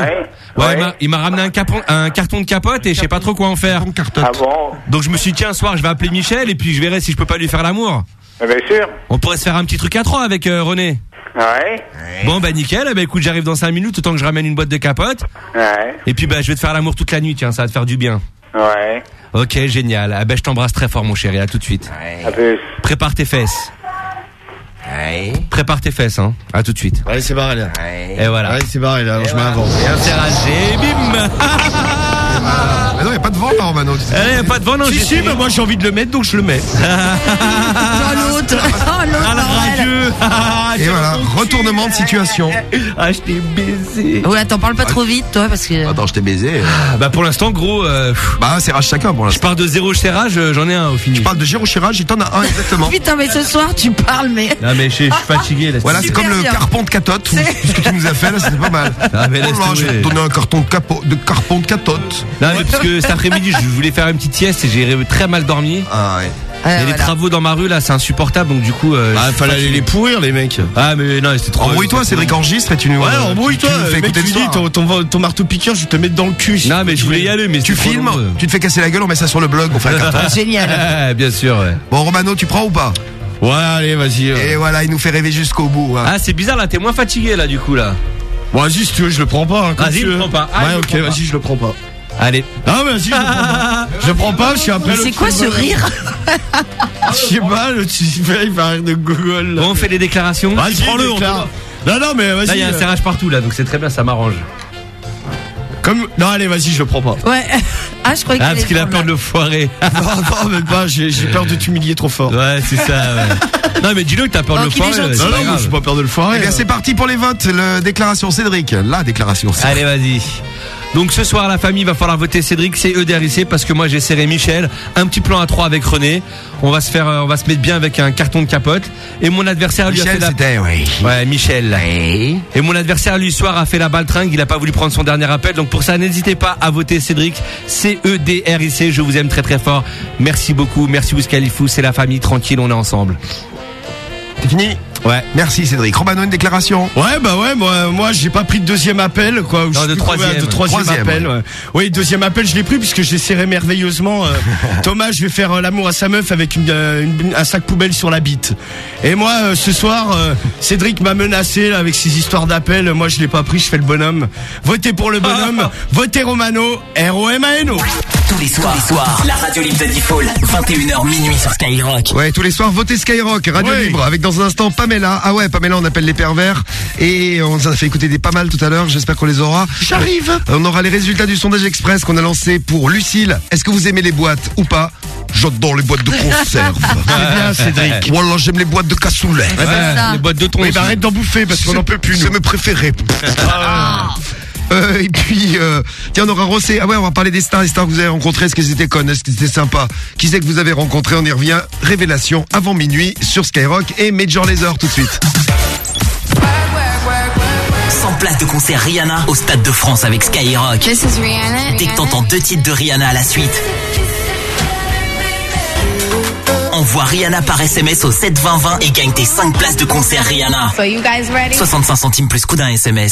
[SPEAKER 4] Ouais,
[SPEAKER 40] Ouais.
[SPEAKER 4] il m'a- il m'a ramené un, capon- un carton de capote et je sais pas trop quoi en faire.
[SPEAKER 40] Ah bon
[SPEAKER 4] Donc je me suis dit, tiens, ce soir, je vais appeler Michel et puis je verrai si je peux pas lui faire l'amour.
[SPEAKER 40] Bah, Bien sûr.
[SPEAKER 4] On pourrait se faire un petit truc à trois avec euh, René.
[SPEAKER 40] Ouais.
[SPEAKER 4] Bon, bah nickel, bah écoute, j'arrive dans 5 minutes, autant que je ramène une boîte de capotes.
[SPEAKER 40] Ouais.
[SPEAKER 4] Et puis bah je vais te faire l'amour toute la nuit, tiens, ça va te faire du bien.
[SPEAKER 40] Ouais.
[SPEAKER 4] Ok, génial. Ah bah je t'embrasse très fort mon chéri, à tout de suite.
[SPEAKER 40] À plus.
[SPEAKER 4] Prépare tes fesses. Prépare tes fesses, hein. À tout de suite.
[SPEAKER 2] Ouais, c'est barré là.
[SPEAKER 4] Et voilà.
[SPEAKER 2] Ouais, c'est barré là, alors je m'avance.
[SPEAKER 4] Et un serragé, bim
[SPEAKER 1] Mais non, y a pas de vent là, Romano.
[SPEAKER 4] Eh, y a pas de vent, non,
[SPEAKER 2] Si, si, bah moi j'ai envie de le mettre donc je le mets.
[SPEAKER 5] L'autre.
[SPEAKER 4] Ah, le radieux
[SPEAKER 1] Et voilà, retournement de situation.
[SPEAKER 4] Ah, je t'ai baisé
[SPEAKER 5] Ouais, attends, parle pas trop vite, toi, parce que.
[SPEAKER 1] Attends, je t'ai baisé.
[SPEAKER 4] Bah pour l'instant, gros, euh, pff,
[SPEAKER 1] Bah, c'est rage chacun pour
[SPEAKER 4] je
[SPEAKER 1] l'instant.
[SPEAKER 4] pars de zéro serrage, euh, j'en ai un au fini.
[SPEAKER 1] Je parle de Giro Chirage, il t'en a un exactement.
[SPEAKER 5] Putain, mais ce soir, tu parles, mais.
[SPEAKER 4] Non mais je suis je suis fatigué là.
[SPEAKER 1] Voilà, c'est
[SPEAKER 5] Super
[SPEAKER 1] comme le
[SPEAKER 5] bien.
[SPEAKER 1] carpon de catotte. Ce que tu nous as fait là, c'était pas mal.
[SPEAKER 4] Ah, mais laisse
[SPEAKER 1] oh là, je vais te donner un carton de, capo, de carpon de catotte.
[SPEAKER 4] Non mais parce que cet après-midi, je voulais faire une petite sieste et j'ai très mal dormi.
[SPEAKER 1] Ah ouais.
[SPEAKER 4] Il y a
[SPEAKER 5] voilà.
[SPEAKER 4] travaux dans ma rue là, c'est insupportable donc du coup. Euh,
[SPEAKER 2] Ah,
[SPEAKER 4] je suis
[SPEAKER 2] fallait aller les pourrir les mecs.
[SPEAKER 4] Ah mais non, c'était trop.
[SPEAKER 1] Embrouille-toi, Cédric enregistre et tu nous.
[SPEAKER 2] Ouais,
[SPEAKER 1] euh,
[SPEAKER 2] embrouille-toi,
[SPEAKER 1] tu nous fais
[SPEAKER 2] mec, tu dis ton, ton, ton marteau piqueur, je vais te mettre dans le cul.
[SPEAKER 4] Non mais je voulais y aller mais
[SPEAKER 1] Tu filmes, tu te fais casser la gueule, on met ça sur le blog, on fait un carton.
[SPEAKER 5] Génial.
[SPEAKER 4] Ah, bien sûr. Ouais.
[SPEAKER 1] Bon, Romano, tu prends ou pas?
[SPEAKER 2] Ouais, allez, vas-y.
[SPEAKER 1] Et voilà, il nous fait rêver jusqu'au bout. hein.
[SPEAKER 4] Ah c'est bizarre là, t'es moins fatigué là du coup là.
[SPEAKER 2] Bon, vas-y, si tu veux, je le prends pas. hein, comme
[SPEAKER 4] Vas-y,
[SPEAKER 2] tu
[SPEAKER 4] le
[SPEAKER 2] veux.
[SPEAKER 4] prends pas. Ah,
[SPEAKER 2] ouais, ok,
[SPEAKER 4] le prend pas.
[SPEAKER 2] vas-y, je le prends pas.
[SPEAKER 4] Allez.
[SPEAKER 2] Ah, vas-y, je le prends pas. Je le prends pas, je suis après.
[SPEAKER 5] Mais
[SPEAKER 2] le
[SPEAKER 5] c'est quoi ce rire
[SPEAKER 2] Je sais pas, le petit il va rire de gogol. là.
[SPEAKER 4] Bon, on fait les déclarations.
[SPEAKER 2] Vas-y,
[SPEAKER 4] Prends-le. on
[SPEAKER 2] Non, non, mais vas-y.
[SPEAKER 4] Là, il y a un
[SPEAKER 2] euh,
[SPEAKER 4] serrage partout, là, donc c'est très bien, ça m'arrange.
[SPEAKER 2] Comme... Non, allez, vas-y, je le prends pas.
[SPEAKER 5] Ouais. Ah, je croyais
[SPEAKER 4] Ah,
[SPEAKER 5] qu'il
[SPEAKER 4] parce qu'il a peur de le foirer.
[SPEAKER 2] non, non, même pas, j'ai peur de t'humilier trop fort.
[SPEAKER 4] Ouais, c'est ça, ouais. Non, mais dis-le que t'as peur de le foirer.
[SPEAKER 2] Non, non,
[SPEAKER 4] grave.
[SPEAKER 2] j'ai pas peur de le foirer.
[SPEAKER 1] Eh bien, c'est parti pour les votes. La déclaration Cédric. La déclaration Cédric.
[SPEAKER 4] Allez, vas-y. Donc ce soir, la famille va falloir voter Cédric, c'est EDRIC parce que moi j'ai serré Michel, un petit plan à 3 avec René. On va se faire, euh, on va se mettre bien avec un carton de capote. Et mon adversaire lui a
[SPEAKER 1] Michel,
[SPEAKER 4] fait la.
[SPEAKER 1] c'était, oui.
[SPEAKER 4] Ouais, Michel. Et mon adversaire lui ce soir a fait la baltringue. Il a pas voulu prendre son dernier appel. Donc pour ça, n'hésitez pas à voter Cédric. C E D R I C. Je vous aime très très fort. Merci beaucoup. Merci Ouskalifou. C'est la famille tranquille. On est ensemble.
[SPEAKER 1] C'est fini
[SPEAKER 4] Ouais.
[SPEAKER 1] Merci Cédric. Romano, une déclaration
[SPEAKER 2] Ouais, bah ouais, moi, moi j'ai pas pris de deuxième appel, quoi.
[SPEAKER 4] Non, de troisième.
[SPEAKER 2] De troisième,
[SPEAKER 1] Troisième,
[SPEAKER 2] appel, ouais. Oui, deuxième appel, je l'ai pris puisque j'ai serré merveilleusement. euh, Thomas, je vais faire euh, l'amour à sa meuf avec une, euh, une- un sac poubelle sur la bite. Et moi, euh, ce soir, euh, Cédric m'a menacé là, avec ses histoires d'appel. Moi, je l'ai pas pris, je fais le bonhomme. Votez pour le bonhomme, votez Romano, R-O-M-A-N-O.
[SPEAKER 8] Tous les soirs, les soirs, la radio libre de Default, 21h minuit sur Skyrock.
[SPEAKER 1] Ouais, tous les soirs, votez Skyrock, Radio
[SPEAKER 2] Ouais.
[SPEAKER 1] Libre, avec dans un instant Pamela. Ah ouais, Pamela, on appelle les pervers. Et on a fait écouter des pas mal tout à l'heure, j'espère qu'on les aura.
[SPEAKER 2] J'arrive.
[SPEAKER 1] On aura les résultats du sondage express qu'on a lancé pour Lucille. Est-ce que vous aimez les boîtes ou pas? J'adore les boîtes de conserve.
[SPEAKER 2] C'est bien, Cédric.
[SPEAKER 1] Voilà, j'aime les boîtes de cassoulet.
[SPEAKER 4] Ouais, les boîtes de aussi.
[SPEAKER 2] bah arrête d'en bouffer parce qu'on en peut plus,
[SPEAKER 1] C'est mes préférés. Euh, et puis, euh, tiens, on aura Rossé. Ah ouais, on va parler des stars, les stars que vous avez rencontrées. Est-ce que c'était connes? Est-ce que c'était sympa Qui c'est que vous avez rencontré On y revient. Révélation avant minuit sur Skyrock et Major Laser tout de suite.
[SPEAKER 8] 100 places de concert Rihanna au Stade de France avec Skyrock.
[SPEAKER 15] This is Rihanna.
[SPEAKER 8] Dès que t'entends deux titres de Rihanna à la suite, envoie Rihanna par SMS au 72020 et gagne tes 5 places de concert Rihanna.
[SPEAKER 15] So you guys ready?
[SPEAKER 8] 65 centimes plus coup d'un SMS.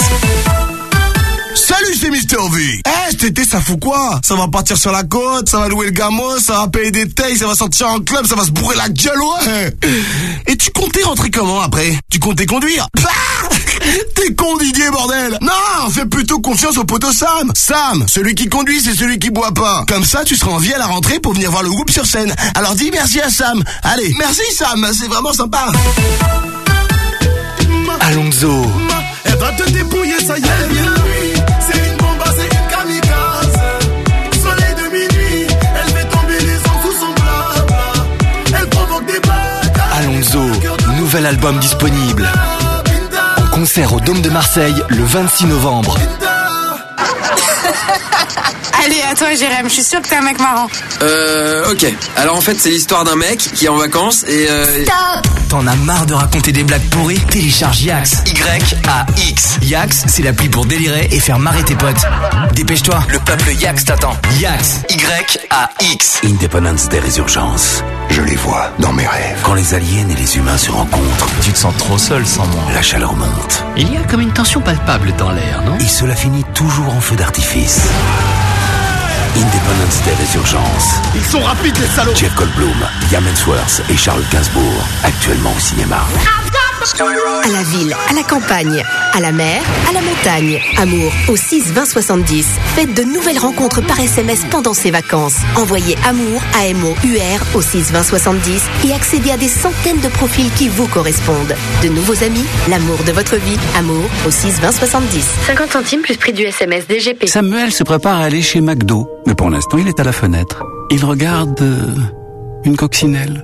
[SPEAKER 31] Salut, c'est Mister V. Eh, cet été, ça fout quoi? Ça va partir sur la côte, ça va louer le gamos, ça va payer des tailles, ça va sortir en club, ça va se bourrer la gueule, ouais. Et tu comptais rentrer comment après? Tu comptais conduire? Ah T'es con Didier, bordel Non, fais plutôt confiance au poteau Sam. Sam, celui qui conduit, c'est celui qui boit pas. Comme ça, tu seras en vie à la rentrée pour venir voir le groupe sur scène. Alors dis merci à Sam. Allez, merci Sam, c'est vraiment sympa.
[SPEAKER 21] Alonso.
[SPEAKER 31] Elle va te dépouiller, ça y est,
[SPEAKER 21] Nouvel album disponible. En concert au Dôme de Marseille le 26 novembre.
[SPEAKER 15] Allez, à toi, Jérém. Je suis sûre que t'es un mec marrant.
[SPEAKER 21] Euh, ok. Alors en fait, c'est l'histoire d'un mec qui est en vacances et euh... T'en as marre de raconter des blagues pourries? Télécharge Yax. Y-A-X. Yax, c'est l'appli pour délirer et faire marrer tes potes. Dépêche-toi, le peuple Yax t'attend. Yax. Y-A-X.
[SPEAKER 16] Independence Day Résurgence. Je les vois dans mes rêves. Quand les aliens et les humains se rencontrent,
[SPEAKER 21] Tu te sens trop seul sans moi.
[SPEAKER 16] la chaleur monte.
[SPEAKER 21] Il y a comme une tension palpable dans l'air, non?
[SPEAKER 16] Et cela finit toujours en feu d'artifice. Independence Day Résurgence.
[SPEAKER 31] Ils sont rapides, les salauds.
[SPEAKER 16] Jeff Goldblum, Liam Hemsworth et Charles Gainsbourg, actuellement au cinéma.
[SPEAKER 51] À la ville, à la campagne, à la mer, à la montagne. Amour au 6 20 70. Faites de nouvelles rencontres par SMS pendant ces vacances. Envoyez Amour à MOUR au 6 20 70 et accédez à des centaines de profils qui vous correspondent. De nouveaux amis, l'amour de votre vie. Amour au 6 20 70.
[SPEAKER 52] 50 centimes plus prix du SMS DGP.
[SPEAKER 12] Samuel se prépare à aller chez McDo, mais pour l'instant il est à la fenêtre. Il regarde euh, une coccinelle.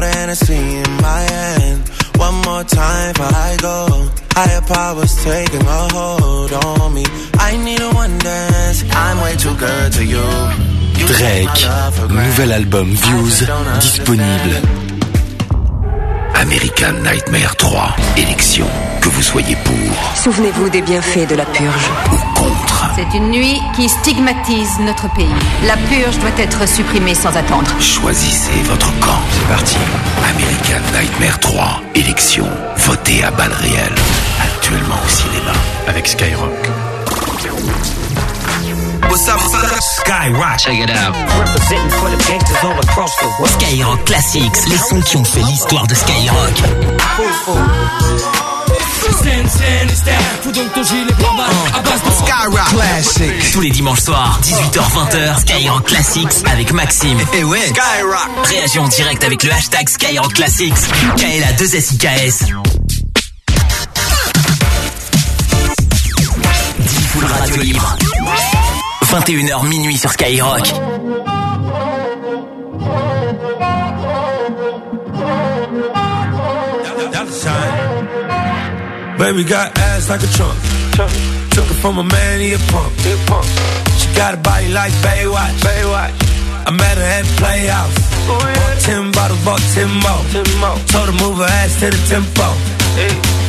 [SPEAKER 17] got a Hennessy in my hand. One more time before I go. Higher powers taking a hold on me. I need a one dance, I'm way too good to you. You take my
[SPEAKER 21] Drake. Nouvel album Views disponible.
[SPEAKER 16] American Nightmare 3. Élection. Que vous soyez pour
[SPEAKER 15] Souvenez-vous des bienfaits de la purge.
[SPEAKER 16] ou contre.
[SPEAKER 53] C'est une nuit qui stigmatise notre pays. La purge doit être supprimée sans attendre.
[SPEAKER 16] Choisissez votre camp. C'est parti. American Nightmare 3. Élection. Votez à balles réelles. Actuellement au cinéma. Avec Skyrock.
[SPEAKER 8] What's up, Skyrock. Check it out. Skyrock Classics, les sons qui ont fait l'histoire de Skyrock.
[SPEAKER 42] Skyrock Classics.
[SPEAKER 8] Tous les dimanches soirs, 18h-20h, Skyrock Classics avec Maxime. Et ouais, Skyrock. Réagis en direct avec le hashtag Skyrock Classics. KLA 2 SIKS. Full Radio Libre. 21h minuit sur Skyrock.
[SPEAKER 54] Baby got ass like a trunk. Took it from a man, he a punk. She got a body like Baywatch. Baywatch. I met her at the Playhouse. Bought ten bottles, bought ten more. Told her move her ass to the tempo.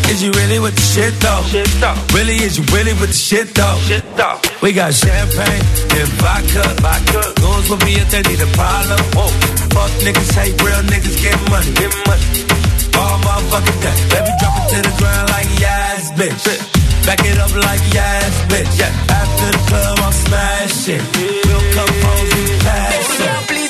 [SPEAKER 54] Is you really with the shit though? Shit though? Really, is you really with the shit though? shit though? We got champagne and vodka. vodka. Goons will be if they need a problem. Whoa. Fuck niggas, hate real niggas, get money. Get money. All motherfucking day. Baby, drop it to the ground like yes, bitch. Back it up like yes, bitch. Yeah. After the club, I'm smashing. We'll come home and pass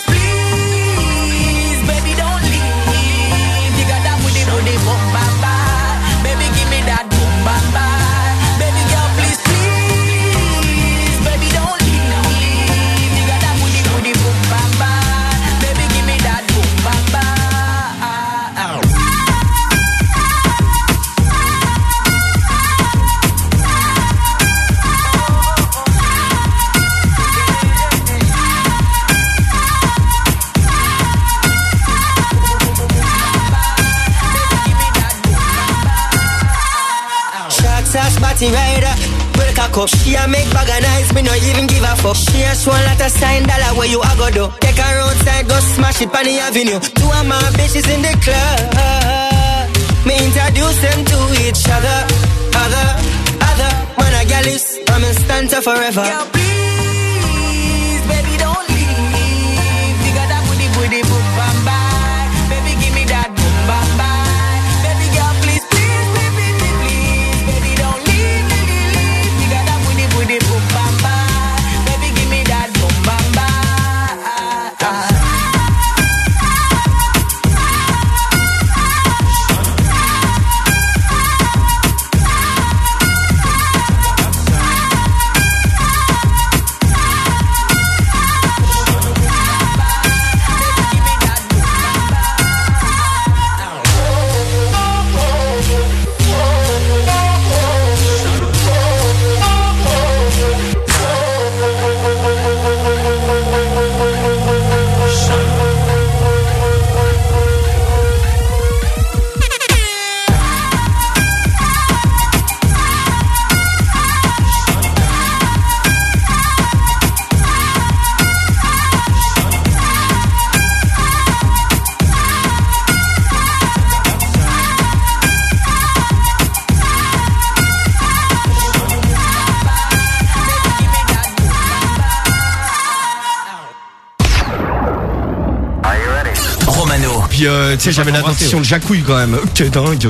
[SPEAKER 2] tu sais, j'avais la dentition de Jacouille quand même. Que dingue.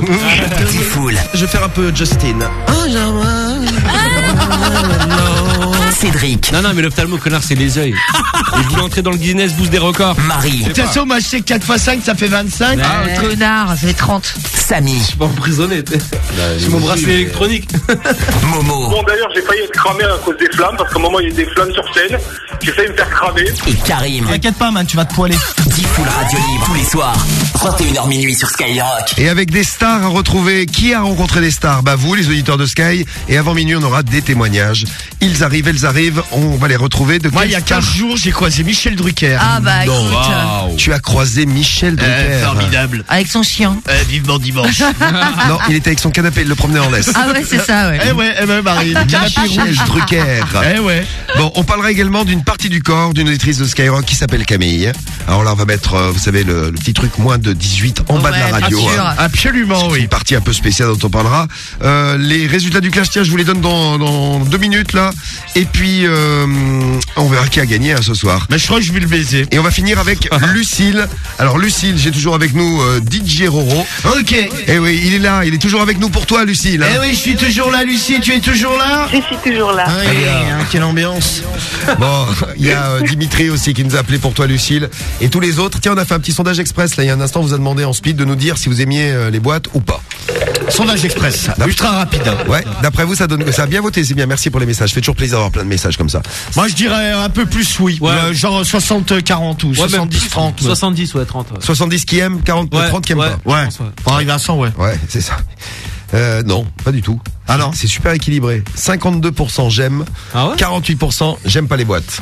[SPEAKER 2] Je vais faire un peu Justin.
[SPEAKER 8] Cédric.
[SPEAKER 4] Non, non, mais l'ophtalmo, connard, c'est les yeux. Il voulait entrer dans le Guinness Boost des records.
[SPEAKER 8] Marie.
[SPEAKER 2] De toute façon, moi je sais que 4 x 5 ça fait 25.
[SPEAKER 5] Ah, connard, ça fait 30.
[SPEAKER 8] Samy.
[SPEAKER 4] Je suis pas emprisonné. C'est mon bracelet électronique.
[SPEAKER 8] Momo.
[SPEAKER 55] Bon, d'ailleurs, j'ai failli être cramé à cause des flammes, parce qu'à un moment, il y a eu des flammes sur scène. J'ai failli me faire cramer.
[SPEAKER 8] Et Karim.
[SPEAKER 38] T'inquiète pas, man, tu vas te poiler.
[SPEAKER 8] Full Radio Libre tous les soirs. 21h minuit sur Skyrock.
[SPEAKER 1] Et avec des stars à retrouver, qui a rencontré des stars? Bah vous, les auditeurs de Sky. Et avant minuit, on aura des témoignages. Ils arrivent, elles arrivent, on va les retrouver. De
[SPEAKER 2] Moi, il y a
[SPEAKER 1] star?
[SPEAKER 2] 15 jours, j'ai croisé Michel Drucker.
[SPEAKER 5] Ah bah
[SPEAKER 1] Non.
[SPEAKER 5] écoute,
[SPEAKER 1] Tu as croisé Michel Drucker.
[SPEAKER 2] Euh, formidable.
[SPEAKER 5] avec son chien.
[SPEAKER 2] Euh, vivement dimanche.
[SPEAKER 1] non, il était avec son canapé, il le promenait en laisse.
[SPEAKER 5] Ah ouais, c'est ça, ouais.
[SPEAKER 2] Eh ouais, eh ouais, Marie. Canapé
[SPEAKER 1] Michel
[SPEAKER 2] rouge.
[SPEAKER 1] Drucker.
[SPEAKER 2] Eh ouais.
[SPEAKER 1] Bon, Bon, on parlera également d'une partie du corps d'une auditrice de Skyrock qui s'appelle Camille. Alors là, on va mettre, euh, vous savez, le, le petit truc moins de 18 en bas de la radio. hein.
[SPEAKER 2] Absolument,
[SPEAKER 1] oui. Une partie un peu spéciale dont on parlera. Euh, les résultats du clash, tiens, je vous les donne dans, dans deux minutes là. Et puis, euh, on verra qui a gagné hein, ce soir.
[SPEAKER 2] Mais je crois que je vais le baiser.
[SPEAKER 1] Et on va finir avec Lucille. Alors Lucille, j'ai toujours avec nous euh, DJ Roro.
[SPEAKER 2] Ok.
[SPEAKER 1] Et oui, il est là, il est toujours avec nous pour toi, Lucille. hein.
[SPEAKER 2] Eh oui, je suis toujours là, Lucie. Tu es toujours là?
[SPEAKER 43] Je suis toujours là.
[SPEAKER 2] Ah oui, hein, quelle ambiance.
[SPEAKER 1] Bon, il y a euh, Dimitri aussi qui nous a appelé pour toi, Lucille. Et tous les autres. Tiens, on a fait un petit sondage express. Là, il y a un instant, on vous a demandé en speed de nous dire si vous aimiez euh, les boîtes ou pas.
[SPEAKER 2] Sondage express, ultra rapide.
[SPEAKER 1] Ouais, d'après vous, ça donne ça a bien voté, c'est bien. Merci pour les messages. Fait toujours plaisir d'avoir plein de messages comme ça.
[SPEAKER 2] Moi, je dirais un peu plus oui. Euh, genre 60-40 ou 70-30.
[SPEAKER 23] 70 ouais 30. ouais.
[SPEAKER 1] 70 qui aiment, 40,
[SPEAKER 23] Ouais,
[SPEAKER 1] 30 qui aiment
[SPEAKER 23] ouais.
[SPEAKER 1] pas.
[SPEAKER 2] Ouais. Pour arriver à 100, ouais.
[SPEAKER 1] Ouais, c'est ça. Euh, non, pas du tout. Ah non C'est super équilibré. 52% j'aime, 48% j'aime pas les boîtes.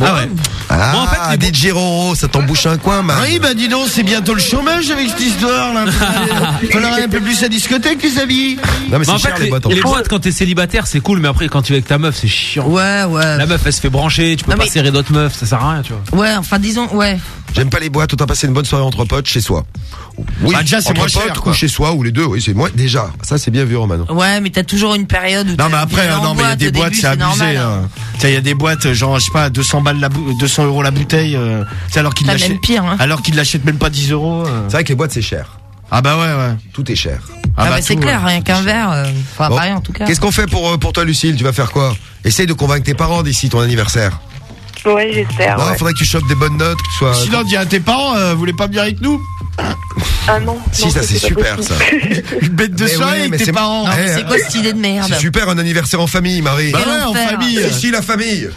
[SPEAKER 2] Ah ouais.
[SPEAKER 1] Ah,
[SPEAKER 2] Bon, en fait, les
[SPEAKER 1] DJ Roro, ça t'embouche un coin, man.
[SPEAKER 2] Oui, bah dis donc, c'est bientôt le chômage avec cette histoire là. Faudra un peu plus à discothèque, les amis.
[SPEAKER 1] Non, mais c'est
[SPEAKER 23] en
[SPEAKER 1] cher
[SPEAKER 23] fait,
[SPEAKER 1] les boîtes. en
[SPEAKER 23] les boîtes quand t'es célibataire c'est cool mais après quand tu es avec ta meuf c'est chiant.
[SPEAKER 5] Ouais ouais.
[SPEAKER 23] La meuf elle se fait brancher, tu peux
[SPEAKER 5] Non,
[SPEAKER 23] pas
[SPEAKER 5] mais-
[SPEAKER 23] serrer d'autres meufs, ça sert à rien tu vois.
[SPEAKER 5] Ouais, enfin disons, ouais.
[SPEAKER 1] J'aime pas les boîtes, autant passer une bonne soirée entre potes chez soi. Oui,
[SPEAKER 2] Ah, déjà, c'est
[SPEAKER 1] entre
[SPEAKER 2] moins
[SPEAKER 1] potes
[SPEAKER 2] cher,
[SPEAKER 1] ou
[SPEAKER 2] quoi.
[SPEAKER 1] chez soi, ou les deux, oui, c'est moins. Déjà, ça c'est bien vu, Romano.
[SPEAKER 5] Ouais, mais t'as toujours une période où
[SPEAKER 2] Non mais après non mais il y a des boîtes c'est abusé
[SPEAKER 5] hein.
[SPEAKER 2] hein. Tu sais, il y a des boîtes genre je sais pas 200 balles la bou- 200 euros la bouteille euh, c'est alors qu'ils l'achètent
[SPEAKER 5] hein.
[SPEAKER 2] alors qu'ils l'achètent même pas 10 euros euh.
[SPEAKER 1] C'est vrai que les boîtes c'est cher.
[SPEAKER 2] Ah bah ouais ouais
[SPEAKER 1] Tout est cher.
[SPEAKER 5] Ah, bah,
[SPEAKER 2] bah,
[SPEAKER 5] c'est clair,
[SPEAKER 2] ouais.
[SPEAKER 5] rien qu'un verre. euh, Enfin,
[SPEAKER 1] Bon,
[SPEAKER 5] rien en tout cas.
[SPEAKER 1] Qu'est-ce qu'on fait pour, euh, pour toi, Lucille? Tu vas faire quoi? Essaye de convaincre tes parents d'ici ton anniversaire.
[SPEAKER 43] Ouais, j'espère.
[SPEAKER 1] Bon,
[SPEAKER 43] ouais.
[SPEAKER 1] faudrait que tu chopes des bonnes notes, que tu sois.
[SPEAKER 2] Sinon dis à tes parents euh, vous voulez pas venir avec nous?
[SPEAKER 43] Ah non.
[SPEAKER 1] Si,
[SPEAKER 43] non,
[SPEAKER 1] ça c'est super
[SPEAKER 43] possible.
[SPEAKER 1] ça.
[SPEAKER 2] Une bête de soirée avec
[SPEAKER 1] c'est-
[SPEAKER 2] tes parents
[SPEAKER 5] mais
[SPEAKER 1] Eh,
[SPEAKER 5] c'est quoi cette idée de merde
[SPEAKER 1] C'est super un anniversaire en famille, Marie.
[SPEAKER 2] Bah ouais en famille
[SPEAKER 1] Ici la famille.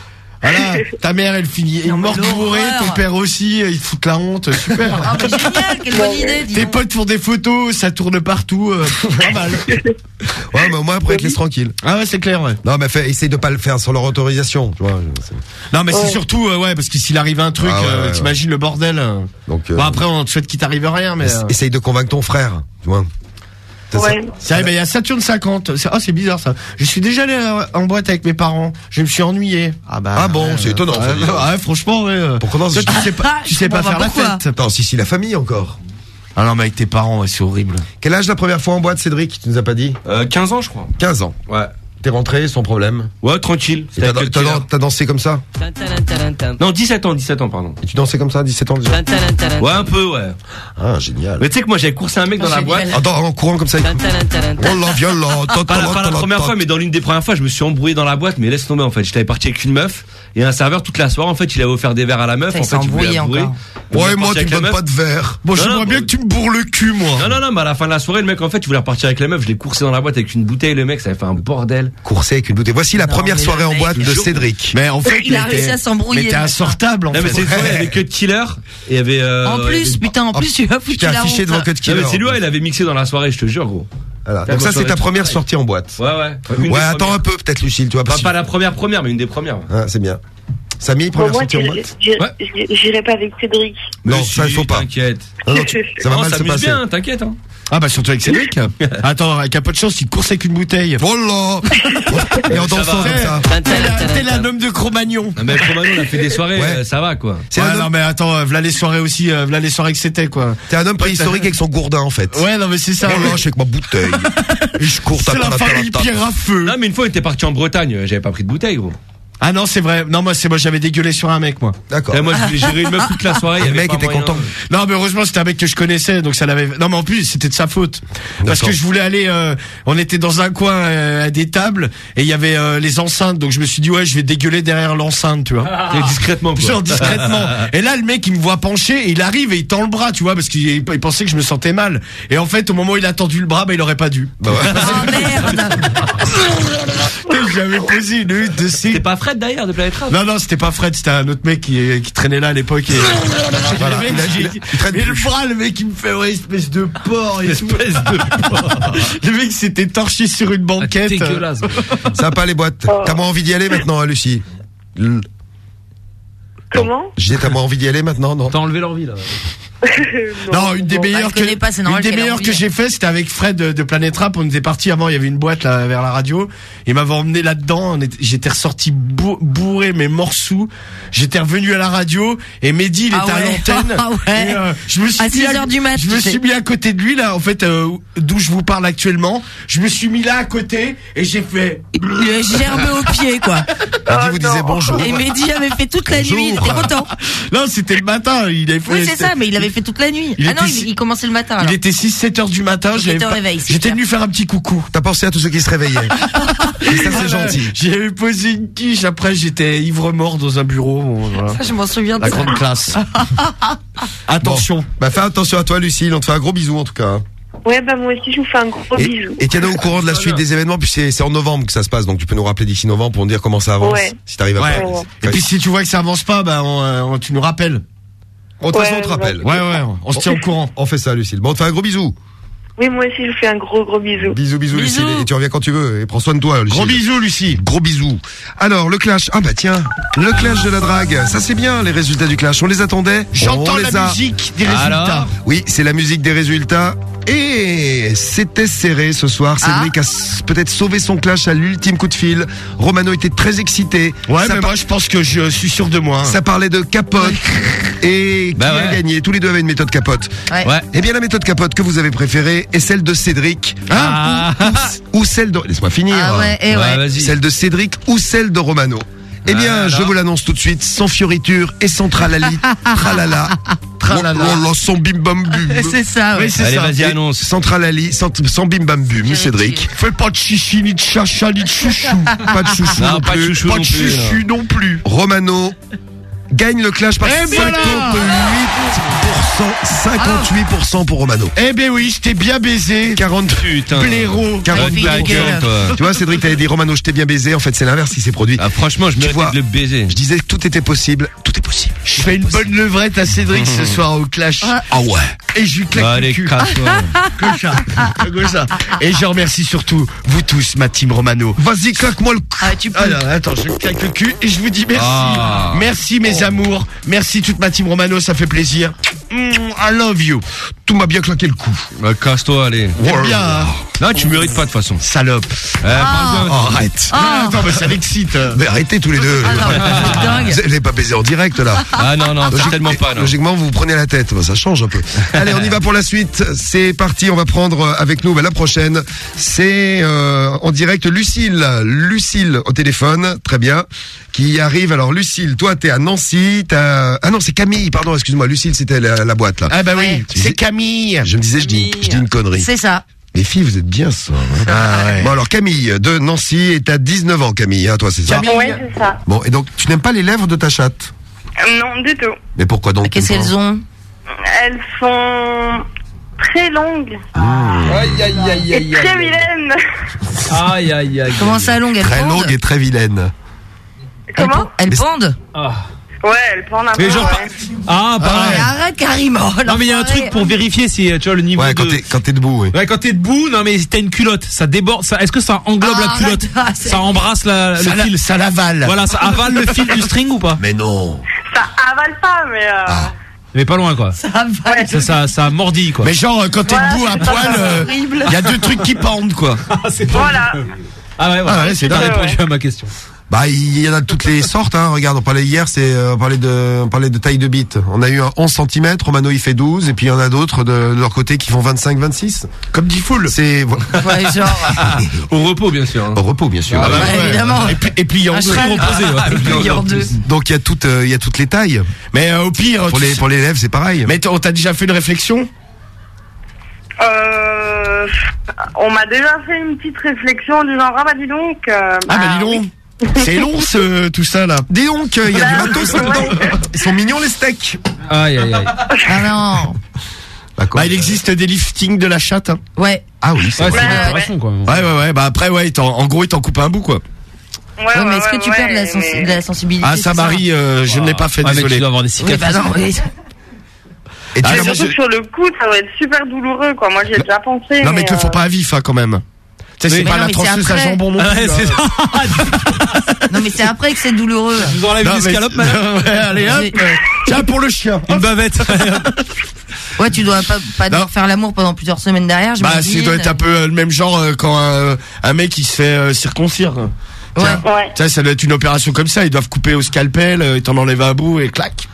[SPEAKER 2] Voilà, ta mère elle finit elle morte bourrée, ton père aussi, ils te foutent la honte, super.
[SPEAKER 5] Ah bah génial, quelle bonne idée. dis
[SPEAKER 2] Tes
[SPEAKER 5] donc.
[SPEAKER 2] potes font des photos, ça tourne partout, euh, pas mal.
[SPEAKER 1] Ouais, mais au moins après, ils te laissent tranquille.
[SPEAKER 2] Ah ouais, c'est clair, ouais.
[SPEAKER 1] Non, mais fais, essaye de pas le faire sur leur autorisation, tu vois. c'est-
[SPEAKER 2] Non, mais c'est surtout, euh, ouais, parce que s'il arrive un truc,
[SPEAKER 1] Ah ouais,
[SPEAKER 2] euh,
[SPEAKER 1] ouais,
[SPEAKER 2] t'imagines le bordel. euh.
[SPEAKER 1] Donc, euh,
[SPEAKER 2] Bon, après, on te souhaite qu'il t'arrive rien, mais.
[SPEAKER 1] essa-
[SPEAKER 2] euh,
[SPEAKER 1] essaye de convaincre ton frère, tu vois. Ça, ça-
[SPEAKER 43] Ouais.
[SPEAKER 2] C'est vrai, mais il y a Saturne 50. C'est- Ah, c'est bizarre ça. Je suis déjà allé euh, en boîte avec mes parents. Je me suis ennuyé. Ah bah.
[SPEAKER 1] Ah bon, c'est étonnant, ça,
[SPEAKER 2] Ouais, franchement, ouais. euh,
[SPEAKER 1] Pourquoi non,
[SPEAKER 2] Toi, tu sais pas, tu
[SPEAKER 5] Je
[SPEAKER 2] sais pas faire la fête.
[SPEAKER 1] Attends, si, si, la famille encore.
[SPEAKER 2] Ah non, mais avec tes parents, ouais, c'est horrible.
[SPEAKER 1] Quel âge la première fois en boîte, Cédric? Tu nous as pas dit?
[SPEAKER 4] Euh, 15 ans je crois.
[SPEAKER 1] 15 ans.
[SPEAKER 4] Ouais.
[SPEAKER 1] T'es rentré sans problème.
[SPEAKER 4] Ouais, tranquille.
[SPEAKER 1] Et T'as dansé comme ça
[SPEAKER 4] Non, 17 ans, 17 ans pardon.
[SPEAKER 1] Et tu dansais comme ça à 17 ans déjà
[SPEAKER 4] Ouais, un peu ouais.
[SPEAKER 1] Ah, génial.
[SPEAKER 4] Mais tu sais que moi j'avais coursé un mec dans la boîte.
[SPEAKER 1] Attends, en courant comme ça. Oh là, viens là. ta, ta,
[SPEAKER 4] Pas la, pas la première fois, mais dans l'une des premières fois, je me suis embrouillé dans la boîte, mais laisse tomber en fait. J'étais parti avec une meuf et un serveur toute la soirée. En fait, il avait offert des verres à la meuf. En fait, il voulait la bourrer.
[SPEAKER 1] Ouais, moi, tu me donnes pas de verre.
[SPEAKER 2] Bon, j'aimerais bien que tu me bourres le cul, moi.
[SPEAKER 4] Non, non, non, mais à la fin de la soirée, le mec, en fait, il voulait repartir avec la meuf. Je l'ai coursé dans la boîte avec une bouteille. Le mec, ça avait fait un bordel.
[SPEAKER 1] Coursé avec une bouteille. Voici la première soirée en boîte de Cédric.
[SPEAKER 2] Mais en fait,
[SPEAKER 5] Il a réussi à s'embrouiller,
[SPEAKER 2] Mais t'es insortable, en fait.
[SPEAKER 4] c'est il y avait que de killer. Et il y avait, euh,
[SPEAKER 5] En plus, putain, en plus, tu as foutu
[SPEAKER 1] t'es
[SPEAKER 5] la
[SPEAKER 1] affiché devant Cut
[SPEAKER 4] Non,
[SPEAKER 1] Killer.
[SPEAKER 4] mais c'est lui, il avait mixé dans la soirée, je te jure, gros.
[SPEAKER 1] Voilà. Donc ça, c'est ta première
[SPEAKER 4] travail.
[SPEAKER 1] sortie en boîte.
[SPEAKER 4] Ouais, ouais. Une
[SPEAKER 1] Ouais, attends
[SPEAKER 4] premières.
[SPEAKER 1] un peu, peut-être, Lucille, tu vois.
[SPEAKER 4] Pas, pas la première première, mais une des premières.
[SPEAKER 1] Ah, c'est bien. Samy,
[SPEAKER 43] Bon,
[SPEAKER 1] première
[SPEAKER 43] moi,
[SPEAKER 1] sortie en boîte
[SPEAKER 43] j'irai
[SPEAKER 4] Ouais.
[SPEAKER 43] pas avec Cédric.
[SPEAKER 1] Non,
[SPEAKER 4] Mais
[SPEAKER 1] ça, il faut pas.
[SPEAKER 4] T'inquiète.
[SPEAKER 1] Ça va
[SPEAKER 4] Non,
[SPEAKER 1] mal se passer.
[SPEAKER 4] bien, t'inquiète. Hein.
[SPEAKER 2] Ah bah surtout avec Cédric. Attends, avec un peu de chance, il course avec une bouteille.
[SPEAKER 1] Oh là Et en dansant comme ça.
[SPEAKER 2] T'es la homme de Cro-Magnon.
[SPEAKER 4] Non, mais Romano, on a fait des soirées,
[SPEAKER 1] Ouais.
[SPEAKER 4] euh, ça va, quoi.
[SPEAKER 1] C'est
[SPEAKER 2] Ouais,
[SPEAKER 1] un
[SPEAKER 2] non mais attends, euh, voilà les soirées aussi, euh, voilà les soirées que c'était quoi.
[SPEAKER 1] T'es un homme préhistorique avec son gourdin, en fait.
[SPEAKER 2] Ouais, non mais c'est ça.
[SPEAKER 1] Oh là, je suis avec ma bouteille. Et je cours,
[SPEAKER 2] C'est la famille Pierre à feu.
[SPEAKER 4] Non, mais une fois, on était parti en Bretagne, j'avais pas pris de bouteille, gros.
[SPEAKER 2] Ah non, c'est vrai. Non, moi c'est moi j'avais dégueulé sur un mec moi.
[SPEAKER 1] D'accord.
[SPEAKER 4] Et moi, je voulais gérer une meuf toute la soirée. il y
[SPEAKER 1] Le
[SPEAKER 4] avait
[SPEAKER 1] mec
[SPEAKER 4] pas
[SPEAKER 1] était
[SPEAKER 4] moyen.
[SPEAKER 1] content.
[SPEAKER 2] Non, mais heureusement c'était un mec que je connaissais, donc ça l'avait. Non, mais en plus c'était de sa faute. Parce
[SPEAKER 1] D'accord.
[SPEAKER 2] que je voulais aller. euh, on était dans un coin euh, à des tables et il y avait euh, les enceintes, donc je me suis dit ouais, je vais dégueuler derrière l'enceinte, tu vois.
[SPEAKER 4] Et discrètement, quoi.
[SPEAKER 2] Genre discrètement. Et là, le mec, il me voit pencher, et il arrive et il tend le bras, tu vois, parce qu'il il pensait que je me sentais mal. Et en fait, au moment où il a tendu le bras, bah, il aurait pas dû.
[SPEAKER 1] Bah ouais.
[SPEAKER 5] Oh merde
[SPEAKER 2] J'avais posé une hutte de
[SPEAKER 4] pas Fred d'ailleurs de Planète Rap.
[SPEAKER 2] Non, non, c'était pas Fred, c'était un autre mec qui, qui traînait là à l'époque. Et...
[SPEAKER 1] Voilà,
[SPEAKER 2] le mec,
[SPEAKER 1] il a-
[SPEAKER 2] j'ai-
[SPEAKER 1] il a- il traîne
[SPEAKER 2] mais le bras, le mec, il me fait, ouais, espèce de porc. et tout.
[SPEAKER 4] Espèce de porc.
[SPEAKER 2] le mec s'était torché sur une banquette.
[SPEAKER 4] Dégueulasse.
[SPEAKER 1] Ça va pas les boîtes. T'as moins envie d'y aller maintenant, hein, Lucie L-
[SPEAKER 43] Comment?
[SPEAKER 1] Je disais, t'as moins envie d'y aller maintenant, non?
[SPEAKER 4] T'as enlevé l'envie, là.
[SPEAKER 2] Non, une des meilleures que,
[SPEAKER 5] pas, c'est
[SPEAKER 2] une
[SPEAKER 5] normal
[SPEAKER 2] des
[SPEAKER 5] qu'elle ait
[SPEAKER 2] meilleures que
[SPEAKER 5] envie.
[SPEAKER 2] j'ai fait, c'était avec Fred de, de Planète Rap. On était parti avant, il y avait une boîte là vers la radio. Il m'avait emmené là-dedans. J'étais ressorti bou- bourré, mais morceau. J'étais revenu à la radio et Mehdi, il
[SPEAKER 5] Ah
[SPEAKER 2] était à
[SPEAKER 5] ouais.
[SPEAKER 2] l'antenne.
[SPEAKER 5] Ah ouais.
[SPEAKER 2] Et, euh, je me suis
[SPEAKER 5] À
[SPEAKER 2] mis
[SPEAKER 5] 6 heures du mat,
[SPEAKER 2] Je me suis mis à côté de lui là, en fait, euh, d'où je vous parle actuellement. Je me suis mis là à côté et j'ai fait.
[SPEAKER 5] Le gerbe au pied, quoi.
[SPEAKER 1] Mehdi vous disait bonjour.
[SPEAKER 5] Et Mehdi avait fait toute la nuit, il était content.
[SPEAKER 2] Non, c'était le matin. Il avait fait.
[SPEAKER 5] Oui, c'est ça, mais il avait fait toute la nuit.
[SPEAKER 2] Il
[SPEAKER 5] ah non,
[SPEAKER 2] si-
[SPEAKER 5] il, il commençait le matin.
[SPEAKER 2] Il était 6-7 heures du matin. J'étais venu faire un petit coucou.
[SPEAKER 1] T'as pensé à tous ceux qui se réveillaient. Et ça, c'est gentil.
[SPEAKER 2] J'avais posé une quiche. Après, j'étais ivre mort dans un bureau. Voilà.
[SPEAKER 5] Ça, je m'en souviens de
[SPEAKER 2] La
[SPEAKER 5] ça.
[SPEAKER 2] grande classe. Attention.
[SPEAKER 1] Bon. Bah, fais attention à toi, Lucille. On te fait un gros bisou, en tout cas.
[SPEAKER 43] Ouais, bah moi aussi, je vous fais un gros
[SPEAKER 1] Et,
[SPEAKER 43] bisou.
[SPEAKER 1] et tiens-nous au courant de la suite des événements, puis c'est c'est en novembre que ça se passe, donc tu peux nous rappeler d'ici novembre pour nous dire comment ça avance.
[SPEAKER 43] Ouais.
[SPEAKER 1] Si t'arrives à
[SPEAKER 2] Ouais. Et puis si tu vois que ça avance pas, bah, on, euh, on- tu nous rappelles.
[SPEAKER 1] De toute façon,
[SPEAKER 43] Ouais,
[SPEAKER 1] on te rappelle.
[SPEAKER 2] Ouais, ouais, on se tient au courant.
[SPEAKER 1] On fait ça, Lucille. Bon, on te fait un gros bisou.
[SPEAKER 43] Oui, moi aussi, je vous fais un gros, gros bisou.
[SPEAKER 1] Bisous, bisous,
[SPEAKER 5] Bisous.
[SPEAKER 1] Lucille. Et tu reviens quand tu veux. Et prends soin de toi, Lucille.
[SPEAKER 2] Gros bisous, Lucie.
[SPEAKER 1] Gros bisous. Alors, le clash. Ah bah tiens, le clash de la drague. Ça c'est bien, les résultats du clash. On les attendait.
[SPEAKER 2] J'entends
[SPEAKER 1] On les
[SPEAKER 2] la
[SPEAKER 1] a.
[SPEAKER 2] musique des
[SPEAKER 4] Alors
[SPEAKER 2] résultats.
[SPEAKER 1] Oui, c'est la musique des résultats. Et c'était serré ce soir.
[SPEAKER 2] Ah.
[SPEAKER 1] Cédric a peut-être sauvé son clash à l'ultime coup de fil. Romano était très excité.
[SPEAKER 2] Ouais,
[SPEAKER 1] ça,
[SPEAKER 2] mais
[SPEAKER 1] par-
[SPEAKER 2] moi, je pense que je suis sûr de moi. hein.
[SPEAKER 1] ça parlait de capote. Et qui
[SPEAKER 4] Bah
[SPEAKER 1] a
[SPEAKER 4] ouais.
[SPEAKER 1] gagné Tous les deux avaient une méthode capote.
[SPEAKER 5] Ouais.
[SPEAKER 4] Ouais.
[SPEAKER 1] Eh bien, la méthode capote que vous avez préférée est celle de Cédric.
[SPEAKER 4] Ah.
[SPEAKER 1] Ou, ou celle de... Laisse-moi finir.
[SPEAKER 5] Ah ouais, et
[SPEAKER 4] Ouais,
[SPEAKER 5] ouais.
[SPEAKER 4] vas-y.
[SPEAKER 1] Celle de Cédric ou celle de Romano Eh bien,
[SPEAKER 4] Ah,
[SPEAKER 1] je
[SPEAKER 4] alors
[SPEAKER 1] vous l'annonce tout de suite, sans fioriture et sans tralali, tralala,
[SPEAKER 2] Tralala.
[SPEAKER 1] Oh, oh, sans bim bam bum.
[SPEAKER 5] C'est ça, ouais.
[SPEAKER 2] Oui, c'est
[SPEAKER 4] Allez,
[SPEAKER 2] ça.
[SPEAKER 4] vas-y, annonce.
[SPEAKER 1] Sans tralali, sans, sans bim bam bum, Cédric.
[SPEAKER 2] Fais pas de chichi, ni de chacha, ni de chouchou.
[SPEAKER 1] Pas de chouchou
[SPEAKER 4] Non,
[SPEAKER 1] non,
[SPEAKER 4] pas de
[SPEAKER 1] plus.
[SPEAKER 4] chouchou
[SPEAKER 2] Pas
[SPEAKER 4] non
[SPEAKER 2] de
[SPEAKER 4] plus.
[SPEAKER 2] chouchou non plus.
[SPEAKER 1] Romano gagne le clash par
[SPEAKER 2] Eh voilà
[SPEAKER 1] 58%, 58% pour Romano.
[SPEAKER 2] Eh ben oui, je t'ai bien baisé.
[SPEAKER 1] 40
[SPEAKER 4] Putain.
[SPEAKER 2] Blaireau.
[SPEAKER 1] 40
[SPEAKER 5] fille
[SPEAKER 4] Ta
[SPEAKER 5] de gueule.
[SPEAKER 4] gueule, toi.
[SPEAKER 1] Tu vois, Cédric, t'avais dit Romano, je t'ai bien baisé. En fait, c'est l'inverse qui s'est produit.
[SPEAKER 4] Ah, franchement, je
[SPEAKER 1] Tu
[SPEAKER 4] méritais
[SPEAKER 1] vois,
[SPEAKER 4] de le baiser.
[SPEAKER 1] Je disais que tout était possible. Tout est possible.
[SPEAKER 2] Je fais une bonne levrette à Cédric ce soir au clash.
[SPEAKER 1] Ah ouais.
[SPEAKER 2] Et je lui claque
[SPEAKER 4] Allez,
[SPEAKER 2] le cul.
[SPEAKER 4] casse-toi.
[SPEAKER 2] Comme ça. Comme ça. Et je remercie surtout vous tous, ma team Romano.
[SPEAKER 1] Vas-y, claque-moi le cul.
[SPEAKER 5] Ah, tu peux.
[SPEAKER 2] Alors, attends, je claque le cul et je vous dis merci.
[SPEAKER 4] Ah.
[SPEAKER 2] Merci mes Merci toute ma team Romano, ça fait plaisir. Mm, I love you.
[SPEAKER 1] Tout m'a bien claqué le cou.
[SPEAKER 4] Bah, Casse-toi, allez.
[SPEAKER 2] T'aimes bien, hein
[SPEAKER 4] Non, tu mérites pas de toute façon.
[SPEAKER 2] Salope.
[SPEAKER 4] Eh, parle bien.
[SPEAKER 1] Oh, arrête.
[SPEAKER 5] Ah.
[SPEAKER 2] Attends, mais ça l'excite.
[SPEAKER 1] Mais arrêtez tous les deux.
[SPEAKER 5] Ah non, c'est dingue.
[SPEAKER 1] Vous n'allez pas baiser en direct là.
[SPEAKER 4] Ah non, non, certainement pas, non.
[SPEAKER 1] Logiquement, vous vous prenez la tête. Bah, Ça change un peu. Allez, on y va pour la suite. C'est parti. On va prendre euh, avec nous bah, la prochaine. C'est euh, en direct Lucille. Lucille au téléphone. Très bien. Qui arrive. Alors, Lucille, toi, t'es à Nancy. T'as... Ah non, c'est Camille. Pardon, excuse-moi. Lucille, c'était la, la boîte là.
[SPEAKER 2] Ah bah oui, c'est Camille.
[SPEAKER 1] Je me disais, je dis, je dis une connerie.
[SPEAKER 5] C'est ça.
[SPEAKER 1] Les filles, vous êtes bien ça. hein.
[SPEAKER 2] Ah ouais.
[SPEAKER 1] Bon alors Camille de Nancy est à 19 ans Camille, hein, toi c'est ça
[SPEAKER 2] Camille.
[SPEAKER 43] Ouais, c'est ça.
[SPEAKER 1] Bon et donc tu n'aimes pas les lèvres de ta chatte
[SPEAKER 43] Euh, Non, du tout.
[SPEAKER 1] Mais pourquoi donc
[SPEAKER 5] Qu'est-ce qu'elles ont
[SPEAKER 43] Elles sont très longues
[SPEAKER 23] Aïe, aïe, aïe,
[SPEAKER 43] et
[SPEAKER 23] aïe,
[SPEAKER 43] très vilaines.
[SPEAKER 23] Aïe, aïe, aïe.
[SPEAKER 5] Comment ça, longue Elles
[SPEAKER 1] Très longue et très vilaine.
[SPEAKER 5] Elles
[SPEAKER 43] Comment
[SPEAKER 5] Elles
[SPEAKER 1] Mais-
[SPEAKER 5] pendent
[SPEAKER 23] Ah.
[SPEAKER 43] Ouais, elles pendent un peu.
[SPEAKER 23] Mais genre,
[SPEAKER 43] ouais.
[SPEAKER 23] Ah,
[SPEAKER 5] Mais
[SPEAKER 23] pareil.
[SPEAKER 5] Arrête, carrément.
[SPEAKER 23] Non, mais il y a un truc pour vérifier si tu vois le niveau
[SPEAKER 1] Ouais quand t'es quand t'es debout oui.
[SPEAKER 23] Ouais, quand t'es debout, non mais si t'as une culotte, ça déborde, ça, est-ce que ça englobe
[SPEAKER 5] Ah,
[SPEAKER 23] la culotte
[SPEAKER 5] arrête, ah, c'est-
[SPEAKER 23] Ça embrasse la,
[SPEAKER 2] Ça
[SPEAKER 23] le
[SPEAKER 2] la-
[SPEAKER 23] fil
[SPEAKER 2] ça l'avale.
[SPEAKER 23] Voilà, ça avale le fil du string ou pas
[SPEAKER 1] Mais non.
[SPEAKER 43] Ça avale pas, mais. Euh...
[SPEAKER 1] Ah.
[SPEAKER 23] Mais pas loin quoi.
[SPEAKER 5] Ça va.
[SPEAKER 23] Ça, ça, ça mordit quoi.
[SPEAKER 2] Mais genre, euh, quand t'es
[SPEAKER 43] Voilà,
[SPEAKER 2] debout à poil, euh, il y a deux trucs qui pendent, quoi.
[SPEAKER 23] Ah, c'est pas-
[SPEAKER 43] Voilà.
[SPEAKER 23] Ah ouais, voilà.
[SPEAKER 2] Ah ouais, c'est
[SPEAKER 23] T'as
[SPEAKER 2] dingue.
[SPEAKER 23] répondu à ma question.
[SPEAKER 1] Bah il y en a de toutes les sortes hein. Regarde on parlait hier c'est euh, on parlait de on parlait de taille de bite. On a eu un 11 cm, Romano il fait 12 et puis il y en a d'autres de, de leur côté qui font 25 26.
[SPEAKER 2] Comme dit Foul.
[SPEAKER 1] C'est voilà.
[SPEAKER 5] Ouais, genre.
[SPEAKER 4] Au repos, bien sûr. hein.
[SPEAKER 1] au repos bien sûr.
[SPEAKER 2] Ah bah
[SPEAKER 5] Ouais,
[SPEAKER 2] ouais.
[SPEAKER 5] évidemment.
[SPEAKER 2] Et puis, et puis il y a
[SPEAKER 5] Un
[SPEAKER 2] en deux.
[SPEAKER 5] cheval.
[SPEAKER 23] reposé, ouais.
[SPEAKER 5] Ah, plié en deux.
[SPEAKER 1] Donc il y a toutes euh, il y a toutes les tailles.
[SPEAKER 2] Mais euh, au pire,
[SPEAKER 1] Pour les pour les lèvres c'est pareil.
[SPEAKER 2] mais on t'a déjà fait une réflexion?
[SPEAKER 43] Euh, on m'a déjà fait une petite réflexion du genre, ah bah dis donc. euh,
[SPEAKER 2] Ah bah dis donc. C'est long ce, tout ça là.
[SPEAKER 1] Dis donc il y a du
[SPEAKER 43] Bah,
[SPEAKER 1] matos là-dedans. Ils sont mignons les steaks.
[SPEAKER 23] Aïe, aïe, aïe.
[SPEAKER 5] Ah non.
[SPEAKER 1] D'accord.
[SPEAKER 2] Bah il existe des liftings de la chatte. Hein.
[SPEAKER 5] Ouais.
[SPEAKER 1] Ah oui, c'est
[SPEAKER 23] Ouais, opération quoi.
[SPEAKER 2] Ouais ouais ouais. Bah après ouais, t'en- en gros il t'en coupe un bout quoi.
[SPEAKER 43] Ouais,
[SPEAKER 5] Ouais, mais
[SPEAKER 43] ouais,
[SPEAKER 5] est-ce que tu
[SPEAKER 43] ouais,
[SPEAKER 5] perds de la,
[SPEAKER 43] mais-
[SPEAKER 5] sensi- de la sensibilité
[SPEAKER 2] Ah ça Marie, euh, je ne l'ai pas fait
[SPEAKER 23] Ouais, mais tu
[SPEAKER 2] désolé.
[SPEAKER 23] dois avoir des
[SPEAKER 5] Oui,
[SPEAKER 23] cicatrices.
[SPEAKER 5] bah non, oui.
[SPEAKER 1] Et tu
[SPEAKER 2] Ah,
[SPEAKER 43] Mais surtout que sur le coup, ça va être super douloureux, quoi. Moi, j'y ai déjà pensé.
[SPEAKER 2] Non mais te le faut
[SPEAKER 43] euh,
[SPEAKER 2] pas à vif hein, quand même. Tu sais, c'est pas
[SPEAKER 5] non,
[SPEAKER 2] la
[SPEAKER 5] mais c'est
[SPEAKER 2] transeuse à
[SPEAKER 5] après.
[SPEAKER 2] jambon non
[SPEAKER 23] Ah
[SPEAKER 2] plus.
[SPEAKER 23] ouais, ça.
[SPEAKER 5] Non, mais c'est après que c'est douloureux.
[SPEAKER 23] Je vous enlève
[SPEAKER 2] Non,
[SPEAKER 23] une
[SPEAKER 2] mais-
[SPEAKER 23] escalope, madame.
[SPEAKER 2] Ouais, allez hop. Tiens pour le chien.
[SPEAKER 23] Une bavette.
[SPEAKER 5] Ouais, tu dois pas, pas devoir faire l'amour pendant plusieurs semaines derrière.
[SPEAKER 2] Bah, c'est doit être un peu euh, le même genre euh, quand un, un mec il se fait euh, circoncire. quoi. Tiens, tiens, ça doit être une opération comme ça. Ils doivent couper au scalpel, euh, ils t'en enlèvent un bout et clac.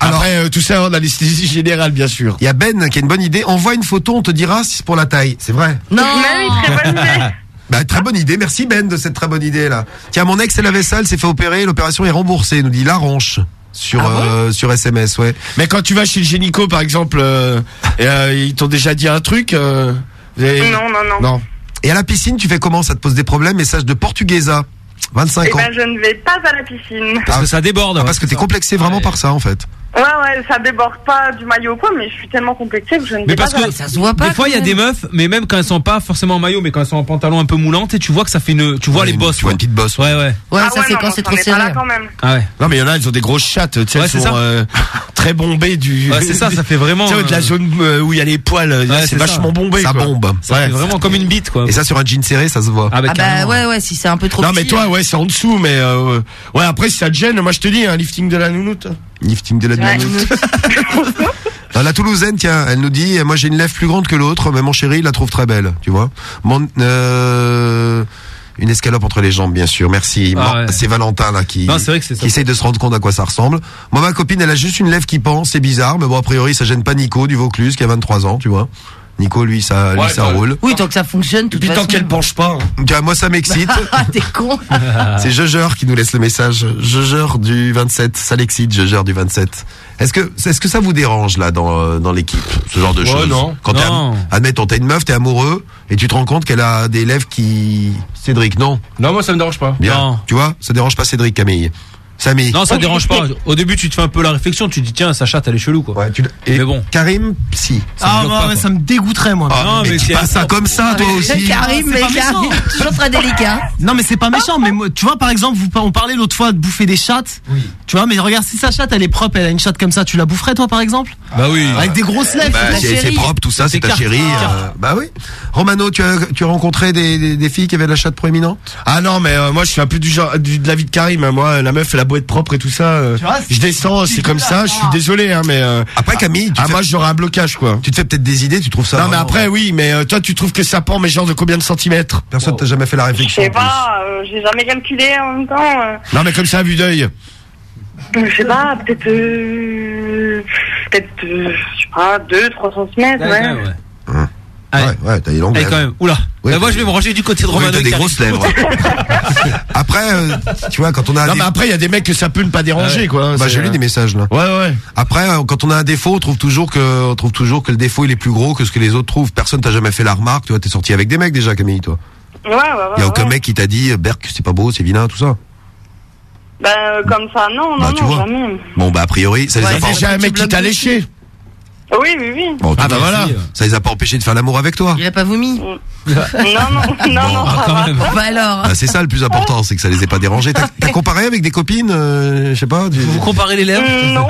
[SPEAKER 2] Après euh, tout ça en anesthésie générale bien sûr.
[SPEAKER 1] Il y a Ben qui a une bonne idée. Envoie une photo, on te dira si c'est pour la taille. C'est vrai.
[SPEAKER 5] Non.
[SPEAKER 43] Mais oui, très bonne idée.
[SPEAKER 1] Bah, très bonne idée. Merci Ben de cette très bonne idée là. Tiens, mon ex, elle avait ça, elle s'est fait opérer, l'opération est remboursée, nous dit Laranche. Sur,
[SPEAKER 2] Ah
[SPEAKER 1] euh, sur SMS, ouais.
[SPEAKER 2] Mais quand tu vas chez le gynéco par exemple, euh, et, euh, ils t'ont déjà dit un truc. euh,
[SPEAKER 43] Non, non, non.
[SPEAKER 2] Non.
[SPEAKER 1] Et à la piscine, tu fais comment? Ça te pose des problèmes? Message de Portuguesa. 25
[SPEAKER 43] Eh
[SPEAKER 1] ans.
[SPEAKER 43] ben, je ne vais pas à la piscine.
[SPEAKER 1] Parce que ça déborde. parce que t'es complexé vraiment par ça en fait.
[SPEAKER 43] Ouais, ouais, ça déborde pas du maillot ou quoi, mais je suis tellement complexée que je ne
[SPEAKER 23] Mais
[SPEAKER 43] vais
[SPEAKER 23] parce
[SPEAKER 43] pas à la
[SPEAKER 23] que
[SPEAKER 43] piscine.
[SPEAKER 23] des fois il y a des meufs, mais même quand elles sont pas forcément en maillot, mais quand elles sont en pantalon un peu moulant, tu vois que ça fait une, tu vois les bosses. Tu vois une
[SPEAKER 1] petite bosse.
[SPEAKER 23] Ouais ouais.
[SPEAKER 5] Ouais,
[SPEAKER 43] Ah
[SPEAKER 5] ça c'est quand c'est trop serré.
[SPEAKER 23] Ah ouais.
[SPEAKER 2] Non mais il y en a, ils ont des grosses chattes, tu sais,
[SPEAKER 23] Ouais,
[SPEAKER 2] elles
[SPEAKER 23] c'est
[SPEAKER 2] sont
[SPEAKER 23] ça.
[SPEAKER 2] euh, très bombées du.
[SPEAKER 23] Ouais, c'est ça, ça fait vraiment,
[SPEAKER 2] Tu sais, de la
[SPEAKER 23] euh,
[SPEAKER 2] zone euh, où il y a les poils, euh,
[SPEAKER 23] Ouais,
[SPEAKER 2] c'est
[SPEAKER 23] c'est
[SPEAKER 2] vachement
[SPEAKER 23] ça.
[SPEAKER 2] bombé.
[SPEAKER 1] Ça
[SPEAKER 2] quoi.
[SPEAKER 1] bombe.
[SPEAKER 23] Ça fait vraiment comme une bite quoi.
[SPEAKER 1] Et ça sur un jean serré, ça se voit.
[SPEAKER 23] Ah bah,
[SPEAKER 5] Ah bah ouais, ouais, si c'est un peu trop
[SPEAKER 2] Non
[SPEAKER 5] petit.
[SPEAKER 2] mais toi, ouais, c'est en dessous, mais euh, ouais, après si ça te gêne, moi je te dis, un lifting de la nounoute.
[SPEAKER 1] Lifting de la nounoute. Dans la Toulousaine, tiens, elle nous dit, moi j'ai une lèvre plus grande que l'autre, mais mon chéri il la trouve très belle, tu vois. Mon, euh, une escalope entre les jambes, bien sûr. Merci.
[SPEAKER 23] Ah ouais.
[SPEAKER 1] C'est Valentin là qui,
[SPEAKER 23] Non, c'est vrai que c'est ça.
[SPEAKER 1] qui essaye de se rendre compte à quoi ça ressemble. Moi, ma copine, elle a juste une lèvre qui pend, c'est bizarre, mais bon, a priori, ça gêne pas Nico du Vaucluse qui a 23 ans, tu vois. Nico, lui, ça, lui, ça
[SPEAKER 2] bah,
[SPEAKER 1] roule.
[SPEAKER 5] Oui, tant que ça fonctionne, tout
[SPEAKER 2] Puis tant qu'elle penche pas. hein.
[SPEAKER 1] Tiens, moi, ça m'excite.
[SPEAKER 5] Ah, t'es con.
[SPEAKER 1] C'est Jeugeur qui nous laisse le message. Jeugeur du 27. Ça l'excite, Jeugeur du 27. Est-ce que, est-ce que ça vous dérange, là, dans, euh, dans l'équipe? Ce genre de
[SPEAKER 23] Ouais,
[SPEAKER 1] choses?
[SPEAKER 23] non.
[SPEAKER 1] Quand t'es
[SPEAKER 23] Non.
[SPEAKER 1] admettons, t'as une meuf, t'es amoureux, et tu te rends compte qu'elle a des lèvres qui, Cédric, non?
[SPEAKER 23] Non, moi ça me dérange pas.
[SPEAKER 1] Bien.
[SPEAKER 23] Non.
[SPEAKER 1] Tu vois? Ça dérange pas Cédric, Camille. Samy.
[SPEAKER 23] Non, ça dérange pas. Au début, tu te fais un peu la réflexion, tu te dis tiens, sa chatte elle est chelou quoi.
[SPEAKER 1] Ouais, tu, et
[SPEAKER 23] Mais bon.
[SPEAKER 1] Karim, si.
[SPEAKER 23] Ça
[SPEAKER 38] Ah,
[SPEAKER 23] pas,
[SPEAKER 38] ouais,
[SPEAKER 23] quoi.
[SPEAKER 38] ça me dégoûterait, moi.
[SPEAKER 1] Ah,
[SPEAKER 23] Non,
[SPEAKER 1] mais,
[SPEAKER 23] mais
[SPEAKER 1] pas ça comme ça, toi aussi.
[SPEAKER 5] Karim, mais. Karim, toujours très délicat.
[SPEAKER 38] Non, mais c'est pas méchant, mais moi, tu vois, par exemple, vous, on parlait l'autre fois de bouffer des chattes. Tu vois, mais regarde, si sa chatte, elle est propre, elle a une chatte comme ça, tu la boufferais, toi, par exemple?
[SPEAKER 23] Bah oui.
[SPEAKER 38] Avec des grosses lèvres.
[SPEAKER 1] Bah, c'est
[SPEAKER 38] chérie.
[SPEAKER 1] propre, tout ça, c'est ta chérie. euh, bah oui. Romano, tu as, tu as rencontré des, filles qui avaient la chatte proéminente?
[SPEAKER 2] Ah non, mais euh, moi je suis un peu du genre de la vie de Karim. hein. Moi, la meuf, elle beau être propre et tout ça. euh,
[SPEAKER 38] vois,
[SPEAKER 2] je descends, c'est comme ça. Je suis désolé, hein, mais euh,
[SPEAKER 1] Après, Camille, tu
[SPEAKER 2] ah,
[SPEAKER 1] fais-
[SPEAKER 2] moi j'aurais un blocage quoi.
[SPEAKER 1] Tu te fais peut-être des idées, tu trouves ça.
[SPEAKER 2] non, mais après oui, mais euh, toi tu trouves que ça pend, mais genre de combien de centimètres
[SPEAKER 1] Personne t'a jamais fait la
[SPEAKER 43] Je
[SPEAKER 1] réflexion.
[SPEAKER 43] sais
[SPEAKER 1] en plus.
[SPEAKER 43] pas, euh, j'ai jamais calculé en même temps. euh,
[SPEAKER 2] Non, mais comme ça à vue d'œil.
[SPEAKER 43] je sais pas, peut-être. Euh, peut-être, euh, je sais pas, 2, 3 cm,
[SPEAKER 23] Ouais,
[SPEAKER 43] ouais.
[SPEAKER 23] Ouais, ouais.
[SPEAKER 1] T'as des longues
[SPEAKER 23] Allez
[SPEAKER 1] lèvres.
[SPEAKER 23] quand même. Oula.
[SPEAKER 1] Oui,
[SPEAKER 23] Bah, moi je vais me ranger du côté de
[SPEAKER 1] Oui,
[SPEAKER 23] Romano.
[SPEAKER 1] t'as des grosses lèvres. Après, euh, tu vois, quand on a un
[SPEAKER 2] Non, mais après il y a des mecs que ça peut ne pas déranger
[SPEAKER 23] Ouais.
[SPEAKER 2] quoi.
[SPEAKER 1] bah,
[SPEAKER 2] C'est,
[SPEAKER 1] j'ai lu
[SPEAKER 2] euh,
[SPEAKER 1] des messages là.
[SPEAKER 2] Ouais, ouais.
[SPEAKER 1] Après, euh, quand on a un défaut, on trouve toujours que, on trouve toujours que le défaut il est plus gros que ce que les autres trouvent. Personne t'a jamais fait la remarque. Tu vois, t'es sorti avec des mecs déjà, Camille, toi.
[SPEAKER 43] Ouais, ouais, ouais.
[SPEAKER 1] Il y a aucun
[SPEAKER 43] ouais.
[SPEAKER 1] mec qui t'a dit, euh, Berk, c'est pas beau, c'est vilain, tout ça.
[SPEAKER 43] Bah, euh, comme ça, non,
[SPEAKER 1] Bah,
[SPEAKER 43] non,
[SPEAKER 1] tu
[SPEAKER 43] non,
[SPEAKER 1] vois.
[SPEAKER 43] jamais.
[SPEAKER 1] Bon, bah a priori, ça les a pas.
[SPEAKER 2] Déjà un mec qui t'a léché.
[SPEAKER 43] Oui, oui, oui.
[SPEAKER 1] Bon,
[SPEAKER 2] Ah bah voilà.
[SPEAKER 1] Ça les a pas empêchés de faire l'amour avec toi.
[SPEAKER 5] Il a pas vomi.
[SPEAKER 43] Non, non, non, non,
[SPEAKER 23] même.
[SPEAKER 5] Bah alors.
[SPEAKER 1] Ah, c'est ça le plus important, c'est que ça les ait pas dérangés. T'as comparé avec des copines, euh, je sais pas. du-
[SPEAKER 23] Vous comparez les lèvres
[SPEAKER 43] Non.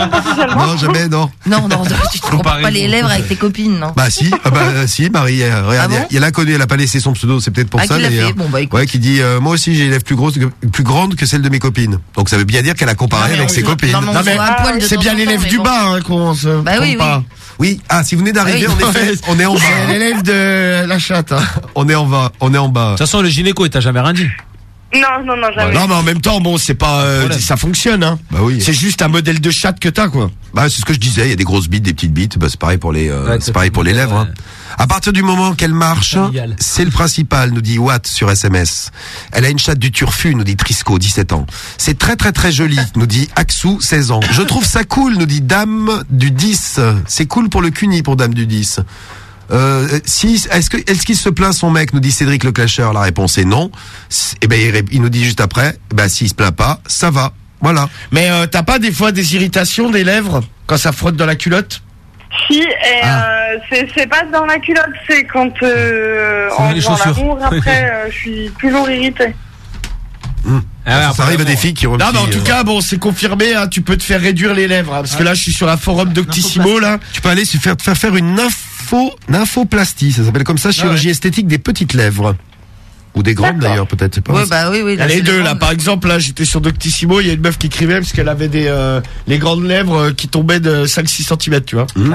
[SPEAKER 1] Non, jamais, non.
[SPEAKER 5] Non, non, non, tu te compares pas les lèvres avec tes copines, non.
[SPEAKER 1] Bah si, ah bah euh, si, Marie, euh, regarde,
[SPEAKER 5] Ah
[SPEAKER 1] il y a-
[SPEAKER 5] bon
[SPEAKER 1] il y a l'inconnu, elle a pas laissé son pseudo, c'est peut-être pour
[SPEAKER 5] Ah,
[SPEAKER 1] ça d'ailleurs.
[SPEAKER 5] fait Bon, bah, écoute.
[SPEAKER 1] Ouais, qui dit euh, moi aussi j'ai les lèvres plus grosses, que- plus grandes que celles de mes copines. Donc ça veut bien dire qu'elle a comparé avec ses copines.
[SPEAKER 5] non, mais
[SPEAKER 2] c'est bien l'élève
[SPEAKER 5] mais
[SPEAKER 2] du bas hein, qu'on se
[SPEAKER 5] Bah oui.
[SPEAKER 1] Oui, ah si vous venez d'arriver,
[SPEAKER 5] Oui.
[SPEAKER 1] en effet, on est en bas.
[SPEAKER 2] C'est l'élève de la chatte. hein.
[SPEAKER 1] On est en bas, on est en bas.
[SPEAKER 23] De toute façon, le gynéco, il t'a jamais rien dit.
[SPEAKER 43] Non, non, non, jamais.
[SPEAKER 2] Non mais en même temps bon c'est pas euh, ça fonctionne hein.
[SPEAKER 1] Bah oui.
[SPEAKER 2] C'est juste un modèle de chatte que t'as quoi.
[SPEAKER 1] Bah c'est ce que je disais, il y a des grosses bites, des petites bites, bah c'est pareil pour les euh,
[SPEAKER 23] Ouais,
[SPEAKER 1] c'est pareil pour les
[SPEAKER 23] ouais.
[SPEAKER 1] lèvres. hein. À partir du moment qu'elle marche, c'est le principal, nous dit Watt sur SMS. Elle a une chatte du turfu, nous dit Trisco, 17 ans. C'est très très très joli, nous dit Axou, 16 ans. Je trouve ça cool, nous dit Dame du 10. C'est cool pour le cuni pour Dame du 10. Euh, si, est-ce que, est-ce qu'il se plaint son mec, nous dit Cédric le clasheur. La réponse est non. Et ben, il, nous dit juste après, bah, s'il se plaint pas, ça va. Voilà.
[SPEAKER 2] Mais euh, t'as pas des fois des irritations des lèvres quand ça frotte dans la culotte?
[SPEAKER 43] Si, et
[SPEAKER 1] Ah.
[SPEAKER 43] euh, c'est c'est pas dans la culotte, c'est quand euh, en
[SPEAKER 23] les
[SPEAKER 43] faisant
[SPEAKER 23] chaussures.
[SPEAKER 43] l'amour, après, euh, je suis toujours irritée.
[SPEAKER 1] ça arrive à des filles qui
[SPEAKER 2] Non mais en tout
[SPEAKER 1] euh,
[SPEAKER 2] cas bon c'est confirmé hein, tu peux te faire réduire les lèvres hein, parce que là je suis sur un forum d'Octissimo là.
[SPEAKER 1] Tu peux aller se faire, te faire faire une info, nympoplastie, ça s'appelle comme ça, chirurgie esthétique des petites lèvres. Ou des grandes d'ailleurs, peut-être, c'est pas.
[SPEAKER 5] Ouais, bah oui, oui. Là,
[SPEAKER 2] les deux
[SPEAKER 5] les
[SPEAKER 2] là
[SPEAKER 5] grandes.
[SPEAKER 2] par exemple là j'étais sur Doctissimo il y a une meuf qui écrivait parce qu'elle avait des euh, les grandes lèvres euh, qui tombaient de 5-6 cm tu vois.
[SPEAKER 1] Mmh.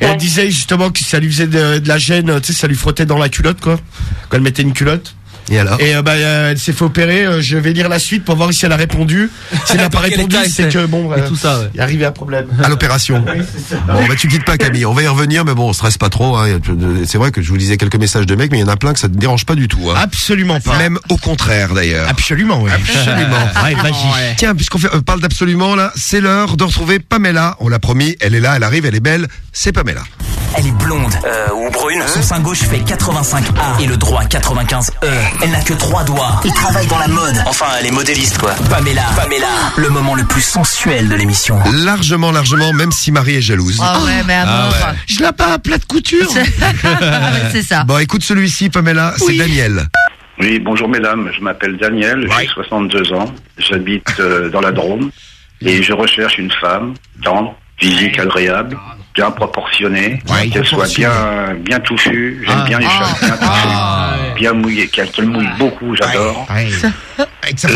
[SPEAKER 56] Et elle disait justement que ça lui faisait de, de la gêne, tu sais, ça lui frottait dans la culotte, quoi. Quand elle mettait une culotte.
[SPEAKER 1] Et alors
[SPEAKER 56] Et euh, bah, euh, elle s'est fait opérer. euh, je vais lire la suite pour voir si elle a répondu. Si elle n'a pas
[SPEAKER 23] Dans quel
[SPEAKER 56] répondu,
[SPEAKER 23] état
[SPEAKER 56] c'est que bon,
[SPEAKER 23] Et
[SPEAKER 56] euh,
[SPEAKER 23] tout ça, ouais.
[SPEAKER 56] il est arrivé un problème.
[SPEAKER 1] à l'opération. Bon, bah tu quittes pas Camille. On va y revenir, mais bon, on stresse pas trop. hein. C'est vrai que je vous lisais quelques messages de mecs, mais il y en a plein que ça ne dérange pas du tout. hein.
[SPEAKER 56] Absolument pas.
[SPEAKER 1] Même au contraire, d'ailleurs.
[SPEAKER 56] Absolument, oui.
[SPEAKER 1] Absolument.
[SPEAKER 56] Ouais, vas-y.
[SPEAKER 1] Tiens, puisqu'on fait, euh, parle d'absolument là, c'est l'heure de retrouver Pamela. On l'a promis, elle est là, elle arrive, elle est belle. C'est Pamela.
[SPEAKER 8] Elle est blonde euh, ou brune. Son sein gauche fait 85A et le droit 95E. Elle n'a que trois doigts. Elle travaille dans la mode. Enfin, elle est modéliste quoi. Pamela, Pamela, le moment le plus sensuel de l'émission.
[SPEAKER 1] Largement, largement, même si Marie est jalouse.
[SPEAKER 5] Ah ouais, mais
[SPEAKER 1] Ah ouais.
[SPEAKER 56] Je l'ai pas à plat de couture.
[SPEAKER 5] C'est ça.
[SPEAKER 1] Bon, écoute celui-ci, Pamela, c'est Daniel.
[SPEAKER 57] Oui, bonjour mesdames, je m'appelle Daniel, j'ai 62 ans, j'habite euh, dans la Drôme et je recherche une femme tendre, physique agréable, bien proportionnée, qu'elle soit bien bien touffue, j'aime
[SPEAKER 56] Ah.
[SPEAKER 57] bien les choses bien touchues, bien mouillées, qu'elle mouille beaucoup, j'adore.
[SPEAKER 1] ça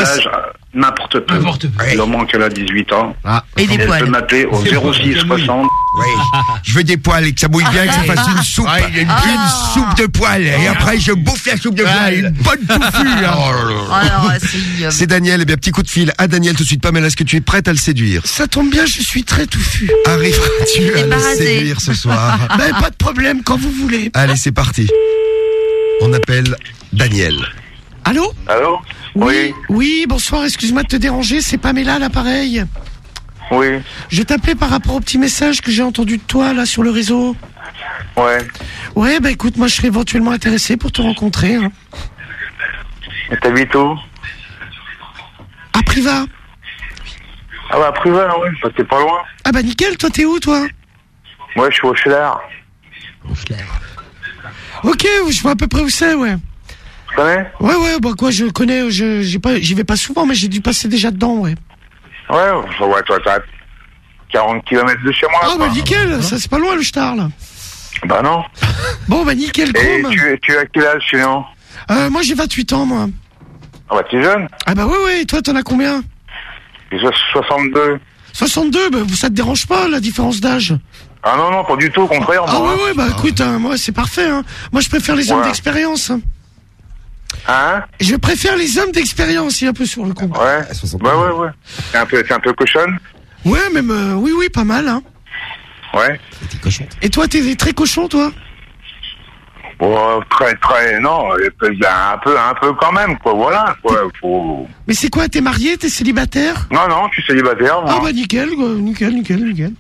[SPEAKER 57] L'âge, euh, n'importe peu, du moment qu'elle a 18 ans,
[SPEAKER 5] Et des
[SPEAKER 57] elle
[SPEAKER 5] poils.
[SPEAKER 57] peut m'appeler au 06 60
[SPEAKER 1] Oui. Je veux des poils et que ça mouille bien, que ça fasse une soupe. une, une soupe de poils. Et après, je bouffe la soupe de poils. Une bonne touffue. hein. Oh là là.
[SPEAKER 5] Alors, c'est
[SPEAKER 1] C'est Daniel. Eh bien, petit coup de fil à Daniel tout de suite. Pamela, est-ce que tu es prête à le séduire?
[SPEAKER 56] Ça tombe bien, je suis très touffu.
[SPEAKER 1] Arriveras-tu à le séduire ce soir
[SPEAKER 56] Ben, pas de problème, quand vous voulez.
[SPEAKER 1] Allez, c'est parti. On appelle Daniel.
[SPEAKER 56] Allô?
[SPEAKER 57] Allô?
[SPEAKER 56] Oui. Oui, bonsoir, excuse-moi de te déranger, c'est Pamela à l'appareil.
[SPEAKER 57] Oui,
[SPEAKER 56] Je t'appelais par rapport au petit message que j'ai entendu de toi là sur le réseau.
[SPEAKER 57] ouais.
[SPEAKER 56] Ouais, bah écoute, moi je serais éventuellement intéressé pour te rencontrer. Hein.
[SPEAKER 57] Et t'habites où?
[SPEAKER 56] À Priva.
[SPEAKER 57] Ah bah privé, ouais, ça t'es pas loin.
[SPEAKER 56] Ah bah nickel, toi t'es où toi?
[SPEAKER 57] Ouais, je suis au Schler.
[SPEAKER 56] Ok, je vois à peu près où c'est, ouais.
[SPEAKER 57] Tu connais?
[SPEAKER 56] Ouais, ouais, bah quoi, je connais, je j'ai pas, j'y vais pas souvent, mais j'ai dû passer déjà dedans, ouais.
[SPEAKER 57] Ouais, ouais, toi, t'as 40 km de chez moi.
[SPEAKER 56] Ah bah nickel, ça c'est pas loin le star là.
[SPEAKER 57] Bah non.
[SPEAKER 56] Bon bah nickel,
[SPEAKER 57] Et
[SPEAKER 56] Chrome.
[SPEAKER 57] tu, tu as quel âge sinon
[SPEAKER 56] Euh, moi j'ai 28 ans, moi.
[SPEAKER 57] Ah bah t'es jeune
[SPEAKER 56] Ah bah ouais, ouais, et toi t'en as combien?
[SPEAKER 57] J'ai so- 62.
[SPEAKER 56] 62, bah ça te dérange pas la différence d'âge?
[SPEAKER 57] Ah non, non, pas du tout, au contraire.
[SPEAKER 56] Ah
[SPEAKER 57] moi.
[SPEAKER 56] ouais, ouais, bah écoute, hein, moi c'est parfait. Hein. Moi je préfère les hommes
[SPEAKER 57] Ouais.
[SPEAKER 56] d'expérience. Hein.
[SPEAKER 57] Hein
[SPEAKER 56] Je préfère les hommes d'expérience, il est un peu sur le con.
[SPEAKER 57] Ouais. Ouais, ouais, ouais. C'est un peu, c'est un peu cochonne
[SPEAKER 56] Ouais, même, euh, oui, oui, pas mal. Hein.
[SPEAKER 57] Ouais.
[SPEAKER 56] Et toi, t'es très cochon, toi
[SPEAKER 57] Bon, très, très, non, euh, un peu, un peu quand même, quoi, voilà, quoi, faut...
[SPEAKER 56] Mais c'est quoi, t'es marié, t'es célibataire
[SPEAKER 57] Non, non, je suis célibataire, moi.
[SPEAKER 56] Ah bah nickel, quoi, nickel, nickel, nickel.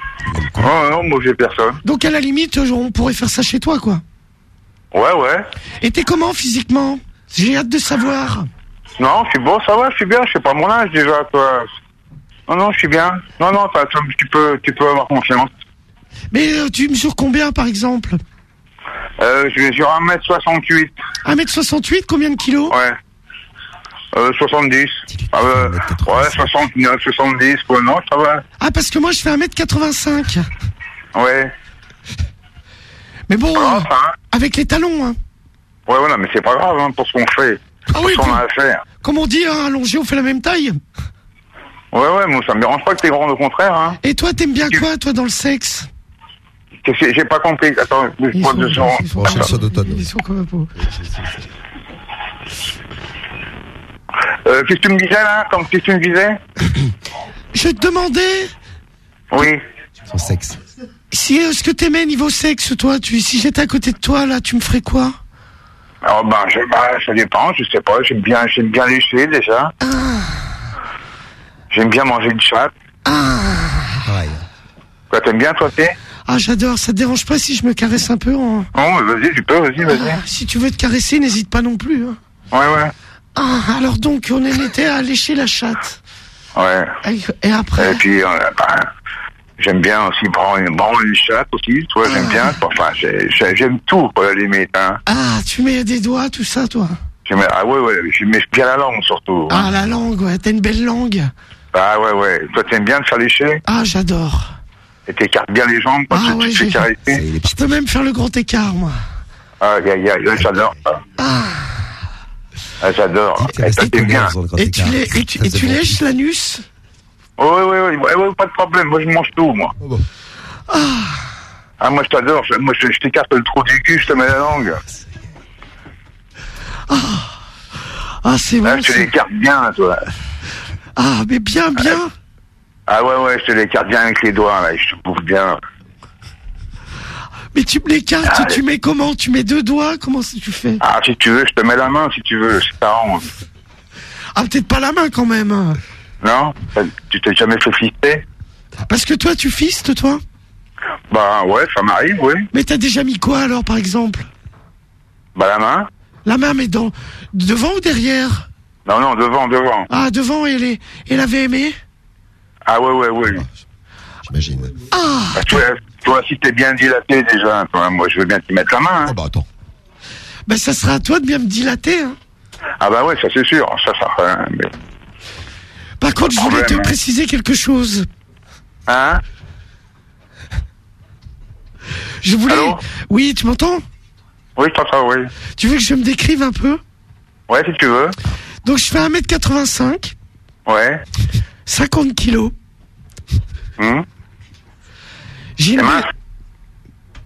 [SPEAKER 57] Non, non, moi j'ai personne.
[SPEAKER 56] Donc à la limite, on pourrait faire ça chez toi, quoi.
[SPEAKER 57] Ouais, ouais.
[SPEAKER 56] Et t'es comment physiquement? J'ai hâte de savoir.
[SPEAKER 57] Non, je suis bon, ça va, je suis bien, je sais pas mon âge déjà, quoi. Non, non, je suis bien. Non, non, tu peux, tu peux avoir confiance.
[SPEAKER 56] Mais euh, tu mesures combien, par exemple?
[SPEAKER 57] Euh, je mesure 1m68.
[SPEAKER 56] 1m68, combien de kilos?
[SPEAKER 57] Ouais. Euh, 70. Ah, euh, ouais, 69, 70, quoi, non, ça va.
[SPEAKER 56] Ah, parce que moi, je fais 1m85.
[SPEAKER 57] Ouais.
[SPEAKER 56] Mais bon, euh,
[SPEAKER 57] hein.
[SPEAKER 56] avec les talons, hein.
[SPEAKER 57] Ouais, voilà, mais c'est pas grave, hein, pour ce qu'on fait.
[SPEAKER 56] Ah
[SPEAKER 57] pour
[SPEAKER 56] oui,
[SPEAKER 57] ce qu'on a à faire.
[SPEAKER 56] Comme on dit, hein, allongé, on fait la même taille.
[SPEAKER 57] Ouais, ouais, moi, ça me dérange pas que t'es grand, au contraire, hein.
[SPEAKER 56] Et toi, t'aimes bien quoi, toi, dans le sexe?
[SPEAKER 57] J'ai pas compris. Attends,
[SPEAKER 56] sont-
[SPEAKER 57] deux secondes.
[SPEAKER 56] ils sont-
[SPEAKER 57] Attends.
[SPEAKER 56] Ils sont comme un pot.
[SPEAKER 57] Euh, qu'est-ce que tu me disais, là Comme qu'est-ce que tu me disais?
[SPEAKER 56] Je te demandais
[SPEAKER 57] Oui.
[SPEAKER 1] Son sexe.
[SPEAKER 56] si euh, ce que t'aimais niveau sexe, toi, tu, si j'étais à côté de toi, là, tu me ferais quoi?
[SPEAKER 57] Alors, ben, je, bah, ça dépend, je sais pas. J'aime bien, j'aime bien lécher, déjà. J'aime bien manger une chatte. Quoi, t'aimes bien, toi, t'es
[SPEAKER 56] Ah, j'adore. Ça te dérange pas si je me caresse un peu en...
[SPEAKER 57] Non, mais vas-y, tu peux, vas-y, vas-y.
[SPEAKER 56] Ah, Si tu veux te caresser, n'hésite pas non plus. hein.
[SPEAKER 57] Ouais, ouais.
[SPEAKER 56] Ah, alors donc, on était à lécher la chatte.
[SPEAKER 57] Ouais.
[SPEAKER 56] Et, et après
[SPEAKER 57] Et puis, euh, ben, j'aime bien aussi prendre une, une chatte aussi, tu vois, j'aime bien. Enfin, j'ai- j'ai- j'aime tout, pour la limite, hein.
[SPEAKER 56] Ah, tu mets des doigts, tout ça, toi?
[SPEAKER 57] J'aime- ah ouais, ouais, je mets bien la langue, surtout.
[SPEAKER 56] Ah, la langue, ouais. T'as une belle langue.
[SPEAKER 57] Ah ouais, ouais. Toi, t'aimes bien te faire lécher
[SPEAKER 56] Ah, j'adore.
[SPEAKER 57] et t'écartes bien les jambes quand
[SPEAKER 56] Ah
[SPEAKER 57] tu,
[SPEAKER 56] ouais,
[SPEAKER 57] tu te fais
[SPEAKER 56] j'ai-
[SPEAKER 57] caresser
[SPEAKER 56] Je peux même faire le grand écart, moi.
[SPEAKER 57] Ah, y a, y a, y a- j'adore. Ah, j'adore. Et toi,
[SPEAKER 56] tu, et tu lèches l'anus?
[SPEAKER 57] Ouais, ouais, ouais, ouais, pas de problème. Moi, je mange tout, moi.
[SPEAKER 56] Ah,
[SPEAKER 57] Ah, moi, je t'adore. Je- Moi, je, je t'écarte le trou du cul, je te mets la langue.
[SPEAKER 56] Ah, c'est
[SPEAKER 57] Ah,
[SPEAKER 56] bon.
[SPEAKER 57] je te l'écarte bien, toi.
[SPEAKER 56] Ah, mais bien, bien.
[SPEAKER 57] Ah ouais, ouais, je te l'écarte bien avec les doigts, là. Je te bouffe bien.
[SPEAKER 56] Mais tu me l'écartes,
[SPEAKER 57] Ah,
[SPEAKER 56] tu mets comment? Tu mets deux doigts? Comment tu fais?
[SPEAKER 57] Ah, si tu veux, je te mets la main, si tu veux. C'est t'arrange.
[SPEAKER 56] Ah, peut-être pas la main quand même. Hein.
[SPEAKER 57] Non Tu t'es jamais fait fister
[SPEAKER 56] Parce que toi, tu fistes, toi
[SPEAKER 57] Bah ouais, ça m'arrive, oui.
[SPEAKER 56] Mais t'as déjà mis quoi alors, par exemple
[SPEAKER 57] Bah la main
[SPEAKER 56] La main, mais dans devant ou derrière
[SPEAKER 57] Non, non, devant, devant.
[SPEAKER 56] Ah, devant, et, les... et la VME
[SPEAKER 57] Ah ouais, ouais, ouais.
[SPEAKER 1] J'imagine.
[SPEAKER 56] Ah
[SPEAKER 57] Bah, toi, toi, si t'es bien dilaté déjà, toi, moi, je veux bien t'y mettre la main. Hein.
[SPEAKER 1] bah attends.
[SPEAKER 56] Ben, ça sera à toi de bien me dilater. Hein.
[SPEAKER 57] Ah bah ouais, ça c'est sûr. Ça, ça... euh, mais-
[SPEAKER 56] Par contre, je voulais te
[SPEAKER 57] hein.
[SPEAKER 56] préciser quelque chose.
[SPEAKER 57] Hein
[SPEAKER 56] Je voulais...
[SPEAKER 57] Allô
[SPEAKER 56] oui, tu m'entends?
[SPEAKER 57] Oui, je t'entends, oui.
[SPEAKER 56] Tu veux que je me décrive un peu?
[SPEAKER 57] Ouais, si tu veux.
[SPEAKER 56] Donc, je fais 1m85,
[SPEAKER 57] Ouais.
[SPEAKER 56] 50 kilos.
[SPEAKER 57] Hum.
[SPEAKER 56] J'ai
[SPEAKER 57] T'es
[SPEAKER 56] une...
[SPEAKER 57] mince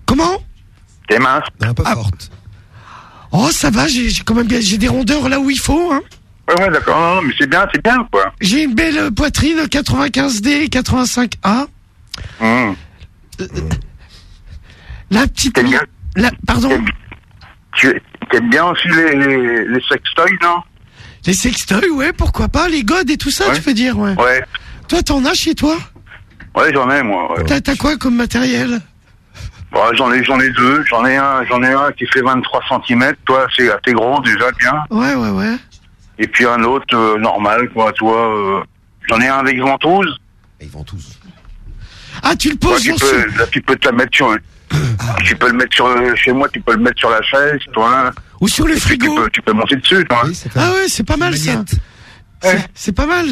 [SPEAKER 56] Comment?
[SPEAKER 57] T'es mince
[SPEAKER 1] Un peu
[SPEAKER 56] Ah.
[SPEAKER 1] forte.
[SPEAKER 56] Oh, ça va, j'ai j'ai quand même bien... J'ai des rondeurs là où il faut, hein.
[SPEAKER 57] Ouais, ouais, d'accord. Non, non, mais c'est bien, c'est bien, quoi.
[SPEAKER 56] J'ai une belle euh, poitrine 95D, 85A.
[SPEAKER 57] Hum.
[SPEAKER 56] La petite...
[SPEAKER 57] Bien
[SPEAKER 56] La... Pardon?
[SPEAKER 57] Tu aimes bien aussi les, les, les sextoys, non?
[SPEAKER 56] Les sextoys, ouais, pourquoi pas Les godes et tout ça,
[SPEAKER 57] Ouais.
[SPEAKER 56] tu veux dire, ouais.
[SPEAKER 57] Ouais.
[SPEAKER 56] Toi, t'en as chez toi?
[SPEAKER 57] Ouais, j'en ai, moi. ouais.
[SPEAKER 56] T'as quoi comme matériel?
[SPEAKER 57] Bon, j'en ai, j'en ai deux. J'en ai un, j'en ai un qui fait 23 cm. Toi, c'est assez gros déjà, bien.
[SPEAKER 56] Ouais, ouais, ouais.
[SPEAKER 57] Et puis un autre euh, normal, quoi. Toi, euh, j'en ai un avec ventouse.
[SPEAKER 1] Vont tous.
[SPEAKER 56] Ah, tu le poses
[SPEAKER 57] tu peux, là, tu peux te la mettre sur. tu peux le mettre sur chez moi. Tu peux le mettre sur la chaise, toi.
[SPEAKER 56] Ou sur le
[SPEAKER 57] Et puis,
[SPEAKER 56] frigo.
[SPEAKER 57] Tu peux, tu peux monter dessus, toi.
[SPEAKER 56] Ah ouais, c'est pas mal ça. C'est- C'est pas mal.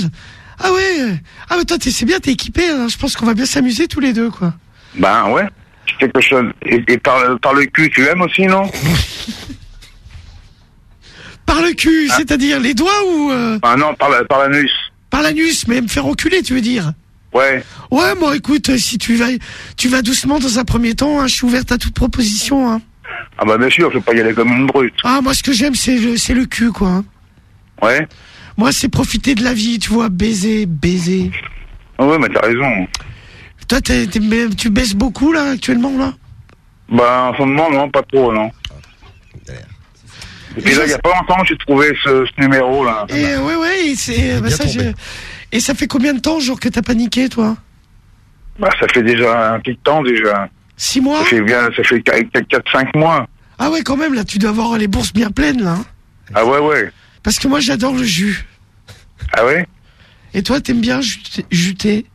[SPEAKER 56] Ah ouais. Ah mais toi, t'es- c'est bien, t'es équipé. hein. Je pense qu'on va bien s'amuser tous les deux, quoi.
[SPEAKER 57] Ben ouais. C'est quelque chose. Et, et par, le- par le cul, tu aimes aussi, non?
[SPEAKER 56] Par le cul, c'est-à-dire les doigts ou euh,
[SPEAKER 57] Ah non, par, la- par l'anus.
[SPEAKER 56] par l'anus, mais me faire enculer, tu veux dire?
[SPEAKER 57] Ouais.
[SPEAKER 56] Ouais, moi, écoute, euh, si tu vas, tu vas doucement dans un premier temps. hein, je suis ouverte à toute proposition. Hein.
[SPEAKER 57] Ah bah bien sûr, je vais pas y aller comme une brute.
[SPEAKER 56] Ah, moi, ce que j'aime, c'est le, c'est le cul, quoi. hein.
[SPEAKER 57] Ouais.
[SPEAKER 56] Moi, c'est profiter de la vie, tu vois, baiser, baiser.
[SPEAKER 57] Ah ouais, mais t'as raison.
[SPEAKER 56] Toi, mais tu baisses beaucoup là actuellement là?
[SPEAKER 57] Bah en ce moment, non, pas trop, non. Et puis là, il y a pas longtemps, j'ai trouvé ce, ce numéro là.
[SPEAKER 56] Et ouais, et c'est bah, ça, Et ça fait combien de temps, genre, que t'as paniqué, toi?
[SPEAKER 57] Bah ça fait déjà un petit temps déjà.
[SPEAKER 56] Six mois?
[SPEAKER 57] Ça fait bien, ça fait 4-5 mois.
[SPEAKER 56] Ah ouais, quand même, là, tu dois avoir les bourses bien pleines, là. hein.
[SPEAKER 57] Ah ouais, ouais.
[SPEAKER 56] Parce que moi, j'adore le jus.
[SPEAKER 57] Ah ouais?
[SPEAKER 56] Et toi, t'aimes bien juter,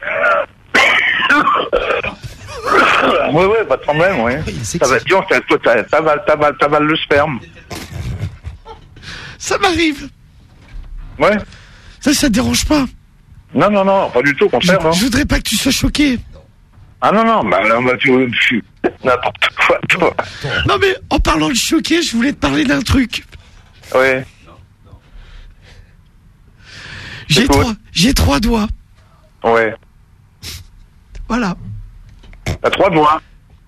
[SPEAKER 57] Ouais, ouais, pas de problème, ouais. Ça va, disons, t'avales, t'avales, t'avales le sperme.
[SPEAKER 56] Ça m'arrive.
[SPEAKER 57] Ouais.
[SPEAKER 56] Ça, ça te dérange pas?
[SPEAKER 57] Non, non, non, pas du tout, au
[SPEAKER 56] je,
[SPEAKER 57] contraire, non.
[SPEAKER 56] je voudrais pas que tu sois choqué.
[SPEAKER 57] Ah non, non, bah bah, tu, tu n'importe quoi, toi.
[SPEAKER 56] Non, mais en parlant de choqué, je voulais te parler d'un truc.
[SPEAKER 57] Ouais.
[SPEAKER 56] J'ai trois, j'ai trois doigts.
[SPEAKER 57] Ouais.
[SPEAKER 56] Voilà.
[SPEAKER 57] T'as trois doigts.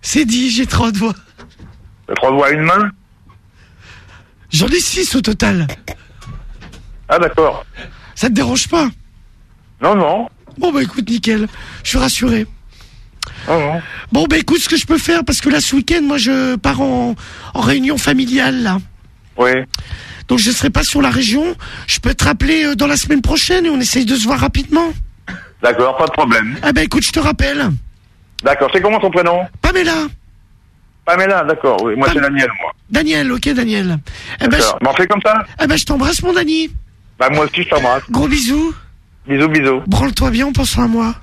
[SPEAKER 56] C'est dit, j'ai trois doigts.
[SPEAKER 57] T'as trois doigts à une main
[SPEAKER 56] J'en ai six au total.
[SPEAKER 57] Ah d'accord.
[SPEAKER 56] Ça te dérange pas?
[SPEAKER 57] Non, non.
[SPEAKER 56] Bon, bah écoute, nickel. Je suis rassuré.
[SPEAKER 57] Non, non.
[SPEAKER 56] Bon, bah écoute, ce que je peux faire, parce que là, ce week-end, moi, je pars en, en réunion familiale, là.
[SPEAKER 57] Ouais.
[SPEAKER 56] Donc, je serai pas sur la région. Je peux te rappeler euh, dans la semaine prochaine et on essaye de se voir rapidement.
[SPEAKER 57] D'accord, pas de problème.
[SPEAKER 56] Ah, bah écoute, je te rappelle.
[SPEAKER 57] D'accord, c'est comment ton prénom?
[SPEAKER 56] Pamela.
[SPEAKER 57] Pamela, d'accord, oui. Moi, c'est Daniel, moi.
[SPEAKER 56] Daniel, ok, Daniel. Eh ben, je,
[SPEAKER 57] on fait comme ça?
[SPEAKER 56] Eh ben, je t'embrasse, mon Dani.
[SPEAKER 57] Bah, moi aussi, je t'embrasse.
[SPEAKER 56] Gros bisous.
[SPEAKER 57] Bisous, bisous.
[SPEAKER 56] Branle-toi bien en pensant à moi.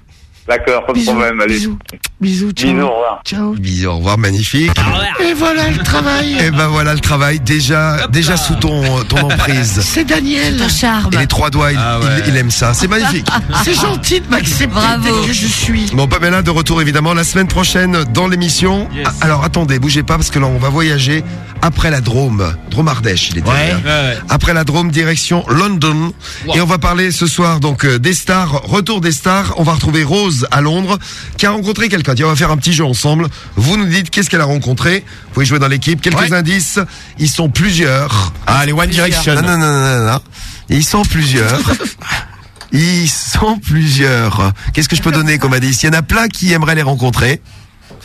[SPEAKER 57] D'accord, pas de
[SPEAKER 56] Bisous,
[SPEAKER 57] problème, allez.
[SPEAKER 56] bisous. Bisous, ciao.
[SPEAKER 57] Bisous, au revoir.
[SPEAKER 56] Ciao.
[SPEAKER 1] Bisous, au revoir, magnifique.
[SPEAKER 56] Et voilà le travail.
[SPEAKER 1] Et ben voilà le travail, déjà, déjà sous ton, ton emprise.
[SPEAKER 56] C'est Daniel.
[SPEAKER 5] Ton charme.
[SPEAKER 1] Et les trois doigts, il,
[SPEAKER 4] Ah ouais.
[SPEAKER 1] il- il aime ça. C'est magnifique.
[SPEAKER 56] C'est gentil de m'accepter
[SPEAKER 5] Bravo.
[SPEAKER 56] que je suis.
[SPEAKER 1] Bon, Pamela, de retour évidemment la semaine prochaine dans l'émission. Ah, Alors attendez, bougez pas parce que là on va voyager après la Drôme, Drôme Ardèche, il était. là. Après la Drôme, direction London. Et on va parler ce soir donc euh, des stars, retour des stars. On va retrouver Rose à Londres, qui a rencontré quelqu'un. Tiens, on va faire un petit jeu ensemble. Vous nous dites qu'est-ce qu'elle a rencontré. Vous pouvez jouer dans l'équipe. Quelques indices. Ils sont plusieurs.
[SPEAKER 2] Ah, les One Direction.
[SPEAKER 1] Non, non, non, non, non, non. Ils sont plusieurs. Ils sont plusieurs. Qu'est-ce que je peux donner comme indice? Il y en a plein qui aimeraient les rencontrer.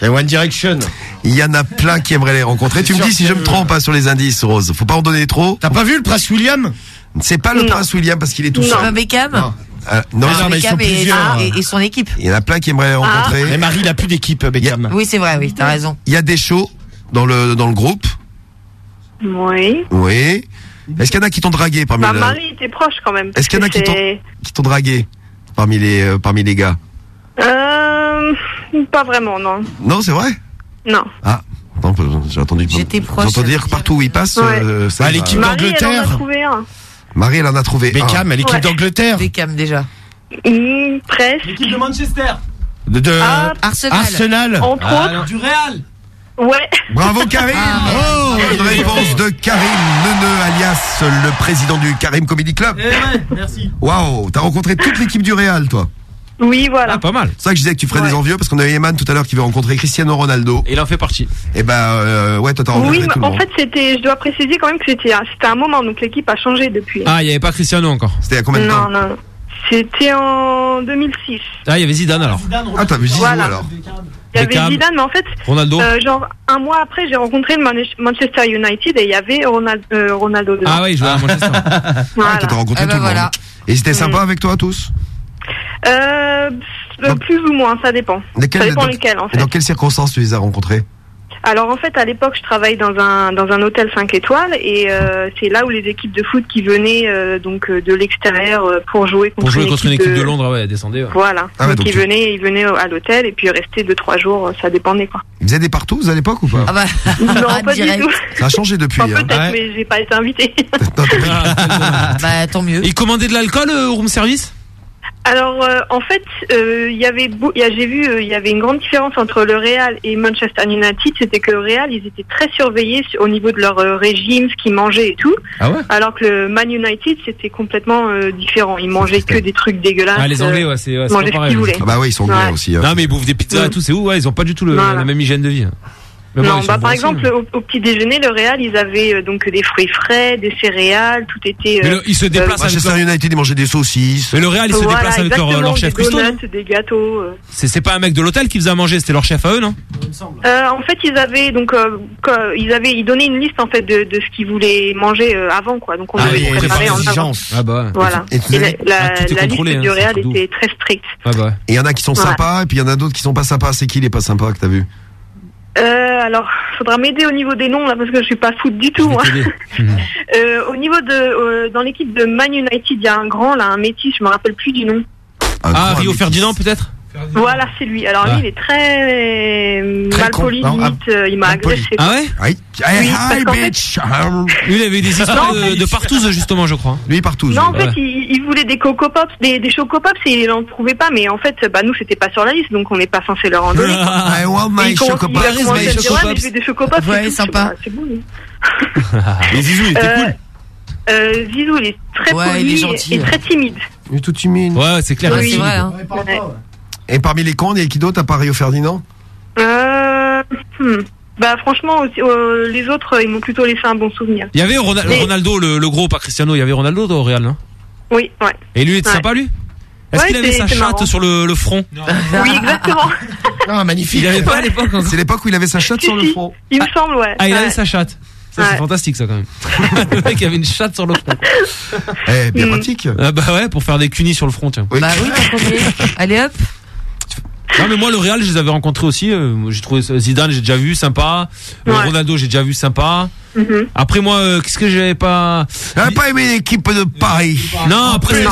[SPEAKER 2] C'est One Direction.
[SPEAKER 1] Il y en a plein qui aimeraient les rencontrer. Tu me dis si je me trompe pas sur les indices, Rose. Faut pas en donner trop.
[SPEAKER 2] T'as pas vu le prince William?
[SPEAKER 1] C'est pas le prince William parce qu'il est tout seul.
[SPEAKER 5] Beckham?
[SPEAKER 1] Euh, non,
[SPEAKER 5] Ah,
[SPEAKER 1] non, mais ils sont
[SPEAKER 5] Beckham et,
[SPEAKER 1] plusieurs.
[SPEAKER 5] et- et son équipe.
[SPEAKER 1] Il y en a plein qui aimeraient les rencontrer.
[SPEAKER 2] Mais Marie, il a plus d'équipe, Beckham.
[SPEAKER 5] Oui, c'est vrai, oui, t'as raison.
[SPEAKER 1] Il y a des shows dans le dans le groupe.
[SPEAKER 43] Oui.
[SPEAKER 1] Oui. Est-ce qu'il y en a qui t'ont dragué parmi
[SPEAKER 43] Ma
[SPEAKER 1] le-
[SPEAKER 43] mari était proche quand même.
[SPEAKER 1] Est-ce qu'il y en a qui
[SPEAKER 43] C'est-
[SPEAKER 1] t'ont qui t'ont dragué parmi les euh, parmi les gars?
[SPEAKER 43] Euh, pas vraiment, non.
[SPEAKER 1] Non, c'est vrai?
[SPEAKER 43] Non.
[SPEAKER 1] Ah, non, j'ai entendu.
[SPEAKER 43] J'étais proche,
[SPEAKER 1] J'ai entendu dire que partout où il passe,
[SPEAKER 43] Ouais.
[SPEAKER 1] euh, ça
[SPEAKER 2] Ah, l'équipe
[SPEAKER 43] Marie, elle en a
[SPEAKER 2] d'Angleterre.
[SPEAKER 43] trouvé un.
[SPEAKER 1] Marie, elle en a trouvé.
[SPEAKER 2] Beckham,
[SPEAKER 1] un.
[SPEAKER 2] l'équipe
[SPEAKER 43] Ouais.
[SPEAKER 2] d'Angleterre.
[SPEAKER 5] Beckham déjà.
[SPEAKER 43] Hmm, presque.
[SPEAKER 38] L'équipe de Manchester.
[SPEAKER 2] De, de-
[SPEAKER 43] Ah,
[SPEAKER 5] Arsenal.
[SPEAKER 2] Arsenal.
[SPEAKER 43] Entre
[SPEAKER 38] Ah,
[SPEAKER 43] autres.
[SPEAKER 38] Du Real.
[SPEAKER 43] Ouais.
[SPEAKER 1] Bravo Karim Oh, Bonne réponse de Karim Neneu, alias le président du Karim Comedy Club.
[SPEAKER 38] Eh ouais, merci.
[SPEAKER 1] Waouh, t'as rencontré toute l'équipe du Real, toi.
[SPEAKER 43] Oui, voilà.
[SPEAKER 23] Ah, pas mal.
[SPEAKER 1] C'est ça que je disais que tu ferais des envieux parce qu'on avait Eman tout à l'heure qui veut rencontrer Cristiano Ronaldo.
[SPEAKER 23] Et il en fait partie.
[SPEAKER 1] Et ben euh, ouais, toi t'as rencontré
[SPEAKER 43] Oui, mais
[SPEAKER 1] tout le
[SPEAKER 43] en
[SPEAKER 1] monde.
[SPEAKER 43] fait, c'était. Je dois préciser quand même que c'était c'était un moment, donc l'équipe a changé depuis.
[SPEAKER 23] Ah, il y avait pas Cristiano encore.
[SPEAKER 1] C'était il y a combien de
[SPEAKER 43] non,
[SPEAKER 1] temps
[SPEAKER 43] non, non. C'était en 2006.
[SPEAKER 23] Ah, il y avait Zidane alors.
[SPEAKER 1] Ah, t'as vu
[SPEAKER 43] Voilà.
[SPEAKER 1] alors
[SPEAKER 43] Il y avait
[SPEAKER 23] Beckham,
[SPEAKER 43] Zidane, mais en fait,
[SPEAKER 23] Ronaldo.
[SPEAKER 43] euh, genre un mois après, j'ai rencontré le Man- Manchester United et il y avait Ronald- euh, Ronaldo dedans.
[SPEAKER 23] Ah oui, je jouais à Manchester.
[SPEAKER 43] Voilà.
[SPEAKER 1] Toi, t'as rencontré
[SPEAKER 43] Ah bah
[SPEAKER 1] tout le
[SPEAKER 43] voilà.
[SPEAKER 1] monde. Et c'était sympa avec toi tous?
[SPEAKER 43] Euh, plus ou moins, ça dépend. Ça dépend
[SPEAKER 1] dans-
[SPEAKER 43] lesquels, en
[SPEAKER 1] Et
[SPEAKER 43] fait.
[SPEAKER 1] dans quelles circonstances tu les as rencontrés
[SPEAKER 43] Alors en fait, à l'époque, je travaille dans un dans un hôtel 5 étoiles et euh, c'est là où les équipes de foot qui venaient euh, donc de l'extérieur pour jouer contre
[SPEAKER 23] Pour jouer
[SPEAKER 43] une
[SPEAKER 23] contre une
[SPEAKER 43] équipe
[SPEAKER 23] équipe de Londres, ouais, descendez. ouais.
[SPEAKER 43] Voilà.
[SPEAKER 1] Ah ouais,
[SPEAKER 43] donc,
[SPEAKER 1] donc
[SPEAKER 43] ils
[SPEAKER 1] tu-
[SPEAKER 43] venaient ils venaient à l'hôtel et puis restaient deux trois jours, ça dépendait quoi.
[SPEAKER 1] Ils faisaient des partous à l'époque ou pas
[SPEAKER 5] Ah bah,
[SPEAKER 43] Non, pas du tout.
[SPEAKER 1] Ça a changé depuis.
[SPEAKER 43] Enfin,
[SPEAKER 1] hein.
[SPEAKER 43] peut-être, mais j'ai pas été invitée.
[SPEAKER 5] bah tant mieux.
[SPEAKER 23] Il commandait de l'alcool au room service
[SPEAKER 43] Alors, euh, en fait, euh, il y avait, beau- il y a- j'ai vu, euh, il y avait une grande différence entre le Real et Manchester United. C'était que le Real, ils étaient très surveillés sur- au niveau de leur euh, régime, ce qu'ils mangeaient et tout.
[SPEAKER 23] Ah ouais?
[SPEAKER 43] Alors que le Man United, c'était complètement euh, différent. Ils mangeaient que des trucs dégueulasses.
[SPEAKER 23] Ah, les Anglais,
[SPEAKER 43] euh,
[SPEAKER 23] ouais, c'est ouais,
[SPEAKER 43] mangeaient ce
[SPEAKER 23] pareil.
[SPEAKER 43] qu'ils voulaient.
[SPEAKER 1] Ah bah oui, ils sont anglais
[SPEAKER 43] Ouais.
[SPEAKER 1] aussi. hein.
[SPEAKER 23] Non, mais ils bouffent des pizzas et
[SPEAKER 43] Mm.
[SPEAKER 23] tout, c'est où? Ouais, ils ont pas du tout le-
[SPEAKER 43] Voilà.
[SPEAKER 23] la même hygiène de vie. Mais
[SPEAKER 43] non, bah, par
[SPEAKER 23] aussi,
[SPEAKER 43] exemple, au, au petit déjeuner, le Real, ils avaient euh, donc des fruits frais, des céréales, tout était.
[SPEAKER 23] Mais
[SPEAKER 43] euh,
[SPEAKER 23] le- ils se déplacent
[SPEAKER 43] euh,
[SPEAKER 23] avec
[SPEAKER 1] Manchester United, ils mangeaient des saucisses.
[SPEAKER 23] Mais le Real, ils se
[SPEAKER 43] voilà,
[SPEAKER 23] déplacent avec leur, leur chef
[SPEAKER 43] des
[SPEAKER 23] cuistot,
[SPEAKER 43] donuts, des gâteaux. euh.
[SPEAKER 23] C'est c'est pas un mec de l'hôtel qui faisait à manger, c'était leur chef à eux, non?
[SPEAKER 43] Euh, en fait, ils avaient donc euh, ils avaient ils donnaient une liste en fait de, de ce qu'ils voulaient manger euh, avant quoi. Donc on
[SPEAKER 23] Ah les
[SPEAKER 43] préparer en
[SPEAKER 2] exigences.
[SPEAKER 23] Ah bah.
[SPEAKER 43] Voilà.
[SPEAKER 1] Et
[SPEAKER 43] la,
[SPEAKER 23] Ah,
[SPEAKER 43] liste
[SPEAKER 23] hein,
[SPEAKER 43] du Real était très stricte.
[SPEAKER 23] Ah bah.
[SPEAKER 1] Et il y en a qui sont sympas, et puis il y en a d'autres qui sont pas sympas. C'est qui les pas sympas que t'as vu?
[SPEAKER 43] Euh, alors, faudra m'aider au niveau des noms là parce que je suis pas foot du tout. moi. Euh, au niveau de euh, dans l'équipe de Man United, il y a un grand là, un métis, je me rappelle plus du nom.
[SPEAKER 23] Ah, Rio Ferdinand peut-être?
[SPEAKER 43] Voilà, c'est lui. Alors
[SPEAKER 23] Ah.
[SPEAKER 43] lui, il est très,
[SPEAKER 23] Très
[SPEAKER 43] mal
[SPEAKER 23] con.
[SPEAKER 43] poli,
[SPEAKER 23] Non,
[SPEAKER 43] limite, euh, il m'a agressé.
[SPEAKER 23] Ah ouais
[SPEAKER 1] Oui.
[SPEAKER 43] Parce qu'en fait-
[SPEAKER 23] Lui, il avait des histoires de, de partous, justement, je crois.
[SPEAKER 1] Lui, partous.
[SPEAKER 43] Non, en fait, il, il voulait des Coco Pops, des, des Choco Pops et il n'en trouvait pas. Mais en fait, bah, nous, c'était pas sur la liste, donc on n'est pas censé leur en donner. quoi.
[SPEAKER 1] I want
[SPEAKER 43] Et
[SPEAKER 1] my
[SPEAKER 43] il commence-
[SPEAKER 1] Choco
[SPEAKER 43] il a
[SPEAKER 1] Pops.
[SPEAKER 43] commencé à
[SPEAKER 1] My
[SPEAKER 43] me dire,
[SPEAKER 1] Choco
[SPEAKER 43] ouais, mais
[SPEAKER 1] Pops.
[SPEAKER 43] je veux des Choco Pops.
[SPEAKER 5] Ouais,
[SPEAKER 43] et tout.
[SPEAKER 5] sympa.
[SPEAKER 43] Pas, C'est bon. lui.
[SPEAKER 2] Et Zizou, il était
[SPEAKER 43] Euh,
[SPEAKER 2] cool.
[SPEAKER 43] euh, Zizou, il est très
[SPEAKER 5] Ouais,
[SPEAKER 43] poli
[SPEAKER 5] il est
[SPEAKER 43] et-
[SPEAKER 5] gentil,
[SPEAKER 43] et
[SPEAKER 5] ouais.
[SPEAKER 43] très timide.
[SPEAKER 1] Il est tout timide.
[SPEAKER 23] Ouais, c'est clair.
[SPEAKER 5] Ouais, c'est
[SPEAKER 23] est
[SPEAKER 5] vrai.
[SPEAKER 23] timide.
[SPEAKER 5] Hein.
[SPEAKER 43] Ouais.
[SPEAKER 1] Et parmi les cons, il y a qui d'autre à part Rio Ferdinand?
[SPEAKER 43] Euh, hmm. Bah franchement, aussi, euh, les autres, ils m'ont plutôt laissé un bon souvenir.
[SPEAKER 23] Il y avait
[SPEAKER 43] Mais-
[SPEAKER 23] Ronaldo, le, le gros, pas Cristiano, il y avait Ronaldo au Real, non?
[SPEAKER 43] Oui, ouais.
[SPEAKER 23] Et lui, il était
[SPEAKER 43] Ouais.
[SPEAKER 23] sympa, lui? Est-ce
[SPEAKER 43] Ouais,
[SPEAKER 23] qu'il avait sa chatte
[SPEAKER 43] marrant.
[SPEAKER 23] sur le, le front?
[SPEAKER 43] Oui, exactement.
[SPEAKER 2] Ah, magnifique.
[SPEAKER 23] Il avait pas à l'époque encore.
[SPEAKER 1] C'est l'époque où il avait sa chatte sur le
[SPEAKER 43] Si,
[SPEAKER 1] front.
[SPEAKER 43] Il me semble, ouais.
[SPEAKER 23] Ah, il
[SPEAKER 43] Ouais.
[SPEAKER 23] avait sa chatte. Ça, c'est fantastique, ça, quand même. le mec avait une chatte sur le front.
[SPEAKER 1] Eh, bien
[SPEAKER 43] Mm.
[SPEAKER 1] pratique.
[SPEAKER 23] Ah bah ouais, pour faire des cunis sur le front, tiens.
[SPEAKER 1] Oui.
[SPEAKER 5] Bah oui, t'as compris. Allez hop.
[SPEAKER 23] Non mais moi le Real je les avais rencontrés aussi. euh, j'ai trouvé Zidane j'ai déjà vu sympa. Euh,
[SPEAKER 43] Ouais.
[SPEAKER 23] Ronaldo j'ai déjà vu sympa.
[SPEAKER 43] Mhm.
[SPEAKER 23] Après moi euh, qu'est-ce que j'avais pas.
[SPEAKER 1] N'a pas aimé l'équipe de Paris.
[SPEAKER 23] Non après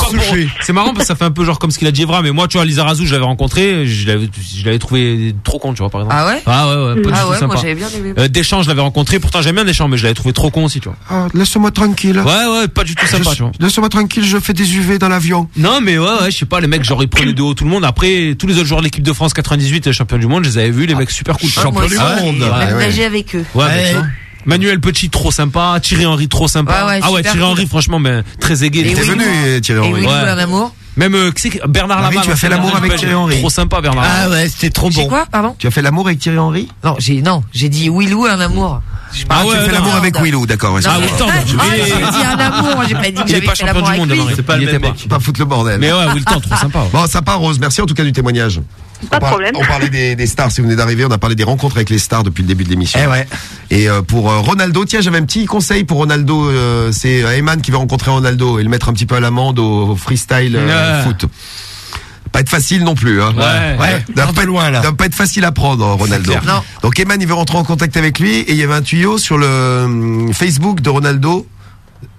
[SPEAKER 23] c'est marrant parce que ça fait un peu genre comme ce qu'il a dit Evra mais moi tu vois Lizarazu je l'avais rencontré je l'avais je l'avais trouvé trop con tu vois par exemple.
[SPEAKER 5] Ah ouais?
[SPEAKER 23] Ah ouais ouais pas du
[SPEAKER 5] Ah
[SPEAKER 23] tout
[SPEAKER 5] ouais,
[SPEAKER 23] sympa.
[SPEAKER 5] moi j'avais bien aimé.
[SPEAKER 23] Euh, Deschamps je l'avais rencontré pourtant j'aime bien Deschamps mais je l'avais trouvé trop con aussi tu vois.
[SPEAKER 1] Ah, Laisse-moi tranquille.
[SPEAKER 23] Ouais ouais pas du tout sympa
[SPEAKER 1] Je-
[SPEAKER 23] tu vois.
[SPEAKER 1] Laisse-moi tranquille, je fais des UV dans l'avion.
[SPEAKER 23] Non mais ouais ouais je sais pas les mecs genre ils prenaient de haut tout le monde après tous les autres joueurs de l'équipe de France 98 champion du monde je les avais vus les mecs super cool.
[SPEAKER 5] Ah, moi aussi,
[SPEAKER 23] Ah
[SPEAKER 5] avec eux.
[SPEAKER 23] Ouais, Manuel Petit, trop sympa. Thierry Henry, trop sympa.
[SPEAKER 5] Ouais, ouais,
[SPEAKER 23] ah ouais, Thierry
[SPEAKER 5] cool.
[SPEAKER 23] Henry, franchement, ben, très aigué.
[SPEAKER 5] Et
[SPEAKER 1] T'es
[SPEAKER 5] Will-
[SPEAKER 1] venu, euh, Thierry
[SPEAKER 5] Et
[SPEAKER 1] Henry.
[SPEAKER 5] Will
[SPEAKER 23] Ouais.
[SPEAKER 5] un amour.
[SPEAKER 23] Même, euh, Bernard
[SPEAKER 1] Marie,
[SPEAKER 23] Lama.
[SPEAKER 1] tu as fait l'amour avec Thierry Henry.
[SPEAKER 23] Trop sympa, Bernard
[SPEAKER 2] Ah ouais, c'était trop bon.
[SPEAKER 5] quoi, pardon
[SPEAKER 1] Tu as fait l'amour avec Thierry Henry
[SPEAKER 5] Non, j'ai non, j'ai dit Willou un amour.
[SPEAKER 1] Ah,
[SPEAKER 23] ouais,
[SPEAKER 1] fait l'amour avec
[SPEAKER 5] non.
[SPEAKER 1] Willou, d'accord.
[SPEAKER 23] Ah. Will Tendre.
[SPEAKER 5] Ah, j'ai dit un amour, j'ai pas dit que j'avais
[SPEAKER 23] pas
[SPEAKER 5] fait
[SPEAKER 23] champion
[SPEAKER 5] l'amour
[SPEAKER 23] du
[SPEAKER 5] avec
[SPEAKER 23] monde,
[SPEAKER 5] lui.
[SPEAKER 23] alors.
[SPEAKER 4] C'est pas le même
[SPEAKER 23] pas.
[SPEAKER 4] mec.
[SPEAKER 1] Pas foutre le bordel.
[SPEAKER 23] Mais ouais, Will Tendre, trop sympa.
[SPEAKER 1] Bon, ça part Rose. Merci en tout cas du témoignage.
[SPEAKER 43] Pas de problème.
[SPEAKER 1] on parlait des, des stars. Si vous venez d'arriver, on a parlé des rencontres avec les stars depuis le début de l'émission.
[SPEAKER 2] Eh ouais.
[SPEAKER 1] Et euh, pour euh, Ronaldo, tiens, j'avais un petit conseil pour Ronaldo. euh, c'est Eman qui va rencontrer Ronaldo et le mettre un petit peu à l'amende au, au freestyle euh,
[SPEAKER 23] Ouais.
[SPEAKER 1] foot. Pas être facile non plus. Hein.
[SPEAKER 23] Ouais.
[SPEAKER 2] Ouais,
[SPEAKER 1] Doit pas,
[SPEAKER 2] loin là.
[SPEAKER 1] doit pas être facile à prendre, Ronaldo.
[SPEAKER 2] clair.
[SPEAKER 5] Non.
[SPEAKER 1] Donc Eman, il veut rentrer en contact avec lui et il y avait un tuyau sur le hum, Facebook de Ronaldo.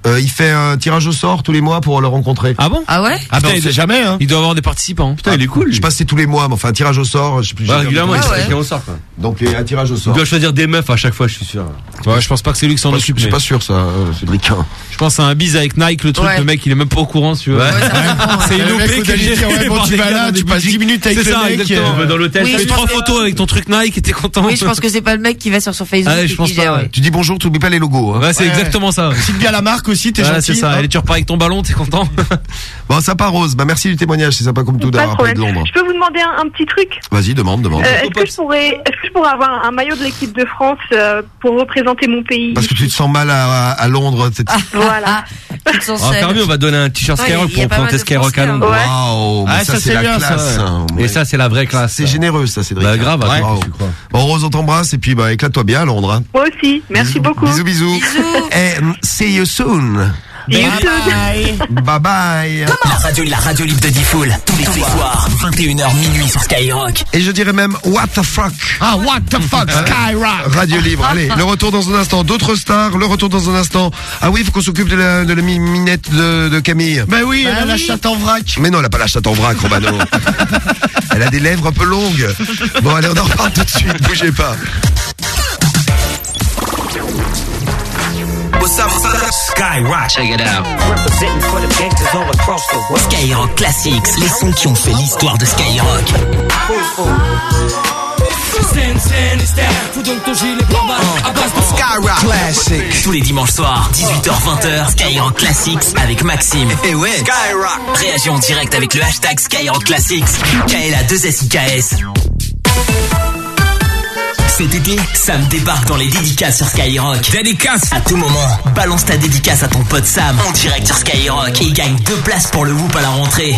[SPEAKER 1] Euh, il fait un tirage au sort tous les mois pour le rencontrer.
[SPEAKER 23] Ah bon
[SPEAKER 5] Ah ouais
[SPEAKER 2] Ah ben,
[SPEAKER 23] Putain,
[SPEAKER 2] on sait
[SPEAKER 23] il-
[SPEAKER 2] jamais, hein.
[SPEAKER 23] Il doit avoir des participants.
[SPEAKER 1] Putain, il est cool. Je sais pas si c'est tous les mois, mais enfin un tirage au sort. Je sais plus. J'ai-
[SPEAKER 4] régulièrement, il
[SPEAKER 5] Ah
[SPEAKER 4] fait qu'on sort, quoi.
[SPEAKER 1] Donc il y a un tirage au
[SPEAKER 4] Il
[SPEAKER 1] sort.
[SPEAKER 4] doit choisir des meufs à chaque fois, je suis sûr.
[SPEAKER 23] Ouais, je pense pas que c'est lui qui s'en occupe.
[SPEAKER 1] Je suis pas sûr ça, euh, Cédric.
[SPEAKER 23] Je pense à un bise avec Nike, le truc,
[SPEAKER 5] Ouais.
[SPEAKER 23] le mec, il est même pas au courant, si tu veux.
[SPEAKER 4] Ouais.
[SPEAKER 23] C'est une
[SPEAKER 2] Le mec,
[SPEAKER 23] OP
[SPEAKER 2] au
[SPEAKER 23] qui est
[SPEAKER 2] bon, tu vas là, tu passes 10 minutes avec
[SPEAKER 23] C'est
[SPEAKER 2] le
[SPEAKER 23] ça,
[SPEAKER 2] mec,
[SPEAKER 23] exactement.
[SPEAKER 2] euh,
[SPEAKER 4] dans l'hôtel,
[SPEAKER 23] Tu fais trois photos avec ton truc Nike et t'es content.
[SPEAKER 5] Oui, je pense que c'est pas le mec qui va sur son Facebook
[SPEAKER 23] Ah, je pense pas.
[SPEAKER 1] Tu dis bonjour, tu oublies pas les logos. Hein.
[SPEAKER 23] Ouais, c'est exactement ça.
[SPEAKER 2] Si tu bien la marque aussi, t'es
[SPEAKER 23] Voilà,
[SPEAKER 2] gentil.
[SPEAKER 23] c'est ça.
[SPEAKER 2] hein.
[SPEAKER 23] Allez, tu repars avec ton ballon, t'es content.
[SPEAKER 1] Bon, ça part Rose. Bah merci du témoignage, c'est sympa comme tout d'avoir appelé de. Londres.
[SPEAKER 43] Je peux vous demander un, un petit truc
[SPEAKER 1] Vas-y, demande, demande.
[SPEAKER 43] Euh, Est-ce que je pourrais, est-ce que je pourrais avoir un, maillot de l'équipe de France euh, pour représenter mon pays?
[SPEAKER 1] Parce que tu te sens mal à, à, à Londres. t'es-
[SPEAKER 43] Voilà.
[SPEAKER 5] Toute son
[SPEAKER 4] On va faire mieux, on va donner un t-shirt
[SPEAKER 5] Ouais,
[SPEAKER 4] Skyrock
[SPEAKER 5] il y a
[SPEAKER 4] pour
[SPEAKER 5] pas mal
[SPEAKER 4] présenter
[SPEAKER 5] de
[SPEAKER 4] Skyrock à
[SPEAKER 5] Français, hein.
[SPEAKER 4] Londres.
[SPEAKER 43] Ouais.
[SPEAKER 1] Waouh, mais
[SPEAKER 2] Ah,
[SPEAKER 1] ça, c'est la
[SPEAKER 2] bien, ça,
[SPEAKER 1] classe.
[SPEAKER 2] ouais.
[SPEAKER 1] hein.
[SPEAKER 4] Et ça, c'est la vraie classe.
[SPEAKER 1] c'est généreux, ça, Cédric.
[SPEAKER 4] Bah, grave,
[SPEAKER 1] Ouais.
[SPEAKER 4] attends,
[SPEAKER 1] Bravo.
[SPEAKER 4] tu crois.
[SPEAKER 1] Bon, Rose, on t'embrasse et puis bah éclate-toi bien à Londres. hein.
[SPEAKER 43] Moi aussi. Merci beaucoup.
[SPEAKER 1] Bisous, bisous. Et mm, see you soon.
[SPEAKER 43] You soon.
[SPEAKER 1] Bye bye.
[SPEAKER 8] La radio, la radio libre de Diffoul, tous les soirs, 21h minuit sur Skyrock.
[SPEAKER 1] Et je dirais même what the fuck.
[SPEAKER 2] Ah, what the fuck, Skyrock.
[SPEAKER 1] Radio Libre. Allez, le retour dans un instant. D'autres stars, le retour dans un instant. Ah oui, il faut qu'on s'occupe de la, de la minette de, de Camille.
[SPEAKER 2] Ben oui, elle
[SPEAKER 5] Bah
[SPEAKER 2] a la
[SPEAKER 5] oui.
[SPEAKER 2] chatte en vrac.
[SPEAKER 1] Mais non, elle a pas la chatte en vrac, Romano. elle a des lèvres un peu longues. Bon, allez, on en reparle tout de suite. Bougez pas.
[SPEAKER 8] Skyrock. Check it out. Skyrock Classics, les sons qui ont fait l'histoire de Skyrock.
[SPEAKER 42] Skyrock Classic.
[SPEAKER 8] Tous les dimanches soirs, 18h-20h, Skyrock Classics avec Maxime. Et ouais, Skyrock. Réagis en direct avec le hashtag Skyrock Classics. KLA 2 SIKS. Cet été, Sam débarque dans les dédicaces sur Skyrock. Dédicace À tout moment, balance ta dédicace à ton pote Sam en direct sur Skyrock et gagne deux places pour le Whoop à la rentrée.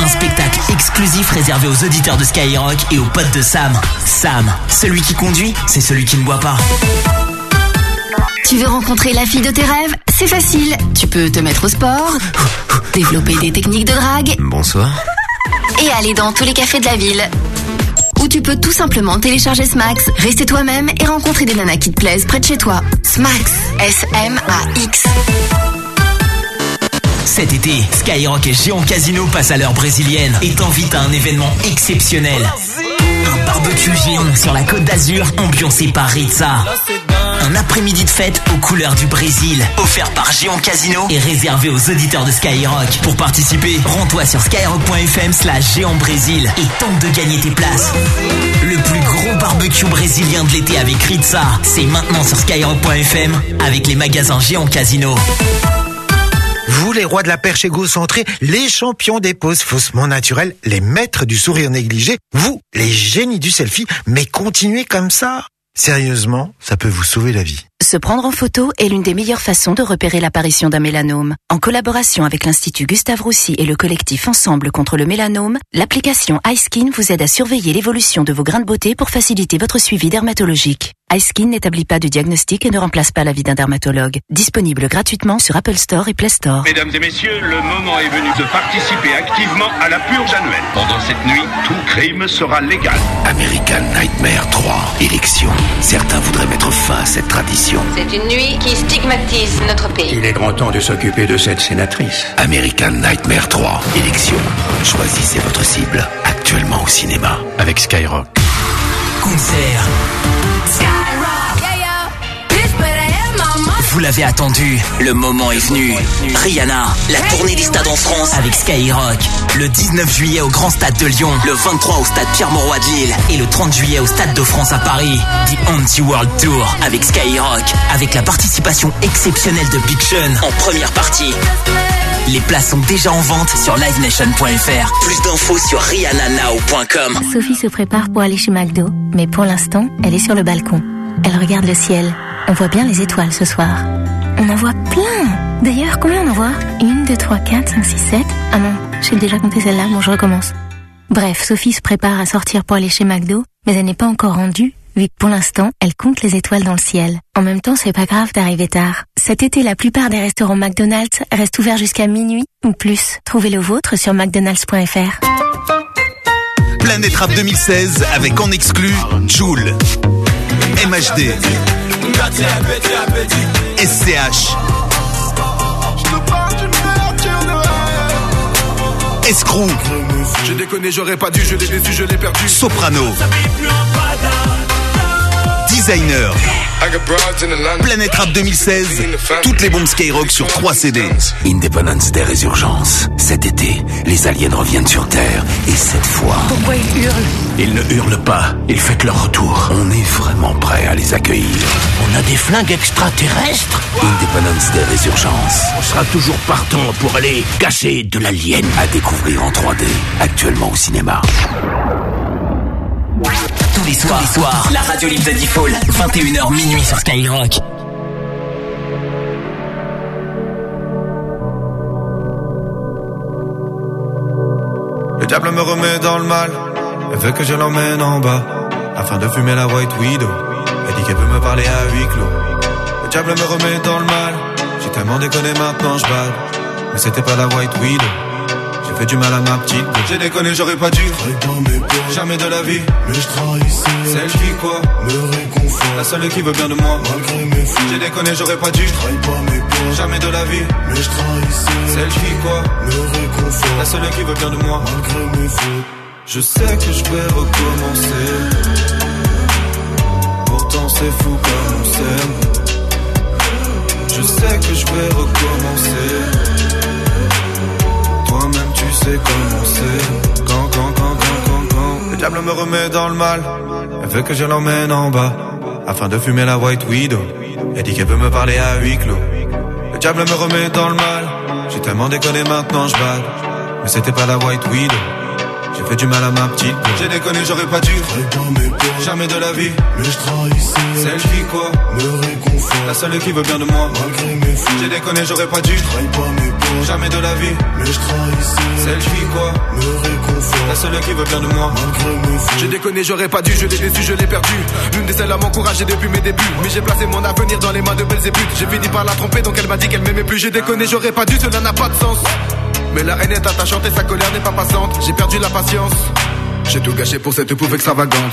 [SPEAKER 8] Un spectacle exclusif réservé aux auditeurs de Skyrock et aux potes de Sam. Sam, celui qui conduit, c'est celui qui ne boit pas.
[SPEAKER 58] Tu veux rencontrer la fille de tes rêves? C'est facile. Tu peux te mettre au sport, développer des techniques de drague
[SPEAKER 1] Bonsoir.
[SPEAKER 58] et aller dans tous les cafés de la ville. Ou tu peux tout simplement télécharger Smax, rester toi-même et rencontrer des nanas qui te plaisent près de chez toi. Smax, S-M-A-X.
[SPEAKER 8] Cet été, Skyrock et Géant Casino passent à l'heure brésilienne et t'invitent à un événement exceptionnel. Un barbecue géant sur la côte d'Azur, ambiancé par Ritza. Un après-midi de fête aux couleurs du Brésil, offert par Géant Casino et réservé aux auditeurs de Skyrock. Pour participer, rends-toi sur skyrock.fm slash géant Brésil et tente de gagner tes places. Le plus gros barbecue brésilien de l'été avec Ritza, c'est maintenant sur skyrock.fm avec les magasins Géant Casino.
[SPEAKER 46] Vous, les rois de la perche égocentrée, les champions des poses faussement naturelles, les maîtres du sourire négligé, vous, les génies du selfie, mais continuez comme ça. Sérieusement, ça peut vous sauver la vie.
[SPEAKER 58] Se prendre en photo est l'une des meilleures façons de repérer l'apparition d'un mélanome. En collaboration avec l'Institut Gustave Roussy et le collectif Ensemble contre le mélanome, l'application iSkin vous aide à surveiller l'évolution de vos grains de beauté pour faciliter votre suivi dermatologique. iSkin n'établit pas de diagnostic et ne remplace pas l'avis d'un dermatologue. Disponible gratuitement sur Apple Store et Play Store.
[SPEAKER 59] Mesdames et messieurs, le moment est venu de participer activement à la purge annuelle. Pendant cette nuit, tout crime sera légal.
[SPEAKER 16] American Nightmare 3, élection. Certains voudraient mettre fin à cette tradition.
[SPEAKER 53] C'est une nuit qui stigmatise notre pays.
[SPEAKER 16] Il est grand temps de s'occuper de cette sénatrice. American Nightmare 3, élection. Choisissez votre cible, actuellement au cinéma, avec Skyrock.
[SPEAKER 8] Concert. Vous l'avez attendu, le moment est venu. Rihanna, la tournée des stades en France avec Skyrock. Le 19 juillet au Grand Stade de Lyon, le 23 au Stade Pierre-Mauroy de Lille et le 30 juillet au Stade de France à Paris. The Anti-World Tour avec Skyrock, avec la participation exceptionnelle de Big Sean en première partie. Les places sont déjà en vente sur livenation.fr. Plus d'infos sur rihannanow.com.
[SPEAKER 36] Sophie se prépare pour aller chez McDo, mais pour l'instant, elle est sur le balcon. Elle regarde le ciel. On voit bien les étoiles ce soir. On en voit plein D'ailleurs, combien on en voit? Une, deux, trois, quatre, cinq, six, sept. Ah non, j'ai déjà compté celle-là, bon je recommence. Bref, Sophie se prépare à sortir pour aller chez McDo, mais elle n'est pas encore rendue, vu que pour l'instant, elle compte les étoiles dans le ciel. En même temps, c'est pas grave d'arriver tard. Cet été, la plupart des restaurants McDonald's restent ouverts jusqu'à minuit ou plus. Trouvez le vôtre sur mcdonalds.fr.
[SPEAKER 44] Planète Rap 2016 avec en exclu Joule, MHD, SCH, Escrew,
[SPEAKER 21] J'ai déconné, j'aurais pas dû, je l'ai déçu, je l'ai perdu.
[SPEAKER 44] Soprano, Designer. Planète Rap 2016, toutes les bombes Skyrock sur 3 CD.
[SPEAKER 16] Independence Day Résurgence. Cet été, les aliens reviennent sur Terre. Et cette fois...
[SPEAKER 60] Pourquoi ils hurlent?
[SPEAKER 16] Ils ne hurlent pas, ils fêtent leur retour. On est vraiment prêt à les accueillir.
[SPEAKER 61] On a des flingues extraterrestres?
[SPEAKER 16] Independence Day Résurgence.
[SPEAKER 61] On sera toujours partant pour aller cacher de l'alien.
[SPEAKER 16] À découvrir en 3D, actuellement au cinéma.
[SPEAKER 8] Tous les soirs, tous les soirs, la radio libre de Default, 21h minuit sur Skyrock.
[SPEAKER 62] Le diable me remet dans le mal. Elle veut que je l'emmène en bas. Afin de fumer la White Widow. Elle dit qu'elle peut me parler à huis clos. Le diable me remet dans le mal. J'ai tellement déconné maintenant je balle. Mais c'était pas la White Widow. J'ai fait du mal à ma petite. J'ai déconné, j'aurais pas dû. Jamais de la vie. Mais je trahissais. Celle qui quoi? Me réconfort. La seule qui veut bien de moi. Malgré mes. J'ai déconné, j'aurais pas dû. pas mes peurs. Jamais de la vie. Mais je trahissais. Celle qui quoi? Me réconfort. La seule qui veut bien de moi. Malgré mes. Je sais que je vais recommencer. Pourtant c'est fou comme on s'aime. Je sais que je vais recommencer. Tu sais comment c'est. Quand, quand, quand, quand, quand, quand. Le diable me remet dans le mal. Elle veut que je l'emmène en bas. Afin de fumer la White Widow. Elle dit qu'elle veut me parler à huis clos. Le diable me remet dans le mal. J'ai tellement déconné maintenant je balle. Mais c'était pas la White Widow. J'ai fait du mal à ma petite. J'ai déconné, j'aurais pas dû. Jamais de la vie. Mais je trahissais. Celle qui quoi Me. La seule qui veut bien de moi. Malgré mes fautes. J'ai déconné, j'aurais pas dû. pas mes. Jamais de la vie. Mais je trahissais. Celle qui quoi? Me réconfort. La seule qui veut bien de moi. Malgré mes fautes.
[SPEAKER 21] J'ai déconné, j'aurais pas dû, je l'ai déçu, je l'ai perdu. L'une des seules à m'encourager depuis mes débuts. Mais j'ai placé mon avenir dans les mains de belles ébutes. J'ai fini par la tromper, donc elle m'a dit qu'elle m'aimait plus. J'ai déconné, j'aurais pas dû, cela n'a pas de sens. Mais la haine est attachante et sa colère n'est pas passante. J'ai perdu la patience. J'ai tout gâché pour cette pauvre extravagante.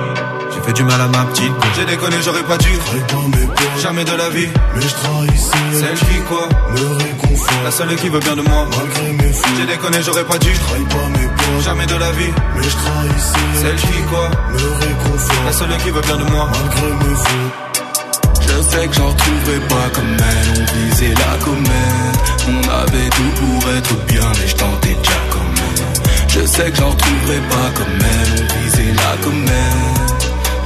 [SPEAKER 62] J'ai fait du mal à ma petite. J'ai déconné, j'aurais pas dû. Jamais de la vie. Mais je trahissais. Celle qui quoi Me réconfort. La seule qui veut bien de moi. Malgré mes fautes. J'ai déconné, j'aurais pas dû. pas mes peurs. Jamais de la vie. Mais je trahissais. Celle qui quoi Me réconfort. La seule qui veut bien de moi. Malgré mes fautes.
[SPEAKER 63] Je sais que j'en retrouverai pas comme elle, on visait la comète. On avait tout pour être bien, mais je tentais déjà quand même. Je sais que j'en retrouverai pas comme elle, on visait la comète.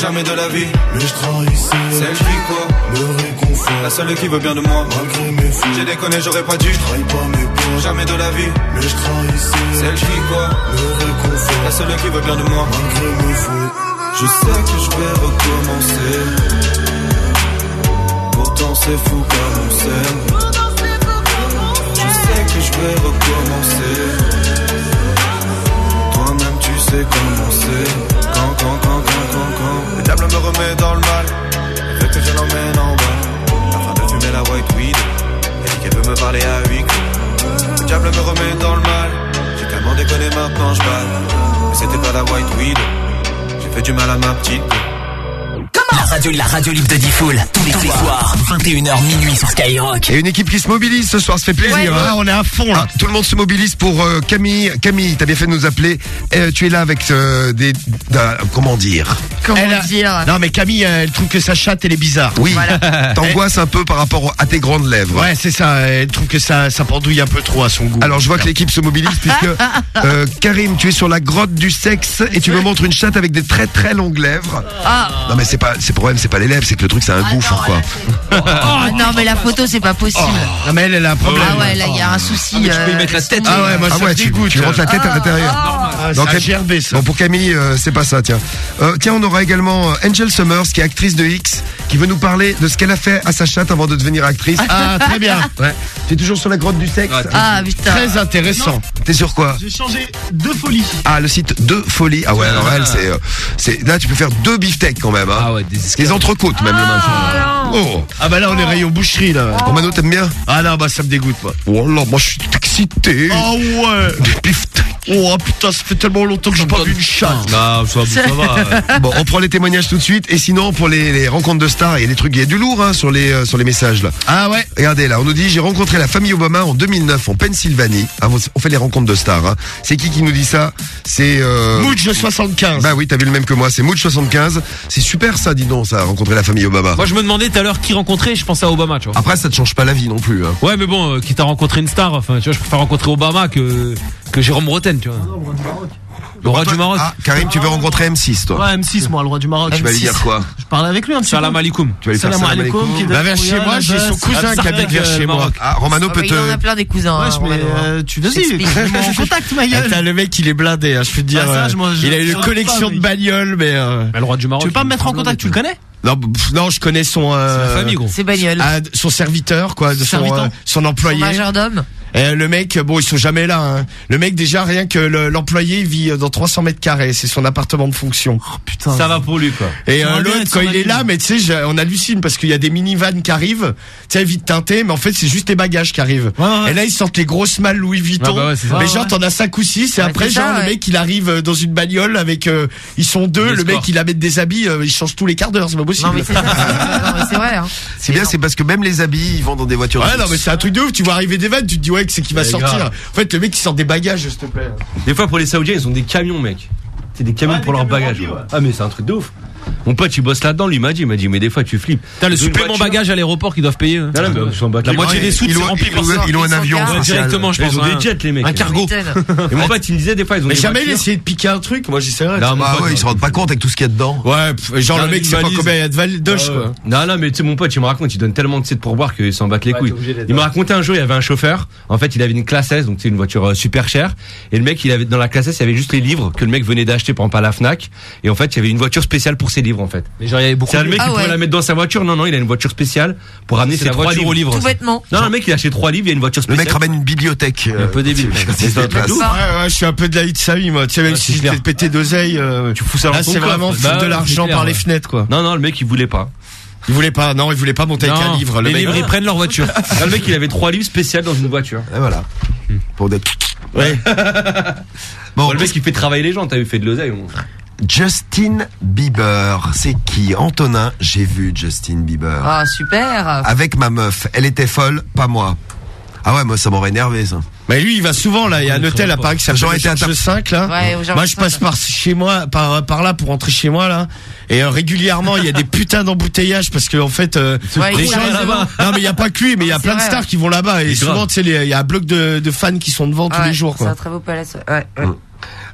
[SPEAKER 62] Jamais de la vie. Mais je trahissais. Celle qui quoi Me réconfort. La seule qui veut bien de moi. Malgré mes. J'ai déconné, j'aurais pas dû. pas mes peurs. Jamais de la vie. Mais je trahissais. Celle qui quoi Me réconfort. La seule qui veut bien de moi. Malgré mes fautes. Je sais que je vais recommencer. Pourtant c'est fou comme on s'aime. Je je sais que je vais recommencer. Toi-même, tu sais comment c'est. Le diable me remet dans le mal. Veut que je l'emmène en bas. Afin de fumer la white weed. Elle dit qu'elle veut me parler à huis clos. Le diable me remet dans le mal. J'ai tellement déconné maintenant, je balle. Mais c'était pas la white weed. J'ai fait du mal à ma petite.
[SPEAKER 8] La radio, la radio libre de Diffoul. Tous les soirs, 21h minuit sur Skyrock.
[SPEAKER 1] Et une équipe qui se mobilise ce soir, ça fait plaisir.
[SPEAKER 8] Ouais.
[SPEAKER 1] hein.
[SPEAKER 8] Ah, on est à fond, là.
[SPEAKER 1] Ah, tout le monde se mobilise pour euh, Camille. Camille, t'as bien fait de nous appeler. Euh, tu es là avec euh, des, comment dire?
[SPEAKER 5] Comment
[SPEAKER 2] Elle a-
[SPEAKER 5] dire
[SPEAKER 2] Non mais Camille, elle trouve que sa chatte elle est bizarre.
[SPEAKER 1] Oui. T'angoisses un peu par rapport à tes grandes lèvres.
[SPEAKER 2] Ouais, c'est ça. Elle trouve que ça, ça pendouille un peu trop à son goût.
[SPEAKER 1] Alors je vois que l'équipe se mobilise puisque euh, Karim, tu es sur la grotte du sexe et tu me montres une chatte avec des très très longues lèvres.
[SPEAKER 5] Ah.
[SPEAKER 1] Non mais c'est pas, c'est le problème, c'est pas les lèvres, c'est que le truc c'est un gouffre quoi.
[SPEAKER 5] Ah, non, mais la photo, c'est pas possible.
[SPEAKER 2] Non mais elle, elle a un problème.
[SPEAKER 5] Ah ouais, là, il y a un souci. euh, laisse tomber.
[SPEAKER 2] Ah ouais, moi
[SPEAKER 1] Ah
[SPEAKER 2] ça
[SPEAKER 1] ouais,
[SPEAKER 2] me
[SPEAKER 1] tu,
[SPEAKER 2] dégoûte.
[SPEAKER 1] tu rentres la tête à l'intérieur.
[SPEAKER 2] Ah,
[SPEAKER 1] Donc,
[SPEAKER 2] c'est un
[SPEAKER 1] elle-
[SPEAKER 2] gerbé, ça.
[SPEAKER 1] Bon pour Camille, euh, c'est pas ça, tiens. Euh, tiens, on aura également euh, Angel Summers, qui est actrice de X, qui veut nous parler de ce qu'elle a fait à sa chatte avant de devenir actrice.
[SPEAKER 2] Ah, très bien.
[SPEAKER 1] Ouais. Tu es toujours sur la grotte du sexe
[SPEAKER 5] Ah, putain.
[SPEAKER 2] Très intéressant.
[SPEAKER 1] T'es sur quoi
[SPEAKER 38] J'ai changé de folie.
[SPEAKER 1] Ah, le site de folie. Ah ouais, alors elle, c'est, euh, c'est, là, tu peux faire deux beefsteaks quand même, hein. Ah ouais, des, entrecôtes même le matin. Oh.
[SPEAKER 2] Ah bah là on est rayon boucherie là.
[SPEAKER 1] Romano, t'aimes bien
[SPEAKER 2] Ah non bah ça me dégoûte moi.
[SPEAKER 1] Oh là, moi je suis excité.
[SPEAKER 2] Ah ouais.
[SPEAKER 1] Des beefsteaks.
[SPEAKER 2] Oh putain, ça fait tellement longtemps que j'ai pas vu une chatte.
[SPEAKER 4] Non, ça, ça va.
[SPEAKER 1] Bon, on prend les témoignages tout de suite. Et sinon, pour les, les rencontres de stars, il y a des trucs, il y a du lourd hein, sur les euh, sur les messages là.
[SPEAKER 2] Ah ouais.
[SPEAKER 1] Regardez là, on nous dit j'ai rencontré la famille Obama en 2009 en Pennsylvanie. Ah, on fait les rencontres de stars. Hein. C'est qui qui nous dit ça? C'est euh...
[SPEAKER 2] Mouch de 75.
[SPEAKER 1] Bah oui, t'as vu le même que moi. C'est Mouch 75. C'est super ça, dis donc, ça, rencontrer la famille Obama.
[SPEAKER 23] Moi, je me demandais tout à l'heure qui rencontrer, je pensais à Obama, tu vois.
[SPEAKER 1] Après, ça te change pas la vie non plus. Hein.
[SPEAKER 23] Ouais, mais bon, euh, quitte à rencontrer une star, enfin, tu vois, je préfère rencontrer Obama que, que Jérôme Bretagne, tu vois. Le roi du Maroc.
[SPEAKER 1] Ah, Karim, tu veux rencontrer M6, toi
[SPEAKER 38] Ouais, M6, moi, le roi du Maroc.
[SPEAKER 1] Tu vas lui
[SPEAKER 38] M6.
[SPEAKER 1] dire quoi
[SPEAKER 38] Je parlais avec lui un petit peu.
[SPEAKER 23] Salam alaikum.
[SPEAKER 1] Tu vas lui faire
[SPEAKER 38] Salam
[SPEAKER 1] salam
[SPEAKER 38] alaikum.
[SPEAKER 2] Bah vers chez moi, j'ai son
[SPEAKER 38] Abbas.
[SPEAKER 2] cousin qui habite vers chez moi.
[SPEAKER 1] Ah, Romano
[SPEAKER 5] Ah,
[SPEAKER 1] peut
[SPEAKER 5] bah, il en a
[SPEAKER 1] te.
[SPEAKER 5] plein des cousins.
[SPEAKER 38] Ouais,
[SPEAKER 5] hein, hein.
[SPEAKER 38] euh, tu vas-y, contact, ma gueule.
[SPEAKER 2] Le mec, il est blindé, hein, je peux te dire.
[SPEAKER 38] Ah, ça,
[SPEAKER 2] euh, il a une collection de bagnoles, mais. euh,
[SPEAKER 23] Mais le roi du Maroc.
[SPEAKER 38] Tu veux pas me mettre en contact, tu le connais
[SPEAKER 2] Non, pff, non, je connais son. Euh,
[SPEAKER 23] C'est famille, gros.
[SPEAKER 5] C'est bagnole.
[SPEAKER 2] ah, son serviteur, quoi, de son,
[SPEAKER 38] Serviteur.
[SPEAKER 2] euh, son
[SPEAKER 5] Son
[SPEAKER 2] employé.
[SPEAKER 5] majordome.
[SPEAKER 2] Et le mec, bon, ils sont jamais là. Hein. Le mec, déjà, rien que le- l'employé, il vit dans 300 mètres carrés. C'est son appartement de fonction.
[SPEAKER 38] Oh putain.
[SPEAKER 23] Ça va pour lui, quoi.
[SPEAKER 2] Et euh, l'autre, quand il est là, mais tu sais, on hallucine parce qu'il y a des minivans qui arrivent, tu sais, vite teintés, mais en fait, c'est juste les bagages qui arrivent.
[SPEAKER 38] Ouais, ouais, ouais.
[SPEAKER 2] Et là, ils sortent les grosses malles Louis Vuitton.
[SPEAKER 23] Ah bah
[SPEAKER 2] mais
[SPEAKER 38] Ouais,
[SPEAKER 2] genre,
[SPEAKER 38] ouais.
[SPEAKER 2] t'en as cinq ou six, et
[SPEAKER 5] Ouais,
[SPEAKER 2] après, genre,
[SPEAKER 5] ça,
[SPEAKER 2] le mec, il arrive euh, dans une bagnole avec, euh, ils sont deux, le mec, il a mettre des habits, euh, il change tous les quarts d'heure, c'est pas possible.
[SPEAKER 5] Non, mais c'est vrai. hein.
[SPEAKER 1] C'est bien, c'est parce que même les habits, ils vont dans des voitures.
[SPEAKER 2] Ouais, non, mais c'est un truc de ouf. Tu vois arriver des vannes, tu te dis, que c'est qui va
[SPEAKER 4] Ouais,
[SPEAKER 2] sortir.
[SPEAKER 4] grave.
[SPEAKER 2] En fait, le mec, il sort des bagages, s'il te plaît.
[SPEAKER 4] Des fois, pour les Saoudiens, ils ont des camions, mec. C'est des camions
[SPEAKER 38] Ouais,
[SPEAKER 4] pour leurs bagages. ouais. Ah, mais c'est un truc de ouf. Mon pote, il bosse là-dedans, lui il m'a dit, il m'a dit, mais des fois, tu flippes.
[SPEAKER 23] T'as le supplément bagage à l'aéroport qu'ils doivent payer. hein.
[SPEAKER 4] Non, non, mais s'en battent
[SPEAKER 23] La moitié des sous,
[SPEAKER 1] Ils
[SPEAKER 23] c'est
[SPEAKER 1] ont-
[SPEAKER 23] rempli par ça.
[SPEAKER 1] ils ont un avion
[SPEAKER 23] directement, je
[SPEAKER 4] Ils ont
[SPEAKER 23] hein.
[SPEAKER 4] des jets, les mecs.
[SPEAKER 23] Un cargo.
[SPEAKER 4] Et mon pote, il me disait, des fois, ils ont
[SPEAKER 2] Mais
[SPEAKER 4] des
[SPEAKER 2] jamais il essayé de piquer un truc. Moi, j'essaierais.
[SPEAKER 4] Non,
[SPEAKER 1] Bah ouais, ils se rendent pas compte avec tout ce qu'il y a dedans.
[SPEAKER 2] Ouais, genre, le mec,
[SPEAKER 4] une
[SPEAKER 2] c'est pas combien il y a de val- d'oche, quoi.
[SPEAKER 4] Non, non, mais tu sais, mon pote, il me raconte, il donne tellement de sites pour boire qu'ils s'en battent les couilles. Il me
[SPEAKER 23] là.
[SPEAKER 4] racontait un jour, il y avait un chauffeur. En fait, il avait une classe S, donc c'est une voiture euh, super chère. Et le mec, il avait, dans la classe S, il y avait juste les livres que le mec venait d'acheter par exemple à la Fnac. Et en fait, il y avait une voiture spéciale pour ses livres, en fait.
[SPEAKER 23] Mais genre, il y avait beaucoup
[SPEAKER 4] C'est
[SPEAKER 23] de
[SPEAKER 4] le mec
[SPEAKER 5] Ah
[SPEAKER 4] qui pouvait
[SPEAKER 5] ouais.
[SPEAKER 4] la mettre dans sa voiture. Non, non, il a une voiture spéciale pour ramener
[SPEAKER 23] C'est
[SPEAKER 4] ses
[SPEAKER 23] la
[SPEAKER 4] trois livres.
[SPEAKER 23] au livre.
[SPEAKER 5] Tout
[SPEAKER 23] ça.
[SPEAKER 5] bêtement.
[SPEAKER 4] Non, le mec, il a acheté trois livres, il y a une voiture
[SPEAKER 1] Le
[SPEAKER 4] spéciale.
[SPEAKER 1] mec ramène une bibliothèque.
[SPEAKER 23] Un peu débile.
[SPEAKER 4] Un de.
[SPEAKER 2] Ouais, ouais, je suis un peu de la hit sa vie, moi. Tu sais, même
[SPEAKER 4] Ouais,
[SPEAKER 2] si je t'ai pété d'oseille, euh,
[SPEAKER 4] Tu fous ça ton
[SPEAKER 2] c'est vraiment
[SPEAKER 4] Bah
[SPEAKER 2] de l'argent par les fenêtres, quoi.
[SPEAKER 4] Non, non, le mec, il voulait pas.
[SPEAKER 2] Il voulait pas, non, il voulait pas monter avec un livre. Le
[SPEAKER 23] les
[SPEAKER 2] mec,
[SPEAKER 23] livres, ils prennent leur voiture.
[SPEAKER 4] Là, le mec, il avait trois livres spéciaux dans une voiture.
[SPEAKER 1] Et voilà. Pour des...
[SPEAKER 2] Ouais.
[SPEAKER 1] Bon,
[SPEAKER 4] le mec, il fait travailler les gens. T'as vu, fait de l'oseille. mon frère.
[SPEAKER 1] Justin Bieber, c'est qui? Antonin, j'ai vu Justin Bieber.
[SPEAKER 5] Ah, super.
[SPEAKER 1] Avec ma meuf, elle était folle, pas moi. Ah ouais, moi ça m'aurait énervé ça.
[SPEAKER 2] Mais lui, il va souvent là. Il y a un hôtel à Paris qui s'appelle
[SPEAKER 1] J'aurais
[SPEAKER 2] le
[SPEAKER 1] été à
[SPEAKER 2] Georges
[SPEAKER 1] ta-
[SPEAKER 2] 5 là.
[SPEAKER 5] Ouais,
[SPEAKER 2] Moi, je passe par chez moi, par par là pour rentrer chez moi là. Et euh, régulièrement, il y a des putains d'embouteillages parce que en fait, euh,
[SPEAKER 5] Ouais,
[SPEAKER 2] les gens là-bas. Non, mais il y a pas que lui, mais il y a plein de stars
[SPEAKER 5] ouais.
[SPEAKER 2] qui vont là-bas. Et souvent, tu sais, il y a un bloc de, de fans qui sont devant tous
[SPEAKER 5] Ouais,
[SPEAKER 2] les jours.
[SPEAKER 5] C'est un très beau palais. ça. Ouais, ouais.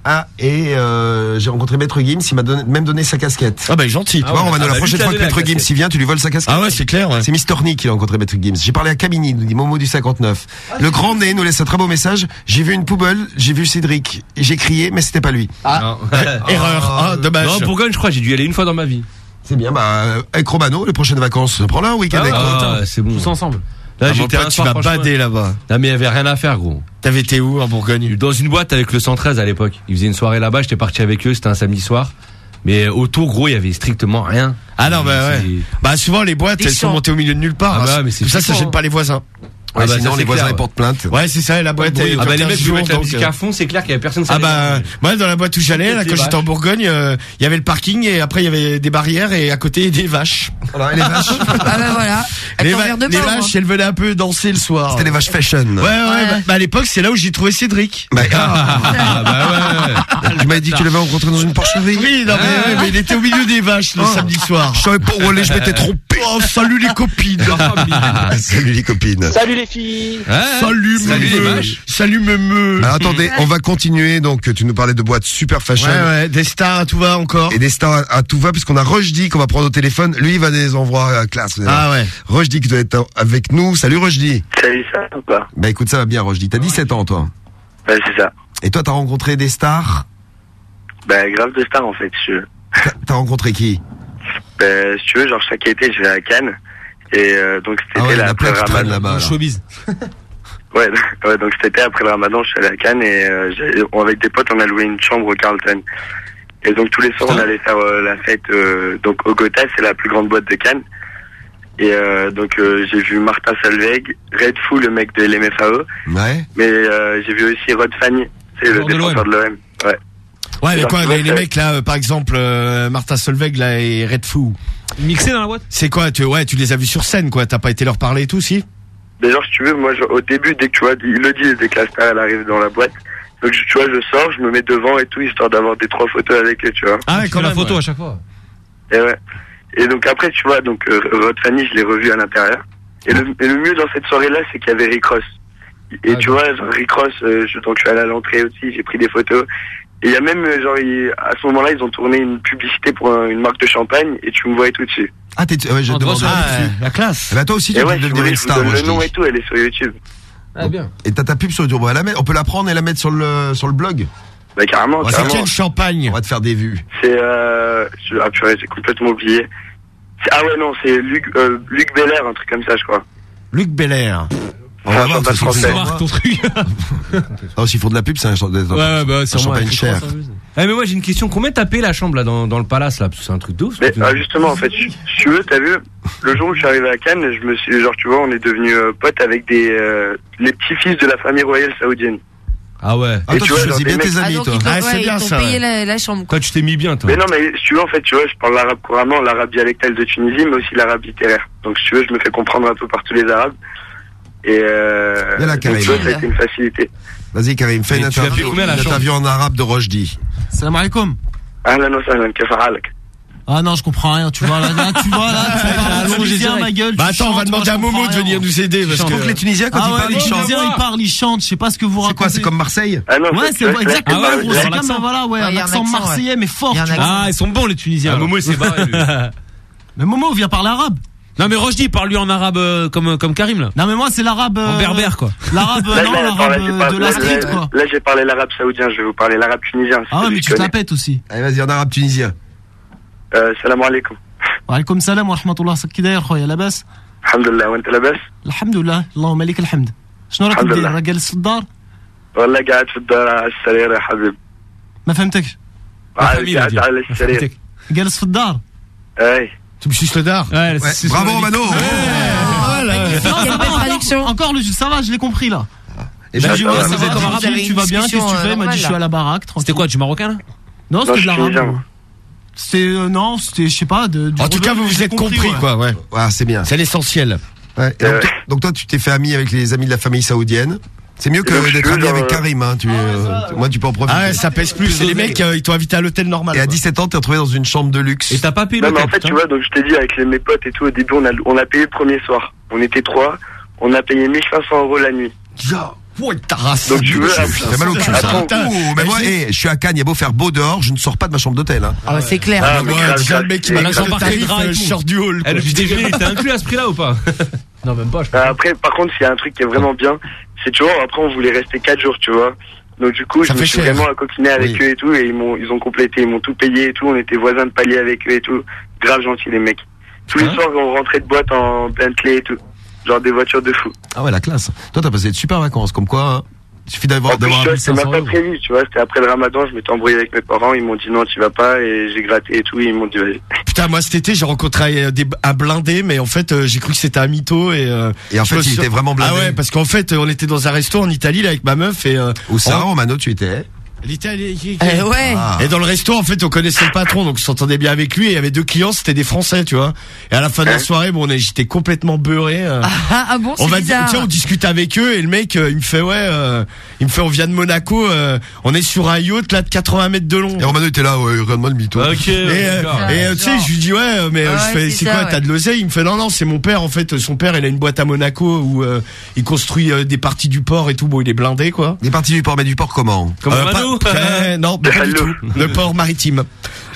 [SPEAKER 1] Ah, et euh, j'ai rencontré Maître Gims, il m'a donné, même donné sa casquette.
[SPEAKER 2] Ah bah gentil.
[SPEAKER 1] Tu vois, on va
[SPEAKER 4] Ah
[SPEAKER 1] la
[SPEAKER 4] bah,
[SPEAKER 1] prochaine fois que
[SPEAKER 4] la
[SPEAKER 1] Maître Gims il vient, tu lui voles sa casquette.
[SPEAKER 2] Ah ouais, c'est clair. Ouais.
[SPEAKER 1] C'est Mister Nick qui a rencontré Maître Gims. J'ai parlé à Camini, nous dit Momo du 59. le grand nez nous laisse un très beau message. J'ai vu une poubelle, j'ai vu Cédric. J'ai crié, mais c'était pas lui.
[SPEAKER 4] Non.
[SPEAKER 2] Erreur. Ah, dommage.
[SPEAKER 4] Non, Bourgogne, je crois, j'ai dû y aller une fois dans ma vie.
[SPEAKER 1] C'est bien, bah, avec Romano, les prochaines vacances, prends-la un week-end avec toi.
[SPEAKER 4] Ah, c'est bon.
[SPEAKER 23] Tous ensemble.
[SPEAKER 4] Là,
[SPEAKER 2] ah,
[SPEAKER 4] j'étais un
[SPEAKER 2] tu
[SPEAKER 4] m'as
[SPEAKER 2] badé là-bas.
[SPEAKER 4] Non, mais il y avait rien à faire, gros.
[SPEAKER 2] T'avais été où en Bourgogne?
[SPEAKER 4] Dans une boîte avec le 113 à l'époque. Ils faisaient une soirée là-bas, j'étais parti avec eux, c'était un samedi soir. Mais euh, autour, gros, il y avait strictement rien.
[SPEAKER 2] Ah non, bah ouais. Bah souvent les boîtes, elles sont montées au milieu de nulle part.
[SPEAKER 4] Ah bah
[SPEAKER 2] ça, ça gêne
[SPEAKER 4] hein.
[SPEAKER 2] pas les voisins.
[SPEAKER 4] Ouais, ah bah, sinon les voisins clair. portent
[SPEAKER 1] plainte.
[SPEAKER 2] Ouais, c'est ça, la boîte euh,
[SPEAKER 4] Ah bah les mecs qui mettent la musique
[SPEAKER 2] euh.
[SPEAKER 4] à fond, c'est clair qu'il y a personne
[SPEAKER 2] Ah bah moi dans la boîte où j'allais là quand j'étais en Bourgogne, euh, il y avait le parking et après il y avait des barrières et à côté des vaches.
[SPEAKER 1] Alors les vaches.
[SPEAKER 5] ah bah voilà. Elles
[SPEAKER 2] les,
[SPEAKER 5] va les
[SPEAKER 2] vaches, elles venaient un peu danser le soir.
[SPEAKER 1] C'était les vaches fashion.
[SPEAKER 2] Ouais ouais, ouais. Bah, bah à l'époque, c'est là où j'ai trouvé Cédric.
[SPEAKER 1] Bah, ah, ah. bah ouais. Tu m'as dit que tu l'avais rencontré dans une porcherie.
[SPEAKER 2] Oui, non mais, il était au milieu des vaches le samedi soir.
[SPEAKER 1] Je savais pas où aller, je m'étais trompé.
[SPEAKER 2] Oh, salut les copines.
[SPEAKER 1] Salut les copines.
[SPEAKER 64] Hein
[SPEAKER 2] salut,
[SPEAKER 1] salut les.
[SPEAKER 2] Salut me
[SPEAKER 1] attendez, on va continuer. Donc tu nous parlais de boîtes super fashion.
[SPEAKER 2] Ouais, ouais, des stars à tout va encore.
[SPEAKER 1] Et des stars à, tout va puisqu'on a Rochdi qu'on va prendre au téléphone. Lui il va des envois à classe.
[SPEAKER 2] Ah ouais.
[SPEAKER 1] Rochdi qui doit être avec nous. Salut Rochdi.
[SPEAKER 64] Salut ça ou pas?
[SPEAKER 1] Bah écoute ça va bien Rochdi. T'as 17 ans toi.
[SPEAKER 64] Ouais c'est ça.
[SPEAKER 1] Et toi t'as rencontré des stars?
[SPEAKER 64] Bah grave de stars en fait. Je...
[SPEAKER 1] T'as rencontré qui?
[SPEAKER 64] Bah si tu veux genre chaque été je vais à Cannes. Et euh, donc c'était
[SPEAKER 1] ah
[SPEAKER 64] après le ramadan.
[SPEAKER 23] Showbiz.
[SPEAKER 64] ouais, ouais, donc c'était après le ramadan, je suis allé à Cannes et euh, avec des potes, on a loué une chambre au Carlton. Et donc tous les soirs, on allait faire euh, la fête. Euh, donc au Gotha, c'est la plus grande boîte de Cannes. Et donc j'ai vu Martin Solveig, Red Fou, le mec de l'MFAE
[SPEAKER 1] Ouais.
[SPEAKER 64] Mais j'ai vu aussi Rod Fanny, c'est le,
[SPEAKER 2] le
[SPEAKER 64] défenseur de l'OM. Ouais.
[SPEAKER 2] Ouais, mais quoi, les, les mecs là, par exemple, Martin Solveig là et Red Fou.
[SPEAKER 23] Mixé dans la boîte
[SPEAKER 2] C'est quoi tu, Ouais, tu les as vus sur scène, quoi. T'as pas été leur parler et tout, si?
[SPEAKER 64] Mais genre, si tu veux, moi, au début, dès que tu vois, ils le dit, dès que la star elle arrive dans la boîte, donc tu vois, je sors, je me mets devant et tout, histoire d'avoir des trois photos avec eux, tu vois.
[SPEAKER 2] Ah ouais,
[SPEAKER 23] quand la photo à chaque fois.
[SPEAKER 64] Et ouais. Et donc après, tu vois, donc euh, votre famille, je l'ai revue à l'intérieur. Et le, et le, mieux dans cette soirée-là, c'est qu'il y avait Rick Ross. Et ah tu vois, Rick Ross, euh, je, donc je suis allé à l'entrée aussi, j'ai pris des photos. Et il y a même, euh, genre, à ce moment-là, ils ont tourné une publicité pour euh, une marque de champagne et tu me vois et tout dessus.
[SPEAKER 1] Ah, t'es, ouais, je ah, te vois
[SPEAKER 2] la classe.
[SPEAKER 1] Bah, toi aussi, tu
[SPEAKER 64] ouais,
[SPEAKER 1] devenir une star.
[SPEAKER 64] Le nom et tout, elle est sur YouTube.
[SPEAKER 23] Ah, bien.
[SPEAKER 1] Et t'as ta pub sur YouTube. On, on peut la prendre et la mettre sur le, sur le blog.
[SPEAKER 64] Bah, carrément.
[SPEAKER 1] Bah, c'est quelle
[SPEAKER 2] champagne
[SPEAKER 1] On va te faire des vues.
[SPEAKER 64] C'est, euh, ah, purée, j'ai complètement oublié. Ah ouais, non, c'est Luc, euh, Luc Belair, un truc comme ça, je crois.
[SPEAKER 2] Luc Belair.
[SPEAKER 64] Ah,
[SPEAKER 1] ah, non, pas
[SPEAKER 64] français.
[SPEAKER 23] Ton truc.
[SPEAKER 1] ah, s'ils font de la pub, c'est un, ouais,
[SPEAKER 23] ouais, bah, c'est
[SPEAKER 1] un champagne cher.
[SPEAKER 4] Ah, mais moi, j'ai une question. Combien t'as payé la chambre, là, dans, dans le palace, là? C'est un truc de ouf.
[SPEAKER 64] Mais, ah, justement, en fait, si tu veux, t'as vu, le jour où je suis arrivé à Cannes, je me suis, genre, tu vois, on est devenu euh, potes avec des, euh, les petits-fils de la famille royale saoudienne.
[SPEAKER 4] Ah ouais.
[SPEAKER 1] Ah,
[SPEAKER 64] tu,
[SPEAKER 1] tu bien tes amis,
[SPEAKER 5] ah,
[SPEAKER 1] toi.
[SPEAKER 2] Ah, c'est bien ça.
[SPEAKER 5] payé la, chambre.
[SPEAKER 4] Toi, tu t'es mis bien, toi.
[SPEAKER 64] Mais non, mais si tu veux, en fait, tu vois, je parle l'arabe couramment, l'arabe dialectal de Tunisie, mais aussi l'arabe littéraire. Donc, si tu veux, je me fais comprendre un peu par tous les arabes. Et euh,
[SPEAKER 1] là,
[SPEAKER 64] une facilité.
[SPEAKER 1] Vas-y, Karim, fais une interview, en arabe de Rochdi.
[SPEAKER 38] Salam alaikum. Ah non, je comprends rien, tu vois là, là, tu vois là, tu
[SPEAKER 23] ah,
[SPEAKER 38] ma gueule.
[SPEAKER 2] Bah attends, on va demander à Momo de venir nous aider parce
[SPEAKER 1] que. les Tunisiens, quand
[SPEAKER 38] Ah ouais, les Tunisiens, ils parlent, ils chantent, je sais pas ce que vous
[SPEAKER 1] C'est quoi. C'est comme Marseille
[SPEAKER 38] Ouais, c'est exactement, gros,
[SPEAKER 64] ah,
[SPEAKER 38] hein,
[SPEAKER 64] c'est
[SPEAKER 38] comme, voilà, ouais,
[SPEAKER 5] ah,
[SPEAKER 38] un accent marseillais, mais fort,
[SPEAKER 23] Ah, ils sont bons les Tunisiens.
[SPEAKER 4] Momo il s'est
[SPEAKER 38] Mais Momo, viens parler arabe.
[SPEAKER 23] Non mais Rochdi parle-lui en arabe euh, comme euh, comme Karim là.
[SPEAKER 38] Non mais moi c'est l'arabe euh,
[SPEAKER 23] berbère quoi.
[SPEAKER 38] L'arabe non l'arabe de la quoi.
[SPEAKER 64] Là, j'ai parlé l'arabe saoudien, je vais vous parler l'arabe tunisien.
[SPEAKER 38] Ah ouais, mais tu t'appelles aussi.
[SPEAKER 1] Allez vas-y en arabe tunisien.
[SPEAKER 64] Euh, salam alaikum.
[SPEAKER 38] Wa alaikum salam wa rahmatullah sakidayr khoya labas.
[SPEAKER 64] Alhamdulillah, وانت لاباس؟
[SPEAKER 38] الحمد لله، اللهم لك الحمد. شنو راك دير؟ راك جالس في الدار؟
[SPEAKER 64] والله قاعد في الدار على السرير يا حبيبي.
[SPEAKER 38] ما فهمتكش.
[SPEAKER 64] قاعد على السرير.
[SPEAKER 38] جالس في الدار؟
[SPEAKER 2] tu me chiches le dard.
[SPEAKER 23] Ouais,
[SPEAKER 1] Bravo
[SPEAKER 5] ce Romano. Ouais.
[SPEAKER 38] Encore le ça va, je l'ai compris là.
[SPEAKER 1] Et ben,
[SPEAKER 38] dit, ouais, ça tu vas bien, qu'est-ce que tu fais? Il m'a dit, je suis à la baraque.
[SPEAKER 23] C'était quoi, du marocain là?
[SPEAKER 38] Non, c'était de l'arabe. C'était, euh, non, c'était, je sais pas. Du
[SPEAKER 2] en tout cas, vous vous êtes compris, quoi, ouais.
[SPEAKER 1] c'est bien.
[SPEAKER 2] C'est l'essentiel.
[SPEAKER 1] Donc, toi, tu t'es fait ami avec les amis de la famille saoudienne. C'est mieux que d'être ami avec Karim. Hein, ah, euh, moi, tu peux en profiter.
[SPEAKER 2] Ah, ouais, ça pèse plus. Les mecs, euh, ils t'ont invité à l'hôtel normal.
[SPEAKER 1] Et à 17 ans, t'es retrouvé dans une chambre de luxe.
[SPEAKER 4] Et t'as pas payé l'hôtel.
[SPEAKER 64] En fait, tu vois, donc je t'ai dit avec mes potes et tout, au début, on a, on a payé le premier soir. On était trois. On a payé 1500 euros la nuit. Yeah.
[SPEAKER 2] Ouais, ta.
[SPEAKER 64] Donc tu veux,
[SPEAKER 1] j'ai mal au cul. Mais moi, eh, je suis à Cannes, il y a beau faire beau dehors, je ne sors pas de ma chambre d'hôtel. Hein.
[SPEAKER 5] Ah, c'est clair.
[SPEAKER 64] Ah,
[SPEAKER 2] ah
[SPEAKER 64] ouais,
[SPEAKER 2] le mec qui m'a lâché le euh, je sors du hall.
[SPEAKER 4] Eh, le petit déjeuner, t'es inclus à ce prix-là ou pas? Non, même pas.
[SPEAKER 64] Après, par contre, s'il y a un truc qui est vraiment bien, c'est toujours, après on voulait rester 4 jours, tu vois. Donc du coup,
[SPEAKER 2] ça
[SPEAKER 64] je me suis
[SPEAKER 2] cher.
[SPEAKER 64] vraiment coquiné avec eux et tout, et ils m'ont, ils ont complété, ils m'ont tout payé et tout, on était voisins de palier avec eux et tout. Grave gentil les mecs. Tous les hein soirs, on rentrait de boîte en Bentley et tout. Genre des voitures de fou.
[SPEAKER 1] Ah ouais, la classe. Toi, t'as passé de super vacances, comme quoi, il suffit d'avoir
[SPEAKER 64] En plus,
[SPEAKER 1] d'avoir
[SPEAKER 64] tu vois, c'était
[SPEAKER 1] 1500
[SPEAKER 64] même pas prévu, tu vois. C'était après le ramadan, je m'étais embrouillé avec mes parents, ils m'ont dit non, tu vas pas, et j'ai gratté et tout, ils m'ont dit vas-y.
[SPEAKER 2] Putain, moi cet été j'ai rencontré des, un blindé, mais en fait euh, j'ai cru que c'était un mytho et. euh,
[SPEAKER 1] Et en fait, il était vraiment blindé.
[SPEAKER 2] Ah ouais, parce qu'en fait on était dans un resto en Italie là, avec ma meuf et. Euh,
[SPEAKER 1] Où ça,
[SPEAKER 2] on-
[SPEAKER 1] Romano, tu étais?
[SPEAKER 2] L'Italie.
[SPEAKER 5] Eh ouais.
[SPEAKER 1] Ah.
[SPEAKER 2] Et dans le resto, en fait, on connaissait le patron, donc on s'entendait bien avec lui. Et il y avait deux clients, c'était des Français, tu vois. Et à la fin de la soirée, bon, on est- j'étais complètement beurré. euh.
[SPEAKER 5] Ah, ah bon,
[SPEAKER 2] on
[SPEAKER 5] c'est
[SPEAKER 2] va dire,
[SPEAKER 5] bizarre.
[SPEAKER 2] tiens, on discute avec eux et le mec, euh, il me fait ouais, euh, il me fait, on vient de Monaco, euh, on est sur un yacht là de 80 mètres de long.
[SPEAKER 1] Et Romano était là, ouais, regarde-moi le mytho.
[SPEAKER 4] Ok.
[SPEAKER 2] Et, tu sais, je lui dis ouais, mais
[SPEAKER 5] Ouais,
[SPEAKER 2] je fais,
[SPEAKER 5] c'est
[SPEAKER 2] quoi,
[SPEAKER 5] ouais.
[SPEAKER 2] t'as de l'oseille? Il me fait non, non, c'est mon père. En fait, son père, il a une boîte à Monaco où euh, il construit euh, des parties du port et tout. Bon, il est blindé quoi.
[SPEAKER 1] Des parties du port, mais du port comment?
[SPEAKER 4] Comme
[SPEAKER 2] Euh,
[SPEAKER 4] Romano
[SPEAKER 2] pas- euh, non, pas du tout. Le port maritime.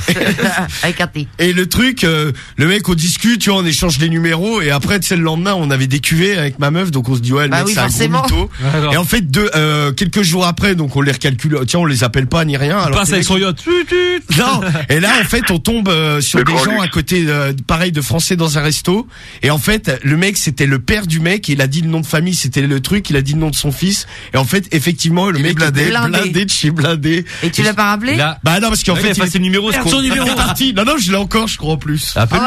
[SPEAKER 5] Avec un T.
[SPEAKER 2] Et le truc, euh, le mec, on discute, tu vois, on échange les numéros, et après, tu sais, le lendemain, on avait des cuvées avec ma meuf, donc on se dit, ouais, le
[SPEAKER 5] Bah
[SPEAKER 2] mec,
[SPEAKER 5] oui,
[SPEAKER 2] c'est un gros mytho.
[SPEAKER 4] Alors.
[SPEAKER 2] Et en fait, deux, euh, quelques jours après, donc on les recalcule, tiens, on les appelle pas ni rien.
[SPEAKER 23] Il
[SPEAKER 2] alors
[SPEAKER 23] passe avec son yacht.
[SPEAKER 2] Non. Et là, en fait, on tombe euh, sur
[SPEAKER 64] Le
[SPEAKER 2] des gens
[SPEAKER 64] luxe.
[SPEAKER 2] à côté, euh, pareil, de Français dans un resto. Et en fait, le mec, c'était le père du mec. Il a dit le nom de famille, c'était le truc. Il a dit le nom de son fils. Et en fait, effectivement, le
[SPEAKER 1] Il est
[SPEAKER 2] mec
[SPEAKER 1] blindé.
[SPEAKER 5] Blindé.
[SPEAKER 2] blindé de chez blindé.
[SPEAKER 5] Et tu l'as pas rappelé
[SPEAKER 2] Bah non, parce qu'en fait,
[SPEAKER 4] il a effacé le numéro, Con.
[SPEAKER 2] son numéro parti. Non, non, je l'ai encore, je crois, en plus.
[SPEAKER 5] Ah
[SPEAKER 64] Bah,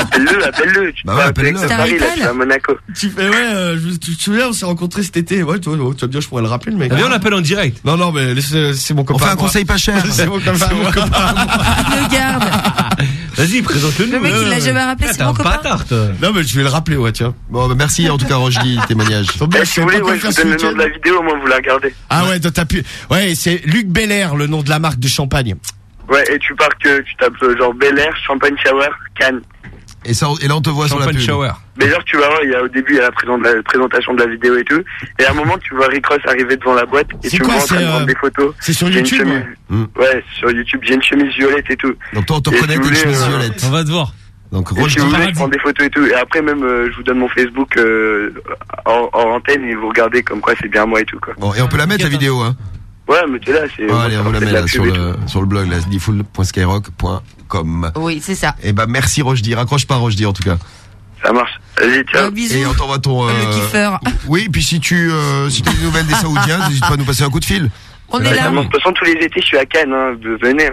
[SPEAKER 64] appelle-le, appelle-le. Tu
[SPEAKER 1] Bah
[SPEAKER 64] peux
[SPEAKER 1] ouais,
[SPEAKER 64] appeler
[SPEAKER 1] appelle-le.
[SPEAKER 64] avec Paris, là,
[SPEAKER 5] T'arrives
[SPEAKER 64] je suis à Monaco.
[SPEAKER 2] Tu fais ouais, euh, je- tu te souviens, on s'est rencontrés cet été. Ouais, tu vois, tu vas bien, je pourrais le rappeler, le mec.
[SPEAKER 4] Viens, on l'appelle en direct.
[SPEAKER 2] Non, non, mais laisse- c'est mon
[SPEAKER 1] On
[SPEAKER 2] copain.
[SPEAKER 1] fait
[SPEAKER 2] à
[SPEAKER 1] un conseil pas cher.
[SPEAKER 2] C'est mon copain.
[SPEAKER 5] Le garde.
[SPEAKER 4] Vas-y, présente-le nous.
[SPEAKER 5] Le mec, il l'a jamais rappelé, c'est
[SPEAKER 4] T'es
[SPEAKER 5] mon copain.
[SPEAKER 2] Non, mais je vais le rappeler, ouais, tiens.
[SPEAKER 1] Bon, bah, merci en tout cas, Rochdi, témoignage.
[SPEAKER 64] Eh, si vous voulez, je vous donne le nom de la vidéo, au moins vous la regardez.
[SPEAKER 2] Ah ouais, donc t'as pu. Ouais, c'est Luc Belair, le nom de la marque de champagne.
[SPEAKER 64] Ouais, et tu pars que tu tapes euh, genre Bel Air, Champagne Shower, Cannes.
[SPEAKER 1] Et, ça, et là, on te voit sur la
[SPEAKER 4] Champagne
[SPEAKER 1] pub.
[SPEAKER 4] shower.
[SPEAKER 64] Mais genre, tu vas voir, il y a au début, il y a la, présent- la présentation de la vidéo et tout. Et à un moment, tu vois Rick Ross arriver devant la boîte et
[SPEAKER 2] C'est
[SPEAKER 64] tu
[SPEAKER 2] quoi,
[SPEAKER 64] me vois en train
[SPEAKER 2] c'est,
[SPEAKER 64] de prendre
[SPEAKER 2] euh,
[SPEAKER 64] des photos.
[SPEAKER 2] c'est sur
[SPEAKER 64] J'ai une
[SPEAKER 2] YouTube,
[SPEAKER 64] chemise-
[SPEAKER 1] ouais.
[SPEAKER 64] Ouais, sur YouTube, j'ai une chemise violette et tout.
[SPEAKER 1] Donc toi, on te
[SPEAKER 64] Et
[SPEAKER 1] reconnaît,
[SPEAKER 64] si vous
[SPEAKER 1] une
[SPEAKER 64] voulez,
[SPEAKER 1] chemise
[SPEAKER 64] euh,
[SPEAKER 1] violette.
[SPEAKER 23] On va te voir.
[SPEAKER 1] Donc
[SPEAKER 64] Et si
[SPEAKER 1] Rochdi,
[SPEAKER 64] vous voulez, je prends des photos et tout. Et après, même, euh, je vous donne mon Facebook euh, en, en antenne et vous regardez comme quoi c'est bien moi et tout, quoi.
[SPEAKER 1] Bon, et on peut la mettre la vidéo, hein.
[SPEAKER 64] Ouais, mais tu es là, c'est.
[SPEAKER 1] Ah, allez, on vous la met là sur le, sur le blog, là, diffoul.skyrock.com.
[SPEAKER 5] Oui, c'est ça.
[SPEAKER 1] Et bah, merci Rochdi. Raccroche pas Rochdi, en tout cas.
[SPEAKER 64] Ça marche. Vas-y, ciao.
[SPEAKER 5] Euh, bisous.
[SPEAKER 1] Et on t'envoie ton, euh,
[SPEAKER 5] Le kiffeur.
[SPEAKER 1] Oui, et puis si tu, euh, si t'as des nouvelles des Saoudiens, n'hésite pas à nous passer un coup de fil.
[SPEAKER 5] On est là.
[SPEAKER 64] De toute façon, tous les étés, je suis à Cannes, hein. Venez.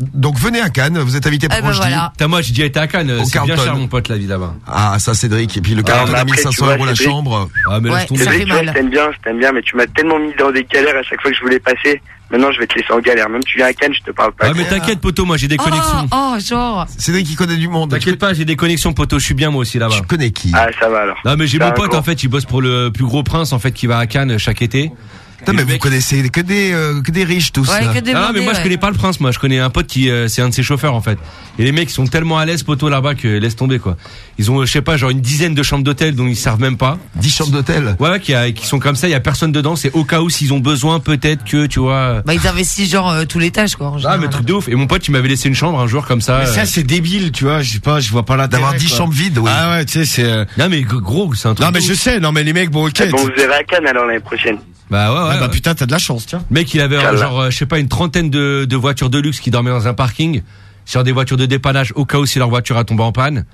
[SPEAKER 1] Donc venez à Cannes, vous êtes invité par
[SPEAKER 5] Eh ben voilà.
[SPEAKER 4] Putain, moi, j'ai déjà été à Cannes.
[SPEAKER 1] Au
[SPEAKER 4] C'est bien cher, mon pote, la vie là-bas.
[SPEAKER 1] Ah, ça Cédric. Et puis le
[SPEAKER 64] Ah,
[SPEAKER 1] Carlton
[SPEAKER 64] mais
[SPEAKER 1] à
[SPEAKER 64] après, tu
[SPEAKER 1] 1500
[SPEAKER 64] vois,
[SPEAKER 1] euros la chambre.
[SPEAKER 4] Ah, mais
[SPEAKER 5] Ouais,
[SPEAKER 4] tomber.
[SPEAKER 5] ça fait mal.
[SPEAKER 64] je t'aime bien, je t'aime bien, mais tu m'as tellement mis dans des galères à chaque fois que je voulais passer. Maintenant, je vais te laisser en galère. Même tu viens à Cannes, je te parle pas.
[SPEAKER 4] Ah, mais t'inquiète, poteau, moi, j'ai des
[SPEAKER 5] Oh,
[SPEAKER 4] connexions.
[SPEAKER 5] oh, genre.
[SPEAKER 1] Cédric, il connaît du monde.
[SPEAKER 4] T'inquiète pas, j'ai des connexions, poteau. Je suis bien, moi aussi, là-bas.
[SPEAKER 1] Tu connais qui?
[SPEAKER 64] Ah, ça va alors.
[SPEAKER 4] Non, mais j'ai mon pote,
[SPEAKER 64] gros.
[SPEAKER 4] en fait, il bosse pour le plus gros prince, en fait, qui va à Cannes chaque été.
[SPEAKER 1] Putain,
[SPEAKER 4] Et
[SPEAKER 1] mais vous
[SPEAKER 4] mec-
[SPEAKER 1] connaissez que des, euh, que des riches tous.
[SPEAKER 5] Ouais,
[SPEAKER 1] là.
[SPEAKER 5] que des
[SPEAKER 4] Ah, mais
[SPEAKER 5] blindés,
[SPEAKER 4] moi, je
[SPEAKER 5] ouais.
[SPEAKER 4] connais pas le prince, moi. Je connais un pote qui, euh, c'est un de ses chauffeurs, en fait. Et les mecs, ils sont tellement à l'aise, poteau, là-bas, que laisse tomber, quoi. Ils ont, euh, je sais pas, genre une dizaine de chambres d'hôtel dont ils servent même pas.
[SPEAKER 1] 10 chambres d'hôtel.
[SPEAKER 4] Ouais, ouais, qui, a- qui sont comme ça, il y a personne dedans. C'est au cas où s'ils ont besoin, peut-être que, tu vois.
[SPEAKER 5] Bah, ils investissent genre euh, tout l'étage, quoi. en
[SPEAKER 4] Ah,
[SPEAKER 5] général.
[SPEAKER 4] mais truc de ouf. Et mon pote, il m'avait laissé une chambre un jour comme ça.
[SPEAKER 2] Mais
[SPEAKER 4] euh,
[SPEAKER 2] ça, c'est débile, tu vois. Je sais pas, je vois pas l'intérêt.
[SPEAKER 1] D'avoir 10
[SPEAKER 2] quoi.
[SPEAKER 1] chambres vides, oui.
[SPEAKER 2] Ah ouais, tu sais, c'est. euh,
[SPEAKER 4] Non, mais gros, c'est un truc.
[SPEAKER 2] Non, mais je sais. Non, mais les mecs, bon, ok.
[SPEAKER 64] Eh, Bon, vous verrez à Cannes alors l'année prochaine.
[SPEAKER 4] Bah ouais, ouais.
[SPEAKER 2] Ah bah putain, t'as de la chance, tiens.
[SPEAKER 4] Le Mec, il avait euh, genre, euh, je sais pas, une trentaine de, de voitures de luxe qui dormaient dans un parking, sur des voitures de dépannage au cas où si leur voiture a tombé en panne.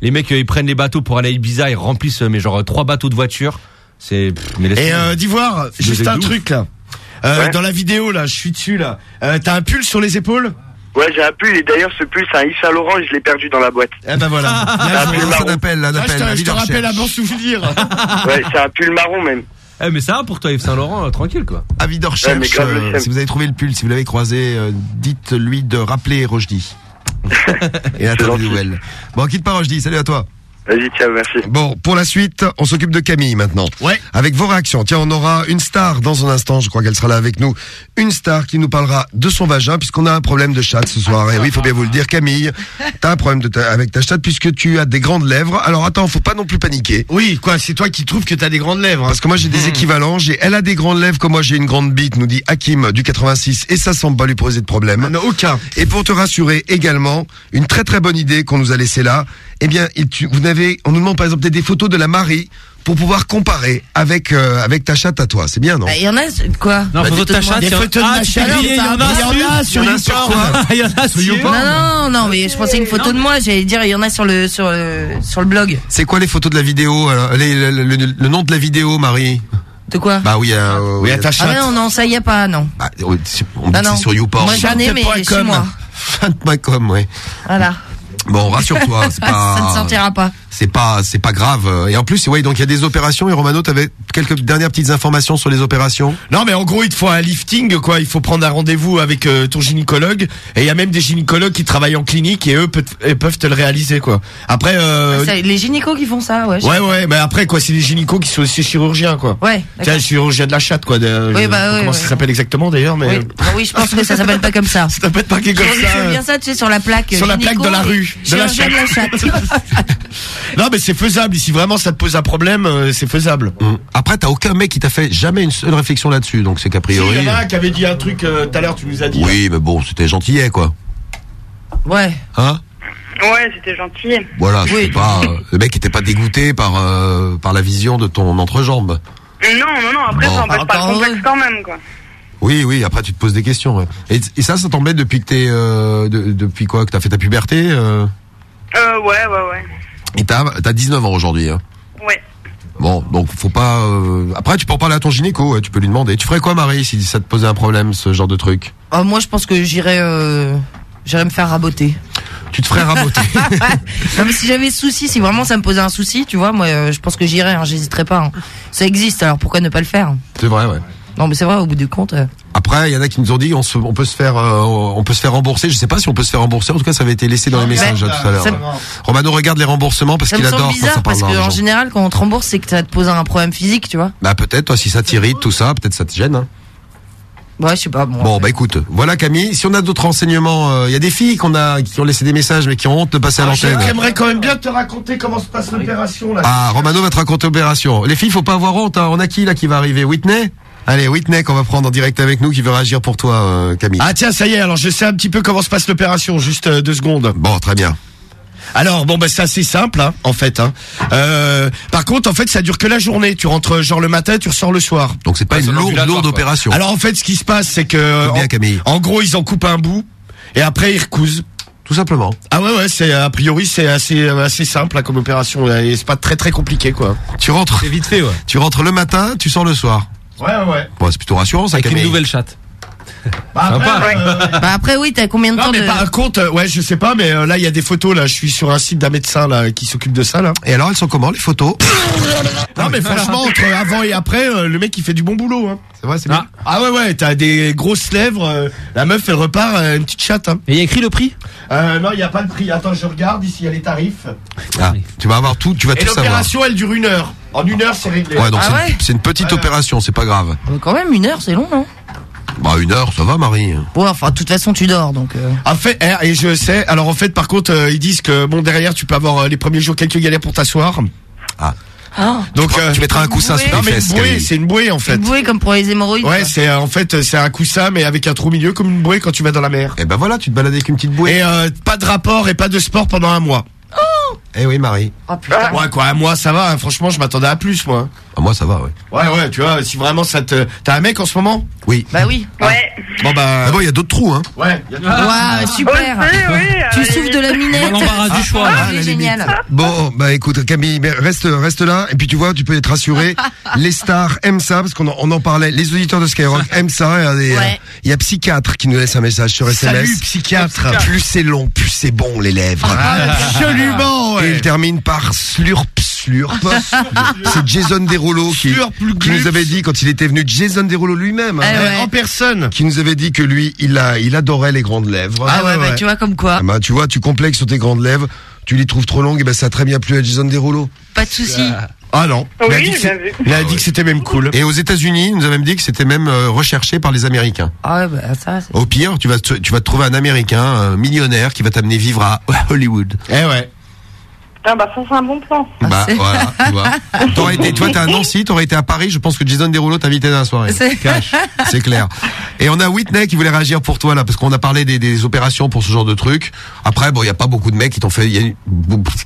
[SPEAKER 4] Les mecs, euh, ils prennent les bateaux pour aller à Ibiza, ils remplissent, euh, mais genre, trois bateaux de voitures. C'est,
[SPEAKER 2] Et euh, d'Ivoire, juste un truc là. Euh,
[SPEAKER 64] Ouais.
[SPEAKER 2] Dans la vidéo là, je suis dessus là. Euh, t'as un pull sur les épaules?
[SPEAKER 64] Ouais, j'ai un pull et d'ailleurs, ce pull, c'est un Yves Saint Laurent et je l'ai perdu dans la boîte.
[SPEAKER 2] Eh ben voilà. Là,
[SPEAKER 64] Ah,
[SPEAKER 2] je-
[SPEAKER 64] pull marron.
[SPEAKER 1] appelle, un
[SPEAKER 2] là, je
[SPEAKER 1] appel,
[SPEAKER 2] te,
[SPEAKER 1] avis
[SPEAKER 2] je te rappelle un
[SPEAKER 1] recherche.
[SPEAKER 2] bon souvenir.
[SPEAKER 64] Ouais, c'est un pull marron même.
[SPEAKER 4] Eh, mais ça va pour toi, Yves Saint-Laurent, euh, tranquille, quoi.
[SPEAKER 1] Avis de
[SPEAKER 64] Ouais,
[SPEAKER 1] recherche.
[SPEAKER 64] mais grave
[SPEAKER 1] euh, si vous avez trouvé le pull, si vous l'avez croisé, euh, dites-lui de rappeler Rochdi. Et attendez
[SPEAKER 64] gentil.
[SPEAKER 1] des nouvelles. Bon, quitte pas Rochdi. Salut à toi.
[SPEAKER 64] Vas-y, ciao, merci.
[SPEAKER 1] Bon, pour la suite, on s'occupe de Camille maintenant.
[SPEAKER 2] Ouais.
[SPEAKER 1] Avec vos réactions. Tiens, on aura une star dans un instant, je crois qu'elle sera là avec nous. Une star qui nous parlera de son vagin, puisqu'on a un problème de chatte ce soir. Et oui, il faut bien vous le dire, Camille, t'as un problème de ta- avec ta chatte puisque tu as des grandes lèvres. Alors attends, faut pas non plus paniquer.
[SPEAKER 2] Oui, quoi, c'est toi qui trouves que t'as des grandes lèvres. hein.
[SPEAKER 1] Parce que moi j'ai des équivalents, j'ai elle a des grandes lèvres comme moi j'ai une grande bite, nous dit Hakim du 86 et ça semble pas lui poser de problème.
[SPEAKER 2] Non, aucun.
[SPEAKER 1] Et pour te rassurer également, une très très bonne idée qu'on nous a laissée là, eh bien, tu- vous n'avez, on nous demande par exemple des photos de la Marie pour pouvoir comparer avec euh, avec ta chatte à toi. C'est bien, non
[SPEAKER 5] Bah, Il y en a, quoi
[SPEAKER 23] Non,
[SPEAKER 1] Bah,
[SPEAKER 23] photo de ta chatte.
[SPEAKER 1] Des
[SPEAKER 23] a-
[SPEAKER 1] photos de
[SPEAKER 23] Ah,
[SPEAKER 1] chatte.
[SPEAKER 23] il y en a
[SPEAKER 1] a
[SPEAKER 23] sur
[SPEAKER 1] il y en a sur quoi
[SPEAKER 23] Il y en a sur YouPorn.
[SPEAKER 5] Non, non, non, mais je pensais une photo de moi. J'allais dire, il y en a sur le sur le sur le blog.
[SPEAKER 1] C'est quoi les photos de la vidéo alors les- le, le- le- le nom de la vidéo, Marie
[SPEAKER 5] De quoi
[SPEAKER 1] Bah oui, euh, oui.
[SPEAKER 5] Ah non, non, ça y est pas, non.
[SPEAKER 1] Bah, on dit
[SPEAKER 5] Non,
[SPEAKER 1] que
[SPEAKER 5] non.
[SPEAKER 1] c'est sur YouPorn.
[SPEAKER 5] Moi, j'en ai, mais il est chez moi.
[SPEAKER 1] Fan.com, ouais.
[SPEAKER 5] Voilà.
[SPEAKER 1] Bon, rassure-toi, c'est pas.
[SPEAKER 5] Ça ne sortira pas.
[SPEAKER 1] C'est pas, c'est pas grave. Et en plus, ouais, donc il y a des opérations. Et Romano, t'avais quelques dernières petites informations sur les opérations?
[SPEAKER 2] Non, mais en gros, il te faut un lifting, quoi. Il faut prendre un rendez-vous avec euh, ton gynécologue. Et il y a même des gynécologues qui travaillent en clinique et eux peut- et peuvent te le réaliser, quoi. Après, euh,
[SPEAKER 5] Ah, les gynécos qui font ça, ouais. je-
[SPEAKER 2] ouais, ouais, mais après, quoi, c'est les gynécos qui sont aussi chirurgiens, quoi.
[SPEAKER 5] Ouais.
[SPEAKER 2] Tiens, chirurgien de la chatte, quoi. de-
[SPEAKER 5] Oui,
[SPEAKER 2] je-
[SPEAKER 5] bah, ouais,
[SPEAKER 2] comment
[SPEAKER 5] ouais.
[SPEAKER 2] ça s'appelle exactement, d'ailleurs, mais.
[SPEAKER 5] Oui. Bon, oui, je pense que ça s'appelle pas comme ça.
[SPEAKER 2] Ça s'appelle pas comme ça.
[SPEAKER 5] bien ça, tu sais, sur la plaque.
[SPEAKER 2] Sur la plaque
[SPEAKER 5] gynéco
[SPEAKER 2] de la rue, de la
[SPEAKER 5] chirurgien de la chatte.
[SPEAKER 2] Non, mais c'est faisable. Si vraiment ça te pose un problème, euh, c'est faisable.
[SPEAKER 1] Hum. Après, t'as aucun mec qui t'a fait jamais une seule réflexion là-dessus. Donc c'est qu'a
[SPEAKER 2] Si,
[SPEAKER 1] priori.
[SPEAKER 2] il y en a un qui avait dit un truc euh, tout à l'heure, tu nous as dit.
[SPEAKER 1] Oui, mais bon, c'était gentillet, quoi.
[SPEAKER 5] Ouais.
[SPEAKER 1] Hein
[SPEAKER 65] Ouais, c'était gentil.
[SPEAKER 1] Voilà, c'était pas. euh, le mec était pas dégoûté par euh, par la vision de ton entrejambe.
[SPEAKER 65] Non, non, non, après,
[SPEAKER 1] Bon.
[SPEAKER 65] ça empêche pas le complexe quand même, quoi.
[SPEAKER 1] Oui, oui. Après, tu te poses des questions. ouais. Et, et ça, ça t'embête depuis que t'es euh, de- depuis quoi que t'as fait ta puberté euh,
[SPEAKER 65] Euh, ouais, ouais, ouais.
[SPEAKER 1] Et t'as t'as 19 ans aujourd'hui. Hein.
[SPEAKER 65] Ouais.
[SPEAKER 1] Bon, donc faut pas. euh, Après, tu peux en parler à ton gynéco. ouais, tu peux lui demander. Tu ferais quoi, Marie, si ça te posait un problème, ce genre de truc?
[SPEAKER 5] Ah, moi, je pense que j'irais, euh, j'irais me faire raboter.
[SPEAKER 1] Tu te ferais raboter.
[SPEAKER 5] non, mais si j'avais ce souci, si vraiment ça me posait un souci, tu vois, moi, euh, je pense que j'irais, hein, j'hésiterais pas. hein. Ça existe, alors pourquoi ne pas le faire?
[SPEAKER 1] C'est vrai, ouais.
[SPEAKER 5] Non, mais c'est vrai, au bout du compte. euh,
[SPEAKER 1] Après, il y en a qui nous ont dit on, se- on peut se faire euh, on peut se faire rembourser. Je sais pas si on peut se faire rembourser. En tout cas, ça avait été laissé dans les messages là, tout à l'heure. Romano regarde les remboursements parce qu'il adore quand ça
[SPEAKER 5] bizarre
[SPEAKER 1] parle
[SPEAKER 5] parce qu'en général, quand on te rembourse, c'est que ça te pose un problème physique, tu vois.
[SPEAKER 1] Bah peut-être toi si ça t'irrite tout ça, peut-être ça te gêne. Hein.
[SPEAKER 5] Ouais, je sais pas. Bon,
[SPEAKER 1] Bon bah écoute, voilà Camille. Si on a d'autres renseignements, il y a des filles qu'on a qui ont laissé des messages mais qui ont honte de passer à l'antenne.
[SPEAKER 2] J'aimerais quand même bien te raconter comment se passe l'opération, là.
[SPEAKER 1] Ah, Romano va te raconter l'opération. Les filles, faut pas avoir honte. Hein. On a qui là qui va arriver? Whitney? Allez, Whitney qu'on va prendre en direct avec nous, qui veut réagir pour toi, euh, Camille.
[SPEAKER 2] Ah tiens, ça y est, alors je sais un petit peu comment se passe l'opération, juste euh, deux secondes.
[SPEAKER 1] Bon, très bien.
[SPEAKER 2] Alors bon bah c'est assez simple hein, en fait. Hein. Euh, par contre en fait ça dure que la journée. Tu rentres genre le matin, tu ressors le soir.
[SPEAKER 1] Donc c'est pas une lourde lourde opération.
[SPEAKER 2] Alors en fait ce qui se passe c'est que
[SPEAKER 1] bien,
[SPEAKER 2] en,
[SPEAKER 1] Camille.
[SPEAKER 2] en gros ils en coupent un bout et après ils recousent.
[SPEAKER 1] Tout simplement.
[SPEAKER 2] Ah ouais ouais c'est a priori c'est assez euh, assez simple là, comme opération et c'est pas très très compliqué quoi.
[SPEAKER 1] Tu rentres.
[SPEAKER 23] C'est vite fait, ouais.
[SPEAKER 1] Tu rentres le matin, tu sors le soir.
[SPEAKER 2] Ouais ouais.
[SPEAKER 1] Bon, c'est plutôt rassurant ça,
[SPEAKER 23] Avec une nouvelle chatte.
[SPEAKER 2] Bah, après, euh,
[SPEAKER 5] Bah après, oui, t'as combien de
[SPEAKER 2] non
[SPEAKER 5] temps
[SPEAKER 2] mais
[SPEAKER 5] de...
[SPEAKER 2] par contre euh, ouais je sais pas mais euh, là il y a des photos là. Je suis sur un site d'un médecin là qui s'occupe de ça là.
[SPEAKER 1] Et alors, elles sont comment les photos?
[SPEAKER 2] Non mais franchement entre avant et après euh, le mec il fait du bon boulot hein.
[SPEAKER 1] C'est vrai, c'est
[SPEAKER 2] Ah, ah ouais ouais t'as des grosses lèvres euh, la meuf elle repart euh, une petite chatte hein.
[SPEAKER 23] Et il y a écrit le prix?
[SPEAKER 2] Euh, non il y a pas de prix. Attends je regarde ici il y a les tarifs.
[SPEAKER 1] Ah, tu vas avoir tout, tu vas
[SPEAKER 2] et
[SPEAKER 1] tout savoir.
[SPEAKER 2] l'opération elle dure une heure. En une heure c'est réglé.
[SPEAKER 1] Ouais, donc
[SPEAKER 5] Ah
[SPEAKER 1] c'est
[SPEAKER 5] ouais
[SPEAKER 1] une- petite opération, c'est pas grave.
[SPEAKER 5] Quand même, une heure, c'est long, non?
[SPEAKER 1] Bah une heure, ça va, Marie.
[SPEAKER 5] Ouais, enfin, de toute façon, tu dors, donc... euh,
[SPEAKER 2] En fait, eh, et je sais. Alors en fait, par contre, euh, ils disent que bon derrière, tu peux avoir euh, les premiers jours quelques galères pour t'asseoir.
[SPEAKER 1] Ah.
[SPEAKER 5] Ah,
[SPEAKER 2] Donc euh,
[SPEAKER 1] tu mettras un coussin sur
[SPEAKER 2] non
[SPEAKER 1] les fesses,
[SPEAKER 2] bouée, c'est une bouée en fait.
[SPEAKER 5] une bouée comme pour les hémorroïdes.
[SPEAKER 2] Ouais, c'est en fait c'est un coussin mais avec un trou au milieu comme une bouée quand tu vas dans la mer.
[SPEAKER 1] Et ben voilà, tu te balades avec une petite bouée.
[SPEAKER 2] Et euh, pas de rapport et pas de sport pendant un mois.
[SPEAKER 1] Eh oui, Marie.
[SPEAKER 5] Oh putain.
[SPEAKER 2] Ouais quoi, un mois ça va. hein. Franchement, je m'attendais à plus moi.
[SPEAKER 1] Ah, moi, ça va, ouais.
[SPEAKER 2] Ouais ouais, tu vois, si vraiment ça te, t'as un mec en ce moment?
[SPEAKER 1] Oui.
[SPEAKER 5] Bah oui.
[SPEAKER 65] Ouais.
[SPEAKER 2] Bon bah.
[SPEAKER 1] Ah bon, il y a d'autres trous, hein.
[SPEAKER 2] Ouais. y a-
[SPEAKER 5] super.
[SPEAKER 65] Aussi, oui,
[SPEAKER 5] Tu
[SPEAKER 65] euh,
[SPEAKER 5] souffles de la minette.
[SPEAKER 23] L'embarras du choix.
[SPEAKER 5] Ah,
[SPEAKER 1] à la
[SPEAKER 5] c'est génial.
[SPEAKER 1] Bon, bah écoute, Camille, mais reste, reste là. Et puis tu vois, tu peux être rassuré. les stars aiment ça parce qu'on en, on en parlait. Les auditeurs de Skyrock aiment ça. Il y a des-
[SPEAKER 5] Ouais.
[SPEAKER 1] il y a psychiatre qui nous laisse un message sur SMS.
[SPEAKER 2] Salut psychiatre.
[SPEAKER 1] Plus c'est long, plus c'est bon les lèvres.
[SPEAKER 2] Absolument.
[SPEAKER 1] Et il termine par slurp slurp. c'est Jason Derulo qui, nous avait dit quand il était venu, Jason Derulo lui-même, hein,
[SPEAKER 5] Ah ouais.
[SPEAKER 2] En personne.
[SPEAKER 1] qui nous avait dit que lui, il a, il adorait les grandes lèvres.
[SPEAKER 5] Ah,
[SPEAKER 2] Ah
[SPEAKER 5] ouais,
[SPEAKER 2] ouais,
[SPEAKER 5] bah, tu vois comme quoi.
[SPEAKER 1] Ah bah, tu vois, tu complexes sur tes grandes lèvres, tu les trouves trop longues, et ben ça a très bien plu à Jason Derulo.
[SPEAKER 5] Pas de souci.
[SPEAKER 2] Ah non. il a
[SPEAKER 65] Oui,
[SPEAKER 2] il a dit que c'était même cool.
[SPEAKER 1] Et aux États-Unis, il nous a même dit que c'était même euh, recherché par les Américains.
[SPEAKER 5] Ah ouais, bah ça.
[SPEAKER 1] Au pire, tu vas te, tu vas te trouver un Américain un millionnaire qui va t'amener vivre à Hollywood.
[SPEAKER 2] Eh ouais.
[SPEAKER 65] Ah bah ça c'est un bon plan.
[SPEAKER 1] Bah voilà, tu vois. T'aurais été, toi t'es à Nancy, t'aurais été à Paris, je pense que Jason Derulo t'invitait dans la soirée.
[SPEAKER 5] C'est-
[SPEAKER 1] clair. Et on a Whitney qui voulait réagir pour toi là, parce qu'on a parlé des, des opérations pour ce genre de trucs. Après, bon, il y a pas beaucoup de mecs qui t'ont fait, il y a une-